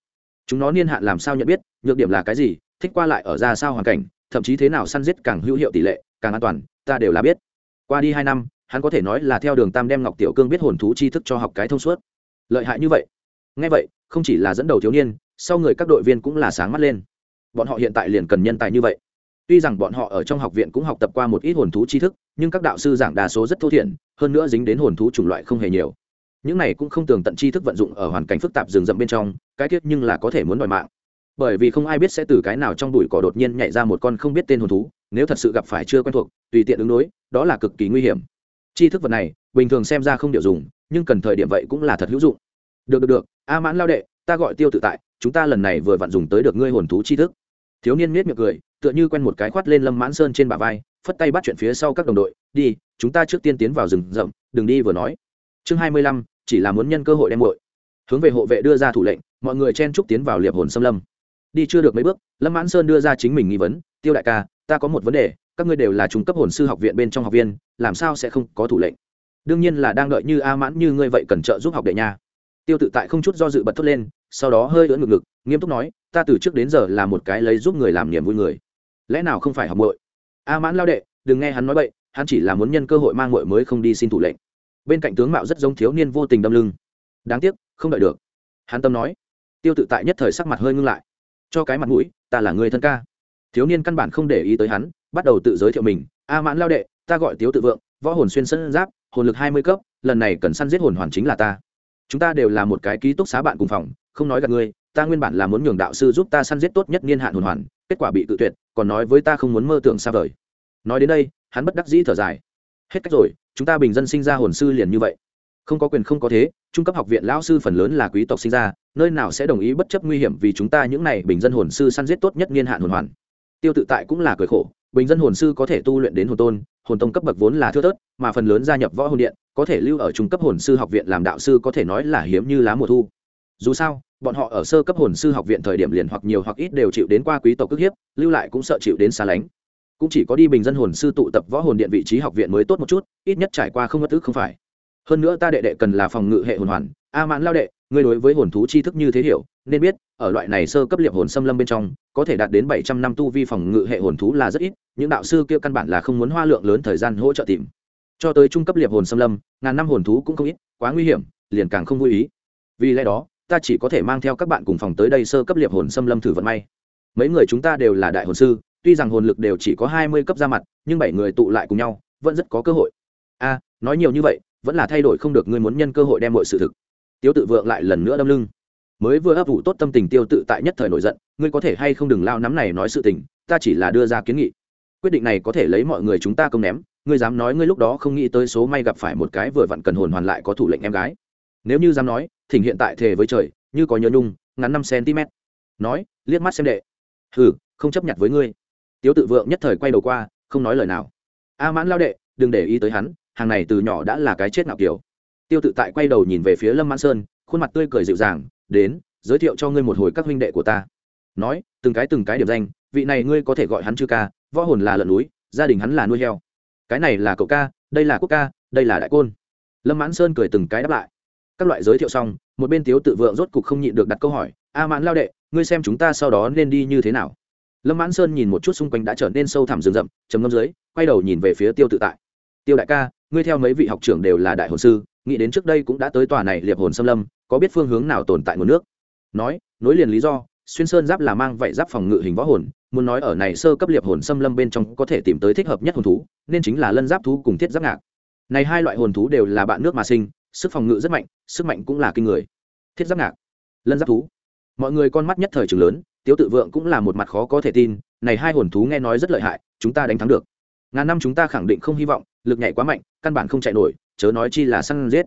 Chúng nó niên hạn làm sao nhận biết, nhược điểm là cái gì, thích qua lại ở ra sao hoàn cảnh, thậm chí thế nào săn giết càng hữu hiệu tỷ lệ, càng an toàn, ta đều là biết qua đi hai năm, hắn có thể nói là theo đường tam đem ngọc tiểu cương biết hồn thú tri thức cho học cái thông suốt. Lợi hại như vậy. Ngay vậy, không chỉ là dẫn đầu thiếu niên, sau người các đội viên cũng là sáng mắt lên. Bọn họ hiện tại liền cần nhân tài như vậy. Tuy rằng bọn họ ở trong học viện cũng học tập qua một ít hồn thú tri thức, nhưng các đạo sư giảng đa số rất thô thiển, hơn nữa dính đến hồn thú chủng loại không hề nhiều. Những này cũng không tường tận tri thức vận dụng ở hoàn cảnh phức tạp rừng rậm bên trong, cái tiết nhưng là có thể muốn đòi mạng. Bởi vì không ai biết sẽ từ cái nào trong bụi cỏ đột nhiên nhảy ra một con không biết tên hồn thú nếu thật sự gặp phải chưa quen thuộc, tùy tiện ứng đối, đó là cực kỳ nguy hiểm. Chi thức vật này, bình thường xem ra không điều dùng, nhưng cần thời điểm vậy cũng là thật hữu dụng. Được được được. A mãn lao đệ, ta gọi tiêu tự tại, chúng ta lần này vừa vặn dùng tới được ngươi hồn thú chi thức. Thiếu niên miết miệng cười, tựa như quen một cái khoát lên lâm mãn sơn trên bả vai, phất tay bắt chuyện phía sau các đồng đội, đi, chúng ta trước tiên tiến vào rừng rậm, đừng đi vừa nói. Chương hai mươi lăm, chỉ là muốn nhân cơ hội đem vội hướng về hộ vệ đưa ra thủ lệnh, mọi người chen trúc tiến vào liệp hồn xâm lâm. Đi chưa được mấy bước, lâm mãn sơn đưa ra chính mình nghi vấn, tiêu đại ca ta có một vấn đề các ngươi đều là trung cấp hồn sư học viện bên trong học viên làm sao sẽ không có thủ lệnh? Đương nhiên là đang đợi như a mãn như ngươi vậy cần trợ giúp học đệ nha. Tiêu tự tại không chút do dự bật thốt lên sau đó hơi ưỡn ngực ngực nghiêm túc nói ta từ trước đến giờ là một cái lấy giúp người làm niềm vui người. Lẽ nào không phải học bội a mãn lao đệ đừng nghe hắn nói vậy, hắn chỉ là muốn nhân cơ hội mang mội mới không đi xin thủ lệnh. Bên cạnh tướng mạo rất giống thiếu niên vô tình đâm lưng. Đáng tiếc không đợi được. Hắn tâm nói. Tiêu tự tại nhất thời sắc mặt hơi ngưng lại. Cho cái mặt mũi ta là người thân ca thiếu niên căn bản không để ý tới hắn, bắt đầu tự giới thiệu mình. A mãn lao đệ, ta gọi tiếu tự vượng, võ hồn xuyên sân giáp, hồn lực hai mươi cấp, lần này cần săn giết hồn hoàn chính là ta. Chúng ta đều là một cái ký túc xá bạn cùng phòng, không nói gặp ngươi, ta nguyên bản là muốn nhường đạo sư giúp ta săn giết tốt nhất niên hạn hồn hoàn, kết quả bị tự tuyệt, còn nói với ta không muốn mơ tưởng xa vời. Nói đến đây, hắn bất đắc dĩ thở dài. Hết cách rồi, chúng ta bình dân sinh ra hồn sư liền như vậy. Không có quyền không có thế, trung cấp học viện lão sư phần lớn là quý tộc sinh ra, nơi nào sẽ đồng ý bất chấp nguy hiểm vì chúng ta những này bình dân hồn sư săn giết tốt nhất niên hạn hồn hoàn tiêu tự tại cũng là cười khổ, bình dân hồn sư có thể tu luyện đến hồn tôn, hồn tông cấp bậc vốn là thưa thớt, mà phần lớn gia nhập võ hồn điện, có thể lưu ở trung cấp hồn sư học viện làm đạo sư có thể nói là hiếm như lá mùa thu. Dù sao, bọn họ ở sơ cấp hồn sư học viện thời điểm liền hoặc nhiều hoặc ít đều chịu đến qua quý tộc cước hiếp, lưu lại cũng sợ chịu đến xa lánh. Cũng chỉ có đi bình dân hồn sư tụ tập võ hồn điện vị trí học viện mới tốt một chút, ít nhất trải qua không bất tức không phải. Hơn nữa ta đệ đệ cần là phòng ngự hệ hồn hoàn. A mãn lao đệ, ngươi đối với hồn thú tri thức như thế hiểu nên biết, ở loại này sơ cấp liệp hồn xâm lâm bên trong, có thể đạt đến bảy trăm năm tu vi phòng ngự hệ hồn thú là rất ít, những đạo sư kia căn bản là không muốn hoa lượng lớn thời gian hỗ trợ tìm. Cho tới trung cấp liệp hồn xâm lâm, ngàn năm hồn thú cũng không ít, quá nguy hiểm, liền càng không vui ý. Vì lẽ đó, ta chỉ có thể mang theo các bạn cùng phòng tới đây sơ cấp liệp hồn xâm lâm thử vận may. Mấy người chúng ta đều là đại hồn sư, tuy rằng hồn lực đều chỉ có hai mươi cấp ra mặt, nhưng bảy người tụ lại cùng nhau, vẫn rất có cơ hội. A, nói nhiều như vậy, vẫn là thay đổi không được, ngươi muốn nhân cơ hội đem mọi sự thực. Tiêu tự vượng lại lần nữa đâm lưng mới vừa ấp ủ tốt tâm tình tiêu tự tại nhất thời nổi giận, ngươi có thể hay không đừng lao nắm này nói sự tình, ta chỉ là đưa ra kiến nghị. Quyết định này có thể lấy mọi người chúng ta công ném, ngươi dám nói ngươi lúc đó không nghĩ tới số may gặp phải một cái vừa vặn cần hồn hoàn lại có thủ lệnh em gái. Nếu như dám nói, thỉnh hiện tại thề với trời, như có nhớ nhung, ngắn năm cm nói, liếc mắt xem đệ. Hừ, không chấp nhận với ngươi. Tiếu tự vượng nhất thời quay đầu qua, không nói lời nào. A mãn lao đệ, đừng để ý tới hắn, hàng này từ nhỏ đã là cái chết nào kiểu. Tiêu tự tại quay đầu nhìn về phía lâm mãn sơn, khuôn mặt tươi cười dịu dàng đến, giới thiệu cho ngươi một hồi các huynh đệ của ta. Nói, từng cái từng cái điểm danh, vị này ngươi có thể gọi hắn chư ca, võ hồn là lợn núi, gia đình hắn là nuôi heo. Cái này là cậu ca, đây là quốc ca, đây là đại côn. Lâm mãn sơn cười từng cái đáp lại. Các loại giới thiệu xong, một bên tiếu tự vượng rốt cục không nhịn được đặt câu hỏi, a mãn lao đệ, ngươi xem chúng ta sau đó nên đi như thế nào? Lâm mãn sơn nhìn một chút xung quanh đã trở nên sâu thẳm rừng rậm, trầm ngâm dưới, quay đầu nhìn về phía tiêu tự tại. Tiêu đại ca, ngươi theo mấy vị học trưởng đều là đại hồn sư, nghĩ đến trước đây cũng đã tới tòa này liệp hồn xâm lâm có biết phương hướng nào tồn tại nguồn nước? Nói, nối liền lý do, xuyên sơn giáp là mang vậy giáp phòng ngự hình võ hồn, muốn nói ở này sơ cấp liệp hồn xâm lâm bên trong có thể tìm tới thích hợp nhất hồn thú, nên chính là lân giáp thú cùng thiết giáp ngạc. Này hai loại hồn thú đều là bạn nước mà sinh, sức phòng ngự rất mạnh, sức mạnh cũng là kinh người. Thiết giáp ngạc, lân giáp thú. Mọi người con mắt nhất thời trường lớn, tiếu tự vượng cũng là một mặt khó có thể tin, này hai hồn thú nghe nói rất lợi hại, chúng ta đánh thắng được. Ngàn năm chúng ta khẳng định không hy vọng, lực nhảy quá mạnh, căn bản không chạy nổi, chớ nói chi là săn giết.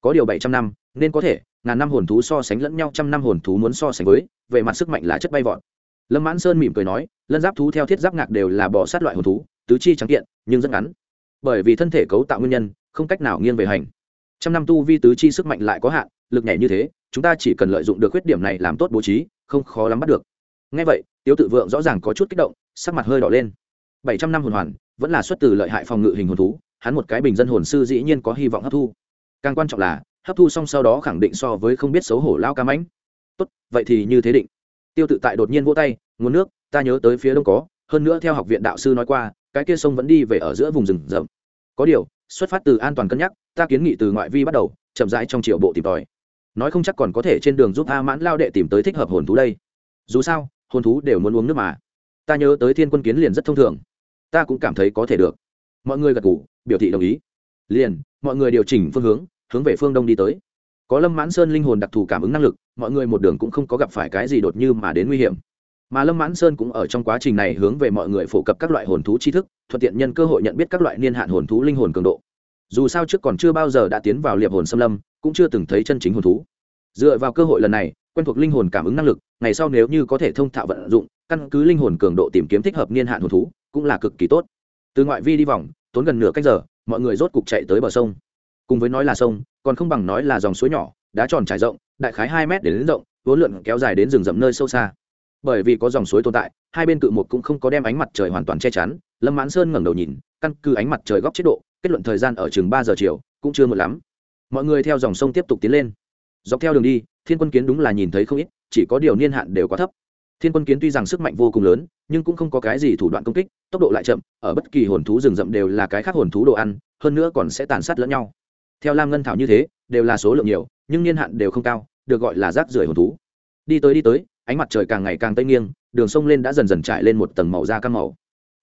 Có điều bảy trăm năm, nên có thể ngàn năm hồn thú so sánh lẫn nhau, trăm năm hồn thú muốn so sánh với, về mặt sức mạnh là chất bay vọt. Lâm mãn sơn mỉm cười nói, lân giáp thú theo thiết giáp ngạc đều là bỏ sát loại hồn thú, tứ chi trắng kiện, nhưng rất ngắn. Bởi vì thân thể cấu tạo nguyên nhân, không cách nào nghiêng về hành. Trăm năm tu vi tứ chi sức mạnh lại có hạn, lực nhảy như thế, chúng ta chỉ cần lợi dụng được khuyết điểm này làm tốt bố trí, không khó lắm bắt được. Ngay vậy, tiếu tự vượng rõ ràng có chút kích động, sắc mặt hơi đỏ lên. Bảy trăm năm hồn hoàn, vẫn là xuất từ lợi hại phòng ngự hình hồn thú, hắn một cái bình dân hồn sư dĩ nhiên có hy vọng hấp thu. Càng quan trọng là hấp thu xong sau đó khẳng định so với không biết xấu hổ lao ca mãnh. Tốt, vậy thì như thế định. Tiêu tự tại đột nhiên vỗ tay, nguồn nước, ta nhớ tới phía đông có, hơn nữa theo học viện đạo sư nói qua, cái kia sông vẫn đi về ở giữa vùng rừng rậm. Có điều, xuất phát từ an toàn cân nhắc, ta kiến nghị từ ngoại vi bắt đầu, chậm rãi trong triệu bộ tìm tòi. Nói không chắc còn có thể trên đường giúp a mãn lao đệ tìm tới thích hợp hồn thú đây. Dù sao, hồn thú đều muốn uống nước mà. Ta nhớ tới thiên quân kiến liền rất thông thường. Ta cũng cảm thấy có thể được. Mọi người gật ngủ biểu thị đồng ý. Liền, mọi người điều chỉnh phương hướng hướng về phương đông đi tới. Có lâm mãn sơn linh hồn đặc thù cảm ứng năng lực, mọi người một đường cũng không có gặp phải cái gì đột như mà đến nguy hiểm. Mà lâm mãn sơn cũng ở trong quá trình này hướng về mọi người phổ cập các loại hồn thú tri thức, thuận tiện nhân cơ hội nhận biết các loại niên hạn hồn thú linh hồn cường độ. Dù sao trước còn chưa bao giờ đã tiến vào liệp hồn xâm lâm, cũng chưa từng thấy chân chính hồn thú. Dựa vào cơ hội lần này, quen thuộc linh hồn cảm ứng năng lực, ngày sau nếu như có thể thông thạo vận dụng, căn cứ linh hồn cường độ tìm kiếm thích hợp niên hạn hồn thú, cũng là cực kỳ tốt. Từ ngoại vi đi vòng, tốn gần nửa cách giờ, mọi người rốt cục chạy tới bờ sông cùng với nói là sông còn không bằng nói là dòng suối nhỏ đá tròn trải rộng đại khái hai mét đến, đến rộng vốn lượn kéo dài đến rừng rậm nơi sâu xa. Bởi vì có dòng suối tồn tại hai bên cự một cũng không có đem ánh mặt trời hoàn toàn che chắn lâm mãn sơn ngẩng đầu nhìn căn cứ ánh mặt trời góc chế độ kết luận thời gian ở chừng ba giờ chiều cũng chưa muộn lắm. Mọi người theo dòng sông tiếp tục tiến lên. Dọc theo đường đi thiên quân kiến đúng là nhìn thấy không ít chỉ có điều niên hạn đều quá thấp. Thiên quân kiến tuy rằng sức mạnh vô cùng lớn nhưng cũng không có cái gì thủ đoạn công kích tốc độ lại chậm ở bất kỳ hồn thú rừng rậm đều là cái khác hồn thú đồ ăn hơn nữa còn sẽ tàn sát lẫn nhau theo lam ngân thảo như thế, đều là số lượng nhiều, nhưng niên hạn đều không cao, được gọi là rác rưởi hồn thú. Đi tới đi tới, ánh mặt trời càng ngày càng tây nghiêng, đường sông lên đã dần dần trải lên một tầng màu da cam màu.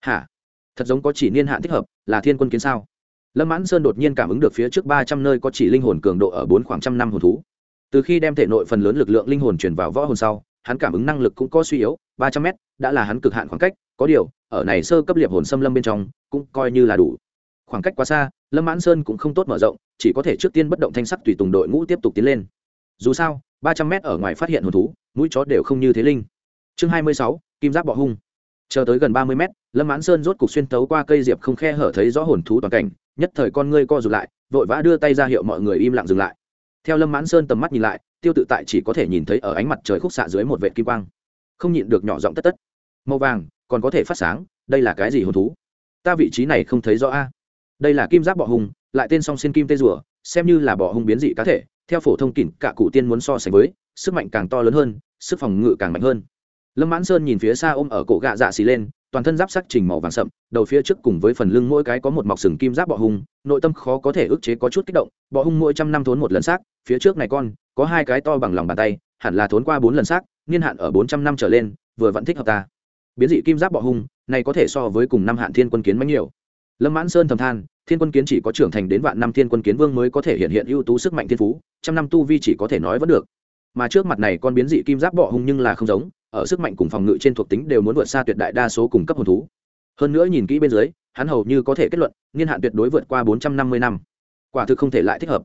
Hả? Thật giống có chỉ niên hạn thích hợp, là thiên quân kiến sao? Lâm mãn sơn đột nhiên cảm ứng được phía trước ba trăm nơi có chỉ linh hồn cường độ ở bốn khoảng trăm năm hồn thú. Từ khi đem thể nội phần lớn lực lượng linh hồn chuyển vào võ hồn sau, hắn cảm ứng năng lực cũng có suy yếu, ba trăm m đã là hắn cực hạn khoảng cách, có điều, ở này sơ cấp liệp hồn xâm lâm bên trong, cũng coi như là đủ. Khoảng cách quá xa lâm mãn sơn cũng không tốt mở rộng, chỉ có thể trước tiên bất động thanh sắc tùy tùng đội ngũ tiếp tục tiến lên. Dù sao, ba trăm mét ở ngoài phát hiện hồn thú, mũi chó đều không như thế linh. Chương hai mươi sáu, kim giáp bọ hung. Chờ tới gần ba mươi mét, lâm mãn sơn rốt cục xuyên tấu qua cây diệp không khe hở thấy rõ hồn thú toàn cảnh, nhất thời con ngươi co rụt lại, vội vã đưa tay ra hiệu mọi người im lặng dừng lại. Theo lâm mãn sơn tầm mắt nhìn lại, tiêu tự tại chỉ có thể nhìn thấy ở ánh mặt trời khúc xạ dưới một vệ kim quang. Không nhịn được nhỏ giọng tất tất. Màu vàng, còn có thể phát sáng, đây là cái gì hồn thú? Ta vị trí này không thấy rõ a đây là kim giáp bọ hùng, lại tên song xin kim tê rùa, xem như là bọ hung biến dị cá thể, theo phổ thông kỉnh cả cụ tiên muốn so sánh với, sức mạnh càng to lớn hơn, sức phòng ngự càng mạnh hơn. Lâm mãn sơn nhìn phía xa ôm ở cổ gạ dạ xì lên, toàn thân giáp sắc trình màu vàng sậm, đầu phía trước cùng với phần lưng mỗi cái có một mọc sừng kim giáp bọ hung nội tâm khó có thể ức chế có chút kích động, bọ hung mỗi trăm năm thốn một lần xác, phía trước này con, có hai cái to bằng lòng bàn tay, hẳn là thốn qua bốn lần xác, niên hạn ở bốn trăm năm trở lên, vừa vẫn thích hợp ta. Biến dị kim giáp bọ hung này có thể so với cùng năm hạn thiên quân kiến mánh nhiều lâm mãn sơn thầm than, thiên quân kiến chỉ có trưởng thành đến vạn năm thiên quân kiến vương mới có thể hiện hiện ưu tú sức mạnh thiên phú, trăm năm tu vi chỉ có thể nói vẫn được. Mà trước mặt này con biến dị kim giáp bọ hung nhưng là không giống, ở sức mạnh cùng phòng ngự trên thuộc tính đều muốn vượt xa tuyệt đại đa số cùng cấp hồn thú. Hơn nữa nhìn kỹ bên dưới, hắn hầu như có thể kết luận, niên hạn tuyệt đối vượt qua bốn trăm năm mươi năm. Quả thực không thể lại thích hợp.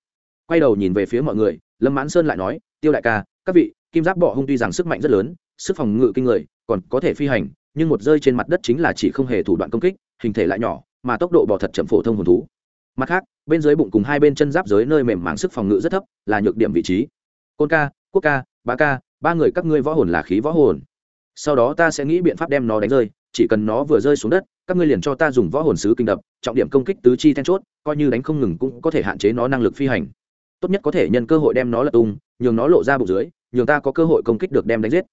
Quay đầu nhìn về phía mọi người, lâm mãn sơn lại nói, tiêu đại ca, các vị, kim giáp bọ hung tuy rằng sức mạnh rất lớn, sức phòng ngự kinh người, còn có thể phi hành, nhưng một rơi trên mặt đất chính là chỉ không hề thủ đoạn công kích, hình thể lại nhỏ mà tốc độ bỏ thật chậm phổ thông hồn thú. Mặt khác, bên dưới bụng cùng hai bên chân giáp giới nơi mềm mảng sức phòng ngự rất thấp, là nhược điểm vị trí. Côn ca, quốc ca ba ca, ba người các ngươi võ hồn là khí võ hồn. Sau đó ta sẽ nghĩ biện pháp đem nó đánh rơi, chỉ cần nó vừa rơi xuống đất, các ngươi liền cho ta dùng võ hồn sứ kinh đập, trọng điểm công kích tứ chi then chốt, coi như đánh không ngừng cũng có thể hạn chế nó năng lực phi hành. Tốt nhất có thể nhân cơ hội đem nó lật tung, nhường nó lộ ra bụng dưới, nhường ta có cơ hội công kích được đem đánh giết.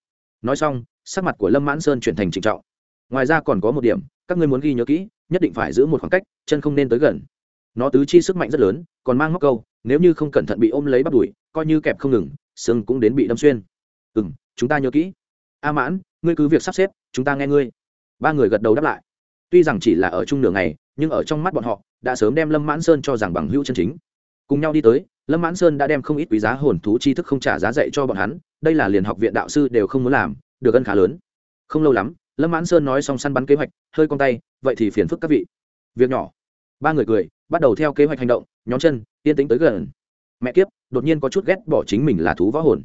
Nói xong, sắc mặt của lâm mãn sơn chuyển thành trịnh trọng. Ngoài ra còn có một điểm các ngươi muốn ghi nhớ kỹ, nhất định phải giữ một khoảng cách, chân không nên tới gần. Nó tứ chi sức mạnh rất lớn, còn mang móc câu, nếu như không cẩn thận bị ôm lấy bắt đuổi, coi như kẹp không ngừng sừng cũng đến bị đâm xuyên. Ừ m chúng ta nhớ kỹ. A mãn, ngươi cứ việc sắp xếp, chúng ta nghe ngươi. Ba người gật đầu đáp lại. Tuy rằng chỉ là ở chung nửa ngày, nhưng ở trong mắt bọn họ, đã sớm đem lâm mãn sơn cho rằng bằng hữu chân chính. Cùng nhau đi tới, lâm mãn sơn đã đem không ít quý giá hồn thú tri thức không trả giá dạy cho bọn hắn, đây là liền học viện đạo sư đều không muốn làm, được ân khá lớn. Không lâu lắm lâm mãn sơn nói xong săn bắn kế hoạch hơi con tay vậy thì phiền phức các vị việc nhỏ ba người cười bắt đầu theo kế hoạch hành động nhóm chân yên tĩnh tới gần mẹ kiếp đột nhiên có chút ghét bỏ chính mình là thú võ hồn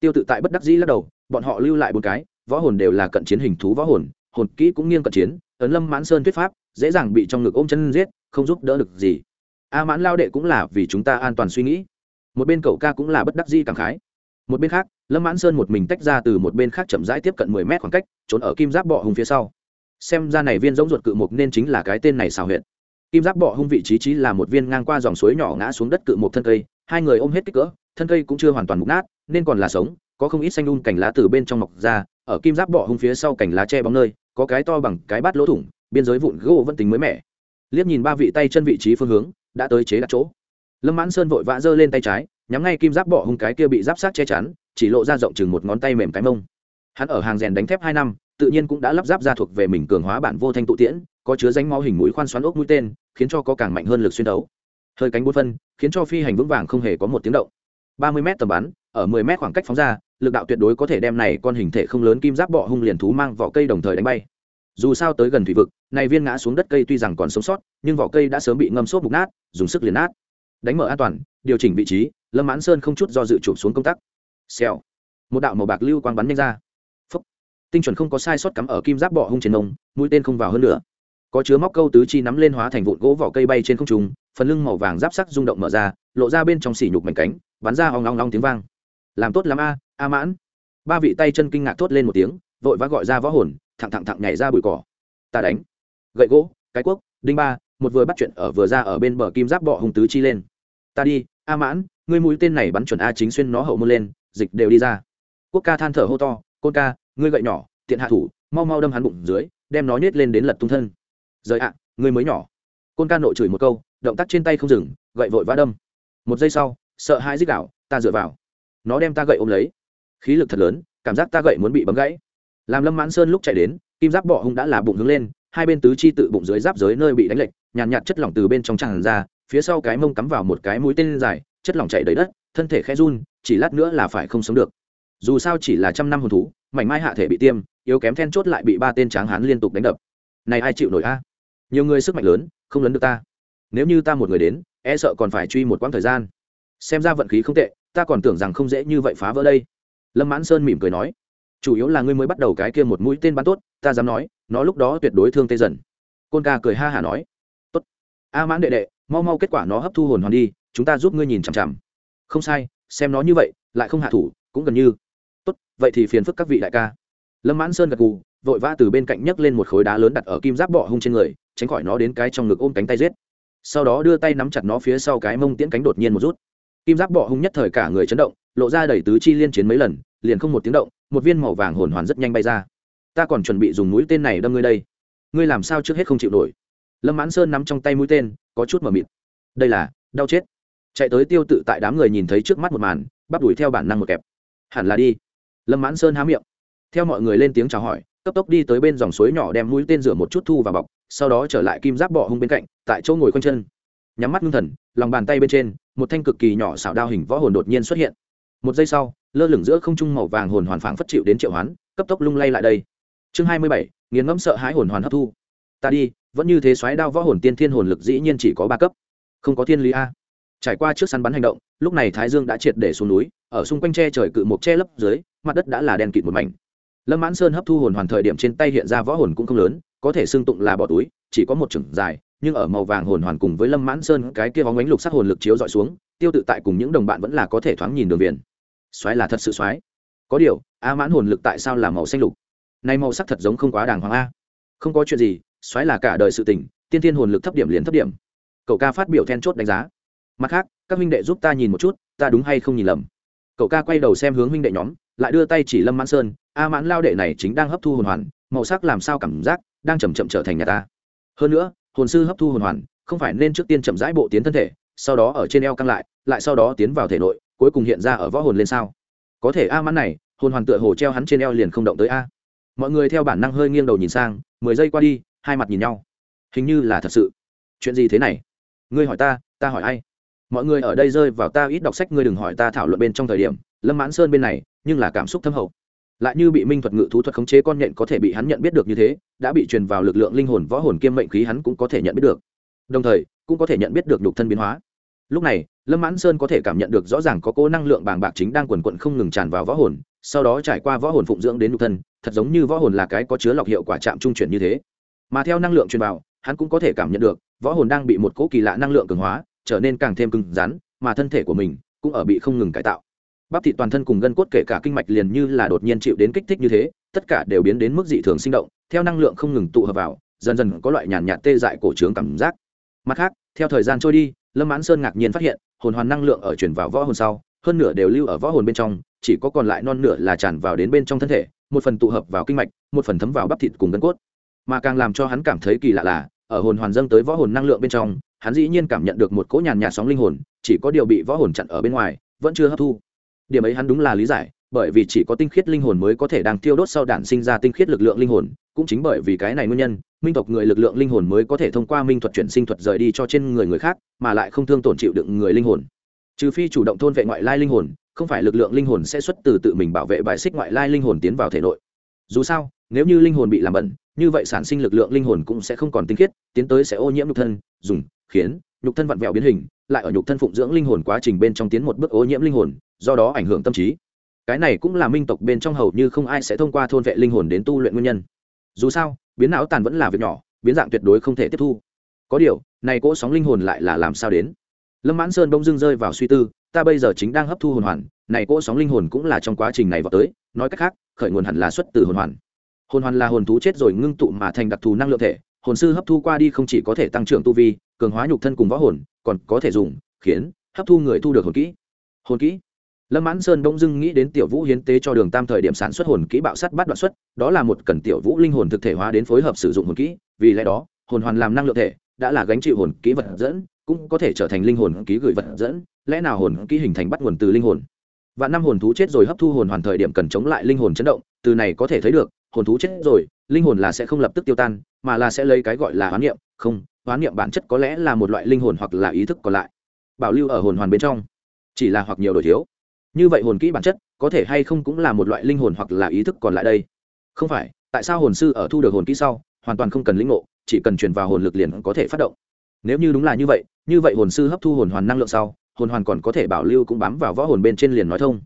tiêu tự tại bất đắc dĩ lắc đầu bọn họ lưu lại bốn cái võ hồn đều là cận chiến hình thú võ hồn hồn kỹ cũng nghiêng cận chiến ấn lâm mãn sơn thuyết pháp dễ dàng bị trong ngực ôm chân giết không giúp đỡ được gì a mãn lao đệ cũng là vì chúng ta an toàn suy nghĩ một bên cậu ca cũng là bất đắc dĩ cảm khái một bên khác, lâm mãn sơn một mình tách ra từ một bên khác chậm rãi tiếp cận mười mét khoảng cách, trốn ở kim giáp bọ hùng phía sau. Xem ra này viên giống ruột cự mục nên chính là cái tên này xào huyện kim giáp bọ hung vị trí trí là một viên ngang qua dòng suối nhỏ ngã xuống đất cự một thân cây, hai người ôm hết kích cỡ, thân cây cũng chưa hoàn toàn mục nát, nên còn là sống, có không ít xanh đun cành lá từ bên trong mọc ra, ở kim giáp bọ hung phía sau cành lá che bóng nơi, có cái to bằng cái bát lỗ thủng, biên giới vụn gỗ vẫn tính mới mẻ. Liếc nhìn ba vị tay chân vị trí phương hướng, đã tới chế đặt chỗ. Lâm mãn sơn vội vã giơ lên tay trái nhắm ngay kim giáp bọ hung cái kia bị giáp sát che chắn, chỉ lộ ra rộng chừng một ngón tay mềm cái mông. Hắn ở hàng rèn đánh thép hai năm, tự nhiên cũng đã lắp ráp ra thuộc về mình cường hóa bản vô thanh tụ tiễn, có chứa danh máu hình mũi khoan xoắn ốc mũi tên, khiến cho có càng mạnh hơn lực xuyên đấu. Hơi cánh bốn phân, khiến cho phi hành vững vàng không hề có một tiếng động. Ba mươi m tầm bắn, ở mười m khoảng cách phóng ra, lực đạo tuyệt đối có thể đem này con hình thể không lớn kim giáp bọ hung liền thú mang vỏ cây đồng thời đánh bay. Dù sao tới gần thủy vực, này viên ngã xuống đất cây tuy rằng còn sống sót, nhưng vỏ cây đã sớm bị ngâm xốp mục nát, dùng sức liền nát. Đánh mở an toàn, điều chỉnh vị trí lâm mãn sơn không chút do dự chụp xuống công tác xèo một đạo màu bạc lưu quang bắn nhanh ra Phúc. tinh chuẩn không có sai sót cắm ở kim giáp bọ hung trên nông, mũi tên không vào hơn nữa. có chứa móc câu tứ chi nắm lên hóa thành vụn gỗ vỏ cây bay trên không trung, phần lưng màu vàng giáp sắc rung động mở ra, lộ ra bên trong xỉ nhục mảnh cánh, bắn ra hoang long long tiếng vang. làm tốt lắm a a mãn. ba vị tay chân kinh ngạc thốt lên một tiếng, vội vã gọi ra võ hồn, thẳng thẳng thẳng nhảy ra bụi cỏ. ta đánh. gậy gỗ, cái cuốc, đinh ba, một vừa bắt chuyện ở vừa ra ở bên bờ kim giáp bọ hùng tứ chi lên. ta đi, a mãn ngươi mũi tên này bắn chuẩn a chính xuyên nó hậu môn lên dịch đều đi ra. Quốc ca than thở hô to côn ca ngươi gậy nhỏ tiện hạ thủ mau mau đâm hắn bụng dưới đem nó nhét lên đến lật tung thân. Rời ạ ngươi mới nhỏ. Côn ca nội chửi một câu động tác trên tay không dừng gậy vội vã đâm. Một giây sau sợ hãi dích đảo ta dựa vào. Nó đem ta gậy ôm lấy. Khí lực thật lớn cảm giác ta gậy muốn bị bấm gãy. Làm lâm mãn sơn lúc chạy đến kim giáp bọ hung đã là bụng hướng lên hai bên tứ chi tự bụng dưới giáp giới nơi bị đánh lệch nhàn nhạt, nhạt chất lỏng từ bên trong tràn ra phía sau cái mông cắm vào một cái mũi tên dài chất lỏng chảy đầy đất, thân thể khẽ run, chỉ lát nữa là phải không sống được. Dù sao chỉ là trăm năm hồn thú, mảnh mai hạ thể bị tiêm, yếu kém then chốt lại bị ba tên tráng hán liên tục đánh đập. Này ai chịu nổi a? Nhiều người sức mạnh lớn, không lấn được ta. Nếu như ta một người đến e sợ còn phải truy một quãng thời gian. Xem ra vận khí không tệ, ta còn tưởng rằng không dễ như vậy phá vỡ đây. Lâm mãn sơn mỉm cười nói, chủ yếu là ngươi mới bắt đầu cái kia một mũi tên bắn tốt, ta dám nói, nó lúc đó tuyệt đối thương tê dần. Côn ca cười ha hả nói, tốt. A mãn đệ đệ, mau mau kết quả nó hấp thu hồn hoàn đi chúng ta giúp ngươi nhìn chằm chằm. Không sai, xem nó như vậy, lại không hạ thủ, cũng gần như. Tốt, vậy thì phiền phức các vị đại ca. Lâm mãn sơn gật gù, vội vã từ bên cạnh nhấc lên một khối đá lớn đặt ở kim giáp bọ hung trên người, tránh khỏi nó đến cái trong ngực ôm cánh tay giết. Sau đó đưa tay nắm chặt nó phía sau cái mông tiễn cánh đột nhiên một rút. Kim giáp bọ hung nhất thời cả người chấn động, lộ ra đẩy tứ chi liên chiến mấy lần, liền không một tiếng động, một viên màu vàng hồn hoàn rất nhanh bay ra. Ta còn chuẩn bị dùng mũi tên này đâm ngươi đây. Ngươi làm sao trước hết không chịu nổi? Lâm mãn sơn nắm trong tay mũi tên, có chút mờ mịt. Đây là đau chết chạy tới tiêu tự tại đám người nhìn thấy trước mắt một màn, bắp đuổi theo bản năng một kẹp. Hẳn là đi. Lâm mãn sơn há miệng. Theo mọi người lên tiếng chào hỏi, cấp tốc đi tới bên dòng suối nhỏ đem mũi tên rửa một chút thu vào bọc, sau đó trở lại kim giáp bọ hung bên cạnh, tại chỗ ngồi quanh chân. Nhắm mắt ngưng thần, lòng bàn tay bên trên, một thanh cực kỳ nhỏ xảo đao hình võ hồn đột nhiên xuất hiện. Một giây sau, lơ lửng giữa không trung màu vàng hồn hoàn phảng phất chịu đến triệu hoán, cấp tốc lung lay lại đây. Chương hai mươi bảy, nghiền ngẫm sợ hãi hồn hoàn hấp thu. Ta đi, vẫn như thế xoáy đao võ hồn tiên thiên hồn lực dĩ nhiên chỉ có ba cấp. Không có thiên lý a trải qua trước săn bắn hành động, lúc này thái dương đã triệt để xuống núi, ở xung quanh tre trời cự một che lấp dưới, mặt đất đã là đen kịt một mảnh. Lâm mãn sơn hấp thu hồn hoàn thời điểm trên tay hiện ra võ hồn cũng không lớn, có thể xương tụng là bỏ túi, chỉ có một chừng dài, nhưng ở màu vàng hồn hoàn cùng với lâm mãn sơn, cái kia bóng ánh lục sắc hồn lực chiếu dọi xuống, tiêu tự tại cùng những đồng bạn vẫn là có thể thoáng nhìn đường viền. Xoáy là thật sự xoáy có điều, a mãn hồn lực tại sao là màu xanh lục? Nay màu sắc thật giống không quá đàng hoàng a. Không có chuyện gì xoáy là cả đời sự tình, tiên tiên hồn lực thấp điểm liền thấp điểm. Cậu ca phát biểu then chốt đánh giá mặt khác, các huynh đệ giúp ta nhìn một chút, ta đúng hay không nhìn lầm? Cậu ca quay đầu xem hướng huynh đệ nhóm, lại đưa tay chỉ lâm mãn sơn. A mãn lao đệ này chính đang hấp thu hồn hoàn, màu sắc làm sao cảm giác đang chầm chậm trở thành nhà ta. Hơn nữa, hồn sư hấp thu hồn hoàn, không phải nên trước tiên chậm rãi bộ tiến thân thể, sau đó ở trên eo căng lại lại sau đó tiến vào thể nội, cuối cùng hiện ra ở võ hồn lên sao? Có thể a mãn này, hồn hoàn tựa hồ treo hắn trên eo liền không động tới a. Mọi người theo bản năng hơi nghiêng đầu nhìn sang, mười giây qua đi, hai mặt nhìn nhau. Hình như là thật sự. Chuyện gì thế này? Ngươi hỏi ta ta hỏi ai? Mọi người ở đây rơi vào ta ít đọc sách, ngươi đừng hỏi ta thảo luận bên trong thời điểm. Lâm mãn sơn bên này, nhưng là cảm xúc thâm hậu. Lại như bị minh thuật ngự thú thuật khống chế, con nhện có thể bị hắn nhận biết được như thế, đã bị truyền vào lực lượng linh hồn võ hồn kiêm mệnh khí hắn cũng có thể nhận biết được. Đồng thời, cũng có thể nhận biết được nhục thân biến hóa. Lúc này, lâm mãn sơn có thể cảm nhận được rõ ràng có cố năng lượng bàng bạc chính đang quần quận không ngừng tràn vào võ hồn, sau đó trải qua võ hồn phụng dưỡng đến nhục thân, thật giống như võ hồn là cái có chứa lọc hiệu quả chạm trung chuyển như thế. Mà theo năng lượng truyền vào, hắn cũng có thể cảm nhận được, võ hồn đang bị một cỗ kỳ lạ năng lượng cường hóa trở nên càng thêm cứng rắn, mà thân thể của mình cũng ở bị không ngừng cải tạo. Bắp thịt toàn thân cùng gân cốt kể cả kinh mạch liền như là đột nhiên chịu đến kích thích như thế, tất cả đều biến đến mức dị thường sinh động, theo năng lượng không ngừng tụ hợp vào, dần dần có loại nhàn nhạt tê dại cổ trướng cảm giác. Mặt khác, theo thời gian trôi đi, lâm mãn sơn ngạc nhiên phát hiện, hồn hoàn năng lượng ở chuyển vào võ hồn sau, hơn nửa đều lưu ở võ hồn bên trong, chỉ có còn lại non nửa là tràn vào đến bên trong thân thể, một phần tụ hợp vào kinh mạch, một phần thấm vào bắp thịt cùng gân cốt. Mà càng làm cho hắn cảm thấy kỳ lạ là, ở hồn hoàn dâng tới võ hồn năng lượng bên trong hắn dĩ nhiên cảm nhận được một cỗ nhàn nhạt sóng linh hồn, chỉ có điều bị võ hồn chặn ở bên ngoài, vẫn chưa hấp thu. Điểm ấy hắn đúng là lý giải, bởi vì chỉ có tinh khiết linh hồn mới có thể đang tiêu đốt sau đản sinh ra tinh khiết lực lượng linh hồn, cũng chính bởi vì cái này nguyên nhân, minh tộc người lực lượng linh hồn mới có thể thông qua minh thuật chuyển sinh thuật rời đi cho trên người người khác, mà lại không thương tổn chịu đựng người linh hồn. Trừ phi chủ động thôn vệ ngoại lai linh hồn, không phải lực lượng linh hồn sẽ xuất từ tự mình bảo vệ bài xích ngoại lai linh hồn tiến vào thể nội. Dù sao, nếu như linh hồn bị làm bẩn, như vậy sản sinh lực lượng linh hồn cũng sẽ không còn tinh khiết, tiến tới sẽ ô nhiễm nhục thân, dùng khiến nhục thân vặn vẹo biến hình, lại ở nhục thân phụng dưỡng linh hồn quá trình bên trong tiến một bước ô nhiễm linh hồn, do đó ảnh hưởng tâm trí. Cái này cũng là minh tộc bên trong hầu như không ai sẽ thông qua thôn vệ linh hồn đến tu luyện nguyên nhân. Dù sao, biến não tàn vẫn là việc nhỏ, biến dạng tuyệt đối không thể tiếp thu. Có điều, này cỗ sóng linh hồn lại là làm sao đến? Lâm mãn sơn bỗng dưng rơi vào suy tư, ta bây giờ chính đang hấp thu hồn hoàn, này cỗ sóng linh hồn cũng là trong quá trình này vào tới, nói cách khác, khởi nguồn hẳn là xuất từ hồn hoàn. Hồn hoàn là hồn thú chết rồi ngưng tụ mà thành đặc thù năng lượng thể, hồn sư hấp thu qua đi không chỉ có thể tăng trưởng tu vi cường hóa nhục thân cùng võ hồn, còn có thể dùng, khiến, hấp thu người thu được hồn kỹ. Hồn kỹ? Lâm mãn sơn đông dưng nghĩ đến tiểu vũ hiến tế cho đường tam thời điểm sản xuất hồn kỹ bạo sắt bắt đoạn xuất, đó là một cần tiểu vũ linh hồn thực thể hóa đến phối hợp sử dụng hồn kỹ, vì lẽ đó, hồn hoàn làm năng lượng thể, đã là gánh chịu hồn kỹ vật dẫn, cũng có thể trở thành linh hồn ký gửi vật dẫn, lẽ nào hồn kỹ hình thành bắt nguồn từ linh hồn? Và năm hồn thú chết rồi hấp thu hồn hoàn thời điểm cần chống lại linh hồn chấn động, từ này có thể thấy được, hồn thú chết rồi, linh hồn là sẽ không lập tức tiêu tan, mà là sẽ lấy cái gọi là hoán niệm, không hoán niệm bản chất có lẽ là một loại linh hồn hoặc là ý thức còn lại. Bảo lưu ở hồn hoàn bên trong. Chỉ là hoặc nhiều đổi thiếu. Như vậy hồn kỹ bản chất, có thể hay không cũng là một loại linh hồn hoặc là ý thức còn lại đây? Không phải, tại sao hồn sư ở thu được hồn kỹ sau, hoàn toàn không cần lĩnh ngộ, chỉ cần truyền vào hồn lực liền có thể phát động? Nếu như đúng là như vậy như vậy hồn sư hấp thu hồn hoàn năng lượng sau, hồn hoàn còn có thể bảo lưu cũng bám vào võ hồn bên trên liền nói thông.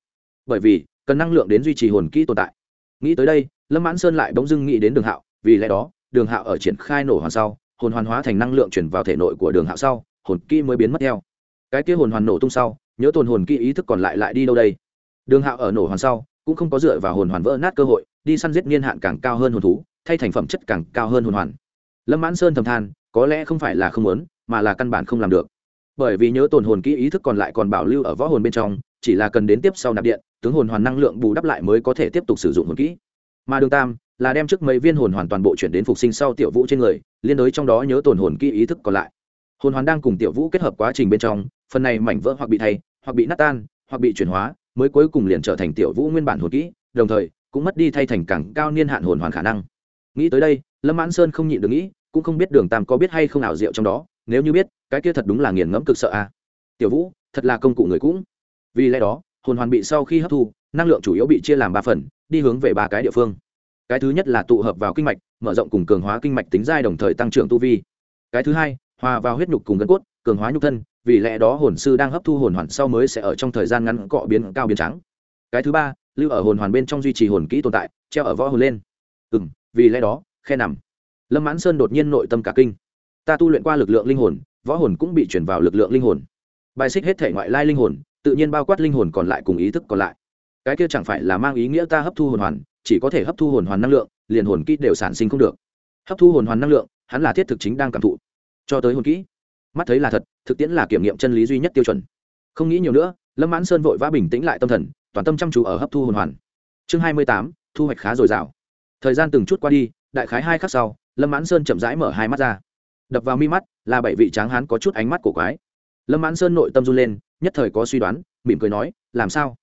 Bởi vì, cần năng lượng đến duy trì hồn kỹ tồn tại. Nghĩ tới đây, lâm mãn sơn lại bỗng dưng nghĩ đến đường hạo, vì lẽ đó, đường hạo ở triển khai nổ hoàn sau hồn hoàn hóa thành năng lượng chuyển vào thể nội của đường hạo sau, hồn kỹ mới biến mất theo. Cái kia hồn hoàn nổ tung sau, nhớ tồn hồn kỹ ý thức còn lại lại đi đâu đây? Đường hạo ở nổ hoàn sau, cũng không có dựa vào hồn hoàn vỡ nát cơ hội, đi săn giết niên hạn càng cao hơn hồn thú, thay thành phẩm chất càng cao hơn hồn hoàn. Lâm mãn sơn thầm than, có lẽ không phải là không muốn, mà là căn bản không làm được. Bởi vì nhớ tồn hồn kỹ ý thức còn lại còn bảo lưu ở võ hồn bên trong, chỉ là cần đến tiếp sau nạp điện, tướng hồn hoàn năng lượng bù đắp lại mới có thể tiếp tục sử dụng hồn kỹ. Mà đường tam là đem trước mấy viên hồn hoàn toàn bộ chuyển đến phục sinh sau tiểu vũ trên người, liên đối trong đó nhớ tổn hồn kỹ ý thức còn lại. Hồn hoàn đang cùng tiểu vũ kết hợp quá trình bên trong, phần này mảnh vỡ hoặc bị thay, hoặc bị nát tan, hoặc bị chuyển hóa, mới cuối cùng liền trở thành tiểu vũ nguyên bản hồn kỹ, đồng thời, cũng mất đi thay thành cảng cao niên hạn hồn hoàn khả năng. Nghĩ tới đây, lâm mãn sơn không nhịn được nghĩ, cũng không biết đường tam có biết hay không ảo diệu trong đó, nếu như biết, cái kia thật đúng là nghiền ngẫm cực sợ a à. tiểu vũ, thật là công cụ người cũng. Vì lẽ đó, hồn hoàn bị sau khi hấp thu, năng lượng chủ yếu bị chia làm ba phần, đi hướng về ba cái địa phương cái thứ nhất là tụ hợp vào kinh mạch, mở rộng cùng cường hóa kinh mạch tính giai đồng thời tăng trưởng tu vi. Cái thứ hai, hòa vào huyết nhục cùng gân cốt, cường hóa nhục thân, vì lẽ đó hồn sư đang hấp thu hồn hoàn sau mới sẽ ở trong thời gian ngắn cọ biến cao biến trắng. Cái thứ ba, lưu ở hồn hoàn bên trong duy trì hồn kỹ tồn tại, treo ở võ hồn lên. Ừ m vì lẽ đó, khe nằm. Lâm mãn sơn đột nhiên nội tâm cả kinh. Ta tu luyện qua lực lượng linh hồn, võ hồn cũng bị chuyển vào lực lượng linh hồn. Bài xích hết thể ngoại lai linh hồn, tự nhiên bao quát linh hồn còn lại cùng ý thức còn lại cái kia chẳng phải là mang ý nghĩa ta hấp thu hồn hoàn, chỉ có thể hấp thu hồn hoàn năng lượng, liền hồn kỹ đều sản sinh không được. Hấp thu hồn hoàn năng lượng, hắn là thiết thực chính đang cảm thụ. Cho tới hồn kỹ, mắt thấy là thật, thực tiễn là kiểm nghiệm chân lý duy nhất tiêu chuẩn. Không nghĩ nhiều nữa, lâm mãn sơn vội vã bình tĩnh lại tâm thần, toàn tâm chăm chú ở hấp thu hồn hoàn. Chương hai mươi tám, thu hoạch khá dồi dào. Thời gian từng chút qua đi, đại khái hai khắc sau, lâm mãn sơn chậm rãi mở hai mắt ra. Đập vào mi mắt, là bảy vị tráng hán có chút ánh mắt của quái. Lâm mãn sơn nội tâm run lên, nhất thời có suy đoán, mỉm cười nói, làm sao?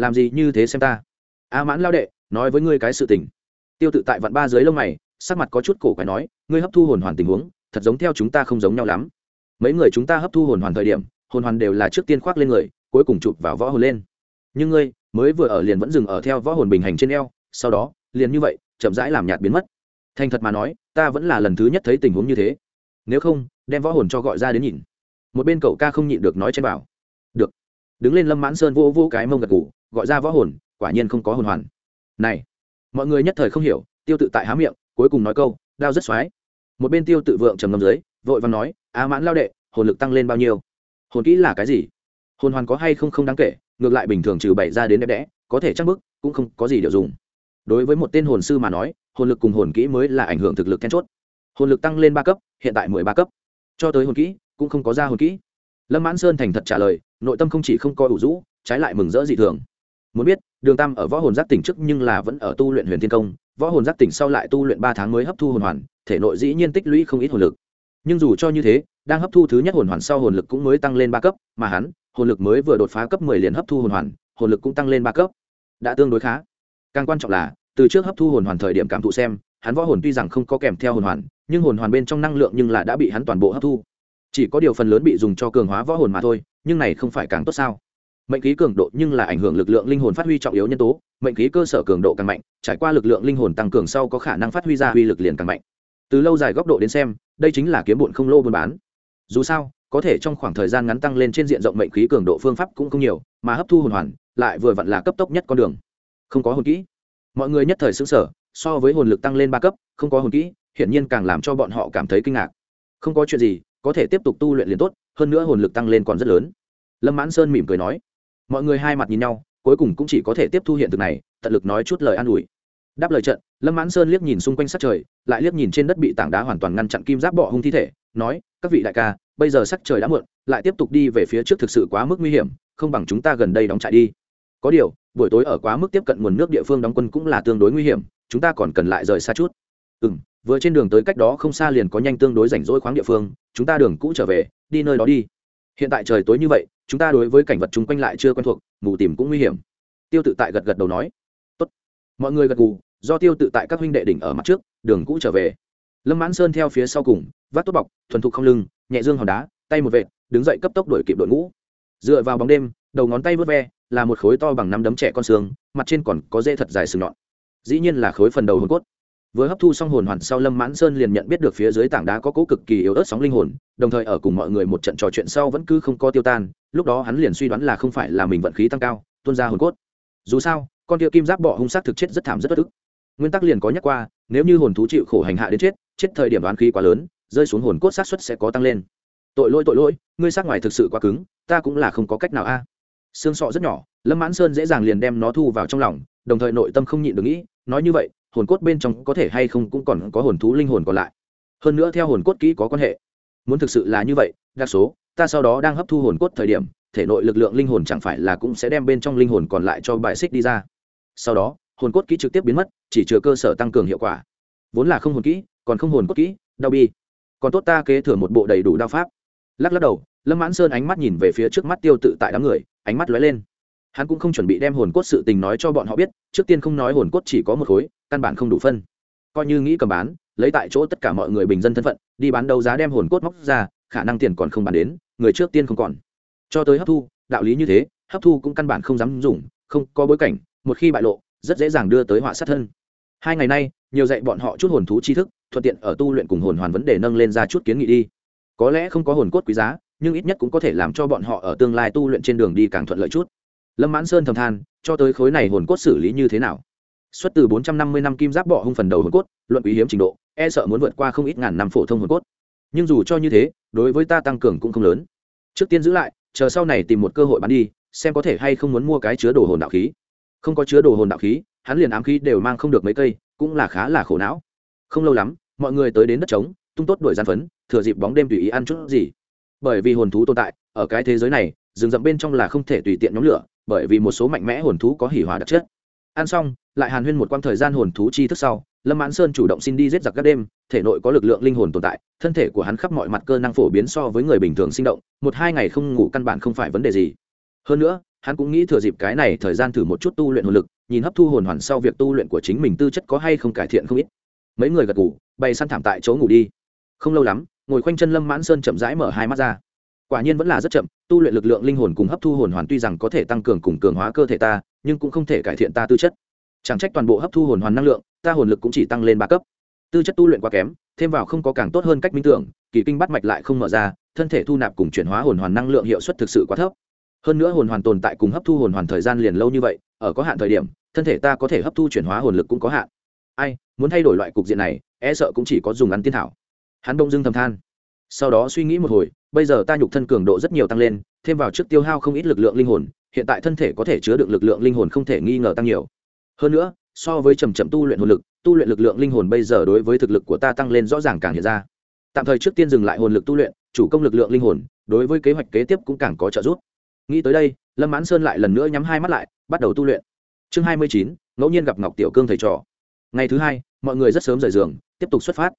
Làm gì như thế xem ta? A mãn lao đệ, nói với ngươi cái sự tình. Tiêu tự tại vạn ba dưới lông mày, sắc mặt có chút cổ quái nói, ngươi hấp thu hồn hoàn tình huống, thật giống theo chúng ta không giống nhau lắm. Mấy người chúng ta hấp thu hồn hoàn thời điểm, hồn hoàn đều là trước tiên khoác lên người, cuối cùng chụp vào võ hồn lên. Nhưng ngươi, mới vừa ở liền vẫn dừng ở theo võ hồn bình hành trên eo, sau đó, liền như vậy, chậm rãi làm nhạt biến mất. Thành thật mà nói, ta vẫn là lần thứ nhất thấy tình huống như thế. Nếu không, đem võ hồn cho gọi ra đến nhìn. Một bên cậu ca không nhịn được nói trên bảo đứng lên lâm mãn sơn vô vô cái mông gật ngủ gọi ra võ hồn, quả nhiên không có hồn hoàn. Này, mọi người nhất thời không hiểu, tiêu tự tại há miệng, cuối cùng nói câu, đao rất xoái. Một bên tiêu tự vượng trầm ngâm dưới, vội và nói á mãn lao đệ, hồn lực tăng lên bao nhiêu? Hồn kỹ là cái gì? Hồn hoàn có hay không không đáng kể, ngược lại bình thường trừ bảy ra đến đẹp đẽ, có thể chắc bức, cũng không có gì điều dùng. Đối với một tên hồn sư mà nói, hồn lực cùng hồn kỹ mới là ảnh hưởng thực lực then chốt. Hồn lực tăng lên ba cấp, hiện tại mười ba cấp. Cho tới hồn kỹ, cũng không có ra hồn kỹ lâm mãn sơn thành thật trả lời, nội tâm không chỉ không coi ủ rũ, trái lại mừng rỡ dị thường. Muốn biết, đường tam ở võ hồn giác tỉnh trước nhưng là vẫn ở tu luyện huyền thiên công, võ hồn giác tỉnh sau lại tu luyện ba tháng mới hấp thu hồn hoàn, thể nội dĩ nhiên tích lũy không ít hồn lực. Nhưng dù cho như thế, đang hấp thu thứ nhất hồn hoàn sau hồn lực cũng mới tăng lên ba cấp, mà hắn, hồn lực mới vừa đột phá cấp mười liền hấp thu hồn hoàn, hồn lực cũng tăng lên ba cấp. Đã tương đối khá. Càng quan trọng là, từ trước hấp thu hồn hoàn thời điểm cảm thụ xem, hắn võ hồn tuy rằng không có kèm theo hồn hoàn, nhưng hồn hoàn bên trong năng lượng nhưng là đã bị hắn toàn bộ hấp thu chỉ có điều phần lớn bị dùng cho cường hóa võ hồn mà thôi, nhưng này không phải càng tốt sao? Mệnh khí cường độ nhưng là ảnh hưởng lực lượng linh hồn phát huy trọng yếu nhân tố, mệnh khí cơ sở cường độ càng mạnh, trải qua lực lượng linh hồn tăng cường sau có khả năng phát huy ra uy lực liền càng mạnh. Từ lâu dài góc độ đến xem, đây chính là kiếm bụn không lô buôn bán. Dù sao, có thể trong khoảng thời gian ngắn tăng lên trên diện rộng mệnh khí cường độ phương pháp cũng không nhiều, mà hấp thu hồn hoàn, lại vừa vặn là cấp tốc nhất con đường. Không có hồn kỹ. Mọi người nhất thời xứng sở so với hồn lực tăng lên ba cấp, không có hồn kỹ, hiển nhiên càng làm cho bọn họ cảm thấy kinh ngạc. Không có chuyện gì có thể tiếp tục tu luyện liền tốt, hơn nữa hồn lực tăng lên còn rất lớn. Lâm mãn sơn mỉm cười nói. Mọi người hai mặt nhìn nhau, cuối cùng cũng chỉ có thể tiếp thu hiện thực này, tận lực nói chút lời an ủi. Đáp lời trận, lâm mãn sơn liếc nhìn xung quanh sắc trời, lại liếc nhìn trên đất bị tảng đá hoàn toàn ngăn chặn kim giáp bọ hung thi thể, nói, các vị đại ca, bây giờ sắc trời đã muộn, lại tiếp tục đi về phía trước thực sự quá mức nguy hiểm, không bằng chúng ta gần đây đóng trại đi. Có điều, buổi tối ở quá mức tiếp cận nguồn nước địa phương đóng quân cũng là tương đối nguy hiểm, chúng ta còn cần lại rời xa chút. Ừ m vừa trên đường tới cách đó không xa liền có nhanh tương đối rảnh rỗi khoáng địa phương, chúng ta đường cũ trở về, đi nơi đó đi. Hiện tại trời tối như vậy, chúng ta đối với cảnh vật chung quanh lại chưa quen thuộc, mù tìm cũng nguy hiểm. Tiêu tự tại gật gật đầu nói. Tốt. mọi người gật gù, do tiêu tự tại các huynh đệ đỉnh ở mặt trước, đường cũ trở về. Lâm mãn sơn theo phía sau cùng, vác tốt bọc, thuần thục không lưng, nhẹ dương hòn đá, tay một vệt, đứng dậy cấp tốc đuổi kịp đội ngũ. Dựa vào bóng đêm, đầu ngón tay vớt ve, là một khối to bằng năm đấm trẻ con xương, mặt trên còn có dễ thật dài sừng nhọn. Dĩ nhiên là khối phần đầu hồn cốt vừa hấp thu xong hồn hoàn sau lâm mãn sơn liền nhận biết được phía dưới tảng đá có cố cực kỳ yếu ớt sóng linh hồn, đồng thời ở cùng mọi người một trận trò chuyện sau vẫn cứ không có tiêu tan, lúc đó hắn liền suy đoán là không phải là mình vận khí tăng cao, tuôn ra hồn cốt. Dù sao, con kia kim giáp bọ hung sát thực chết rất thảm rất bất ức. Nguyên tắc liền có nhắc qua, nếu như hồn thú chịu khổ hành hạ đến chết chết thời điểm đoán khí quá lớn, rơi xuống hồn cốt sát xuất sẽ có tăng lên. Tội lỗi tội lỗi, ngươi sát ngoài thực sự quá cứng, ta cũng là không có cách nào a. Xương sọ rất nhỏ, lâm mãn sơn dễ dàng liền đem nó thu vào trong lòng đồng thời nội tâm không nhịn được nghĩ, nói như vậy, hồn cốt bên trong có thể hay không cũng còn có hồn thú linh hồn còn lại. Hơn nữa theo hồn cốt kỹ có quan hệ. Muốn thực sự là như vậy đa số, ta sau đó đang hấp thu hồn cốt thời điểm, thể nội lực lượng linh hồn chẳng phải là cũng sẽ đem bên trong linh hồn còn lại cho bài xích đi ra. Sau đó, hồn cốt kỹ trực tiếp biến mất, chỉ chứa cơ sở tăng cường hiệu quả. Vốn là không hồn kỹ, còn không hồn cốt kỹ, đau bi. Còn tốt ta kế thừa một bộ đầy đủ đao pháp. Lắc lắc đầu, lâm mãn sơn ánh mắt nhìn về phía trước mắt tiêu tự tại đám người, ánh mắt lóe lên hắn cũng không chuẩn bị đem hồn cốt sự tình nói cho bọn họ biết, trước tiên không nói hồn cốt chỉ có một khối, căn bản không đủ phân. Coi như nghĩ cầm bán, lấy tại chỗ tất cả mọi người bình dân thân phận, đi bán đấu giá đem hồn cốt móc ra, khả năng tiền còn không bán đến, người trước tiên không còn. Cho tới hấp thu, đạo lý như thế, hấp thu cũng căn bản không dám dùng, không có bối cảnh, một khi bại lộ, rất dễ dàng đưa tới họa sát thân. Hai ngày nay, nhiều dạy bọn họ chút hồn thú tri thức, thuận tiện ở tu luyện cùng hồn hoàn vấn đề nâng lên ra chút kiến nghị đi. Có lẽ không có hồn cốt quý giá, nhưng ít nhất cũng có thể làm cho bọn họ ở tương lai tu luyện trên đường đi càng thuận lợi chút lâm mãn sơn thầm than, cho tới khối này hồn cốt xử lý như thế nào? Xuất từ bốn trăm năm mươi năm kim giáp bọ hung phần đầu hồn cốt, luận quý hiếm trình độ e sợ muốn vượt qua không ít ngàn năm phổ thông hồn cốt. Nhưng dù cho như thế, đối với ta tăng cường cũng không lớn. Trước tiên giữ lại, chờ sau này tìm một cơ hội bán đi, xem có thể hay không muốn mua cái chứa đồ hồn đạo khí. Không có chứa đồ hồn đạo khí, hắn liền ám khí đều mang không được mấy cây, cũng là khá là khổ não. Không lâu lắm, mọi người tới đến đất trống, tung tốt đuổi gian phấn, thừa dịp bóng đêm tùy ý ăn chút gì. Bởi vì hồn thú tồn tại, ở cái thế giới này, rừng rậm bên trong là không thể tùy tiện nhóm lửa bởi vì một số mạnh mẽ hồn thú có hỉ hòa đặc chất. Ăn xong, lại hàn huyên một quãng thời gian hồn thú chi thức sau, lâm mãn sơn chủ động xin đi giết giặc các đêm, thể nội có lực lượng linh hồn tồn tại, thân thể của hắn khắp mọi mặt cơ năng phổ biến so với người bình thường sinh động, một hai ngày không ngủ căn bản không phải vấn đề gì. Hơn nữa, hắn cũng nghĩ thừa dịp cái này thời gian thử một chút tu luyện hồn lực, nhìn hấp thu hồn hoàn sau việc tu luyện của chính mình tư chất có hay không cải thiện không ít. Mấy người gật ngủ bay săn thảm tại chỗ ngủ đi. Không lâu lắm, ngồi khoanh chân lâm mãn sơn chậm rãi mở hai mắt ra quả nhiên vẫn là rất chậm, tu luyện lực lượng linh hồn cùng hấp thu hồn hoàn tuy rằng có thể tăng cường cùng cường hóa cơ thể ta, nhưng cũng không thể cải thiện ta tư chất. Chẳng trách toàn bộ hấp thu hồn hoàn năng lượng, ta hồn lực cũng chỉ tăng lên ba cấp. Tư chất tu luyện quá kém, thêm vào không có càng tốt hơn cách minh tưởng, kỳ kinh bắt mạch lại không mở ra, thân thể thu nạp cùng chuyển hóa hồn hoàn năng lượng hiệu suất thực sự quá thấp. Hơn nữa hồn hoàn tồn tại cùng hấp thu hồn hoàn thời gian liền lâu như vậy, ở có hạn thời điểm, thân thể ta có thể hấp thu chuyển hóa hồn lực cũng có hạn. Ai, muốn thay đổi loại cục diện này e sợ cũng chỉ có dùng ăn tiên thảo. Hắn đông dưng thầm than sau đó suy nghĩ một hồi, bây giờ ta nhục thân cường độ rất nhiều tăng lên, thêm vào trước tiêu hao không ít lực lượng linh hồn, hiện tại thân thể có thể chứa được lực lượng linh hồn không thể nghi ngờ tăng nhiều. Hơn nữa, so với trầm trầm tu luyện hồn lực, tu luyện lực lượng linh hồn bây giờ đối với thực lực của ta tăng lên rõ ràng càng hiện ra. Tạm thời trước tiên dừng lại hồn lực tu luyện, chủ công lực lượng linh hồn, đối với kế hoạch kế tiếp cũng càng có trợ giúp. Nghĩ tới đây, lâm mãn sơn lại lần nữa nhắm hai mắt lại, bắt đầu tu luyện. Chương hai mươi chín, ngẫu nhiên gặp ngọc tiểu cương thầy trò. Ngày thứ hai, mọi người rất sớm rời giường, tiếp tục xuất phát.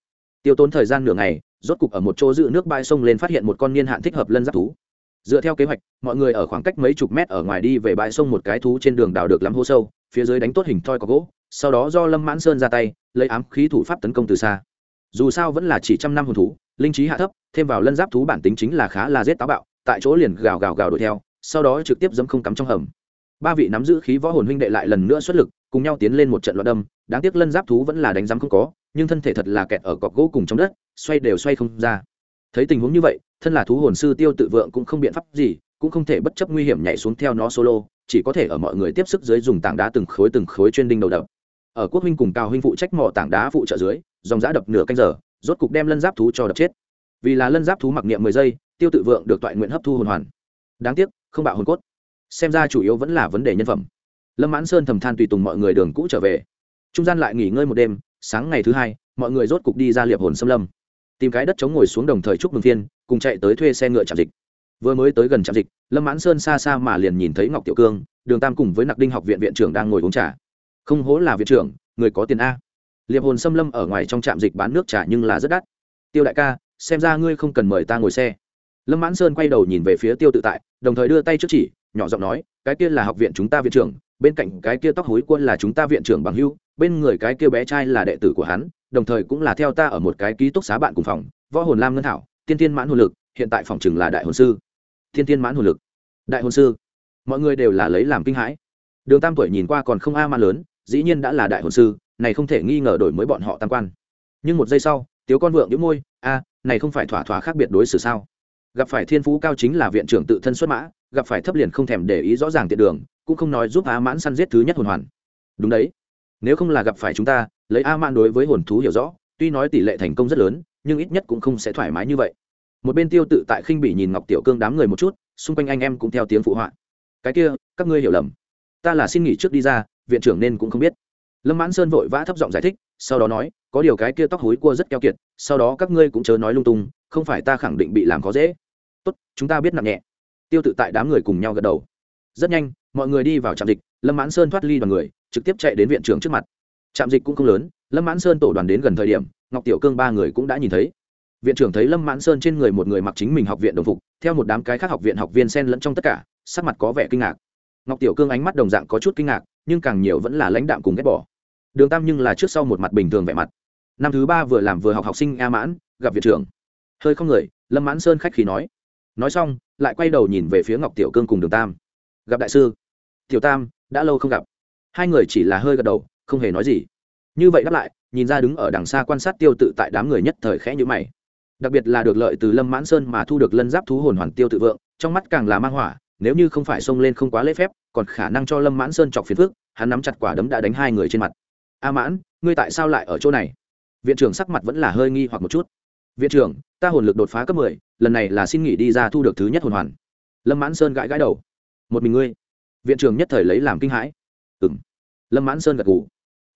Tiêu tốn thời gian nửa ngày rốt cục ở một chỗ dự nước bãi sông lên phát hiện một con niên hạn thích hợp lân giáp thú. Dựa theo kế hoạch, mọi người ở khoảng cách mấy chục mét ở ngoài đi về bãi sông một cái thú trên đường đào được lắm hô sâu, phía dưới đánh tốt hình thoi có gỗ, sau đó do lâm mãn sơn ra tay, lấy ám khí thủ pháp tấn công từ xa. Dù sao vẫn là chỉ trăm năm hồn thú, linh trí hạ thấp, thêm vào lân giáp thú bản tính chính là khá là dết táo bạo, tại chỗ liền gào gào gào đuổi theo, sau đó trực tiếp dẫm không cắm trong hầm. Ba vị nắm giữ khí võ hồn huynh đệ lại lần nữa xuất lực, cùng nhau tiến lên một trận loạn đâm, đáng tiếc lân giáp thú vẫn là đánh giám không có, nhưng thân thể thật là kẹt ở cọc gỗ cùng trong đất xoay đều xoay không ra. Thấy tình huống như vậy, thân là thú hồn sư tiêu tự vượng cũng không biện pháp gì, cũng không thể bất chấp nguy hiểm nhảy xuống theo nó solo, chỉ có thể ở mọi người tiếp sức dưới dùng tảng đá từng khối từng khối chuyên đinh đầu đập. Ở quốc huynh cùng cao huynh phụ trách mỏ tảng đá phụ trợ dưới, dòng giã đập nửa canh giờ, rốt cục đem lân giáp thú cho đập chết. Vì là lân giáp thú mặc niệm mười giây, tiêu tự vượng được toại nguyện hấp thu hồn hoàn. Đáng tiếc, không bạo hồn cốt. Xem ra chủ yếu vẫn là vấn đề nhân phẩm. Lâm mãn sơn thầm than tùy tùng mọi người đường cũ trở về. Trung gian lại nghỉ ngơi một đêm, sáng ngày thứ hai, mọi người rốt cục đi ra liệp hồn xâm lâm tìm cái đất chống ngồi xuống đồng thời chúc mừng phiên, cùng chạy tới thuê xe ngựa trạm dịch. Vừa mới tới gần trạm dịch, lâm mãn sơn xa xa mà liền nhìn thấy ngọc tiểu cương, đường tam cùng với nặc đinh học viện viện trưởng đang ngồi uống trà. Không hố là viện trưởng, người có tiền a. Liệp hồn xâm lâm ở ngoài trong trạm dịch bán nước trà nhưng là rất đắt. Tiêu đại ca, xem ra ngươi không cần mời ta ngồi xe. Lâm mãn sơn quay đầu nhìn về phía tiêu tự tại, đồng thời đưa tay trước chỉ, nhỏ giọng nói, cái kia là học viện chúng ta viện trưởng, bên cạnh cái kia tóc hối quân là chúng ta viện trưởng bằng hưu, bên người cái kia bé trai là đệ tử của hắn đồng thời cũng là theo ta ở một cái ký túc xá bạn cùng phòng, võ hồn lam ngân thảo tiên tiên mãn hồn lực, hiện tại phòng chừng là đại hồn sư. Tiên tiên mãn hồn lực. Đại hồn sư. Mọi người đều là lấy làm kinh hãi. Đường tam tuổi nhìn qua còn không a man lớn, dĩ nhiên đã là đại hồn sư, này không thể nghi ngờ đổi mới bọn họ tam quan. Nhưng một giây sau, tiếu con vượng những môi, a, này không phải thỏa thỏa khác biệt đối xử sao? Gặp phải thiên phú cao chính là viện trưởng tự thân xuất mã, gặp phải thấp liền không thèm để ý rõ ràng tiện đường, cũng không nói giúp a mãn săn giết thứ nhất hồn hoàn. Đúng đấy. Nếu không là gặp phải chúng ta lấy a man đối với hồn thú hiểu rõ, tuy nói tỷ lệ thành công rất lớn, nhưng ít nhất cũng không sẽ thoải mái như vậy. Một bên tiêu tự tại khinh bị nhìn ngọc tiểu cương đám người một chút, xung quanh anh em cũng theo tiếng phụ họa. Cái kia, các ngươi hiểu lầm. Ta là xin nghỉ trước đi ra, viện trưởng nên cũng không biết. Lâm mãn sơn vội vã thấp giọng giải thích, sau đó nói, có điều cái kia tóc hối cua rất keo kiệt, sau đó các ngươi cũng chớ nói lung tung, không phải ta khẳng định bị làm khó dễ. Tốt, chúng ta biết nặng nhẹ. Tiêu tự tại đám người cùng nhau gật đầu. Rất nhanh, mọi người đi vào trạm dịch, lâm mãn sơn thoát ly đoàn người, trực tiếp chạy đến viện trưởng trước mặt trạm dịch cũng không lớn, lâm mãn sơn tổ đoàn đến gần thời điểm, ngọc tiểu cương ba người cũng đã nhìn thấy. Viện trưởng thấy lâm mãn sơn trên người một người mặc chính mình học viện đồng phục, theo một đám cái khác học viện học viên sen lẫn trong tất cả, sắc mặt có vẻ kinh ngạc. Ngọc tiểu cương ánh mắt đồng dạng có chút kinh ngạc, nhưng càng nhiều vẫn là lãnh đạm cùng ghét bỏ. Đường tam nhưng là trước sau một mặt bình thường vẻ mặt. Năm thứ ba vừa làm vừa học học sinh a mãn, gặp viện trưởng. Hơi không người, lâm mãn sơn khách khí nói. Nói xong, lại quay đầu nhìn về phía ngọc tiểu cương cùng đường tam. Gặp đại sư. Tiểu tam, đã lâu không gặp. Hai người chỉ là hơi gật đầu không hề nói gì. Như vậy đáp lại, nhìn ra đứng ở đằng xa quan sát tiêu tự tại đám người nhất thời khẽ nhữ mày. Đặc biệt là được lợi từ lâm mãn sơn mà thu được lân giáp thú hồn hoàn tiêu tự vượng, trong mắt càng là mang hỏa, nếu như không phải xông lên không quá lễ phép, còn khả năng cho lâm mãn sơn chọc phiền phước hắn nắm chặt quả đấm đã đánh hai người trên mặt. A mãn, ngươi tại sao lại ở chỗ này? Viện trưởng sắc mặt vẫn là hơi nghi hoặc một chút. Viện trưởng, ta hồn lực đột phá cấp mười, lần này là xin nghỉ đi ra thu được thứ nhất hồn hoàn. Lâm mãn sơn gãi gãi đầu. Một mình ngươi? Viện trưởng nhất thời lấy làm kinh hãi. Ừ m lâm mãn sơn gật gù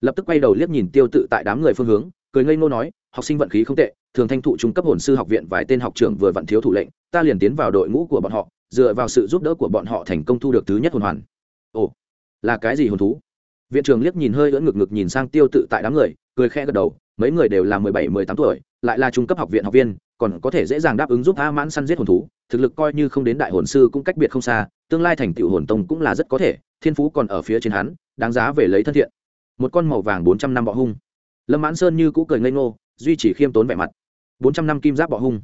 lập tức quay đầu liếc nhìn tiêu tự tại đám người phương hướng, cười ngây ngô nói, học sinh vận khí không tệ, thường thanh thụ trung cấp hồn sư học viện vài tên học trưởng vừa vặn thiếu thủ lệnh, ta liền tiến vào đội ngũ của bọn họ, dựa vào sự giúp đỡ của bọn họ thành công thu được thứ nhất hồn hoàn. Ồ, là cái gì hồn thú? Viện trưởng liếc nhìn hơi ưỡn ngực ngực nhìn sang tiêu tự tại đám người, cười khẽ gật đầu, mấy người đều là mười bảy, mười tám tuổi, lại là trung cấp học viện học viên, còn có thể dễ dàng đáp ứng giúp a mãn săn giết hồn thú, thực lực coi như không đến đại hồn sư cũng cách biệt không xa, tương lai thành tựu hồn tông cũng là rất có thể, thiên phú còn ở phía trên hắn, đáng giá về lấy thân thiện một con màu vàng bốn trăm năm bọ hung. Lâm mãn sơn như cũ cười ngây ngô, duy trì khiêm tốn vẻ mặt. Bốn trăm năm kim giáp bọ hung.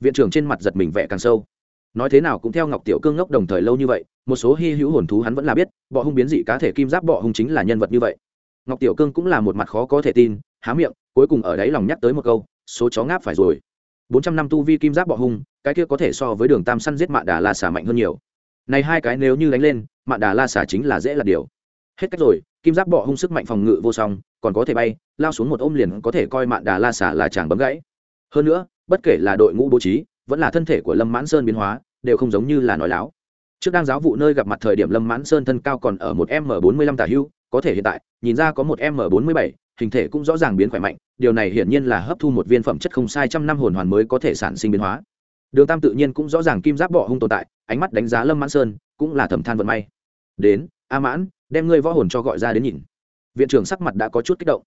Viện trưởng trên mặt giật mình vẻ càng sâu. Nói thế nào cũng theo ngọc tiểu cương ngốc đồng thời lâu như vậy, một số hy hữu hồn thú hắn vẫn là biết, bọ hung biến dị cá thể kim giáp bọ hung chính là nhân vật như vậy. Ngọc tiểu cương cũng là một mặt khó có thể tin, há miệng, cuối cùng ở đấy lòng nhắc tới một câu, số chó ngáp phải rồi. Bốn trăm năm tu vi kim giáp bọ hung, cái kia có thể so với đường tam săn giết mạn đà la xả mạnh hơn nhiều. Này hai cái nếu như đánh lên, mạn đà la xả chính là dễ là điều hết cách rồi, kim giáp bọ hung sức mạnh phòng ngự vô song, còn có thể bay, lao xuống một ôm liền có thể coi mạn đà la xả là chàng bấm gãy. Hơn nữa, bất kể là đội ngũ bố trí, vẫn là thân thể của lâm mãn sơn biến hóa, đều không giống như là nói láo. Trước đang giáo vụ nơi gặp mặt thời điểm lâm mãn sơn thân cao còn ở một m bốn mươi lăm tả hưu, có thể hiện tại, nhìn ra có một m bốn mươi bảy, hình thể cũng rõ ràng biến khỏe mạnh, điều này hiển nhiên là hấp thu một viên phẩm chất không sai trăm năm hồn hoàn mới có thể sản sinh biến hóa. Đường tam tự nhiên cũng rõ ràng kim giáp bọ hung tồn tại, ánh mắt đánh giá lâm mãn sơn, cũng là thẩm than vận may. Đến, a mãn đem ngươi võ hồn cho gọi ra đến nhìn. Viện trưởng sắc mặt đã có chút kích động.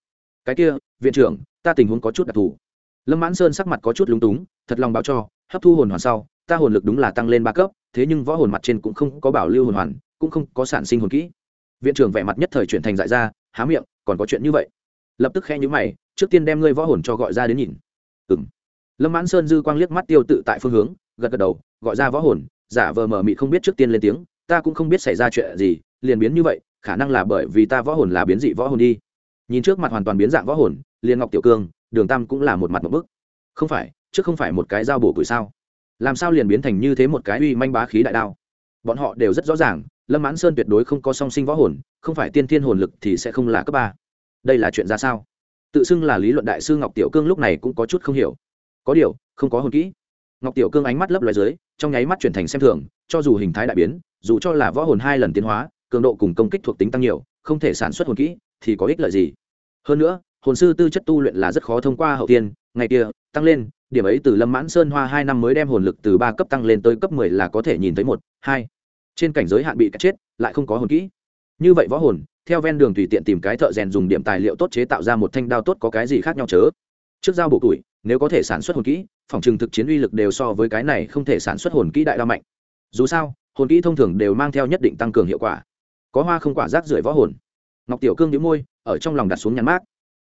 Cái kia, viện trưởng, ta tình huống có chút đặc thù. Lâm mãn sơn sắc mặt có chút lúng túng, thật lòng báo cho, hấp thu hồn hoàn sau, ta hồn lực đúng là tăng lên ba cấp, thế nhưng võ hồn mặt trên cũng không có bảo lưu hồn hoàn, cũng không có sản sinh hồn kỹ. Viện trưởng vẻ mặt nhất thời chuyển thành dại ra, há miệng, còn có chuyện như vậy? Lập tức khe nhữ mày, trước tiên đem ngươi võ hồn cho gọi ra đến nhìn. Ừ m lâm mãn sơn dư quang liếc mắt tiêu tự tại phương hướng, gật gật đầu, gọi ra võ hồn, giả vờ mờ mị không biết trước tiên lên tiếng, ta cũng không biết xảy ra chuyện gì, liền biến như vậy khả năng là bởi vì ta võ hồn là biến dị võ hồn đi. Nhìn trước mặt hoàn toàn biến dạng võ hồn, liên ngọc tiểu cương, đường tam cũng là một mặt một bức. Không phải chứ không phải một cái dao bổ củi sao? Làm sao liền biến thành như thế một cái uy manh bá khí đại đao? Bọn họ đều rất rõ ràng, lâm mãn sơn tuyệt đối không có song sinh võ hồn, không phải tiên thiên hồn lực thì sẽ không là cấp ba. Đây là chuyện ra sao? Tự xưng là lý luận đại sư ngọc tiểu cương lúc này cũng có chút không hiểu. Có điều, không có hồn kỹ. Ngọc tiểu cương ánh mắt lấp loài dưới, trong nháy mắt chuyển thành xem thường, cho dù hình thái đại biến, dù cho là võ hồn hai lần tiến hóa cường độ cùng công kích thuộc tính tăng nhiều, không thể sản xuất hồn kỹ, thì có ích lợi gì? Hơn nữa, hồn sư tư chất tu luyện là rất khó thông qua hậu tiên, ngày kia, tăng lên, điểm ấy từ lâm mãn sơn hoa hai năm mới đem hồn lực từ ba cấp tăng lên tới cấp mười là có thể nhìn thấy một, hai. Trên cảnh giới hạn bị cắt chết, lại không có hồn kỹ. Như vậy võ hồn, theo ven đường tùy tiện tìm cái thợ rèn dùng điểm tài liệu tốt chế tạo ra một thanh đao tốt có cái gì khác nhau chớ? Trước dao bổ tuổi, nếu có thể sản xuất hồn kỹ, phòng trừng thực chiến uy lực đều so với cái này không thể sản xuất hồn kỹ đại đao mạnh. Dù sao, hồn kỹ thông thường đều mang theo nhất định tăng cường hiệu quả có hoa không quả rác rưởi võ hồn. Ngọc tiểu cương nhíu môi, ở trong lòng đặt xuống nhắn mát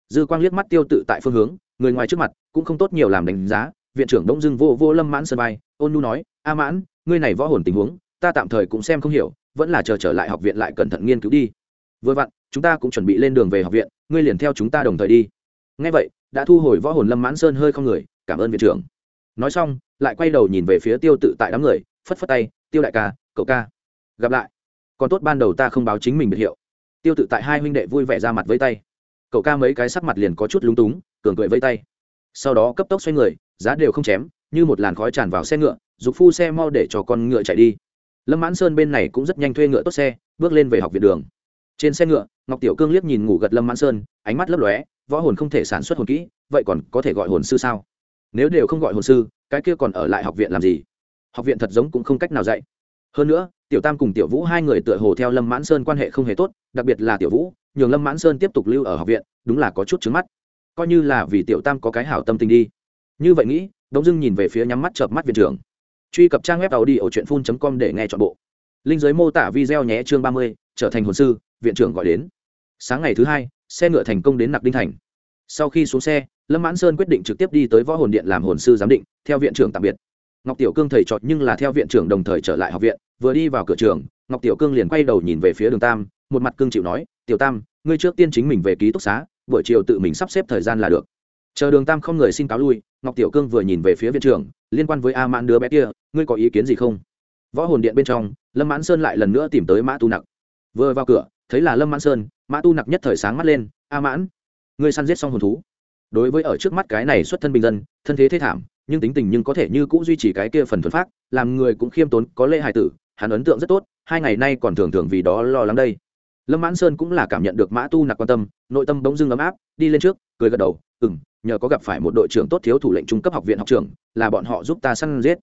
dư quang liếc mắt tiêu tự tại phương hướng, người ngoài trước mặt cũng không tốt nhiều làm đánh giá, viện trưởng đông dưng vô vô lâm mãn sân bay, ôn nu nói, a mãn, ngươi này võ hồn tình huống, ta tạm thời cũng xem không hiểu, vẫn là chờ trở lại học viện lại cẩn thận nghiên cứu đi. Vừa vặn, chúng ta cũng chuẩn bị lên đường về học viện, ngươi liền theo chúng ta đồng thời đi. Ngay vậy, đã thu hồi võ hồn lâm mãn sơn hơi không người, cảm ơn viện trưởng. Nói xong, lại quay đầu nhìn về phía tiêu tự tại đám người, phất phất tay, tiêu đại ca, cậu ca, gặp lại còn tốt ban đầu ta không báo chính mình biệt hiệu. Tiêu tự tại hai huynh đệ vui vẻ ra mặt với tay. Cậu ca mấy cái sắc mặt liền có chút lúng túng, cường cười với tay. Sau đó cấp tốc xoay người, giá đều không chém, như một làn khói tràn vào xe ngựa giục phu xe mau để cho con ngựa chạy đi. Lâm mãn sơn bên này cũng rất nhanh thuê ngựa tốt xe, bước lên về học viện đường. Trên xe ngựa, ngọc tiểu cương liếc nhìn ngủ gật lâm mãn sơn, ánh mắt lấp lóe, võ hồn không thể sản xuất hồn kỹ, vậy còn có thể gọi hồn sư sao? Nếu đều không gọi hồn sư, cái kia còn ở lại học viện làm gì? Học viện thật giống cũng không cách nào dạy. Hơn nữa tiểu tam cùng tiểu vũ hai người tựa hồ theo lâm mãn sơn quan hệ không hề tốt, đặc biệt là tiểu vũ, nhường lâm mãn sơn tiếp tục lưu ở học viện, đúng là có chút trứng mắt. Coi như là vì tiểu tam có cái hảo tâm tình đi. Như vậy nghĩ đống dưng nhìn về phía nhắm mắt chợp mắt viện trưởng. Truy cập trang web tàu đi ở truyện phun com để nghe chọn bộ. Linh giới mô tả video nhé chương ba mươi, trở thành hồn sư, viện trưởng gọi đến. Sáng ngày thứ hai, xe ngựa thành công đến nặc đinh thành. Sau khi xuống xe, lâm mãn sơn quyết định trực tiếp đi tới võ hồn điện làm hồn sư giám định, theo viện trưởng tạm biệt. Ngọc tiểu cương thầy trọt nhưng là theo viện trưởng đồng thời trở lại học viện vừa đi vào cửa trường, ngọc tiểu cương liền quay đầu nhìn về phía đường tam, một mặt cương chịu nói, tiểu tam, ngươi trước tiên chính mình về ký túc xá, buổi chiều tự mình sắp xếp thời gian là được. Chờ đường tam không người xin cáo lui, ngọc tiểu cương vừa nhìn về phía viện trưởng, liên quan với a mãn đứa bé kia, ngươi có ý kiến gì không? Võ hồn điện bên trong, lâm mãn sơn lại lần nữa tìm tới mã tu nặc. Vừa vào cửa, thấy là lâm mãn sơn, mã tu nặc nhất thời sáng mắt lên, a mãn, ngươi săn giết xong hồn thú. Đối với ở trước mắt cái này xuất thân bình dân, thân thế thế thảm, nhưng tính tình nhưng có thể như cũ duy trì cái kia phần thuần phát làm người cũng khiêm tốn, có lễ hài tử hắn ấn tượng rất tốt, hai ngày nay còn thường thường vì đó lo lắng đây. Lâm mãn sơn cũng là cảm nhận được mã tu nặc quan tâm, nội tâm bỗng dưng ấm áp, đi lên trước, cười gật đầu ừ m nhờ có gặp phải một đội trưởng tốt thiếu thủ lệnh trung cấp học viện học trưởng, là bọn họ giúp ta săn giết.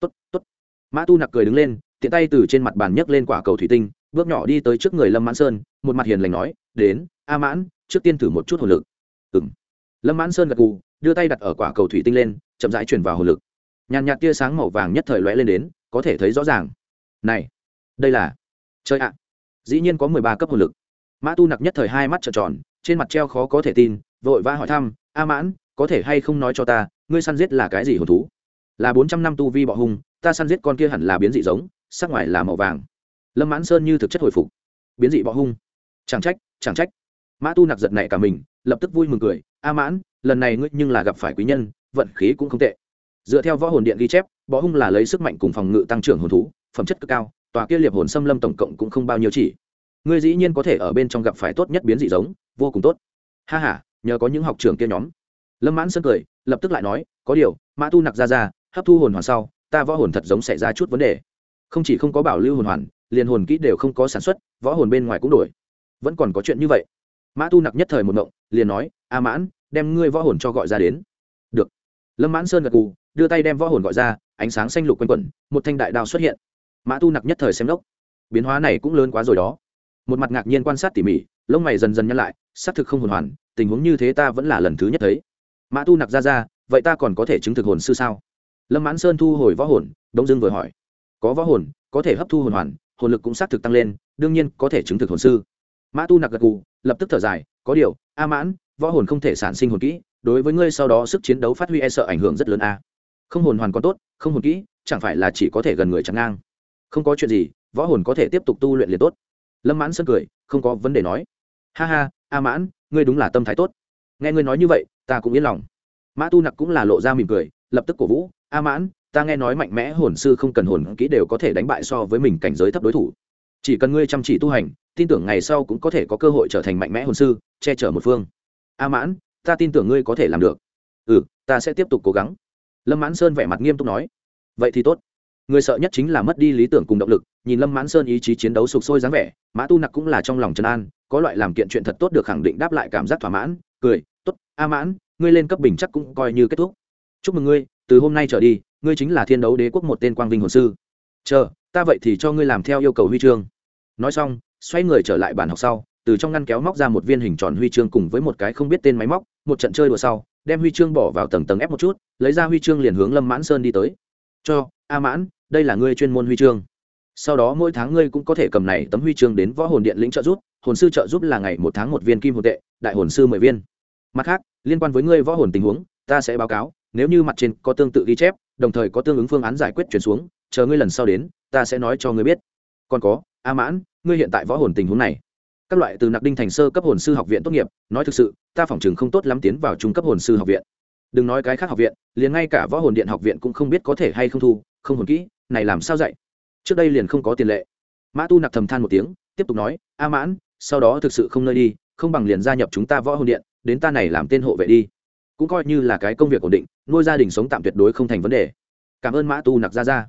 Tốt tốt. Mã tu nặc cười đứng lên, tiện tay từ trên mặt bàn nhấc lên quả cầu thủy tinh, bước nhỏ đi tới trước người lâm mãn sơn, một mặt hiền lành nói, đến, a mãn, trước tiên thử một chút hồn lực. Ừ m lâm mãn sơn gật cù đưa tay đặt ở quả cầu thủy tinh lên, chậm rãi chuyển vào hồn lực. Nhàn nhạt tia sáng màu vàng nhất thời lóe lên đến, có thể thấy rõ ràng này, đây là chơi ạ. Dĩ nhiên có mười ba cấp hồn lực. Mã tu nặc nhất thời hai mắt trợn tròn, trên mặt treo khó có thể tin, vội vã hỏi thăm, a mãn, có thể hay không nói cho ta, ngươi săn giết là cái gì hồn thú? Là bốn trăm năm tu vi bọ hung, ta săn giết con kia hẳn là biến dị giống, sắc ngoài là màu vàng. Lâm mãn sơn như thực chất hồi phục. Biến dị bọ hung? Chẳng trách chẳng trách. Mã tu nặc giật này cả mình, lập tức vui mừng cười, a mãn, lần này ngươi nhưng là gặp phải quý nhân, vận khí cũng không tệ. Dựa theo võ hồn điện ghi chép, bọ hung là lấy sức mạnh cùng phòng ngự tăng trưởng hồn thú phẩm chất cực cao, tòa kia liệp hồn xâm lâm tổng cộng cũng không bao nhiêu chỉ. Ngươi dĩ nhiên có thể ở bên trong gặp phải tốt nhất biến dị giống, vô cùng tốt. Ha h a nhờ có những học trường kia nhóm. Lâm mãn sơn cười, lập tức lại nói, có điều, mã tu nặc ra ra hấp thu hồn hoàn sau, ta võ hồn thật giống xảy ra chút vấn đề. Không chỉ không có bảo lưu hồn hoàn, liền hồn kỹ đều không có sản xuất, võ hồn bên ngoài cũng đổi. Vẫn còn có chuyện như vậy. Mã tu nặc nhất thời một mộng liền nói, a mãn, đem ngươi võ hồn cho gọi ra đến. Được. Lâm mãn sơn gật cù đưa tay đem võ hồn gọi ra, ánh sáng xanh lục quanh quẩn, một thanh đại đao xuất hiện mã tu nặc nhất thời xem đốc. Biến hóa này cũng lớn quá rồi đó. Một mặt ngạc nhiên quan sát tỉ mỉ, lông mày dần dần nhăn lại, xác thực không hồn hoàn, tình huống như thế ta vẫn là lần thứ nhất thấy. Mã tu nặc ra ra, vậy ta còn có thể chứng thực hồn sư sao? Lâm mãn sơn thu hồi võ hồn, đông dương vừa hỏi. Có võ hồn, có thể hấp thu hồn hoàn, hồn lực cũng xác thực tăng lên, đương nhiên có thể chứng thực hồn sư. Mã tu nặc gật gù, lập tức thở dài, có điều, a mãn, võ hồn không thể sản sinh hồn kỹ, đối với ngươi sau đó sức chiến đấu phát huy e sợ ảnh hưởng rất lớn a. Không hồn hoàn còn tốt, không hồn kỹ, chẳng phải là chỉ có thể gần người chẳng ngang không có chuyện gì, võ hồn có thể tiếp tục tu luyện liền tốt. Lâm mãn sơn cười, không có vấn đề nói. Ha ha, a mãn, ngươi đúng là tâm thái tốt. Nghe ngươi nói như vậy, ta cũng yên lòng. Mã tu nặc cũng là lộ ra mỉm cười, lập tức cổ vũ, a mãn, ta nghe nói mạnh mẽ hồn sư không cần hồn kỹ đều có thể đánh bại so với mình cảnh giới thấp đối thủ. Chỉ cần ngươi chăm chỉ tu hành, tin tưởng ngày sau cũng có thể có cơ hội trở thành mạnh mẽ hồn sư, che chở một phương. A mãn, ta tin tưởng ngươi có thể làm được. Ừ ta sẽ tiếp tục cố gắng. Lâm mãn sơn vẻ mặt nghiêm túc nói. Vậy thì tốt người sợ nhất chính là mất đi lý tưởng cùng động lực, nhìn lâm mãn sơn ý chí chiến đấu sục sôi dáng vẻ, mã tu nặc cũng là trong lòng trấn an, có loại làm kiện chuyện thật tốt được khẳng định đáp lại cảm giác thỏa mãn, cười t ố t a mãn, ngươi lên cấp bình chắc cũng coi như kết thúc. Chúc mừng ngươi, từ hôm nay trở đi, ngươi chính là thiên đấu đế quốc một tên quang vinh hồn sư. Chờ, ta vậy thì cho ngươi làm theo yêu cầu huy chương. Nói xong, xoay người trở lại bàn học sau, từ trong ngăn kéo móc ra một viên hình tròn huy chương cùng với một cái không biết tên máy móc, một trận chơi đùa sau, đem huy chương bỏ vào tầng tầng ép một chút, lấy ra huy chương liền hướng lâm mãn sơn đi tới. Cho a mãn, đây là ngươi chuyên môn huy chương. Sau đó mỗi tháng ngươi cũng có thể cầm này tấm huy chương đến võ hồn điện lĩnh trợ giúp, hồn sư trợ giúp là ngày một tháng một viên kim hồn tệ, đại hồn sư mười viên. Mặt khác, liên quan với ngươi võ hồn tình huống, ta sẽ báo cáo, nếu như mặt trên có tương tự ghi chép, đồng thời có tương ứng phương án giải quyết chuyển xuống, chờ ngươi lần sau đến, ta sẽ nói cho ngươi biết. Còn có, a mãn, ngươi hiện tại võ hồn tình huống này. Các loại từ nặc đinh thành sơ cấp hồn sư học viện tốt nghiệp, nói thực sự, ta phỏng chừng không tốt lắm tiến vào trung cấp hồn sư học viện. Đừng nói cái khác học viện, liền ngay cả võ hồn điện học viện cũng không biết có thể hay không thu không hồn kỹ, này làm sao dạy? Trước đây liền không có tiền lệ. Mã tu nặc thầm than một tiếng, tiếp tục nói, a mãn, sau đó thực sự không nơi đi, không bằng liền gia nhập chúng ta võ hồn điện, đến ta này làm tên hộ vệ đi. Cũng coi như là cái công việc ổn định, nuôi gia đình sống tạm tuyệt đối không thành vấn đề. Cảm ơn mã tu nặc ra ra.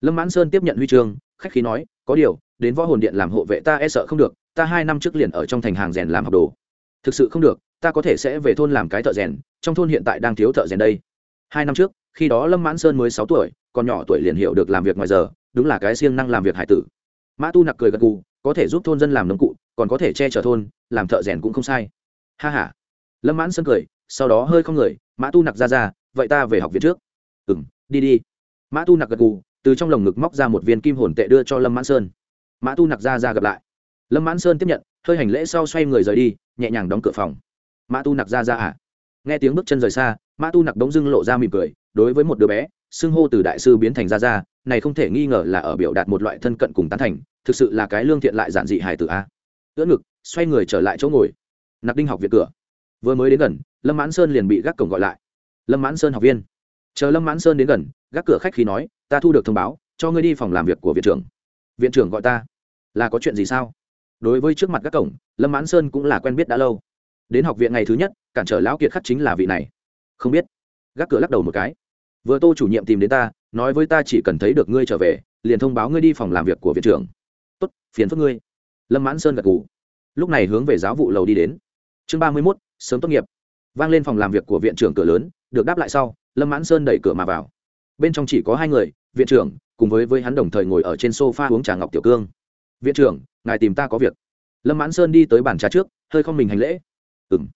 Lâm mãn sơn tiếp nhận huy chương, khách khí nói, có điều, đến võ hồn điện làm hộ vệ ta e sợ không được, ta hai năm trước liền ở trong thành hàng rèn làm học đồ. Thực sự không được, ta có thể sẽ về thôn làm cái thợ rèn, trong thôn hiện tại đang thiếu thợ rèn đây. Hai năm trước, khi đó lâm mãn sơn mới sáu tuổi còn nhỏ tuổi liền hiểu được làm việc ngoài giờ, đúng là cái siêng năng làm việc hải tử. Mã tu nặc cười gật gù, có thể giúp thôn dân làm nông cụ, còn có thể che chở thôn, làm thợ rèn cũng không sai. Ha h a lâm mãn sơn cười, sau đó hơi không người, mã tu nặc ra ra, vậy ta về học viện trước. Ừ m đi đi. Mã tu nặc gật gù, từ trong lồng ngực móc ra một viên kim hồn tệ đưa cho lâm mãn sơn. Mã tu nặc ra ra gặp lại. Lâm mãn sơn tiếp nhận, hơi hành lễ sau xoay người rời đi, nhẹ nhàng đóng cửa phòng. Mã tu nặc ra ra à? Nghe tiếng bước chân rời xa, mã tu nặc đống dưng lộ ra mỉm cười, đối với một đứa bé xưng hô từ đại sư biến thành ra ra, này không thể nghi ngờ là ở biểu đạt một loại thân cận cùng tán thành, thực sự là cái lương thiện lại giản dị hài tử a. Ưỡn ngực, xoay người trở lại chỗ ngồi. Nặc đinh học viện cửa. Vừa mới đến gần, lâm mãn sơn liền bị gác cổng gọi lại. Lâm mãn sơn học viên. Chờ lâm mãn sơn đến gần, gác cửa khách khi nói, ta thu được thông báo, cho ngươi đi phòng làm việc của viện trưởng. Viện trưởng gọi ta? Là có chuyện gì sao? Đối với trước mặt các cổng, lâm mãn sơn cũng là quen biết đã lâu. Đến học viện ngày thứ nhất, cản trở lão kiệt khắc chính là vị này. Không biết. Gác cửa lắc đầu một cái vừa tô chủ nhiệm tìm đến ta, nói với ta chỉ cần thấy được ngươi trở về, liền thông báo ngươi đi phòng làm việc của viện trưởng. Tốt, phiền phức ngươi. Lâm mãn sơn gật g ủ lúc này hướng về giáo vụ lầu đi đến. Chương ba mươi mốt, sớm tốt nghiệp. Vang lên phòng làm việc của viện trưởng cửa lớn, được đáp lại sau, lâm mãn sơn đẩy cửa mà vào. Bên trong chỉ có hai người, viện trưởng, cùng với với hắn đồng thời ngồi ở trên s o f a uống trà ngọc tiểu cương. Viện trưởng, ngài tìm ta có việc. Lâm mãn sơn đi tới bàn trà trước, hơi không mình hành lễ. Ừ m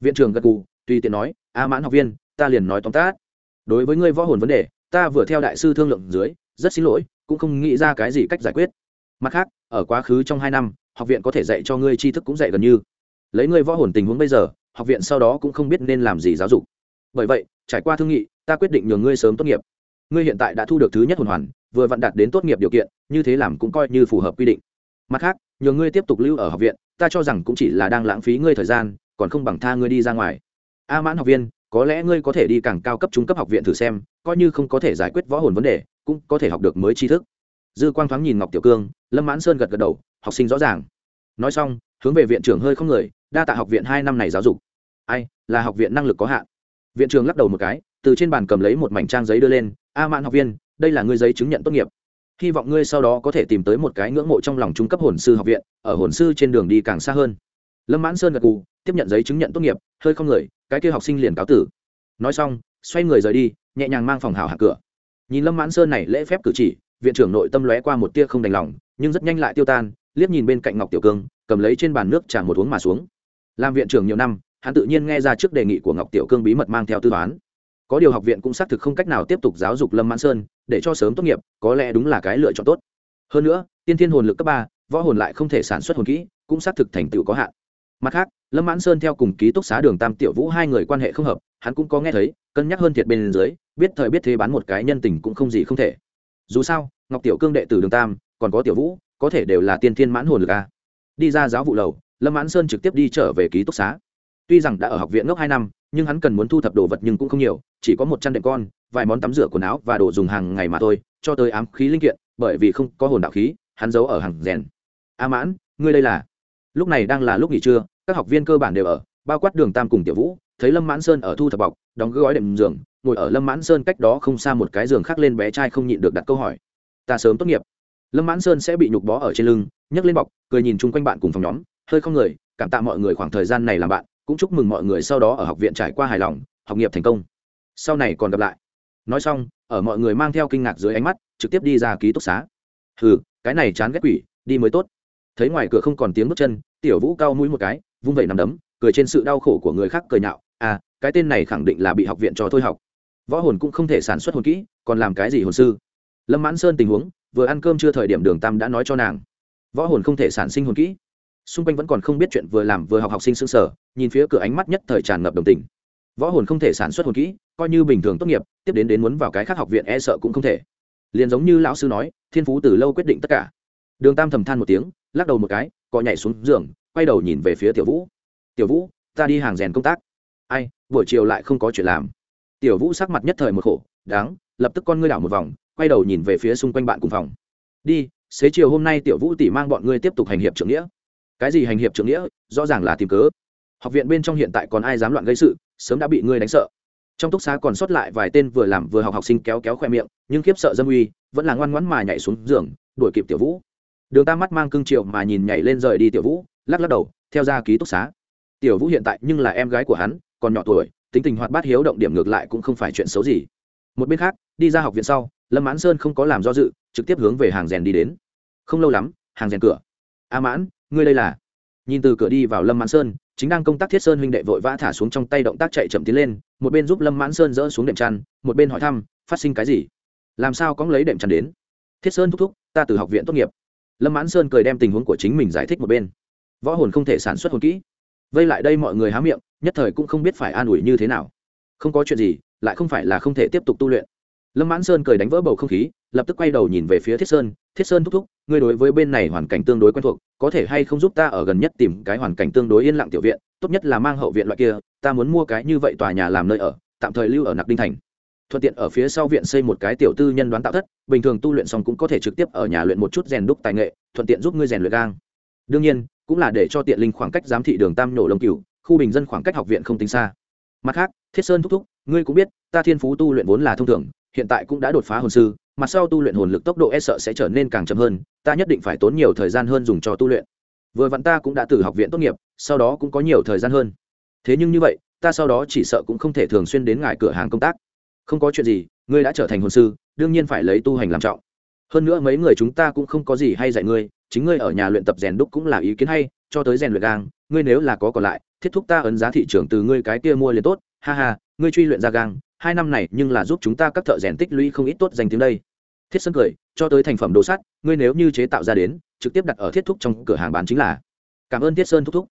viện trưởng gật cù tùy tiện nói, a mãn học viên, ta liền nói tóm tát đối với ngươi võ hồn vấn đề, ta vừa theo đại sư thương lượng dưới, rất xin lỗi, cũng không nghĩ ra cái gì cách giải quyết. Mặt khác, ở quá khứ trong hai năm, học viện có thể dạy cho ngươi tri thức cũng dạy gần như. Lấy ngươi võ hồn tình huống bây giờ, học viện sau đó cũng không biết nên làm gì giáo dục. Bởi vậy, trải qua thương nghị, ta quyết định nhường ngươi sớm tốt nghiệp. Ngươi hiện tại đã thu được thứ nhất hồn hoàn, vừa vặn đạt đến tốt nghiệp điều kiện, như thế làm cũng coi như phù hợp quy định. Mặt khác, nhường ngươi tiếp tục lưu ở học viện, ta cho rằng cũng chỉ là đang lãng phí ngươi thời gian, còn không bằng tha ngươi đi ra ngoài. A mãn học viên có lẽ ngươi có thể đi càng cao cấp trung cấp học viện thử xem, coi như không có thể giải quyết võ hồn vấn đề, cũng có thể học được mới tri thức. Dư quang thoáng nhìn ngọc tiểu cương, lâm mãn sơn gật gật đầu, học sinh rõ ràng. Nói xong, hướng về viện trưởng hơi không người, đa tạ học viện hai năm này giáo dục. Ai, là học viện năng lực có hạn. Viện trưởng lắc đầu một cái, từ trên bàn cầm lấy một mảnh trang giấy đưa lên, a mãn học viên, đây là ngươi giấy chứng nhận tốt nghiệp. Hy vọng ngươi sau đó có thể tìm tới một cái ngưỡng mộ trong lòng trung cấp hồn sư học viện, ở hồn sư trên đường đi càng xa hơn. Lâm mãn sơn gật cù tiếp nhận giấy chứng nhận tốt nghiệp, hơi không người cái kia học sinh liền cáo tử. Nói xong, xoay người rời đi, nhẹ nhàng mang phòng hào hạ cửa. Nhìn lâm mãn sơn này lễ phép cử chỉ, viện trưởng nội tâm lóe qua một tia không đành lòng, nhưng rất nhanh lại tiêu tan, liếc nhìn bên cạnh ngọc tiểu cương, cầm lấy trên bàn nước trả một uống mà xuống. Làm viện trưởng nhiều năm, hắn tự nhiên nghe ra trước đề nghị của ngọc tiểu cương bí mật mang theo tư toán. Có điều học viện cũng xác thực không cách nào tiếp tục giáo dục lâm mãn sơn, để cho sớm tốt nghiệp, có lẽ đúng là cái lựa chọn tốt. Hơn nữa, tiên thiên hồn lực cấp ba, võ hồn lại không thể sản xuất hồn kỹ, cũng xác thực thành tựu có hạn mặt khác, lâm mãn sơn theo cùng ký túc xá đường tam tiểu vũ hai người quan hệ không hợp, hắn cũng có nghe thấy, cân nhắc hơn thiệt bên dưới, biết thời biết thế bán một cái nhân tình cũng không gì không thể. Dù sao, ngọc tiểu cương đệ tử đường tam, còn có tiểu vũ, có thể đều là tiên thiên mãn hồn lực a. Đi ra giáo vụ lầu, lâm mãn sơn trực tiếp đi trở về ký túc xá. Tuy rằng đã ở học viện ngốc hai năm, nhưng hắn cần muốn thu thập đồ vật nhưng cũng không nhiều, chỉ có một chăn đệm con, vài món tắm rửa quần áo và đồ dùng hàng ngày mà thôi, cho tới ám khí linh kiện, bởi vì không có hồn đạo khí, hắn giấu ở hàng rèn. A mãn, ngươi đây là lúc này đang là lúc nghỉ trưa, các học viên cơ bản đều ở, bao quát đường tam cùng tiểu vũ, thấy lâm mãn sơn ở thu thập bọc, đóng gói đệm giường, ngồi ở lâm mãn sơn cách đó không xa một cái giường khác lên bé trai không nhịn được đặt câu hỏi. Ta sớm tốt nghiệp. Lâm mãn sơn sẽ bị nhục bó ở trên lưng, nhấc lên bọc, cười nhìn chung quanh bạn cùng phòng nhóm, hơi không người, cảm tạ mọi người khoảng thời gian này làm bạn, cũng chúc mừng mọi người sau đó ở học viện trải qua hài lòng, học nghiệp thành công. Sau này còn gặp lại. Nói xong, ở mọi người mang theo kinh ngạc dưới ánh mắt, trực tiếp đi ra ký túc xá. Hừ, cái này chán ghét quỷ, đi mới tốt thấy ngoài cửa không còn tiếng bước chân, tiểu vũ cao mũi một cái, vung vẩy nằm đấm, cười trên sự đau khổ của người khác cười nhạo à cái tên này khẳng định là bị học viện cho thôi học. Võ hồn cũng không thể sản xuất hồn kỹ, còn làm cái gì hồn sư? Lâm mãn sơn tình huống, vừa ăn cơm chưa thời điểm đường tam đã nói cho nàng. Võ hồn không thể sản sinh hồn kỹ. Xung quanh vẫn còn không biết chuyện vừa làm vừa học học sinh xương sở nhìn phía cửa ánh mắt nhất thời tràn ngập đồng tình. Võ hồn không thể sản xuất hồn kỹ, coi như bình thường tốt nghiệp, tiếp đến đến muốn vào cái khác học viện e sợ cũng không thể. Liền giống như lão sư nói, thiên phú từ lâu quyết định tất cả. Đường tam thầm than một tiếng lắc đầu một cái, cọ nhảy xuống giường, quay đầu nhìn về phía tiểu vũ. Tiểu vũ, ta đi hàng rèn công tác. Ai, buổi chiều lại không có chuyện làm. Tiểu vũ sắc mặt nhất thời một khổ, đáng, lập tức con ngươi đảo một vòng, quay đầu nhìn về phía xung quanh bạn cùng phòng. Đi, xế chiều hôm nay tiểu vũ tỷ mang bọn ngươi tiếp tục hành hiệp trưởng nghĩa. Cái gì hành hiệp trưởng nghĩa? Rõ ràng là tìm cớ. Học viện bên trong hiện tại còn ai dám loạn gây sự, sớm đã bị ngươi đánh sợ. Trong túc xá còn sót lại vài tên vừa làm vừa học học sinh kéo kéo khoe miệng, nhưng khiếp sợ dâm uy, vẫn là ngoan ngoãn mà nhảy xuống giường, đuổi kịp tiểu vũ đường ta mắt mang cưng triệu mà nhìn nhảy lên rời đi tiểu vũ, lắc lắc đầu, theo ra ký túc xá. Tiểu vũ hiện tại nhưng là em gái của hắn, còn nhỏ tuổi, tính tình hoạt bát hiếu động điểm ngược lại cũng không phải chuyện xấu gì. Một bên khác, đi ra học viện sau, lâm mãn sơn không có làm do dự, trực tiếp hướng về hàng rèn đi đến. Không lâu lắm, hàng rèn cửa. A mãn, ngươi đây là? Nhìn từ cửa đi vào lâm mãn sơn, chính đang công tác thiết sơn huynh đệ vội vã thả xuống trong tay động tác chạy chậm tiến lên, một bên giúp lâm mãn sơn dỡ xuống đệm chăn, một bên hỏi thăm, phát sinh cái gì? Làm sao có lấy đệm chăn đến? Thiết sơn thúc thúc, ta từ học viện tốt nghiệp lâm mãn sơn cười đem tình huống của chính mình giải thích một bên. Võ hồn không thể sản xuất hồn kỹ. Vây lại đây mọi người há miệng, nhất thời cũng không biết phải an ủi như thế nào. Không có chuyện gì, lại không phải là không thể tiếp tục tu luyện. Lâm mãn sơn cười đánh vỡ bầu không khí, lập tức quay đầu nhìn về phía thiết sơn. Thiết sơn thúc thúc, ngươi đối với bên này hoàn cảnh tương đối quen thuộc, có thể hay không giúp ta ở gần nhất tìm cái hoàn cảnh tương đối yên lặng tiểu viện, tốt nhất là mang hậu viện loại kia, ta muốn mua cái như vậy tòa nhà làm nơi ở, tạm thời lưu ở nặc đinh thành thuận tiện ở phía sau viện xây một cái tiểu tư nhân đoán tạo thất, bình thường tu luyện xong cũng có thể trực tiếp ở nhà luyện một chút rèn đúc tài nghệ, thuận tiện giúp ngươi rèn luyện gang. Đương nhiên, cũng là để cho tiện linh khoảng cách giám thị đường tam nổ lông cửu khu bình dân khoảng cách học viện không tính xa. Mặt khác, thiết sơn thúc thúc, ngươi cũng biết, ta thiên phú tu luyện vốn là thông thường, hiện tại cũng đã đột phá hồn sư mặt sau tu luyện hồn lực tốc độ e sợ sẽ trở nên càng chậm hơn, ta nhất định phải tốn nhiều thời gian hơn dùng cho tu luyện. Vừa vặn ta cũng đã từ học viện tốt nghiệp, sau đó cũng có nhiều thời gian hơn. Thế nhưng như vậy, ta sau đó chỉ sợ cũng không thể thường xuyên đến ngài cửa hàng công tác không có chuyện gì, ngươi đã trở thành hồn sư, đương nhiên phải lấy tu hành làm trọng. Hơn nữa mấy người chúng ta cũng không có gì hay dạy ngươi, chính ngươi ở nhà luyện tập rèn đúc cũng là ý kiến hay, cho tới rèn luyện gang, ngươi nếu là có còn lại, thiết thúc ta ấn giá thị trường từ ngươi cái kia mua liền tốt. Ha ha, ngươi truy luyện ra gang, hai năm này nhưng là giúp chúng ta các thợ rèn tích lũy không ít tốt danh tiếng đây. Thiết sân cười, cho tới thành phẩm đồ sắt, ngươi nếu như chế tạo ra đến, trực tiếp đặt ở thiết thúc trong cửa hàng bán chính là. Cảm ơn thiết sơn thúc thúc.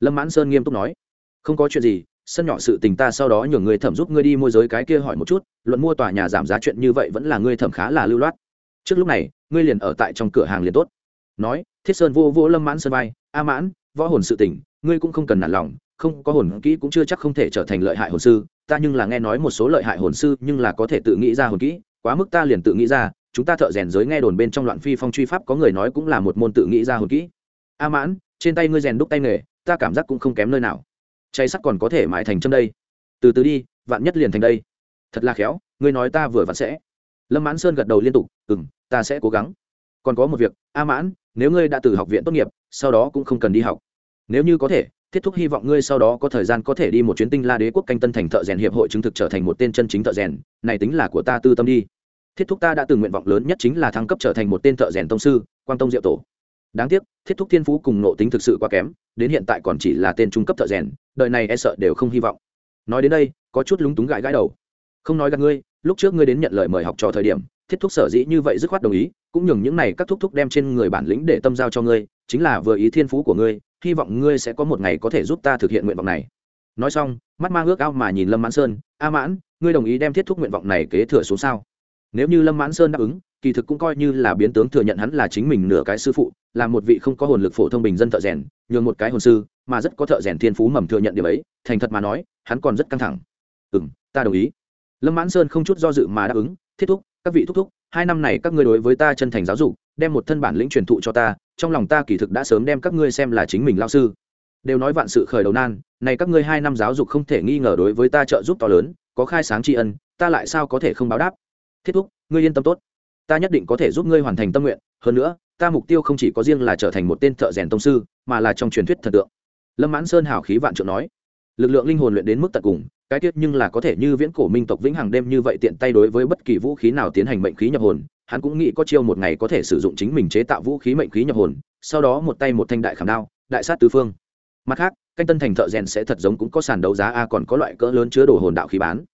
Lâm mãn sơn nghiêm túc nói. Không có chuyện gì sân nhỏ sự tình ta sau đó nhường người thẩm giúp ngươi đi môi giới cái kia hỏi một chút, luận mua tòa nhà giảm giá chuyện như vậy vẫn là ngươi thẩm khá là lưu loát. Trước lúc này, ngươi liền ở tại trong cửa hàng liền tốt. Nói, thiết sơn vô vô lâm mãn sơn vai a mãn, võ hồn sự tình, ngươi cũng không cần nản lòng, không, có hồn kỹ cũng chưa chắc không thể trở thành lợi hại hồn sư, ta nhưng là nghe nói một số lợi hại hồn sư nhưng là có thể tự nghĩ ra hồn kỹ, quá mức ta liền tự nghĩ ra, chúng ta thợ rèn giới nghe đồn bên trong loạn phi phong truy pháp có người nói cũng là một môn tự nghĩ ra hồn kỹ. A mãn, trên tay ngươi rèn đúc tay nghề, ta cảm giác cũng không kém nơi nào cháy sắt còn có thể mãi thành châm đây. Từ từ đi, vạn nhất liền thành đây. Thật là khéo, ngươi nói ta vừa vặn sẽ. Lâm mãn sơn gật đầu liên tục ừ m ta sẽ cố gắng. Còn có một việc, a mãn, nếu ngươi đã từ học viện tốt nghiệp, sau đó cũng không cần đi học. Nếu như có thể, thiết thúc hy vọng ngươi sau đó có thời gian có thể đi một chuyến tinh la đế quốc canh tân thành thợ rèn hiệp hội chứng thực trở thành một tên chân chính thợ rèn. Này tính là của ta tư tâm đi. Thiết thúc ta đã từng nguyện vọng lớn nhất chính là thăng cấp trở thành một tên thợ rèn tông sư quan tông diệu tổ đáng tiếc, thiết thúc thiên phú cùng nộ tính thực sự quá kém, đến hiện tại còn chỉ là tên trung cấp thợ rèn, đời này e sợ đều không hy vọng. Nói đến đây, có chút lúng túng gãi gãi đầu. Không nói gặp ngươi, lúc trước ngươi đến nhận lời mời học trò thời điểm, thiết thúc sở dĩ như vậy dứt khoát đồng ý, cũng nhường những này các thúc thúc đem trên người bản lĩnh để tâm giao cho ngươi, chính là vừa ý thiên phú của ngươi, hy vọng ngươi sẽ có một ngày có thể giúp ta thực hiện nguyện vọng này. Nói xong, mắt mang ước ao mà nhìn lâm mãn sơn, a mãn, ngươi đồng ý đem thiết thúc nguyện vọng này kế thừa xuống sao? Nếu như lâm mãn sơn đáp ứng kỳ thực cũng coi như là biến tướng thừa nhận hắn là chính mình nửa cái sư phụ, là một vị không có hồn lực phổ thông bình dân thợ rèn, nhường một cái hồn sư, mà rất có thợ rèn thiên phú mầm thừa nhận điều ấy, thành thật mà nói, hắn còn rất căng thẳng. Ừ m ta đồng ý. Lâm mãn sơn không chút do dự mà đáp ứng, thiết thúc, các vị thúc thúc, hai năm này các ngươi đối với ta chân thành giáo dục, đem một thân bản lĩnh truyền thụ cho ta, trong lòng ta kỳ thực đã sớm đem các ngươi xem là chính mình lao sư. Đều nói vạn sự khởi đầu nan, này các ngươi hai năm giáo dục không thể nghi ngờ đối với ta trợ giúp to lớn, có khai sáng tri ân, ta lại sao có thể không báo đáp? Thiết thúc, ngươi yên tâm tốt ta nhất định có thể giúp ngươi hoàn thành tâm nguyện, hơn nữa, ta mục tiêu không chỉ có riêng là trở thành một tên thợ rèn tông sư, mà là trong truyền thuyết thần tượng. Lâm mãn sơn hào khí vạn trượng nói. Lực lượng linh hồn luyện đến mức tận cùng, cái tiết nhưng là có thể như viễn cổ minh tộc vĩnh hằng đêm như vậy tiện tay đối với bất kỳ vũ khí nào tiến hành mệnh khí nhập hồn, hắn cũng nghĩ có chiêu một ngày có thể sử dụng chính mình chế tạo vũ khí mệnh khí nhập hồn, sau đó một tay một thanh đại khảm đao, đại sát tứ phương. Mặt khác, canh tân thành thợ rèn sẽ thật giống cũng có sàn đấu giá, a, còn có loại cỡ lớn chứa đồ hồn đạo khí bán.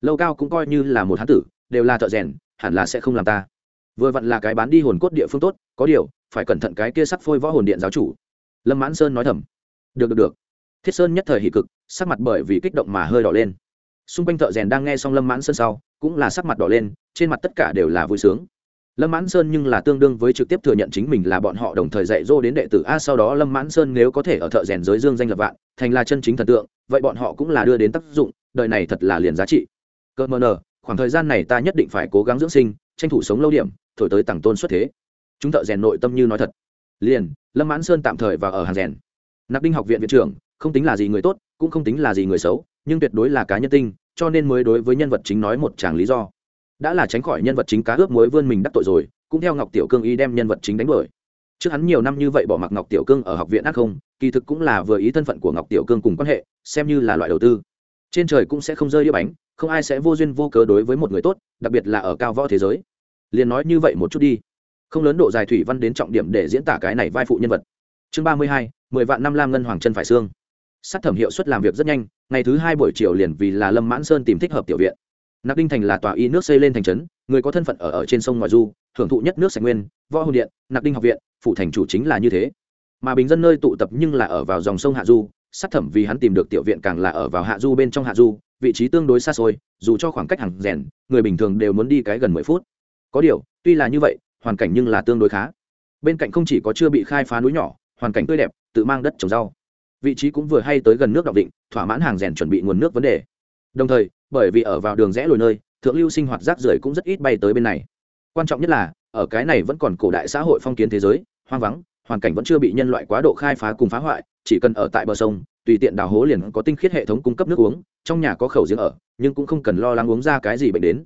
Lâu cao cũng coi như là một hán tử, đều là thợ rèn, hẳn là sẽ không làm ta vừa vặn là cái bán đi hồn cốt địa phương tốt, có điều, phải cẩn thận cái kia sắc phôi võ hồn điện giáo chủ. Lâm mãn sơn nói thầm. Được được được. Thiết sơn nhất thời hỷ cực, sắc mặt bởi vì kích động mà hơi đỏ lên. Xung quanh thợ rèn đang nghe xong lâm mãn sơn sau, cũng là sắc mặt đỏ lên, trên mặt tất cả đều là vui sướng. Lâm mãn sơn nhưng là tương đương với trực tiếp thừa nhận chính mình là bọn họ đồng thời dạy dỗ đến đệ tử a, sau đó lâm mãn sơn nếu có thể ở thợ rèn giới dương danh lập vạn, thành là chân chính thần tượng, vậy bọn họ cũng là đưa đến tác dụng, đời này thật là liền giá trị. Cơ mờ nờ, khoảng thời gian này ta nhất định phải cố gắng dưỡng sinh, tranh thủ sống lâu điểm thổi tới tằng tôn xuất thế. Chúng thợ rèn nội tâm như nói thật. Liền, lâm mãn sơn tạm thời và ở hàng rèn. Nạp đinh học viện viện trưởng, không tính là gì người tốt, cũng không tính là gì người xấu, nhưng tuyệt đối là cá nhân tinh, cho nên mới đối với nhân vật chính nói một chàng lý do. Đã là tránh khỏi nhân vật chính cá ướp mối vươn mình đắc tội rồi, cũng theo ngọc tiểu cương y đem nhân vật chính đánh đuổi. Trước hắn nhiều năm như vậy bỏ mặc ngọc tiểu cương ở học viện ác không, kỳ thực cũng là vừa ý thân phận của ngọc tiểu cương cùng quan hệ, xem như là loại đầu tư. Trên trời cũng sẽ không rơi đĩa bánh, không ai sẽ vô duyên vô cớ đối với một người tốt, đặc biệt là ở cao võ thế giới liền nói như vậy một chút đi. Không lớn độ dài thủy văn đến trọng điểm để diễn tả cái này vai phụ nhân vật. Chương ba mươi hai, mười vạn năm lam ngân hoàng chân phải xương. Sát thẩm hiệu suất làm việc rất nhanh, ngày thứ hai buổi chiều liền vì là lâm mãn sơn tìm thích hợp tiểu viện. Nạc đinh thành là tòa y nước xây lên thành trấn, người có thân phận ở ở trên sông ngoại du hưởng thụ nhất nước sạch nguyên, võ hồn điện, nạc đinh học viện, phụ thành chủ chính là như thế. Mà bình dân nơi tụ tập nhưng là ở vào dòng sông hạ du, sát thẩm vì hắn tìm được tiểu viện càng là ở vào hạ du bên trong hạ du, vị trí tương đối xa xôi, dù cho khoảng cách hàng rèn, người bình thường đều muốn đi cái gần mười phút có điều, tuy là như vậy, hoàn cảnh nhưng là tương đối khá. Bên cạnh không chỉ có chưa bị khai phá núi nhỏ, hoàn cảnh tươi đẹp, tự mang đất trồng rau. Vị trí cũng vừa hay tới gần nước đọng định, thỏa mãn hàng rèn chuẩn bị nguồn nước vấn đề. Đồng thời, bởi vì ở vào đường rẽ lồi nơi, thượng lưu sinh hoạt rác rưởi cũng rất ít bay tới bên này. Quan trọng nhất là, ở cái này vẫn còn cổ đại xã hội phong kiến thế giới, hoang vắng, hoàn cảnh vẫn chưa bị nhân loại quá độ khai phá cùng phá hoại, chỉ cần ở tại bờ sông, tùy tiện đào hố liền có tinh khiết hệ thống cung cấp nước uống, trong nhà có khẩu giếng ở, nhưng cũng không cần lo lắng uống ra cái gì bệnh đến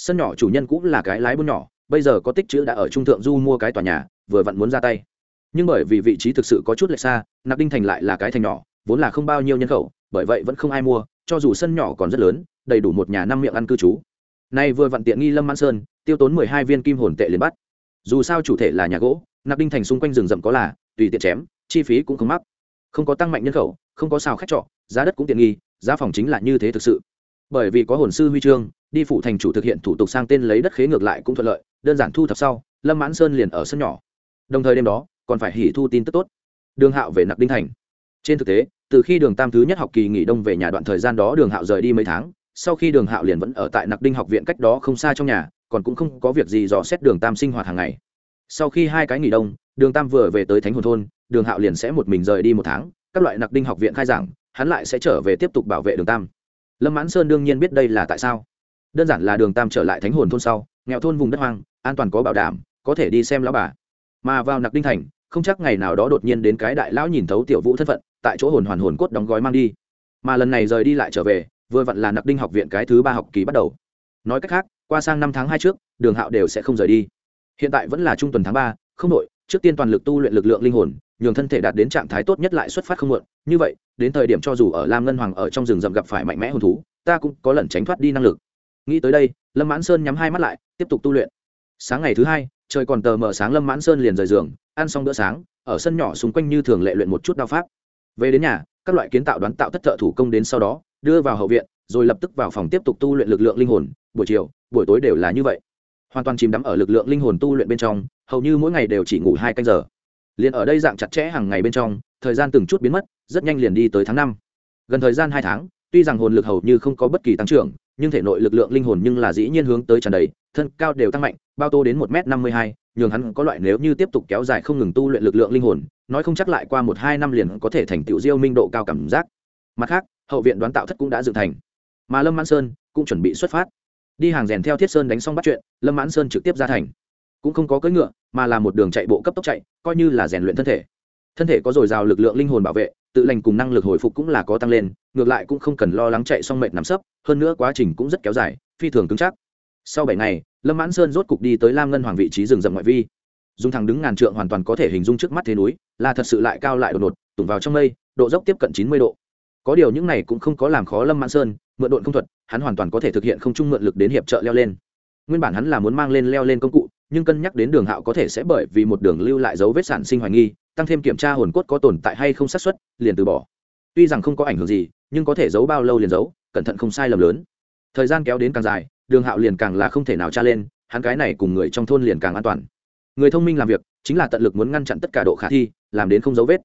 sân nhỏ chủ nhân cũng là cái lái buôn nhỏ, bây giờ có tích chữ đã ở trung thượng du mua cái tòa nhà, vừa vặn muốn ra tay. Nhưng bởi vì vị trí thực sự có chút lệch xa, nạp đinh thành lại là cái thành nhỏ, vốn là không bao nhiêu nhân khẩu, bởi vậy vẫn không ai mua, cho dù sân nhỏ còn rất lớn, đầy đủ một nhà năm miệng ăn cư trú. Nay vừa vặn tiện nghi lâm mãn sơn, tiêu tốn mười hai viên kim hồn tệ liền bắt. Dù sao chủ thể là nhà gỗ, nạp đinh thành xung quanh rừng rậm có là, tùy tiện chém, chi phí cũng không mắc. Không có tăng mạnh nhân khẩu, không có sao khách trọ, giá đất cũng tiện nghi, giá phòng chính là như thế thực sự. Bởi vì có hồn sư huy chương đi phụ thành chủ thực hiện thủ tục sang tên lấy đất khế ngược lại cũng thuận lợi, đơn giản thu thập sau, lâm mãn sơn liền ở sân nhỏ. Đồng thời đêm đó, còn phải hỉ thu tin tức tốt. Đường hạo về nặc đinh thành. Trên thực tế, từ khi đường tam thứ nhất học kỳ nghỉ đông về nhà đoạn thời gian đó, đường hạo rời đi mấy tháng, sau khi đường hạo liền vẫn ở tại nặc đinh học viện cách đó không xa trong nhà, còn cũng không có việc gì dò xét đường tam sinh hoạt hàng ngày. Sau khi hai cái nghỉ đông, đường tam vừa về tới thánh hồn thôn, đường hạo liền sẽ một mình rời đi một tháng, các loại nặc đinh học viện khai giảng, hắn lại sẽ trở về tiếp tục bảo vệ đường tam. Lâm mãn sơn đương nhiên biết đây là tại sao đơn giản là đường tam trở lại thánh hồn thôn sau, nghèo thôn vùng đất hoang, an toàn có bảo đảm, có thể đi xem lão bà. Mà vào nặc đinh thành, không chắc ngày nào đó đột nhiên đến cái đại lão nhìn thấu tiểu vũ thân phận, tại chỗ hồn hoàn hồn cốt đóng gói mang đi. Mà lần này rời đi lại trở về, vừa vặn là nặc đinh học viện cái thứ ba học kỳ bắt đầu. Nói cách khác, qua sang năm tháng hai trước, đường hạo đều sẽ không rời đi. Hiện tại vẫn là trung tuần tháng ba, không đội, trước tiên toàn lực tu luyện lực lượng linh hồn, nhường thân thể đạt đến trạng thái tốt nhất lại xuất phát không muộn. Như vậy, đến thời điểm cho dù ở lam ngân hoàng ở trong rừng rậm gặp phải mạnh mẽ hồn thú, ta cũng có lần tránh thoát đi năng lực nghĩ tới đây, lâm mãn sơn nhắm hai mắt lại, tiếp tục tu luyện. Sáng ngày thứ hai, trời còn tờ mờ sáng, lâm mãn sơn liền rời giường, ăn xong bữa sáng, ở sân nhỏ xung quanh như thường lệ luyện một chút đao pháp. Về đến nhà, các loại kiến tạo đoán tạo thất thợ thủ công đến sau đó, đưa vào hậu viện, rồi lập tức vào phòng tiếp tục tu luyện lực lượng linh hồn, buổi chiều, buổi tối đều là như vậy. Hoàn toàn chìm đắm ở lực lượng linh hồn tu luyện bên trong, hầu như mỗi ngày đều chỉ ngủ hai canh giờ. Liền ở đây dạng chặt chẽ hàng ngày bên trong, thời gian từng chút biến mất, rất nhanh liền đi tới tháng năm. Gần thời gian hai tháng, tuy rằng hồn lực hầu như không có bất kỳ tăng trưởng nhưng thể nội lực lượng linh hồn nhưng là dĩ nhiên hướng tới tràn đầy, thân cao đều tăng mạnh, bao tô đến một m năm mươi hai, nhường hắn có loại nếu như tiếp tục kéo dài không ngừng tu luyện lực lượng linh hồn, nói không chắc lại qua một hai năm liền có thể thành tựu diêu minh độ cao cảm giác. Mặt khác, hậu viện đoán tạo thất cũng đã dựng thành. Mà lâm mãn sơn cũng chuẩn bị xuất phát. Đi hàng rèn theo thiết sơn đánh xong bắt chuyện, lâm mãn sơn trực tiếp ra thành. Cũng không có cưỡi ngựa, mà là một đường chạy bộ cấp tốc chạy, coi như là rèn luyện thân thể. Thân thể có dồi dào lực lượng linh hồn bảo vệ tự lành cùng năng lực hồi phục cũng là có tăng lên, ngược lại cũng không cần lo lắng chạy xong mệt nằm sấp, hơn nữa quá trình cũng rất kéo dài, phi thường cứng chắc. Sau bảy ngày, lâm mãn sơn rốt cục đi tới lam ngân hoàng vị trí rừng rậm ngoại vi. Dùng thẳng đứng ngàn trượng hoàn toàn có thể hình dung trước mắt thế núi, là thật sự lại cao lại đột ngột tùng vào trong mây, độ dốc tiếp cận chín mươi độ. Có điều những này cũng không có làm khó lâm mãn sơn, mượn độn không thuật, hắn hoàn toàn có thể thực hiện không chung mượn lực đến hiệp trợ leo lên. Nguyên bản hắn là muốn mang lên leo lên công cụ nhưng cân nhắc đến đường hạo có thể sẽ bởi vì một đường lưu lại dấu vết sản sinh hoài nghi, tăng thêm kiểm tra hồn cốt có tồn tại hay không xác suất, liền từ bỏ. Tuy rằng không có ảnh hưởng gì, nhưng có thể giấu bao lâu liền giấu, cẩn thận không sai lầm lớn. Thời gian kéo đến càng dài, đường hạo liền càng là không thể nào tra lên, hắn cái này cùng người trong thôn liền càng an toàn. Người thông minh làm việc, chính là tận lực muốn ngăn chặn tất cả độ khả thi, làm đến không dấu vết.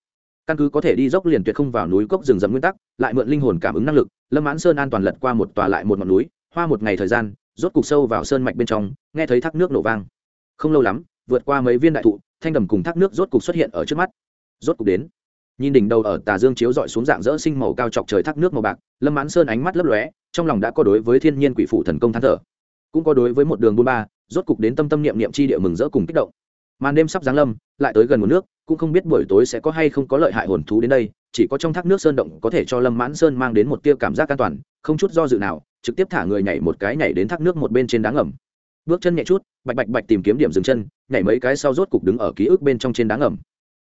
Căn cứ có thể đi dốc liền tuyệt không vào núi cốc rừng rậm nguyên tắc, lại mượn linh hồn cảm ứng năng lực, lâm mãn sơn an toàn lật qua một tòa lại một ngọn núi, hoa một ngày thời gian, rốt cục sâu vào sơn mạch bên trong, nghe thấy thác nước nổ vang không lâu lắm, vượt qua mấy viên đại thụ, thanh đầm cùng thác nước rốt cục xuất hiện ở trước mắt. Rốt cục đến, nhìn đỉnh đầu ở tà dương chiếu dọi xuống dạng dỡ sinh màu cao chọc trời thác nước màu bạc, lâm mãn sơn ánh mắt lấp lóe, trong lòng đã có đối với thiên nhiên quỷ phụ thần công thắng thở. Cũng có đối với một đường buôn ba, rốt cục đến tâm tâm niệm niệm chi địa mừng rỡ cùng kích động. Màn đêm sắp giáng lâm, lại tới gần một nước, cũng không biết buổi tối sẽ có hay không có lợi hại hồn thú đến đây, chỉ có trong thác nước sơn động có thể cho lâm mãn sơn mang đến một tia cảm giác an toàn, không chút do dự nào, trực tiếp thả người nhảy một cái nhảy đến thác nước một bên trên đá ngầm bước chân nhẹ chút, bạch bạch bạch tìm kiếm điểm dừng chân, nhảy mấy cái sau rốt cục đứng ở ký ức bên trong trên đá ngầm.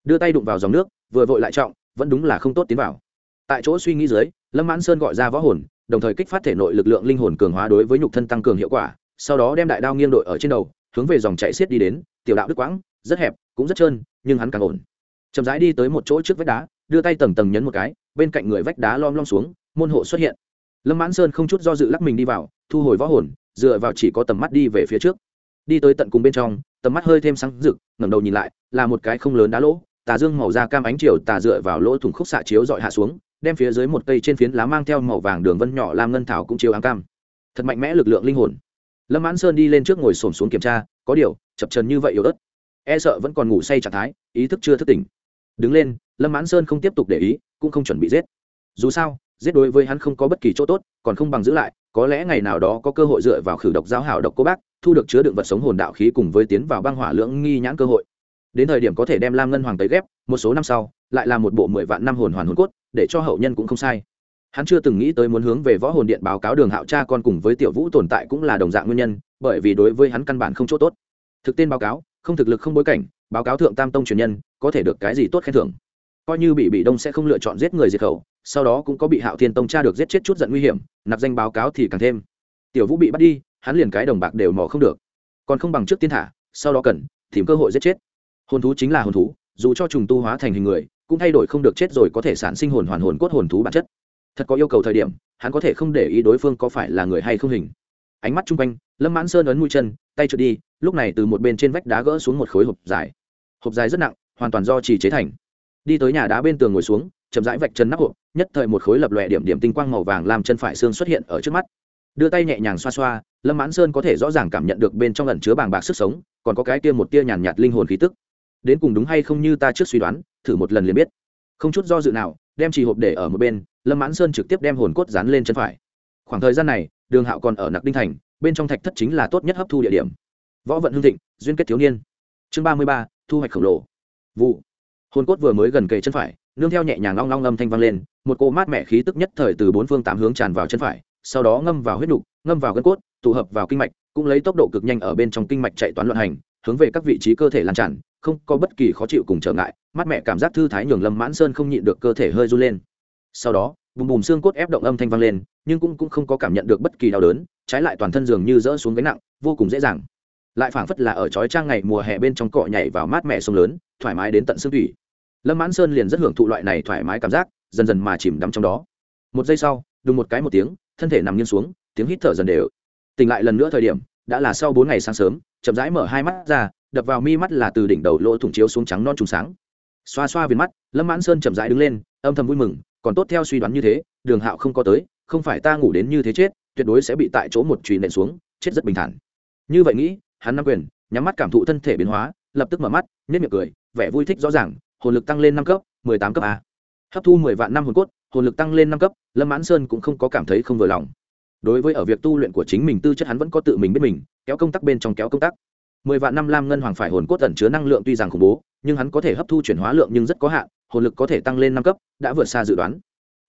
Đưa tay đụng vào dòng nước, vừa vội lại trọng, vẫn đúng là không tốt tiến vào. Tại chỗ suy nghĩ dưới, lâm mãn sơn gọi ra võ hồn, đồng thời kích phát thể nội lực lượng linh hồn cường hóa đối với nhục thân tăng cường hiệu quả, sau đó đem đại đao nghiêng đội ở trên đầu, hướng về dòng chạy xiết đi đến, tiểu đạo đức quãng, rất hẹp, cũng rất trơn, nhưng hắn càng ổn. Chậm rãi đi tới một chỗ trước vách đá, đưa tay tầng tầng nhấn một cái, bên cạnh người vách đá lom lom xuống, môn hộ xuất hiện. Lâm mãn sơn không chút do dự lắc mình đi vào, thu hồi võ hồn dựa vào chỉ có tầm mắt đi về phía trước. Đi tới tận cùng bên trong, tầm mắt hơi thêm sáng rực, ngẩng đầu nhìn lại, là một cái không lớn đá lỗ, tà dương màu da cam ánh chiều tà dựa vào lỗ thủng khúc xạ chiếu dọi hạ xuống, đem phía dưới một cây trên phiến lá mang theo màu vàng đường vân nhỏ làm ngân thảo cũng chiếu áng cam. Thật mạnh mẽ lực lượng linh hồn. Lâm mãn sơn đi lên trước ngồi xổm xuống kiểm tra, có điều, chập trần như vậy yếu ớt. E sợ vẫn còn ngủ say trạng thái, ý thức chưa thức tỉnh. Đứng lên, lâm mãn sơn không tiếp tục để ý, cũng không chuẩn bị giết. Dù sao, giết đối với hắn không có bất kỳ chỗ tốt, còn không bằng giữ lại có lẽ ngày nào đó có cơ hội dựa vào khử độc giáo hảo độc cô bác, thu được chứa đựng vật sống hồn đạo khí cùng với tiến vào băng hỏa lưỡng nghi nhãn cơ hội. Đến thời điểm có thể đem lam ngân hoàng tới ghép, một số năm sau, lại là một bộ mười vạn năm hồn hoàn hồn cốt, để cho hậu nhân cũng không sai. Hắn chưa từng nghĩ tới muốn hướng về võ hồn điện báo cáo đường hạo cha con cùng với tiểu vũ tồn tại cũng là đồng dạng nguyên nhân, bởi vì đối với hắn căn bản không chỗ tốt. Thực tên báo cáo, không thực lực không bối cảnh, báo cáo thượng tam tông truyền nhân, có thể được cái gì tốt khen thưởng? Coi như bị bị đông sẽ không lựa chọn giết người diệt khẩu sau đó cũng có bị hạo thiên tông cha được giết chết chút giận nguy hiểm, nạp danh báo cáo thì càng thêm. Tiểu vũ bị bắt đi, hắn liền cái đồng bạc đều mò không được. Còn không bằng trước tiên thả, sau đó cần, tìm cơ hội giết chết. Hồn thú chính là hồn thú, dù cho trùng tu hóa thành hình người, cũng thay đổi không được chết rồi có thể sản sinh hồn hoàn hồn cốt hồn thú bản chất. Thật có yêu cầu thời điểm, hắn có thể không để ý đối phương có phải là người hay không hình. Ánh mắt chung quanh, lâm mãn sơn ấn mũi chân, tay trượt đi, lúc này từ một bên trên vách đá gỡ xuống một khối hộp dài. Hộp dài rất nặng, hoàn toàn do chỉ chế thành. Đi tới nhà đá bên tường ngồi xuống chậm rãi vạch chân nắp hộp, nhất thời một khối lập lòe điểm điểm tinh quang màu vàng làm chân phải xương xuất hiện ở trước mắt. Đưa tay nhẹ nhàng xoa xoa, lâm mãn sơn có thể rõ ràng cảm nhận được bên trong lần chứa bàng bạc sức sống, còn có cái tia một tia nhàn nhạt linh hồn khí tức. Đến cùng đúng hay không như ta trước suy đoán, thử một lần liền biết. Không chút do dự nào, đem trì hộp để ở một bên, lâm mãn sơn trực tiếp đem hồn cốt dán lên chân phải. Khoảng thời gian này, đường hạo còn ở nặc đinh thành, bên trong thạch thất chính là tốt nhất hấp thu địa điểm. Võ vận hương thịnh, duyên kết thiếu niên. Chương ba mươi ba, thu hoạch khổng lồ. Vụ. Hồn cốt vừa mới gần kề chân phải nương theo nhẹ nhàng long long âm thanh vang lên một cô mát mẻ khí tức nhất thời từ bốn phương tám hướng tràn vào chân phải sau đó ngâm vào huyết đục ngâm vào gân cốt tụ hợp vào kinh mạch cũng lấy tốc độ cực nhanh ở bên trong kinh mạch chạy toán luận hành hướng về các vị trí cơ thể lan tràn không có bất kỳ khó chịu cùng trở ngại mát mẻ cảm giác thư thái nhường lâm mãn sơn không nhịn được cơ thể hơi run lên. Sau đó bùm bùm xương cốt ép động âm thanh vang lên nhưng cũng, cũng không có cảm nhận được bất kỳ đau đớn trái lại toàn thân dường như dỡ xuống gánh nặng vô cùng dễ dàng. Lại phảng phất là ở trói trang ngày mùa hè bên trong cọ nhảy vào mát mẻ sông lớn thoải mái đến tận xương thủy lâm mãn sơn liền rất hưởng thụ loại này thoải mái cảm giác, dần dần mà chìm đắm trong đó. Một giây sau, đùng một cái một tiếng, thân thể nằm nghiêng xuống, tiếng hít thở dần đều. Tỉnh lại lần nữa thời điểm, đã là sau bốn ngày sáng sớm, chậm rãi mở hai mắt ra, đập vào mi mắt là từ đỉnh đầu lỗ thủng chiếu xuống trắng non trùng sáng. Xoa xoa viền mắt, lâm mãn sơn chậm rãi đứng lên, âm thầm vui mừng, còn tốt theo suy đoán như thế, đường hạo không có tới, không phải ta ngủ đến như thế chết, tuyệt đối sẽ bị tại chỗ một chùy nện xuống, chết rất bình thản. Như vậy nghĩ, hắn nắm quyền, nhắm mắt cảm thụ thân thể biến hóa, lập tức mở mắt, nhếch miệng cười, vẻ vui thích rõ ràng hồn lực tăng lên năm cấp, mười tám cấp a. Hấp thu mười vạn năm hồn cốt, hồn lực tăng lên năm cấp, lâm mãn sơn cũng không có cảm thấy không vừa lòng. Đối với ở việc tu luyện của chính mình, tư chất hắn vẫn có tự mình biết mình, kéo công tác bên trong kéo công tác mười vạn năm lam ngân hoàng phải hồn cốt tẩn chứa năng lượng tuy rằng khủng bố, nhưng hắn có thể hấp thu chuyển hóa lượng nhưng rất có hạn, hồn lực có thể tăng lên năm cấp, đã vượt xa dự đoán.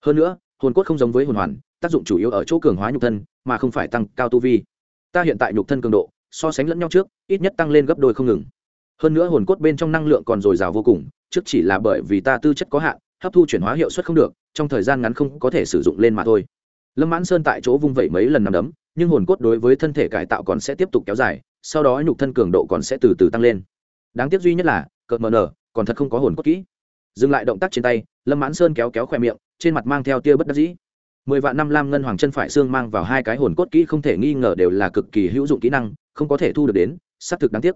Hơn nữa, hồn cốt không giống với hồn hoàn, tác dụng chủ yếu ở chỗ cường hóa nhục thân, mà không phải tăng cao tu vi. Ta hiện tại nhục thân cường độ, so sánh lẫn nhau trước, ít nhất tăng lên gấp đôi không ngừng. Hơn nữa hồn cốt bên trong năng lượng còn dồi dào vô cùng trước chỉ là bởi vì ta tư chất có hạn, hấp thu chuyển hóa hiệu suất không được, trong thời gian ngắn không có thể sử dụng lên mà thôi. Lâm mãn sơn tại chỗ vung vẩy mấy lần nằm đấm, nhưng hồn cốt đối với thân thể cải tạo còn sẽ tiếp tục kéo dài, sau đó nhục thân cường độ còn sẽ từ từ tăng lên. Đáng tiếc duy nhất là, cợt mờ nở, còn thật không có hồn cốt kỹ. Dừng lại động tác trên tay, lâm mãn sơn kéo kéo khoe miệng, trên mặt mang theo tia bất đắc dĩ. Mười vạn năm lam ngân hoàng chân phải xương mang vào hai cái hồn cốt kỹ không thể nghi ngờ đều là cực kỳ hữu dụng kỹ năng, không có thể thu được đến, xác thực đáng tiếc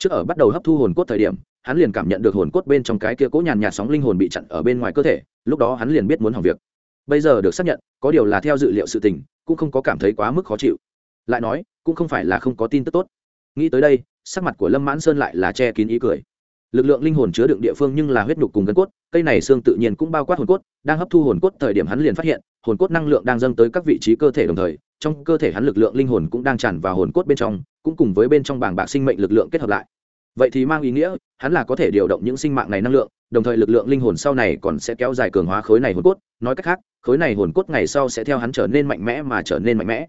trước ở bắt đầu hấp thu hồn cốt thời điểm, hắn liền cảm nhận được hồn cốt bên trong cái kia cố nhàn nhạt sóng linh hồn bị chặn ở bên ngoài cơ thể, lúc đó hắn liền biết muốn hỏng việc. Bây giờ được xác nhận, có điều là theo dự liệu sự tình, cũng không có cảm thấy quá mức khó chịu. Lại nói, cũng không phải là không có tin tức tốt. Nghĩ tới đây, sắc mặt của lâm mãn sơn lại là che kín ý cười. Lực lượng linh hồn chứa đựng địa phương nhưng là huyết nhục cùng gân cốt, cây này xương tự nhiên cũng bao quát hồn cốt, đang hấp thu hồn cốt thời điểm hắn liền phát hiện, hồn cốt năng lượng đang dâng tới các vị trí cơ thể đồng thời, trong cơ thể hắn lực lượng linh hồn cũng đang tràn vào hồn cốt bên trong cũng cùng với bên trong bảng bạc sinh mệnh lực lượng kết hợp lại. Vậy thì mang ý nghĩa, hắn là có thể điều động những sinh mạng này năng lượng, đồng thời lực lượng linh hồn sau này còn sẽ kéo dài cường hóa khối này hồn cốt. Nói cách khác, khối này hồn cốt ngày sau sẽ theo hắn trở nên mạnh mẽ mà trở nên mạnh mẽ.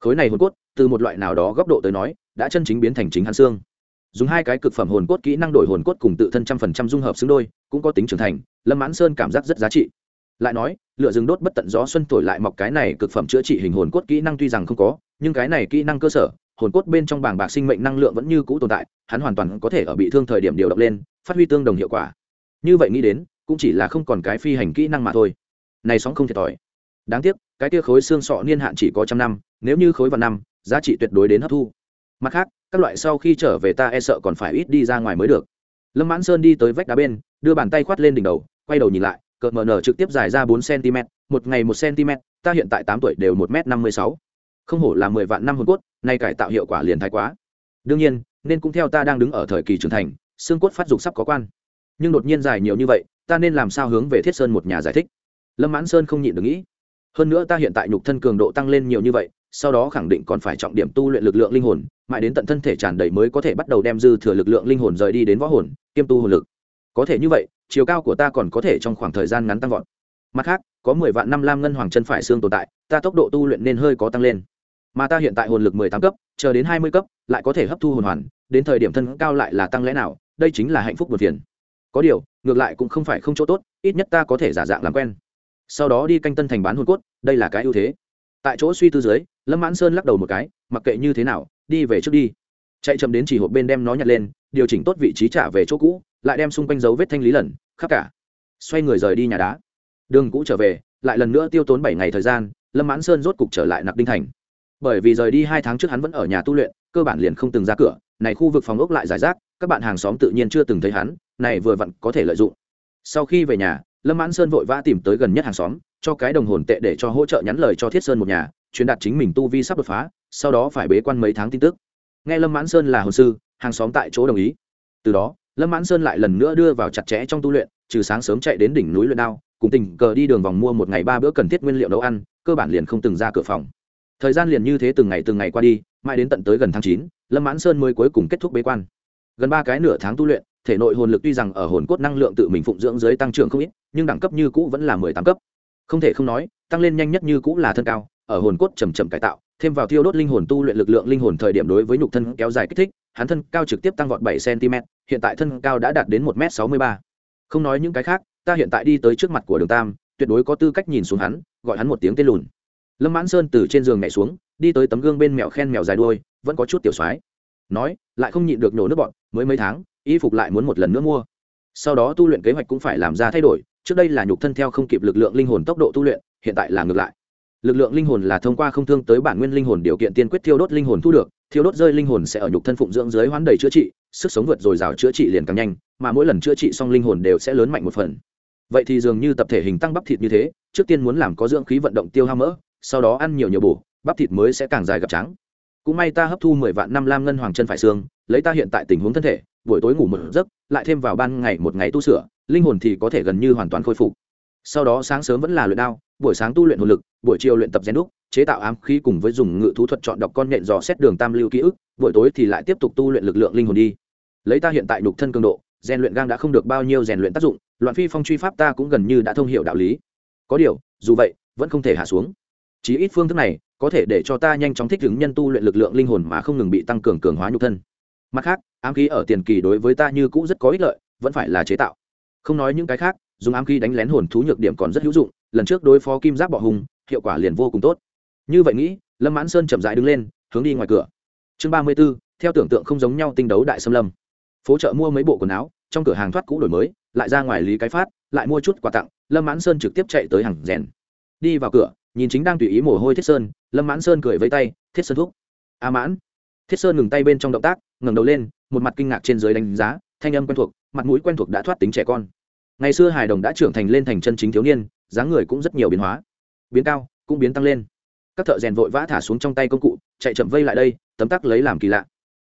Khối này hồn cốt, từ một loại nào đó góc độ tới nói, đã chân chính biến thành chính hắn xương. Dùng hai cái cực phẩm hồn cốt kỹ năng đổi hồn cốt cùng tự thân trăm phần trăm dung hợp xứng đôi, cũng có tính trưởng thành, lâm mãn sơn cảm giác rất giá trị. Lại nói lựa rừng đốt bất tận gió xuân thổi lại mọc cái này cực phẩm chữa trị hình hồn cốt kỹ năng tuy rằng không có, nhưng cái này kỹ năng cơ sở hồn cốt bên trong bảng bạc sinh mệnh năng lượng vẫn như cũ tồn tại, hắn hoàn toàn có thể ở bị thương thời điểm điều động lên, phát huy tương đồng hiệu quả. Như vậy nghĩ đến, cũng chỉ là không còn cái phi hành kỹ năng mà thôi. Này sóng không thiệt thòi. Đáng tiếc, cái tia khối xương sọ niên hạn chỉ có trăm năm, nếu như khối vào năm, giá trị tuyệt đối đến hấp thu. Mặt khác, các loại sau khi trở về ta e sợ còn phải ít đi ra ngoài mới được. Lâm mãn sơn đi tới vách đá bên, đưa bàn tay khoát lên đỉnh đầu, quay đầu nhìn lại, cợt mờ nở trực tiếp dài ra bốn cm một ngày một cm ta hiện tại tám tuổi đều một m năm mươi sáu không hổ là mười vạn năm hồn cốt, nay cải tạo hiệu quả liền thái quá. Đương nhiên, nên cũng theo ta đang đứng ở thời kỳ trưởng thành, xương cốt phát dục sắp có quan. Nhưng đột nhiên dài nhiều như vậy, ta nên làm sao hướng về thiết sơn một nhà giải thích? Lâm mãn sơn không nhịn được nghĩ. Hơn nữa ta hiện tại nhục thân cường độ tăng lên nhiều như vậy, sau đó khẳng định còn phải trọng điểm tu luyện lực lượng linh hồn, mãi đến tận thân thể tràn đầy mới có thể bắt đầu đem dư thừa lực lượng linh hồn rời đi đến võ hồn, kiêm tu hồn lực. Có thể như vậy, chiều cao của ta còn có thể trong khoảng thời gian ngắn tăng vọt. Mặt khác, có mười vạn năm lam ngân hoàng chân phải xương tồn tại, ta tốc độ tu luyện nên hơi có tăng lên mà ta hiện tại hồn lực mười tám cấp, chờ đến hai mươi cấp, lại có thể hấp thu hồn hoàn, đến thời điểm thân cao lại là tăng lẽ nào, đây chính là hạnh phúc một phiền. Có điều, ngược lại cũng không phải không chỗ tốt, ít nhất ta có thể giả dạng làm quen. Sau đó đi canh tân thành bán hồn cốt, đây là cái ưu thế. Tại chỗ suy tư dưới, lâm mãn sơn lắc đầu một cái, mặc kệ như thế nào, đi về trước đi. Chạy chậm đến chỉ hộp bên đem nó nhặt lên, điều chỉnh tốt vị trí trả về chỗ cũ, lại đem xung quanh dấu vết thanh lý lần, khắp cả. Xoay người rời đi nhà đá. Đường cũ trở về, lại lần nữa tiêu tốn bảy ngày thời gian, lâm mãn sơn rốt cục trở lại nặc đinh thành bởi vì rời đi hai tháng trước hắn vẫn ở nhà tu luyện, cơ bản liền không từng ra cửa, này khu vực phòng ốc lại giải rác, các bạn hàng xóm tự nhiên chưa từng thấy hắn, này vừa vặn có thể lợi dụng. Sau khi về nhà, lâm mãn sơn vội vã tìm tới gần nhất hàng xóm, cho cái đồng hồn tệ để cho hỗ trợ nhắn lời cho thiết sơn một nhà, truyền đạt chính mình tu vi sắp đột phá, sau đó phải bế quan mấy tháng tin tức. Nghe lâm mãn sơn là hồn sư, hàng xóm tại chỗ đồng ý. Từ đó, lâm mãn sơn lại lần nữa đưa vào chặt chẽ trong tu luyện, trừ sáng sớm chạy đến đỉnh núi luyện đao, cùng tình cờ đi đường vòng mua một ngày ba bữa cần thiết nguyên liệu nấu ăn, cơ bản liền không từng ra cửa phòng thời gian liền như thế từng ngày từng ngày qua đi, mãi đến tận tới gần tháng chín, lâm mãn sơn mới cuối cùng kết thúc bế quan. Gần ba cái nửa tháng tu luyện, thể nội hồn lực tuy rằng ở hồn cốt năng lượng tự mình phụng dưỡng dưới tăng trưởng không ít, nhưng đẳng cấp như cũ vẫn là mười tám cấp. Không thể không nói, tăng lên nhanh nhất như cũ là thân cao, ở hồn cốt chầm chậm cải tạo, thêm vào thiêu đốt linh hồn tu luyện lực lượng linh hồn thời điểm đối với nhục thân kéo dài kích thích, hắn thân cao trực tiếp tăng vọt bảy cm hiện tại thân cao đã đạt đến một m sáu mươi ba. Không nói những cái khác, ta hiện tại đi tới trước mặt của đường tam, tuyệt đối có tư cách nhìn xuống hắn, gọi hắn một tiếng tên lùn lâm mãn sơn từ trên giường nhảy xuống, đi tới tấm gương bên mèo khen mèo dài đuôi, vẫn có chút tiểu soái. Nói, lại không nhịn được nhổ nước bọn, mới mấy tháng, y phục lại muốn một lần nữa mua. Sau đó tu luyện kế hoạch cũng phải làm ra thay đổi, trước đây là nhục thân theo không kịp lực lượng linh hồn tốc độ tu luyện, hiện tại là ngược lại. Lực lượng linh hồn là thông qua không thương tới bản nguyên linh hồn điều kiện tiên quyết thiêu đốt linh hồn thu được, thiêu đốt rơi linh hồn sẽ ở nhục thân phụng dưỡng dưới hoán đầy chữa trị, sức sống vượt dồi dào chữa trị liền càng nhanh, mà mỗi lần chữa trị xong linh hồn đều sẽ lớn mạnh một phần. Vậy thì dường như tập thể hình tăng bắp thịt như thế, trước tiên muốn làm có dưỡng khí vận động tiêu hao mỡ sau đó ăn nhiều nhiều bổ, bắp thịt mới sẽ càng dài gặp trắng. Cũng may ta hấp thu mười vạn năm lam ngân hoàng chân phải xương, lấy ta hiện tại tình huống thân thể, buổi tối ngủ một giấc, lại thêm vào ban ngày một ngày tu sửa, linh hồn thì có thể gần như hoàn toàn khôi phục. Sau đó sáng sớm vẫn là luyện đao, buổi sáng tu luyện hồn lực, buổi chiều luyện tập gen đúc, chế tạo ám khí cùng với dùng ngự thú thuật chọn đọc con nhện dò xét đường tam lưu ký ức, buổi tối thì lại tiếp tục tu luyện lực lượng linh hồn đi. Lấy ta hiện tại nhục thân cường độ, rèn luyện gang đã không được bao nhiêu rèn luyện tác dụng, loạn phi phong truy pháp ta cũng gần như đã thông hiểu đạo lý. Có điều, dù vậy, vẫn không thể hạ xuống chí ít phương thức này có thể để cho ta nhanh chóng thích ứng nhân tu luyện lực lượng linh hồn mà không ngừng bị tăng cường cường hóa nhục thân. Mặt khác, ám khí ở tiền kỳ đối với ta như cũ rất có ích lợi, vẫn phải là chế tạo. Không nói những cái khác, dùng ám khí đánh lén hồn thú nhược điểm còn rất hữu dụng, lần trước đối phó kim giáp bọ hùng, hiệu quả liền vô cùng tốt. Như vậy nghĩ, lâm mãn sơn chậm rãi đứng lên, hướng đi ngoài cửa. Chương ba mươi b ố theo tưởng tượng không giống nhau tinh đấu đại xâm lâm. Phố chợ mua mấy bộ quần áo, trong cửa hàng thoát cũ đổi mới, lại ra ngoài lý cái phát, lại mua chút quà tặng, lâm mãn sơn trực tiếp chạy tới hàng rèn. Đi vào cửa nhìn chính đang tùy ý mồ hôi thiết sơn, lâm mãn sơn cười với tay, thiết sơn thúc. A mãn. Thiết sơn ngừng tay bên trong động tác, ngẩng đầu lên, một mặt kinh ngạc trên dưới đánh giá, thanh âm quen thuộc, mặt mũi quen thuộc đã thoát tính trẻ con. Ngày xưa hài đồng đã trưởng thành lên thành chân chính thiếu niên, dáng người cũng rất nhiều biến hóa. Biến cao, cũng biến tăng lên. Các thợ rèn vội vã thả xuống trong tay công cụ, chạy chậm vây lại đây, tấm tắc lấy làm kỳ lạ.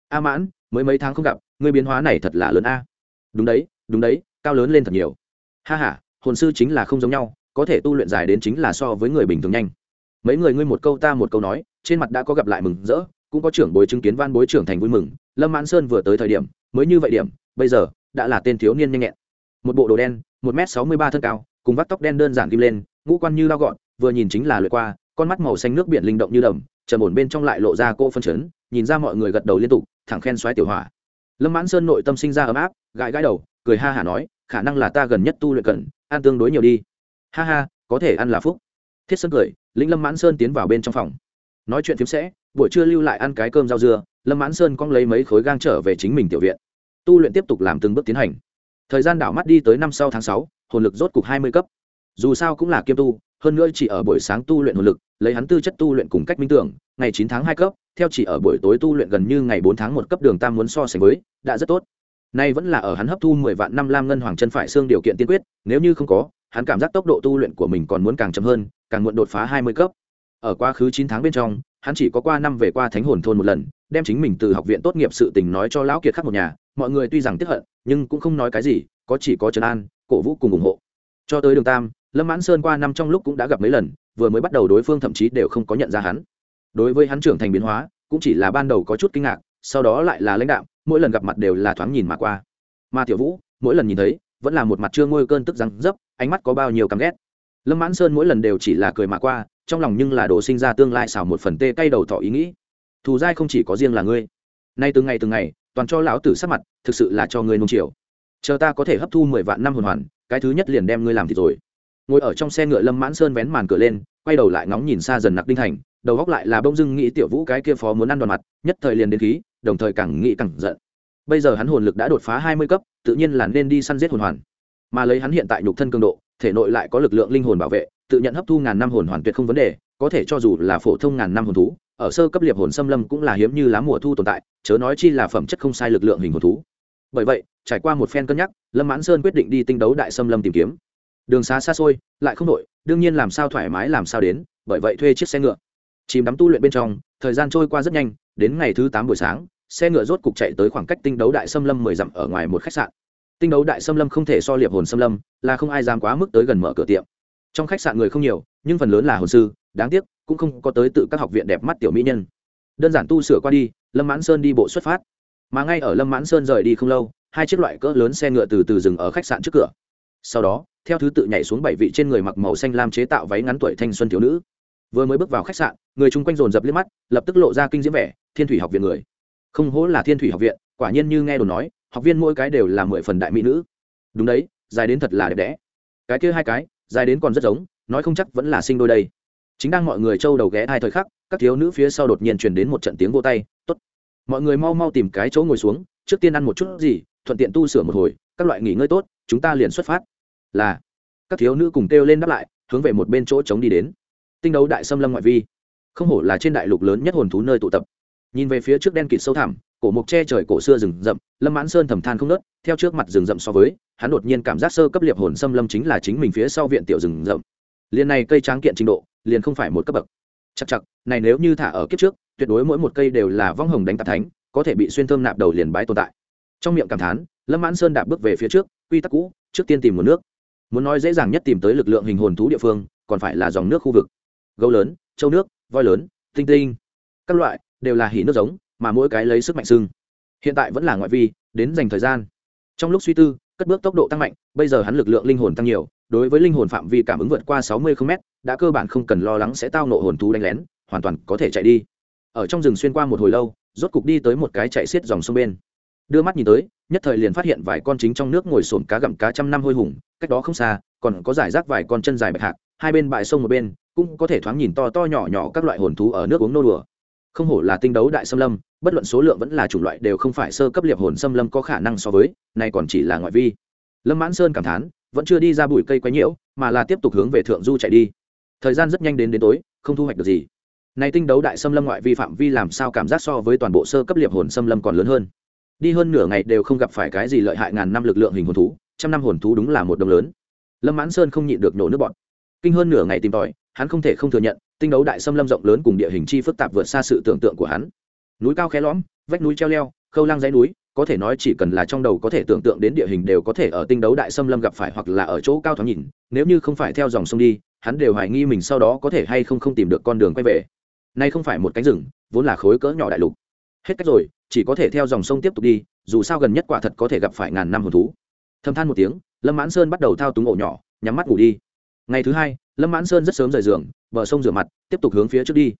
A mãn, mới mấy tháng không gặp người biến hóa này thật là lớn a. Đúng đấy đúng đấy, cao lớn lên thật nhiều. Ha h a hồn sư chính là không giống nhau có thể tu luyện dài đến chính là so với người bình thường nhanh. Mấy người ngươi một câu ta một câu nói trên mặt đã có gặp lại mừng rỡ cũng có trưởng bối chứng kiến van bối trưởng thành vui mừng. Lâm mãn sơn vừa tới thời điểm mới như vậy điểm bây giờ đã là tên thiếu niên nhanh nhẹn. Một bộ đồ đen một m sáu mươi ba thân cao cùng vắt tóc đen đơn giản kim lên ngũ quan như lao gọn vừa nhìn chính là lượt qua con mắt màu xanh nước biển linh động như đầm trầm ổn bên trong lại lộ ra cô phân chấn nhìn ra mọi người gật đầu liên tục thẳng khen xoáy tiểu hỏa lâm mãn sơn nội tâm sinh ra ấm áp gãi gãi đầu cười ha hả nói khả năng là ta gần nhất tu luyện cần, ăn tương đối nhiều đi ha ha, có thể ăn là phúc. Thiết sơn cười, lĩnh lâm mãn sơn tiến vào bên trong phòng. Nói chuyện phiếm sẽ, buổi trưa lưu lại ăn cái cơm rau dưa, lâm mãn sơn cong lấy mấy khối gang trở về chính mình tiểu viện. Tu luyện tiếp tục làm từng bước tiến hành. Thời gian đảo mắt đi tới năm sau tháng sáu, hồn lực rốt cục hai mươi cấp. Dù sao cũng là kiêm tu, hơn nữa chỉ ở buổi sáng tu luyện hồn lực, lấy hắn tư chất tu luyện cùng cách minh tưởng, ngày chín tháng hai cấp, theo chỉ ở buổi tối tu luyện gần như ngày bốn tháng một cấp đường tam muốn so sánh với, đã rất tốt. Nay vẫn là ở hắn hấp thu mười vạn năm lam ngân hoàng chân phải xương điều kiện tiên quyết, nếu như không có hắn cảm giác tốc độ tu luyện của mình còn muốn càng chậm hơn, càng muộn đột phá hai mươi cấp. Ở quá khứ chín tháng bên trong, hắn chỉ có qua năm về qua thánh hồn thôn một lần, đem chính mình từ học viện tốt nghiệp sự tình nói cho lão kiệt khắc một nhà, mọi người tuy rằng tiếp hận, nhưng cũng không nói cái gì, có chỉ có trấn an, cổ vũ cùng ủng hộ. Cho tới đường tam, lâm mãn sơn qua năm trong lúc cũng đã gặp mấy lần, vừa mới bắt đầu đối phương thậm chí đều không có nhận ra hắn. Đối với hắn trưởng thành biến hóa, cũng chỉ là ban đầu có chút kinh ngạc, sau đó lại là lãnh đạo mỗi lần gặp mặt đều là thoáng nhìn mà qua. Mà tiểu vũ, mỗi lần nhìn thấy vẫn là một mặt chưa ngôi cơn tức răng dấp, ánh mắt có bao nhiêu căm ghét. Lâm mãn sơn mỗi lần đều chỉ là cười mà qua, trong lòng nhưng là đồ sinh ra tương lai xào một phần tê cay đầu thọ ý nghĩ. Thù dai không chỉ có riêng là ngươi. Nay từng ngày từng ngày, toàn cho lão tử sắc mặt, thực sự là cho ngươi nung chiều. Chờ ta có thể hấp thu mười vạn năm hồn hoàn, cái thứ nhất liền đem ngươi làm thì rồi. Ngồi ở trong xe ngựa lâm mãn sơn vén màn cửa lên, quay đầu lại ngóng nhìn xa dần nặc đinh thành, đầu góc lại là bông dưng nghĩ tiểu vũ cái kia phó muốn ăn đòn mặt, nhất thời liền đến khí, đồng thời càng nghĩ càng giận bây giờ hắn hồn lực đã đột phá hai mươi cấp, tự nhiên là nên đi săn giết hồn hoàn. Mà lấy hắn hiện tại nhục thân cường độ, thể nội lại có lực lượng linh hồn bảo vệ, tự nhận hấp thu ngàn năm hồn hoàn tuyệt không vấn đề, có thể cho dù là phổ thông ngàn năm hồn thú, ở sơ cấp liệp hồn xâm lâm cũng là hiếm như lá mùa thu tồn tại, chớ nói chi là phẩm chất không sai lực lượng hình hồn thú. Bởi vậy, trải qua một phen cân nhắc, lâm mãn sơn quyết định đi tinh đấu đại xâm lâm tìm kiếm. Đường xá xa xôi, lại không đội đương nhiên làm sao thoải mái làm sao đến, bởi vậy thuê chiếc xe ngựa. Chìm đắm tu luyện bên trong, thời gian trôi qua rất nhanh, đến ngày thứ tám buổi sáng xe ngựa rốt cục chạy tới khoảng cách tinh đấu đại xâm lâm mười dặm ở ngoài một khách sạn. Tinh đấu đại xâm lâm không thể so liệp hồn xâm lâm, là không ai dám quá mức tới gần mở cửa tiệm. Trong khách sạn người không nhiều, nhưng phần lớn là hồn sư, đáng tiếc, cũng không có tới tự các học viện đẹp mắt tiểu mỹ nhân. Đơn giản tu sửa qua đi, lâm mãn sơn đi bộ xuất phát. Mà ngay ở lâm mãn sơn rời đi không lâu, hai chiếc loại cỡ lớn xe ngựa từ từ dừng ở khách sạn trước cửa. Sau đó, theo thứ tự nhảy xuống bảy vị trên người mặc màu xanh lam chế tạo váy ngắn tuổi thanh xuân thiếu nữ. Vừa mới bước vào khách sạn, người chung quanh dồn dập liếc mắt, lập tức lộ ra kinh diễm vẻ, thiên thủy học viện người không hố là thiên thủy học viện, quả nhiên như nghe đồn nói, học viên mỗi cái đều là mười phần đại mỹ nữ. Đúng đấy, dài đến thật là đẹp đẽ. Cái kia hai cái, dài đến còn rất giống, nói không chắc vẫn là sinh đôi đây. Chính đang mọi người trâu đầu ghé hai thời khắc, các thiếu nữ phía sau đột nhiên truyền đến một trận tiếng vô tay t ố t mọi người mau mau tìm cái chỗ ngồi xuống, trước tiên ăn một chút gì, thuận tiện tu sửa một hồi, các loại nghỉ ngơi tốt, chúng ta liền xuất phát. Là. Các thiếu nữ cùng kêu lên đáp lại, hướng về một bên chỗ trống đi đến. Tinh đấu đại xâm lâm ngoại vi. Không hổ là trên đại lục lớn nhất hồn thú nơi tụ tập nhìn về phía trước đen kịt sâu thẳm, cổ mộc che trời cổ xưa rừng rậm, lâm mãn sơn thầm than không nớt, theo trước mặt rừng rậm so với, hắn đột nhiên cảm giác sơ cấp liệp hồn xâm lâm chính là chính mình phía sau viện tiểu rừng rậm. Liền này cây tráng kiện trình độ, liền không phải một cấp bậc. Chắc chắc này nếu như thả ở kiếp trước, tuyệt đối mỗi một cây đều là vong hồng đánh tạp thánh, có thể bị xuyên thơm nạp đầu liền bái tồn tại. Trong miệng cảm thán, lâm mãn sơn đạp bước về phía trước, quy tắc cũ, trước tiên tìm nguồn nước. Muốn nói dễ dàng nhất tìm tới lực lượng hình hồn thú địa phương, còn phải là dòng nước khu vực. Gấu lớn, châu nước, voi lớn, tinh tinh. Các loại đều là hỉ nước giống, mà mỗi cái lấy sức mạnh sưng hiện tại vẫn là ngoại vi, đến dành thời gian. Trong lúc suy tư, cất bước tốc độ tăng mạnh, bây giờ hắn lực lượng linh hồn tăng nhiều, đối với linh hồn phạm vi cảm ứng vượt qua sáu mươi km đã cơ bản không cần lo lắng sẽ tao nộ hồn thú đánh lén, hoàn toàn có thể chạy đi. Ở trong rừng xuyên qua một hồi lâu, rốt cục đi tới một cái chạy xiết dòng sông bên. Đưa mắt nhìn tới, nhất thời liền phát hiện vài con chính trong nước ngồi sồn cá gặm cá trăm năm hôi hùng, cách đó không xa, còn có giải rác vài con chân dài bạch hạc, hai bên bãi sông một bên, cũng có thể thoáng nhìn to to nhỏ nhỏ các loại hồn thú ở nước uống nô đùa không hổ là tinh đấu đại xâm lâm, bất luận số lượng vẫn là chủng loại đều không phải sơ cấp liệp hồn xâm lâm có khả năng so với này còn chỉ là ngoại vi. Lâm mãn sơn cảm thán, vẫn chưa đi ra bụi cây quấy nhiễu, mà là tiếp tục hướng về thượng du chạy đi. Thời gian rất nhanh đến đến tối, không thu hoạch được gì. Này tinh đấu đại xâm lâm ngoại vi phạm vi làm sao cảm giác so với toàn bộ sơ cấp liệp hồn xâm lâm còn lớn hơn. Đi hơn nửa ngày đều không gặp phải cái gì lợi hại ngàn năm lực lượng hình hồn thú, trăm năm hồn thú đúng là một đồng lớn. Lâm mãn sơn không nhịn được nổ nước bọn kinh hơn nửa ngày tìm tòi, hắn không thể không thừa nhận tinh đấu đại xâm lâm rộng lớn cùng địa hình chi phức tạp vượt xa sự tưởng tượng của hắn. Núi cao khe lõm, vách núi treo leo, khâu lang dãy núi, có thể nói chỉ cần là trong đầu có thể tưởng tượng đến địa hình đều có thể ở tinh đấu đại xâm lâm gặp phải hoặc là ở chỗ cao thoáng nhìn, nếu như không phải theo dòng sông đi, hắn đều hoài nghi mình sau đó có thể hay không không tìm được con đường quay về. Nay không phải một cánh rừng, vốn là khối cỡ nhỏ đại lục. Hết cách rồi, chỉ có thể theo dòng sông tiếp tục đi, dù sao gần nhất quả thật có thể gặp phải ngàn năm hồn thú. Thâm than một tiếng, lâm mãn sơn bắt đầu thao túng ổ nhỏ, nhắm mắt ngủ đi. Ngày thứ hai lâm mãn sơn rất sớm rời giường, bờ sông rửa mặt, tiếp tục hướng phía trước đi.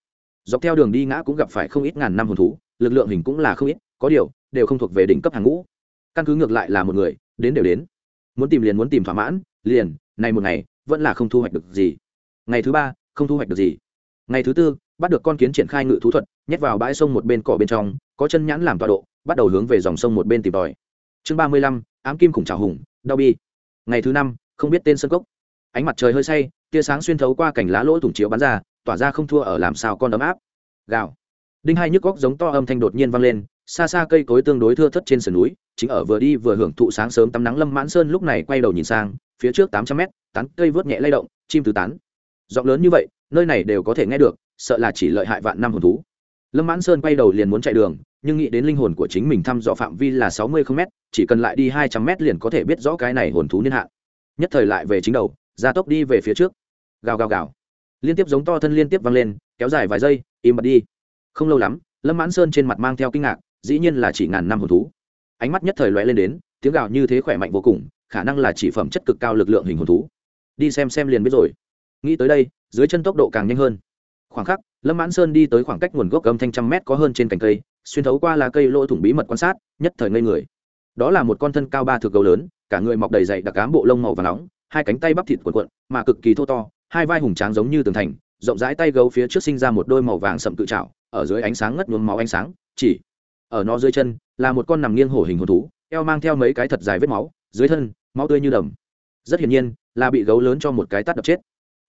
Dọc theo đường đi ngã cũng gặp phải không ít ngàn năm hồn thú, lực lượng hình cũng là không ít, có điều, đều không thuộc về đỉnh cấp hàng ngũ. Căn cứ ngược lại là một người, đến đều đến. Muốn tìm liền muốn tìm thỏa mãn, liền, này một ngày, vẫn là không thu hoạch được gì. Ngày thứ ba, không thu hoạch được gì. Ngày thứ tư, bắt được con kiến triển khai ngự thú thuật, nhét vào bãi sông một bên cỏ bên trong, có chân nhãn làm tọa độ, bắt đầu hướng về dòng sông một bên tìm tòi. Chương ba mươi lăm, ám kim khủng trào hùng, đau bi. Ngày thứ năm, không biết tên sân cốc. Ánh mặt trời hơi say tia sáng xuyên thấu qua cành lá lỗ thủng chiếu bắn ra, tỏa ra không thua ở làm sao con ấm áp. Gào. Đinh hai nhức góc giống to âm thanh đột nhiên vang lên, xa xa cây cối tương đối thưa thất trên sườn núi, chính ở vừa đi vừa hưởng thụ sáng sớm tắm nắng lâm mãn sơn lúc này quay đầu nhìn sang, phía trước tám trăm mét, tán cây vớt nhẹ lay động, chim tứ tán. Giọng lớn như vậy, nơi này đều có thể nghe được, sợ là chỉ lợi hại vạn năm hồn thú. Lâm mãn sơn quay đầu liền muốn chạy đường, nhưng nghĩ đến linh hồn của chính mình thăm dò phạm vi là sáu mươi km chỉ cần lại đi hai trăm m liền có thể biết rõ cái này hồn thú niên hạn. Nhất thời lại về chính đầu gia tốc đi về phía trước. Gào gào gào. Liên tiếp giống to thân liên tiếp vang lên, kéo dài vài giây, im bật đi. Không lâu lắm, lâm mãn sơn trên mặt mang theo kinh ngạc, dĩ nhiên là chỉ ngàn năm hồn thú. Ánh mắt nhất thời loẹ lên đến, tiếng gào như thế khỏe mạnh vô cùng, khả năng là chỉ phẩm chất cực cao lực lượng hình hồn thú. Đi xem xem liền biết rồi. Nghĩ tới đây, dưới chân tốc độ càng nhanh hơn. Khoảng khắc, lâm mãn sơn đi tới khoảng cách nguồn gốc âm thanh trăm mét có hơn trên cành cây, xuyên thấu qua là cây lỗ thủng bí mật quan sát, nhất thời ngây người. Đó là một con thân cao ba thước gấu lớn, cả người mọc đầy dày đặc cám bộ lông màu và nóng hai cánh tay bắp thịt cuộn cuộn, mà cực kỳ thô to, hai vai hùng tráng giống như tường thành, rộng rãi tay gấu phía trước sinh ra một đôi màu vàng sậm cự trạo ở dưới ánh sáng ngất nhuốm máu ánh sáng, chỉ ở nó dưới chân là một con nằm nghiêng hổ hình hồn thú, eo mang theo mấy cái thật dài vết máu, dưới thân, máu tươi như đầm. Rất hiển nhiên, là bị gấu lớn cho một cái tát đập chết.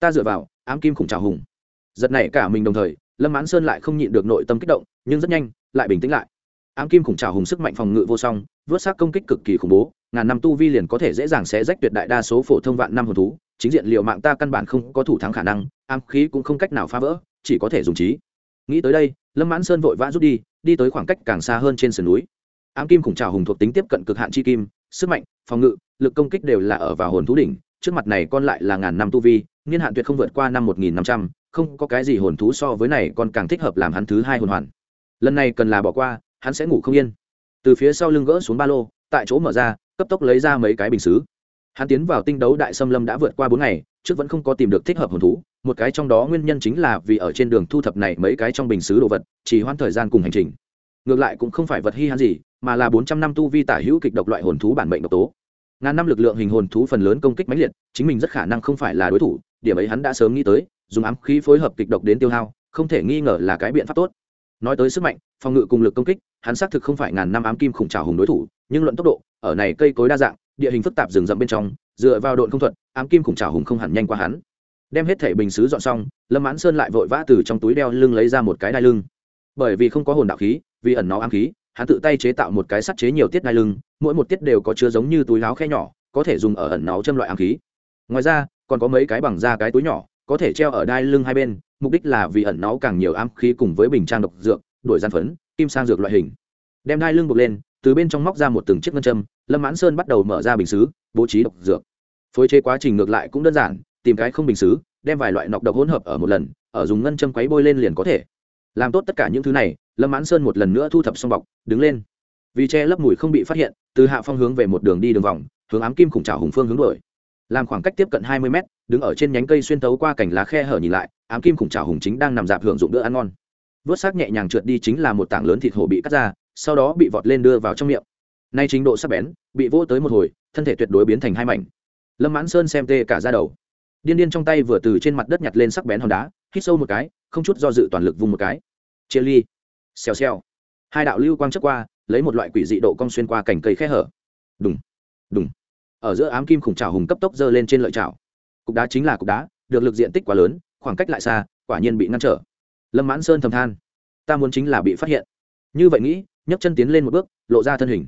Ta dựa vào, ám kim khủng trào hùng. Giật này cả mình đồng thời, lâm mãn sơn lại không nhịn được nội tâm kích động, nhưng rất nhanh, lại bình tĩnh lại. Ám kim khủng trào hùng sức mạnh phòng ngự vô song, vớt xác công kích cực kỳ khủng bố ngàn năm tu vi liền có thể dễ dàng xé rách tuyệt đại đa số phổ thông vạn năm hồn thú, chính diện liệu mạng ta căn bản không có thủ thắng khả năng, ám khí cũng không cách nào phá vỡ, chỉ có thể dùng trí. Nghĩ tới đây, lâm mãn sơn vội vã rút đi đi tới khoảng cách càng xa hơn trên sườn núi. Ám kim khủng trào hùng thuộc tính tiếp cận cực hạn chi kim, sức mạnh, phòng ngự, lực công kích đều là ở vào hồn thú đỉnh, trước mặt này con lại là ngàn năm tu vi, niên hạn tuyệt không vượt qua năm một nghìn năm trăm, không có cái gì hồn thú so với này còn càng thích hợp làm hắn thứ hai hồn hoàn. Lần này cần là bỏ qua, hắn sẽ ngủ không yên. Từ phía sau lưng gỡ xuống ba lô, tại chỗ mở ra cấp tốc lấy ra mấy cái bình xứ. Hắn tiến vào tinh đấu đại xâm lâm đã vượt qua bốn ngày, trước vẫn không có tìm được thích hợp hồn thú. Một cái trong đó nguyên nhân chính là vì ở trên đường thu thập này mấy cái trong bình xứ đồ vật, chỉ hoãn thời gian cùng hành trình. Ngược lại cũng không phải vật hy hắn gì, mà là bốn trăm năm tu vi tả hữu kịch độc loại hồn thú bản mệnh độc tố. Ngàn năm lực lượng hình hồn thú phần lớn công kích mãnh liệt, chính mình rất khả năng không phải là đối thủ, điểm ấy hắn đã sớm nghĩ tới, dùng ám khí phối hợp kịch độc đến tiêu hao, không thể nghi ngờ là cái biện pháp tốt nói tới sức mạnh, phòng ngự cùng lực công kích, hắn xác thực không phải ngàn năm ám kim khủng trào hùng đối thủ, nhưng luận tốc độ, ở này cây cối đa dạng, địa hình phức tạp rừng rậm bên trong, dựa vào độn không thuận ám kim khủng trào hùng không hẳn nhanh qua hắn. Đem hết thể bình xứ dọn xong, lâm mãn sơn lại vội vã từ trong túi đeo lưng lấy ra một cái đai lưng. Bởi vì không có hồn đạo khí, vì ẩn nó ám khí, hắn tự tay chế tạo một cái sắt chế nhiều tiết đai lưng, mỗi một tiết đều có chứa giống như túi láo khe nhỏ, có thể dùng ở ẩn náu châm loại ám khí. Ngoài ra, còn có mấy cái bằng da cái túi nhỏ có thể treo ở đai lưng hai bên, mục đích là vì ẩn náu càng nhiều ám khí cùng với bình trang độc dược, đổi gian phấn, kim sang dược loại hình. Đem đai lưng buộc lên, từ bên trong móc ra một từng chiếc ngân châm, lâm mãn sơn bắt đầu mở ra bình xứ, bố trí độc dược. Phối chế quá trình ngược lại cũng đơn giản, tìm cái không bình xứ, đem vài loại nọc độc hỗn hợp ở một lần, ở dùng ngân châm quấy bôi lên liền có thể. Làm tốt tất cả những thứ này, lâm mãn sơn một lần nữa thu thập xong bọc, đứng lên. Vì che lấp mùi không bị phát hiện, từ hạ phong hướng về một đường đi đường vòng, hướng ám kim khủng trào hùng phương hướng đổi làm khoảng cách tiếp cận hai mươi mét đứng ở trên nhánh cây xuyên tấu qua cảnh lá khe hở nhìn lại, ám kim khủng trào hùng chính đang nằm dạp hưởng dụng bữa ăn ngon. Vớt xác nhẹ nhàng trượt đi chính là một tảng lớn thịt hổ bị cắt ra, sau đó bị vọt lên đưa vào trong miệng. Nay trình độ sắc bén, bị vỗ tới một hồi, thân thể tuyệt đối biến thành hai mảnh. Lâm mãn sơn xem tê cả ra đầu. Điên điên trong tay vừa từ trên mặt đất nhặt lên sắc bén hòn đá, hít sâu một cái, không chút do dự toàn lực vùng một cái. Chia ly. Xèo xèo. Hai đạo lưu quang chất qua, lấy một loại quỷ dị độ cong xuyên qua cành cây khe hở. Đúng đúng ở giữa ám kim khủng trào hùng cấp tốc dơ lên trên lợi trào cục đá chính là cục đá, được lực diện tích quá lớn, khoảng cách lại xa, quả nhiên bị ngăn trở. Lâm mãn sơn thầm than, ta muốn chính là bị phát hiện. Như vậy nghĩ, nhấc chân tiến lên một bước, lộ ra thân hình.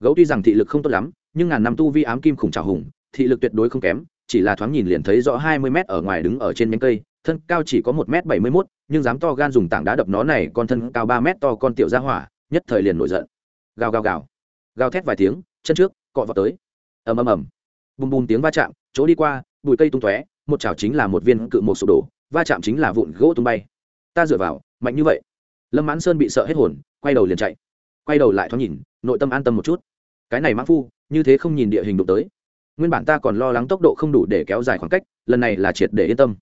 Gấu tuy rằng thị lực không tốt lắm, nhưng ngàn năm tu vi ám kim khủng trào hùng, thị lực tuyệt đối không kém, chỉ là thoáng nhìn liền thấy rõ hai mươi mét ở ngoài đứng ở trên nhánh cây, thân cao chỉ có một m bảy mươi mốt, nhưng dám to gan dùng tảng đá đập nó này, con thân cao ba mét to con tiểu ra hỏa, nhất thời liền nổi giận. Gào gào gào. Gào thét vài tiếng, chân trước, cọ vào tới. Ầm ầm ầm. Bùm bùm tiếng va chạm, chỗ đi qua bụi cây tung tóe, một chảo chính là một viên cự một sụp đổ, va chạm chính là vụn gỗ tung bay. Ta dựa vào, mạnh như vậy. Lâm mãn sơn bị sợ hết hồn, quay đầu liền chạy. Quay đầu lại thoáng nhìn, nội tâm an tâm một chút. Cái này mãn phu, như thế không nhìn địa hình đụng tới. Nguyên bản ta còn lo lắng tốc độ không đủ để kéo dài khoảng cách, lần này là triệt để yên tâm.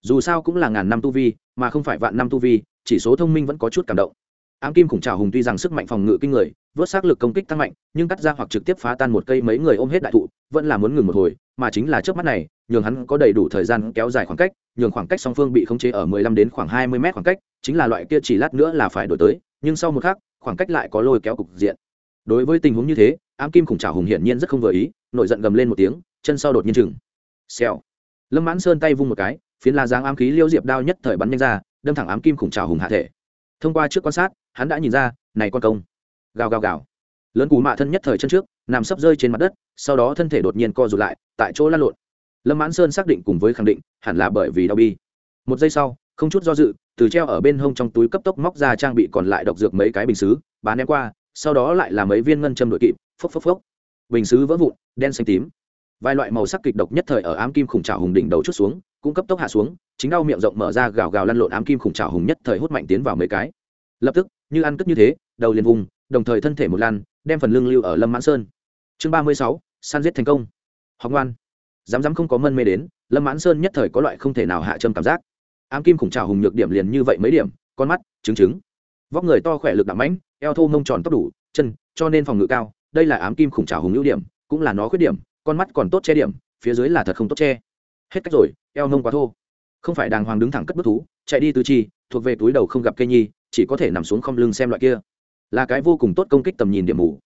Dù sao cũng là ngàn năm tu vi, mà không phải vạn năm tu vi, chỉ số thông minh vẫn có chút cảm động. Ám kim khủng trào hùng tuy rằng sức mạnh phòng ngự kinh người, vớt xác lực công kích tăng mạnh, nhưng cắt ra hoặc trực tiếp phá tan một cây mấy người ôm hết đại thụ, vẫn là muốn ngừng một hồi, mà chính là trước mắt này nhường hắn có đầy đủ thời gian kéo dài khoảng cách, nhường khoảng cách song phương bị khống chế ở mười lăm đến khoảng hai mươi mét khoảng cách, chính là loại kia chỉ lát nữa là phải đổi tới, nhưng sau một khắc, khoảng cách lại có lôi kéo cục diện. Đối với tình huống như thế, ám kim khủng Trảo hùng hiển nhiên rất không vừa ý, nổi giận gầm lên một tiếng, chân sau đột nhiên chừng. Xèo. Lâm mãn sơn tay vung một cái, phiến la giáng ám khí liêu diệp đao nhất thời bắn nhanh ra, đâm thẳng ám kim khủng Trảo hùng hạ thể. Thông qua trước quan sát, hắn đã nhìn ra, này con công. Gào gào gào. Lớn cú mạ thân nhất thời chân trước, nằm sấp rơi trên mặt đất, sau đó thân thể đột nhiên co rụt lại, tại chỗ lăn lộn lâm mãn sơn xác định cùng với khẳng định, hẳn là bởi vì đau bi. Một giây sau, không chút do dự, từ treo ở bên hông trong túi cấp tốc móc ra trang bị còn lại độc dược mấy cái bình xứ, bán ném qua, sau đó lại là mấy viên ngân châm đội kịp, phốc phốc phốc. Bình xứ vỡ vụn, đen xanh tím. Vài loại màu sắc kịch độc nhất thời ở ám kim khủng trào hùng đỉnh đầu chút xuống, cũng cấp tốc hạ xuống, chính đau miệng rộng mở ra gào gào lăn lộn ám kim khủng trào hùng nhất thời hút mạnh tiến vào mấy cái. Lập tức, như ăn cất như thế, đầu liền vùng, đồng thời thân thể một lan đem phần lưng lưu ở lâm mãn sơn. Chương ba mươi sáu san giết thành công. Học ngoan dám dám không có mân mê đến, lâm mãn sơn nhất thời có loại không thể nào hạ châm cảm giác. Ám kim khủng trào hùng nhược điểm liền như vậy mấy điểm, con mắt, trứng trứng. Vóc người to khỏe lực đạm mãnh, eo thô mông tròn tóc đủ, chân, cho nên phòng ngự cao, đây là ám kim khủng trào hùng ưu điểm, cũng là nó khuyết điểm, con mắt còn tốt che điểm, phía dưới là thật không tốt che. Hết cách rồi, eo nông quá thô. Không phải đàng hoàng đứng thẳng cất bức thú, chạy đi từ chi, thuộc về túi đầu không gặp cây nhi, chỉ có thể nằm xuống không lưng xem loại kia. Là cái vô cùng tốt công kích tầm nhìn điểm mù.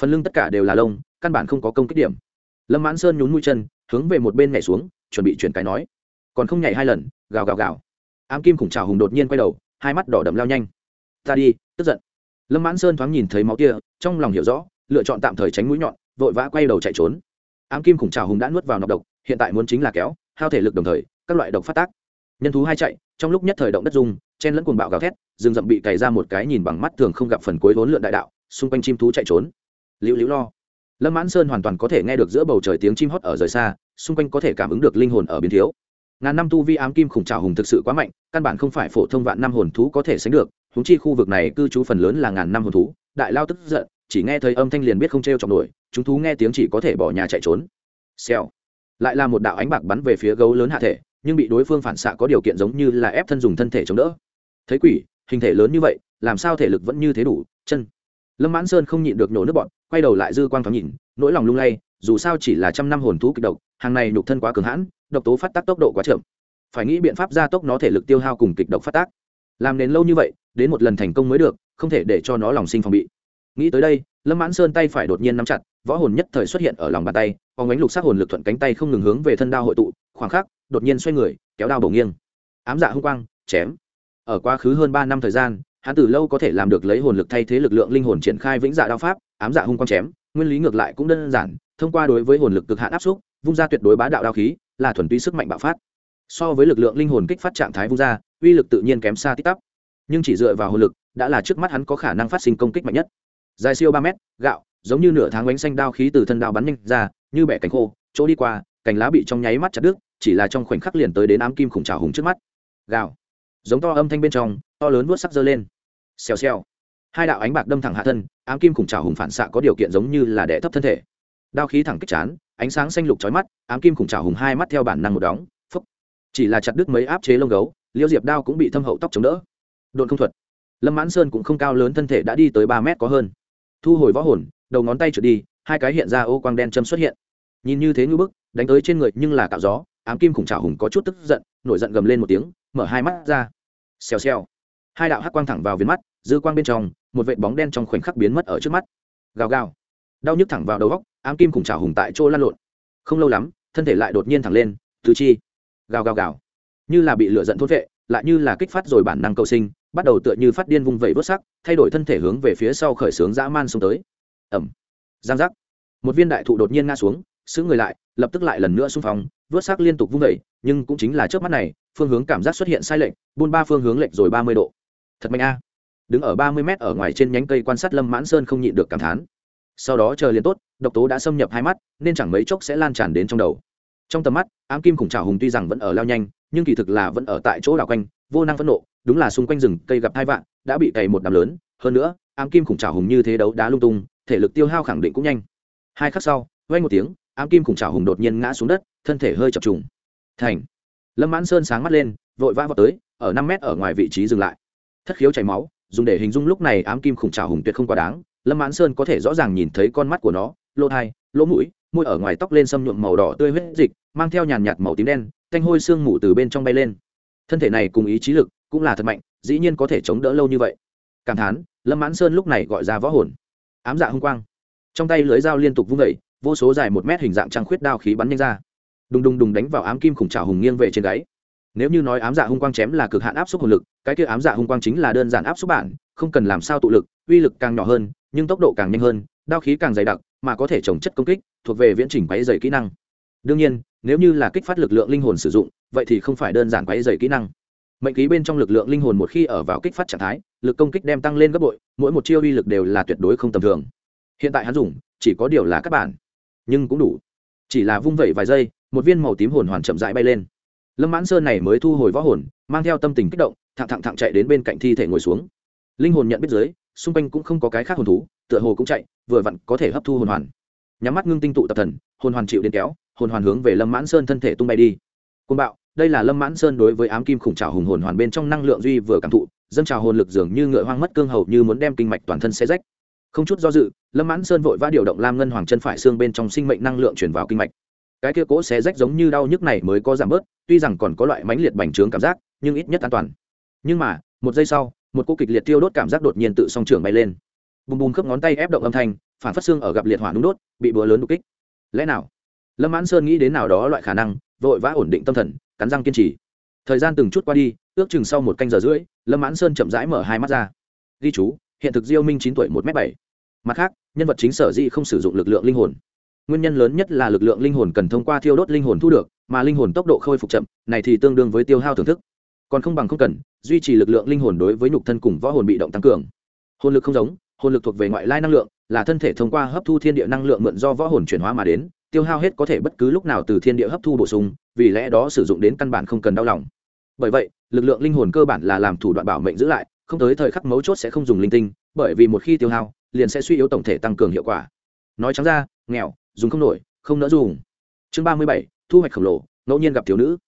Phần lưng tất cả đều là lông, căn bản không có công kích điểm. Lâm mãn sơn nhún mũi chân hướng về một bên nhảy xuống, chuẩn bị chuyển cái nói. Còn không nhảy hai lần, gào gào gào. Ám kim khủng trào hùng đột nhiên quay đầu, hai mắt đỏ đậm lao nhanh. Ta đi, tức giận. Lâm mãn sơn thoáng nhìn thấy máu kia, trong lòng hiểu rõ, lựa chọn tạm thời tránh mũi nhọn, vội vã quay đầu chạy trốn. Ám kim khủng trào hùng đã nuốt vào nọc độc, hiện tại muốn chính là kéo, hao thể lực đồng thời, các loại độc phát tác. Nhân thú hai chạy, trong lúc nhất thời động đất dung chen lẫn cuồng bạo gào thét, rừng rậm bị cày ra một cái nhìn bằng mắt thường không gặp phần cuối vốn lượn đại đạo, xung quanh chim thú chạy trốn. Liễu liễu lo lâm mãn sơn hoàn toàn có thể nghe được giữa bầu trời tiếng chim hót ở rời xa, xung quanh có thể cảm ứng được linh hồn ở biến thiếu. Ngàn năm tu vi ám kim khủng trào hùng thực sự quá mạnh, căn bản không phải phổ thông vạn năm hồn thú có thể sánh được húng chi khu vực này cư trú phần lớn là ngàn năm hồn thú, đại lao tức giận, chỉ nghe thấy âm thanh liền biết không t r e o chọc nổi, chúng thú nghe tiếng chỉ có thể bỏ nhà chạy trốn. Xèo. Lại là một đạo ánh bạc bắn về phía gấu lớn hạ thể, nhưng bị đối phương phản xạ có điều kiện giống như là ép thân dùng thân thể chống đỡ. Thấy quỷ, hình thể lớn như vậy, làm sao thể lực vẫn như thế đủ, chân lâm mãn sơn không nhịn được nhổ nước bọn, quay đầu lại dư quang thoáng nhìn, nỗi lòng lung lay, dù sao chỉ là trăm năm hồn thú kịch độc, hàng này nhục thân quá cường hãn, độc tố phát tác tốc độ quá chậm. Phải nghĩ biện pháp gia tốc nó thể lực tiêu hao cùng kịch độc phát tác. Làm đến lâu như vậy, đến một lần thành công mới được, không thể để cho nó lòng sinh phòng bị. Nghĩ tới đây, lâm mãn sơn tay phải đột nhiên nắm chặt, võ hồn nhất thời xuất hiện ở lòng bàn tay phóng ánh lục sắc hồn lực thuận cánh tay không ngừng hướng về thân đao hội tụ, khoảng khắc, đột nhiên xoay người, kéo đao bổ nghiêng. Ám dạ hung quang, chém. Ở quá khứ hơn ba năm thời gian hắn từ lâu có thể làm được lấy hồn lực thay thế lực lượng linh hồn triển khai vĩnh dạ đao pháp, ám dạ hung quang chém, nguyên lý ngược lại cũng đơn giản, thông qua đối với hồn lực cực hạn áp xúc, vung ra tuyệt đối bá đạo đao khí, là thuần túy sức mạnh bạo phát. So với lực lượng linh hồn kích phát trạng thái vung ra, uy lực tự nhiên kém xa tích tắp. Nhưng chỉ dựa vào hồn lực, đã là trước mắt hắn có khả năng phát sinh công kích mạnh nhất. Dài siêu ba mét, gạo, giống như nửa tháng bánh xanh đao khí từ thân đao bắn nhanh ra, như bẻ cánh khô, chỗ đi qua, cành lá bị trong nháy mắt chặt đứt, chỉ là trong khoảnh khắc liền tới đến ám kim khủng trào hùng trước mắt. Gạo giống to âm thanh bên trong, to lớn vuốt sắc dơ lên. Xèo xèo. Hai đạo ánh bạc đâm thẳng hạ thân, ám kim khủng trào hùng phản xạ có điều kiện giống như là đẻ thấp thân thể. Đao khí thẳng kích chán, ánh sáng xanh lục chói mắt, ám kim khủng trào hùng hai mắt theo bản năng một đóng, phúc. Chỉ là chặt đứt mấy áp chế lông gấu, liêu diệp đao cũng bị thâm hậu tóc chống đỡ. Độn không thuật. Lâm mãn sơn cũng không cao lớn thân thể đã đi tới ba mét có hơn. Thu hồi võ hồn, đầu ngón tay trượt đi, hai cái hiện ra ô quang đen châm xuất hiện. Nhìn như thế ngư bức, đánh tới trên người nhưng là cạo gió, ám kim khủng trào hùng có chút tức giận, nổi giận gầm lên một tiếng mở hai mắt ra. Xèo xèo. Hai đạo hắc quang thẳng vào viền mắt, dư quang bên trong, một vệt bóng đen trong khoảnh khắc biến mất ở trước mắt. Gào gào. Đau nhức thẳng vào đầu góc, ám kim cùng trào hùng tại chỗ lăn lộn. Không lâu lắm, thân thể lại đột nhiên thẳng lên, tứ chi. Gào gào gào. Như là bị lửa giận thốt vệ lại như là kích phát rồi bản năng cầu sinh, bắt đầu tựa như phát điên vung vẩy vớt sắc, thay đổi thân thể hướng về phía sau khởi xướng dã man xuống tới. Ẩm giang giác. Một viên đại thụ đột nhiên ngã xuống xứ người lại, lập tức lại lần nữa xung phong, vớt sắc liên tục vung vẩy, nhưng cũng chính là trước mắt này phương hướng cảm giác xuất hiện sai lệch, buôn ba phương hướng lệch rồi ba mươi độ. Thật mạnh a. Đứng ở ba mươi mét ở ngoài trên nhánh cây quan sát lâm mãn sơn không nhịn được cảm thán. Sau đó chờ liền tốt, độc tố đã xâm nhập hai mắt, nên chẳng mấy chốc sẽ lan tràn đến trong đầu. Trong tầm mắt, ám kim khủng trào hùng tuy rằng vẫn ở lao nhanh, nhưng kỳ thực là vẫn ở tại chỗ đảo quanh, vô năng phẫn nộ, đúng là xung quanh rừng, cây gặp hai vạn, đã bị cày một đám lớn. Hơn nữa, ám kim khủng trào hùng như thế đấu đá lung tung, thể lực tiêu hao khẳng định cũng nhanh. Hai khắc sau vay một tiếng, ám kim khủng trào hùng đột nhiên ngã xuống đất, thân thể hơi chập trùng. Thành lâm mãn sơn sáng mắt lên, vội vã vào tới, ở năm mét ở ngoài vị trí dừng lại. Thất khiếu chảy máu, dùng để hình dung lúc này ám kim khủng trào hùng tuyệt không quá đáng, lâm mãn sơn có thể rõ ràng nhìn thấy con mắt của nó, lỗ thai lỗ mũi, môi ở ngoài tóc lên xâm nhuộm màu đỏ tươi huyết dịch, mang theo nhàn nhạt màu tím đen, thanh hôi xương mù từ bên trong bay lên. Thân thể này cùng ý chí lực cũng là thật mạnh, dĩ nhiên có thể chống đỡ lâu như vậy. Cảm thán, lâm mãn sơn lúc này gọi ra võ hồn. Ám dạ hung quang. Trong tay lưới dao liên tục vung vẩy vô số dài một mét hình dạng trăng khuyết đao khí bắn nhanh ra đùng đùng đùng đánh vào ám kim khủng trào hùng nghiêng về trên gáy. Nếu như nói ám dạ hung quang chém là cực hạn áp suất hồn lực, cái kia ám dạ hung quang chính là đơn giản áp suất bản, không cần làm sao tụ lực, uy lực càng nhỏ hơn, nhưng tốc độ càng nhanh hơn, đao khí càng dày đặc, mà có thể trồng chất công kích, thuộc về viễn trình quáy dày kỹ năng. Đương nhiên, nếu như là kích phát lực lượng linh hồn sử dụng, vậy thì không phải đơn giản quáy dày kỹ năng. Mệnh khí bên trong lực lượng linh hồn một khi ở vào kích phát trạng thái, lực công kích đem tăng lên gấp bội, mỗi một chiêu uy lực đều là tuyệt đối không tầm thường. Hiện tại hắn dùng, chỉ có điều là các bản, nhưng cũng đủ chỉ là vung vẩy vài giây, một viên màu tím hồn hoàn chậm rãi bay lên. Lâm mãn sơn này mới thu hồi võ hồn, mang theo tâm tình kích động, thẳng thẳng thẳng chạy đến bên cạnh thi thể ngồi xuống. Linh hồn nhận biết dưới, xung quanh cũng không có cái khác hồn thú, tựa hồ cũng chạy, vừa vặn có thể hấp thu hồn hoàn. Nhắm mắt ngưng tinh tụ tập thần, hồn hoàn chịu đến kéo, hồn hoàn hướng về lâm mãn sơn thân thể tung bay đi. Côn bạo, đây là lâm mãn sơn đối với ám kim khủng trào hùng hồn hoàn bên trong năng lượng duy vừa cảm thụ, dâng trào hồn lực dường như ngựa hoang mất cương hầu như muốn đem kinh mạch toàn thân xe rách không chút do dự, lâm mãn sơn vội vã điều động lam ngân hoàng chân phải xương bên trong sinh mệnh năng lượng chuyển vào kinh mạch. Cái kia cỗ xé rách giống như đau nhức này mới có giảm bớt, tuy rằng còn có loại mãnh liệt bành trướng cảm giác, nhưng ít nhất an toàn. Nhưng mà, một giây sau, một cô kịch liệt tiêu đốt cảm giác đột nhiên tự song trưởng bay lên. Bùm bùm khớp ngón tay ép động âm thanh, phản phát xương ở gặp liệt hỏa đúng đốt, bị búa lớn đột kích. Lẽ nào? Lâm mãn sơn nghĩ đến nào đó loại khả năng, vội vã ổn định tâm thần, cắn răng kiên trì. Thời gian từng chút qua đi, ước chừng sau một canh giờ rưỡi, lâm mãn sơn chậm rãi mở hai mắt ra. Ghi chú hiện thực diêu minh chín tuổi một m bảy. Mặt khác, nhân vật chính sở di không sử dụng lực lượng linh hồn. Nguyên nhân lớn nhất là lực lượng linh hồn cần thông qua thiêu đốt linh hồn thu được, mà linh hồn tốc độ khôi phục chậm, này thì tương đương với tiêu hao thưởng thức. Còn không bằng không cần, duy trì lực lượng linh hồn đối với nhục thân cùng võ hồn bị động tăng cường. Hồn lực không giống, hồn lực thuộc về ngoại lai năng lượng, là thân thể thông qua hấp thu thiên địa năng lượng mượn do võ hồn chuyển hóa mà đến, tiêu hao hết có thể bất cứ lúc nào từ thiên địa hấp thu bổ sung, vì lẽ đó sử dụng đến căn bản không cần đau lòng. Bởi vậy, lực lượng linh hồn cơ bản là làm thủ đoạn bảo mệnh giữ lại không tới thời khắc mấu chốt sẽ không dùng linh tinh, bởi vì một khi tiêu hao, liền sẽ suy yếu tổng thể tăng cường hiệu quả. Nói trắng ra, nghèo, dùng không nổi, không nỡ dùng. Chương ba mươi bảy, thu hoạch khổng lồ, ngẫu nhiên gặp thiếu nữ.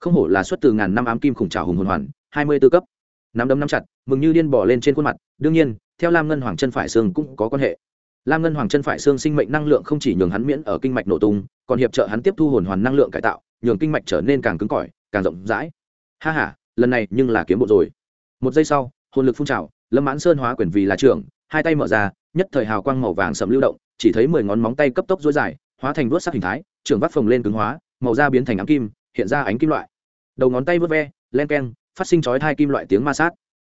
Không hổ là xuất từ ngàn năm ám kim khủng trào hùng hồn hoàn, hai mươi tư cấp. Nắm đấm nắm chặt, mừng như điên bỏ lên trên khuôn mặt, đương nhiên, theo lam ngân hoàng chân phải xương cũng có quan hệ. Lam ngân hoàng chân phải xương sinh mệnh năng lượng không chỉ nhường hắn miễn ở kinh mạch nổ tung, còn hiệp trợ hắn tiếp thu hồn hoàn năng lượng cải tạo, nhường kinh mạch trở nên càng cứng cỏi, càng rộng rãi. Ha h a lần này nhưng là kiếm bộ rồi. Một giây sau hồn lực phun trào, lâm mãn sơn hóa quyền vì là trưởng, hai tay mở ra, nhất thời hào quang màu vàng sầm lưu động, chỉ thấy mười ngón móng tay cấp tốc dối dài, hóa thành vớt sắc hình thái, trưởng vắt phồng lên cứng hóa, màu da biến thành ám kim, hiện ra ánh kim loại. Đầu ngón tay vớt ve, len keng, phát sinh chói hai kim loại tiếng ma sát.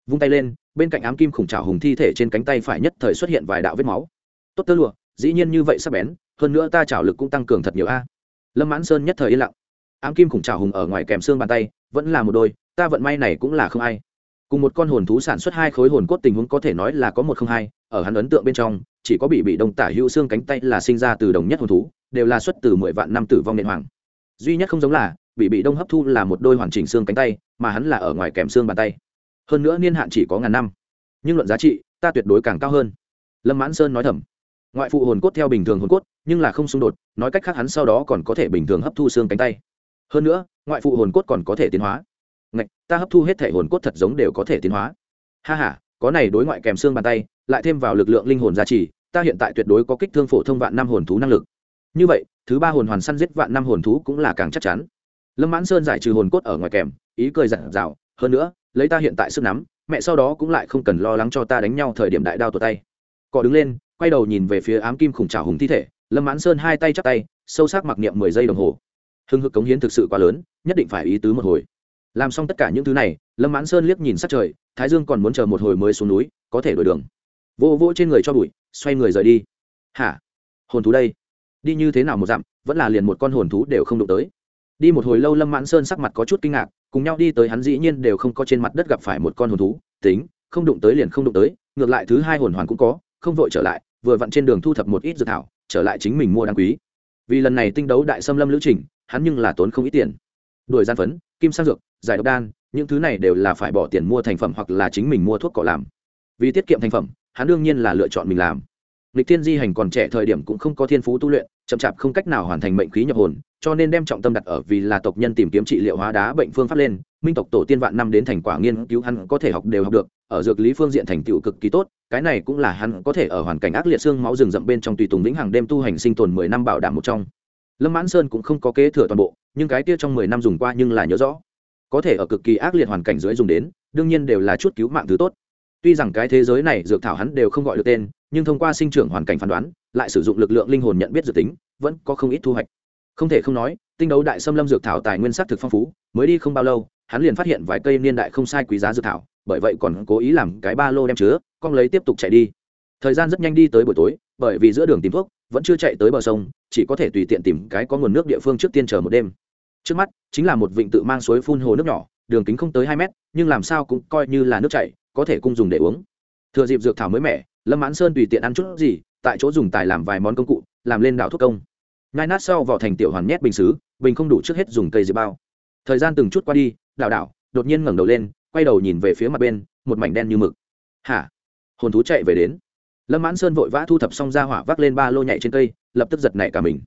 Vung tay lên, bên cạnh ám kim khủng trào hùng thi thể trên cánh tay phải nhất thời xuất hiện vài đạo vết máu. Tốt tơ lụa, dĩ nhiên như vậy sắp bén, hơn nữa ta trào lực cũng tăng cường thật nhiều a. Lâm mãn sơn nhất thời yên lặng. Ám kim khủng trào hùng ở ngoài kèm xương bàn tay, vẫn là một đôi, ta vận may này cũng là không ai cùng một con hồn thú sản xuất hai khối hồn cốt tình huống có thể nói là có một không hai, ở hắn ấn tượng bên trong, chỉ có bị bị đông tả hữu xương cánh tay là sinh ra từ đồng nhất hồn thú, đều là xuất từ mười vạn năm tử vong nện hoàng. Duy nhất không giống là, bị bị đông hấp thu là một đôi hoàn chỉnh xương cánh tay, mà hắn là ở ngoài kèm xương bàn tay. Hơn nữa niên hạn chỉ có ngàn năm. Nhưng luận giá trị, ta tuyệt đối càng cao hơn. Lâm mãn sơn nói thầm. Ngoại phụ hồn cốt theo bình thường hồn cốt, nhưng là không xung đột, nói cách khác hắn sau đó còn có thể bình thường hấp thu xương cánh tay. Hơn nữa, ngoại phụ hồn cốt còn có thể tiến hóa ngạch ta hấp thu hết thể hồn cốt thật giống đều có thể tiến hóa. Ha h a có này đối ngoại kèm xương bàn tay lại thêm vào lực lượng linh hồn giá trị ta hiện tại tuyệt đối có kích thương phổ thông vạn năm hồn thú năng lực. Như vậy thứ ba hồn hoàn săn giết vạn năm hồn thú cũng là càng chắc chắn. Lâm mãn sơn giải trừ hồn cốt ở ngoài kèm ý cười dặn rào, hơn nữa lấy ta hiện tại sức nắm mẹ sau đó cũng lại không cần lo lắng cho ta đánh nhau thời điểm đại đao tột tay. Cọ đứng lên quay đầu nhìn về phía ám kim khủng trào hùng thi thể lâm mãn sơn hai tay chắp tay sâu sắc mặc niệm mười giây đồng hồ. Hưng hực cống hiến thực sự quá lớn nhất định phải ý tứ một hồi làm xong tất cả những thứ này, lâm mãn sơn liếc nhìn sát trời, thái dương còn muốn chờ một hồi mới xuống núi, có thể đổi đường. Vô vô trên người cho bụi, xoay người rời đi. Hả? Hồn thú đây? Đi như thế nào một dặm, vẫn là liền một con hồn thú đều không đụng tới. Đi một hồi lâu lâm mãn sơn sắc mặt có chút kinh ngạc, cùng nhau đi tới hắn dĩ nhiên đều không có trên mặt đất gặp phải một con hồn thú, tính, không đụng tới liền không đụng tới, ngược lại thứ hai hồn hoàn cũng có, không vội trở lại, vừa vặn trên đường thu thập một ít dược thảo, trở lại chính mình mua đáng quý. Vì lần này tinh đấu đại xâm lâm lữ trình, hắn nhưng là tốn không ít tiền. Đuổi gian phấn, kim sang dược giải độc đan, những thứ này đều là phải bỏ tiền mua thành phẩm hoặc là chính mình mua thuốc cỏ làm. Vì tiết kiệm thành phẩm, hắn đương nhiên là lựa chọn mình làm. Lịch tiên di hành còn trẻ thời điểm cũng không có thiên phú tu luyện, chậm chạp không cách nào hoàn thành mệnh khí nhập hồn, cho nên đem trọng tâm đặt ở vì là tộc nhân tìm kiếm trị liệu hóa đá bệnh phương pháp lên. Minh tộc tổ tiên vạn năm đến thành quả nghiên cứu hắn có thể học đều học được, ở dược lý phương diện thành tựu cực kỳ tốt, cái này cũng là hắn có thể ở hoàn cảnh ác liệt xương máu rừng rậm bên trong tùy tùng vĩnh hàng đêm tu hành sinh tồn mười năm bảo đảm một trong. Lâm mãn sơn cũng không có kế thừa toàn bộ, nhưng cái kia trong mười năm dùng qua nhưng là nhớ rõ có thể ở cực kỳ ác liệt hoàn cảnh dưới dùng đến, đương nhiên đều là chút cứu mạng thứ tốt. Tuy rằng cái thế giới này dược thảo hắn đều không gọi được tên, nhưng thông qua sinh trưởng hoàn cảnh phán đoán, lại sử dụng lực lượng linh hồn nhận biết dược tính, vẫn có không ít thu hoạch. Không thể không nói, tinh đấu đại xâm lâm dược thảo tài nguyên sắc thực phong phú, mới đi không bao lâu, hắn liền phát hiện vài cây niên đại không sai quý giá dược thảo, bởi vậy còn cố ý làm cái ba lô đem chứa, con lấy tiếp tục chạy đi. Thời gian rất nhanh đi tới buổi tối, bởi vì giữa đường tìm thuốc, vẫn chưa chạy tới bờ sông, chỉ có thể tùy tiện tìm cái có nguồn nước địa phương trước tiên chờ một đêm trước mắt, chính là một vịnh tự mang suối phun hồ nước nhỏ, đường kính không tới hai mét, nhưng làm sao cũng coi như là nước chảy, có thể cung dùng để uống. Thừa dịp dược thảo mới mẻ, lâm mãn sơn tùy tiện ăn chút gì, tại chỗ dùng tài làm vài món công cụ, làm lên đảo thuốc công. Ngai nát sau vỏ thành tiểu hoàn nhét bình xứ, bình không đủ trước hết dùng cây diệp bao. Thời gian từng chút qua đi, đảo đảo, đột nhiên ngẩng đầu lên, quay đầu nhìn về phía mặt bên, một mảnh đen như mực. Hả? Hồn thú chạy về đến. Lâm mãn sơn vội vã thu thập xong ra hỏa vác lên ba lô nhảy trên cây, lập tức giật nảy cả mình.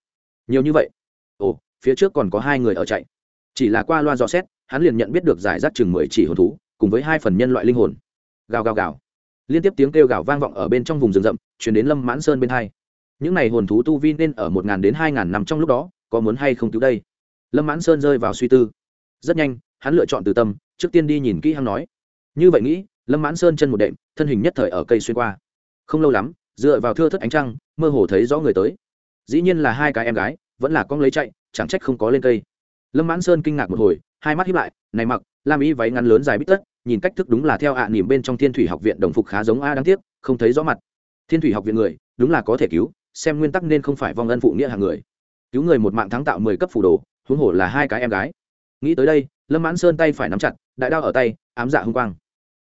Nhiều như vậy? Ồ phía trước còn có hai người ở chạy. Chỉ là qua loa dò xét, hắn liền nhận biết được giải rác chừng mười chỉ hồn thú, cùng với hai phần nhân loại linh hồn. Gào gào gào. Liên tiếp tiếng kêu gào vang vọng ở bên trong vùng rừng rậm chuyển đến lâm mãn sơn bên hai. Những n à y hồn thú tu vi nên ở một n đến hai n năm trong lúc đó, có muốn hay không cứu đây? Lâm mãn sơn rơi vào suy tư. Rất nhanh, hắn lựa chọn từ tâm, trước tiên đi nhìn kỹ hắn nói. Như vậy nghĩ, lâm mãn sơn chân một đệm, thân hình nhất thời ở cây xuyên qua. Không lâu lắm, dựa vào thưa thất ánh trăng, mơ hồ thấy rõ người tới. Dĩ nhiên là hai cái em gái, vẫn là con lấy chạy chẳng trách không có lên cây. Lâm mãn sơn kinh ngạc một hồi, hai mắt hiếp lại, này mặc, lam y váy ngắn lớn dài bít tất, nhìn cách thức đúng là theo ạ à nỉm bên trong thiên thủy học viện đồng phục khá giống a đáng tiếc, không thấy rõ mặt. Thiên thủy học viện người, đúng là có thể cứu, xem nguyên tắc nên không phải vong ân phụ nghĩa hàng người. Cứu người một mạng thắng tạo mười cấp phủ đồ, huống hồ là hai cái em gái. Nghĩ tới đây, lâm mãn sơn tay phải nắm chặt, đại đao ở tay, ám dạ hung quang.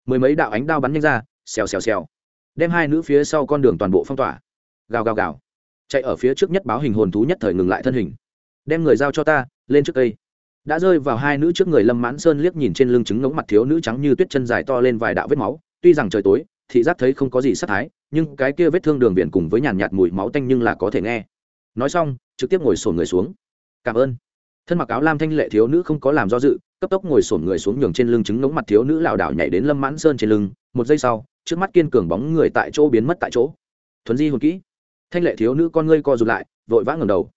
Mười mấy đạo ánh đao bắn nhanh ra, xèo xèo xèo. Đem hai nữ phía sau con đường toàn bộ phong tỏa. Gào gào gào. Chạy ở phía trước nhất báo hình hồn thú nhất thời ngừng lại thân hình đem người giao cho ta, lên trước cây. Đã rơi vào hai nữ trước người lâm mãn sơn liếc nhìn trên lưng trứng ngống mặt thiếu nữ trắng như tuyết chân dài to lên vài đạo vết máu. Tuy rằng trời tối, thị giác thấy không có gì sát thái, nhưng cái kia vết thương đường biển cùng với nhàn nhạt mùi máu tanh nhưng là có thể nghe. Nói xong, trực tiếp ngồi sổn người xuống. Cảm ơn. Thân mặc áo lam thanh lệ thiếu nữ không có làm do dự, cấp tốc ngồi sổn người xuống nhường trên lưng trứng ngống mặt thiếu nữ lảo đảo nhảy đến lâm mãn sơn trên lưng. Một giây sau, trước mắt kiên cường bóng người tại chỗ biến mất tại chỗ. Thuấn di hồn kỹ. Thanh lệ thiếu nữ con ngươi co rụt lại, vội vã ngầm đầu.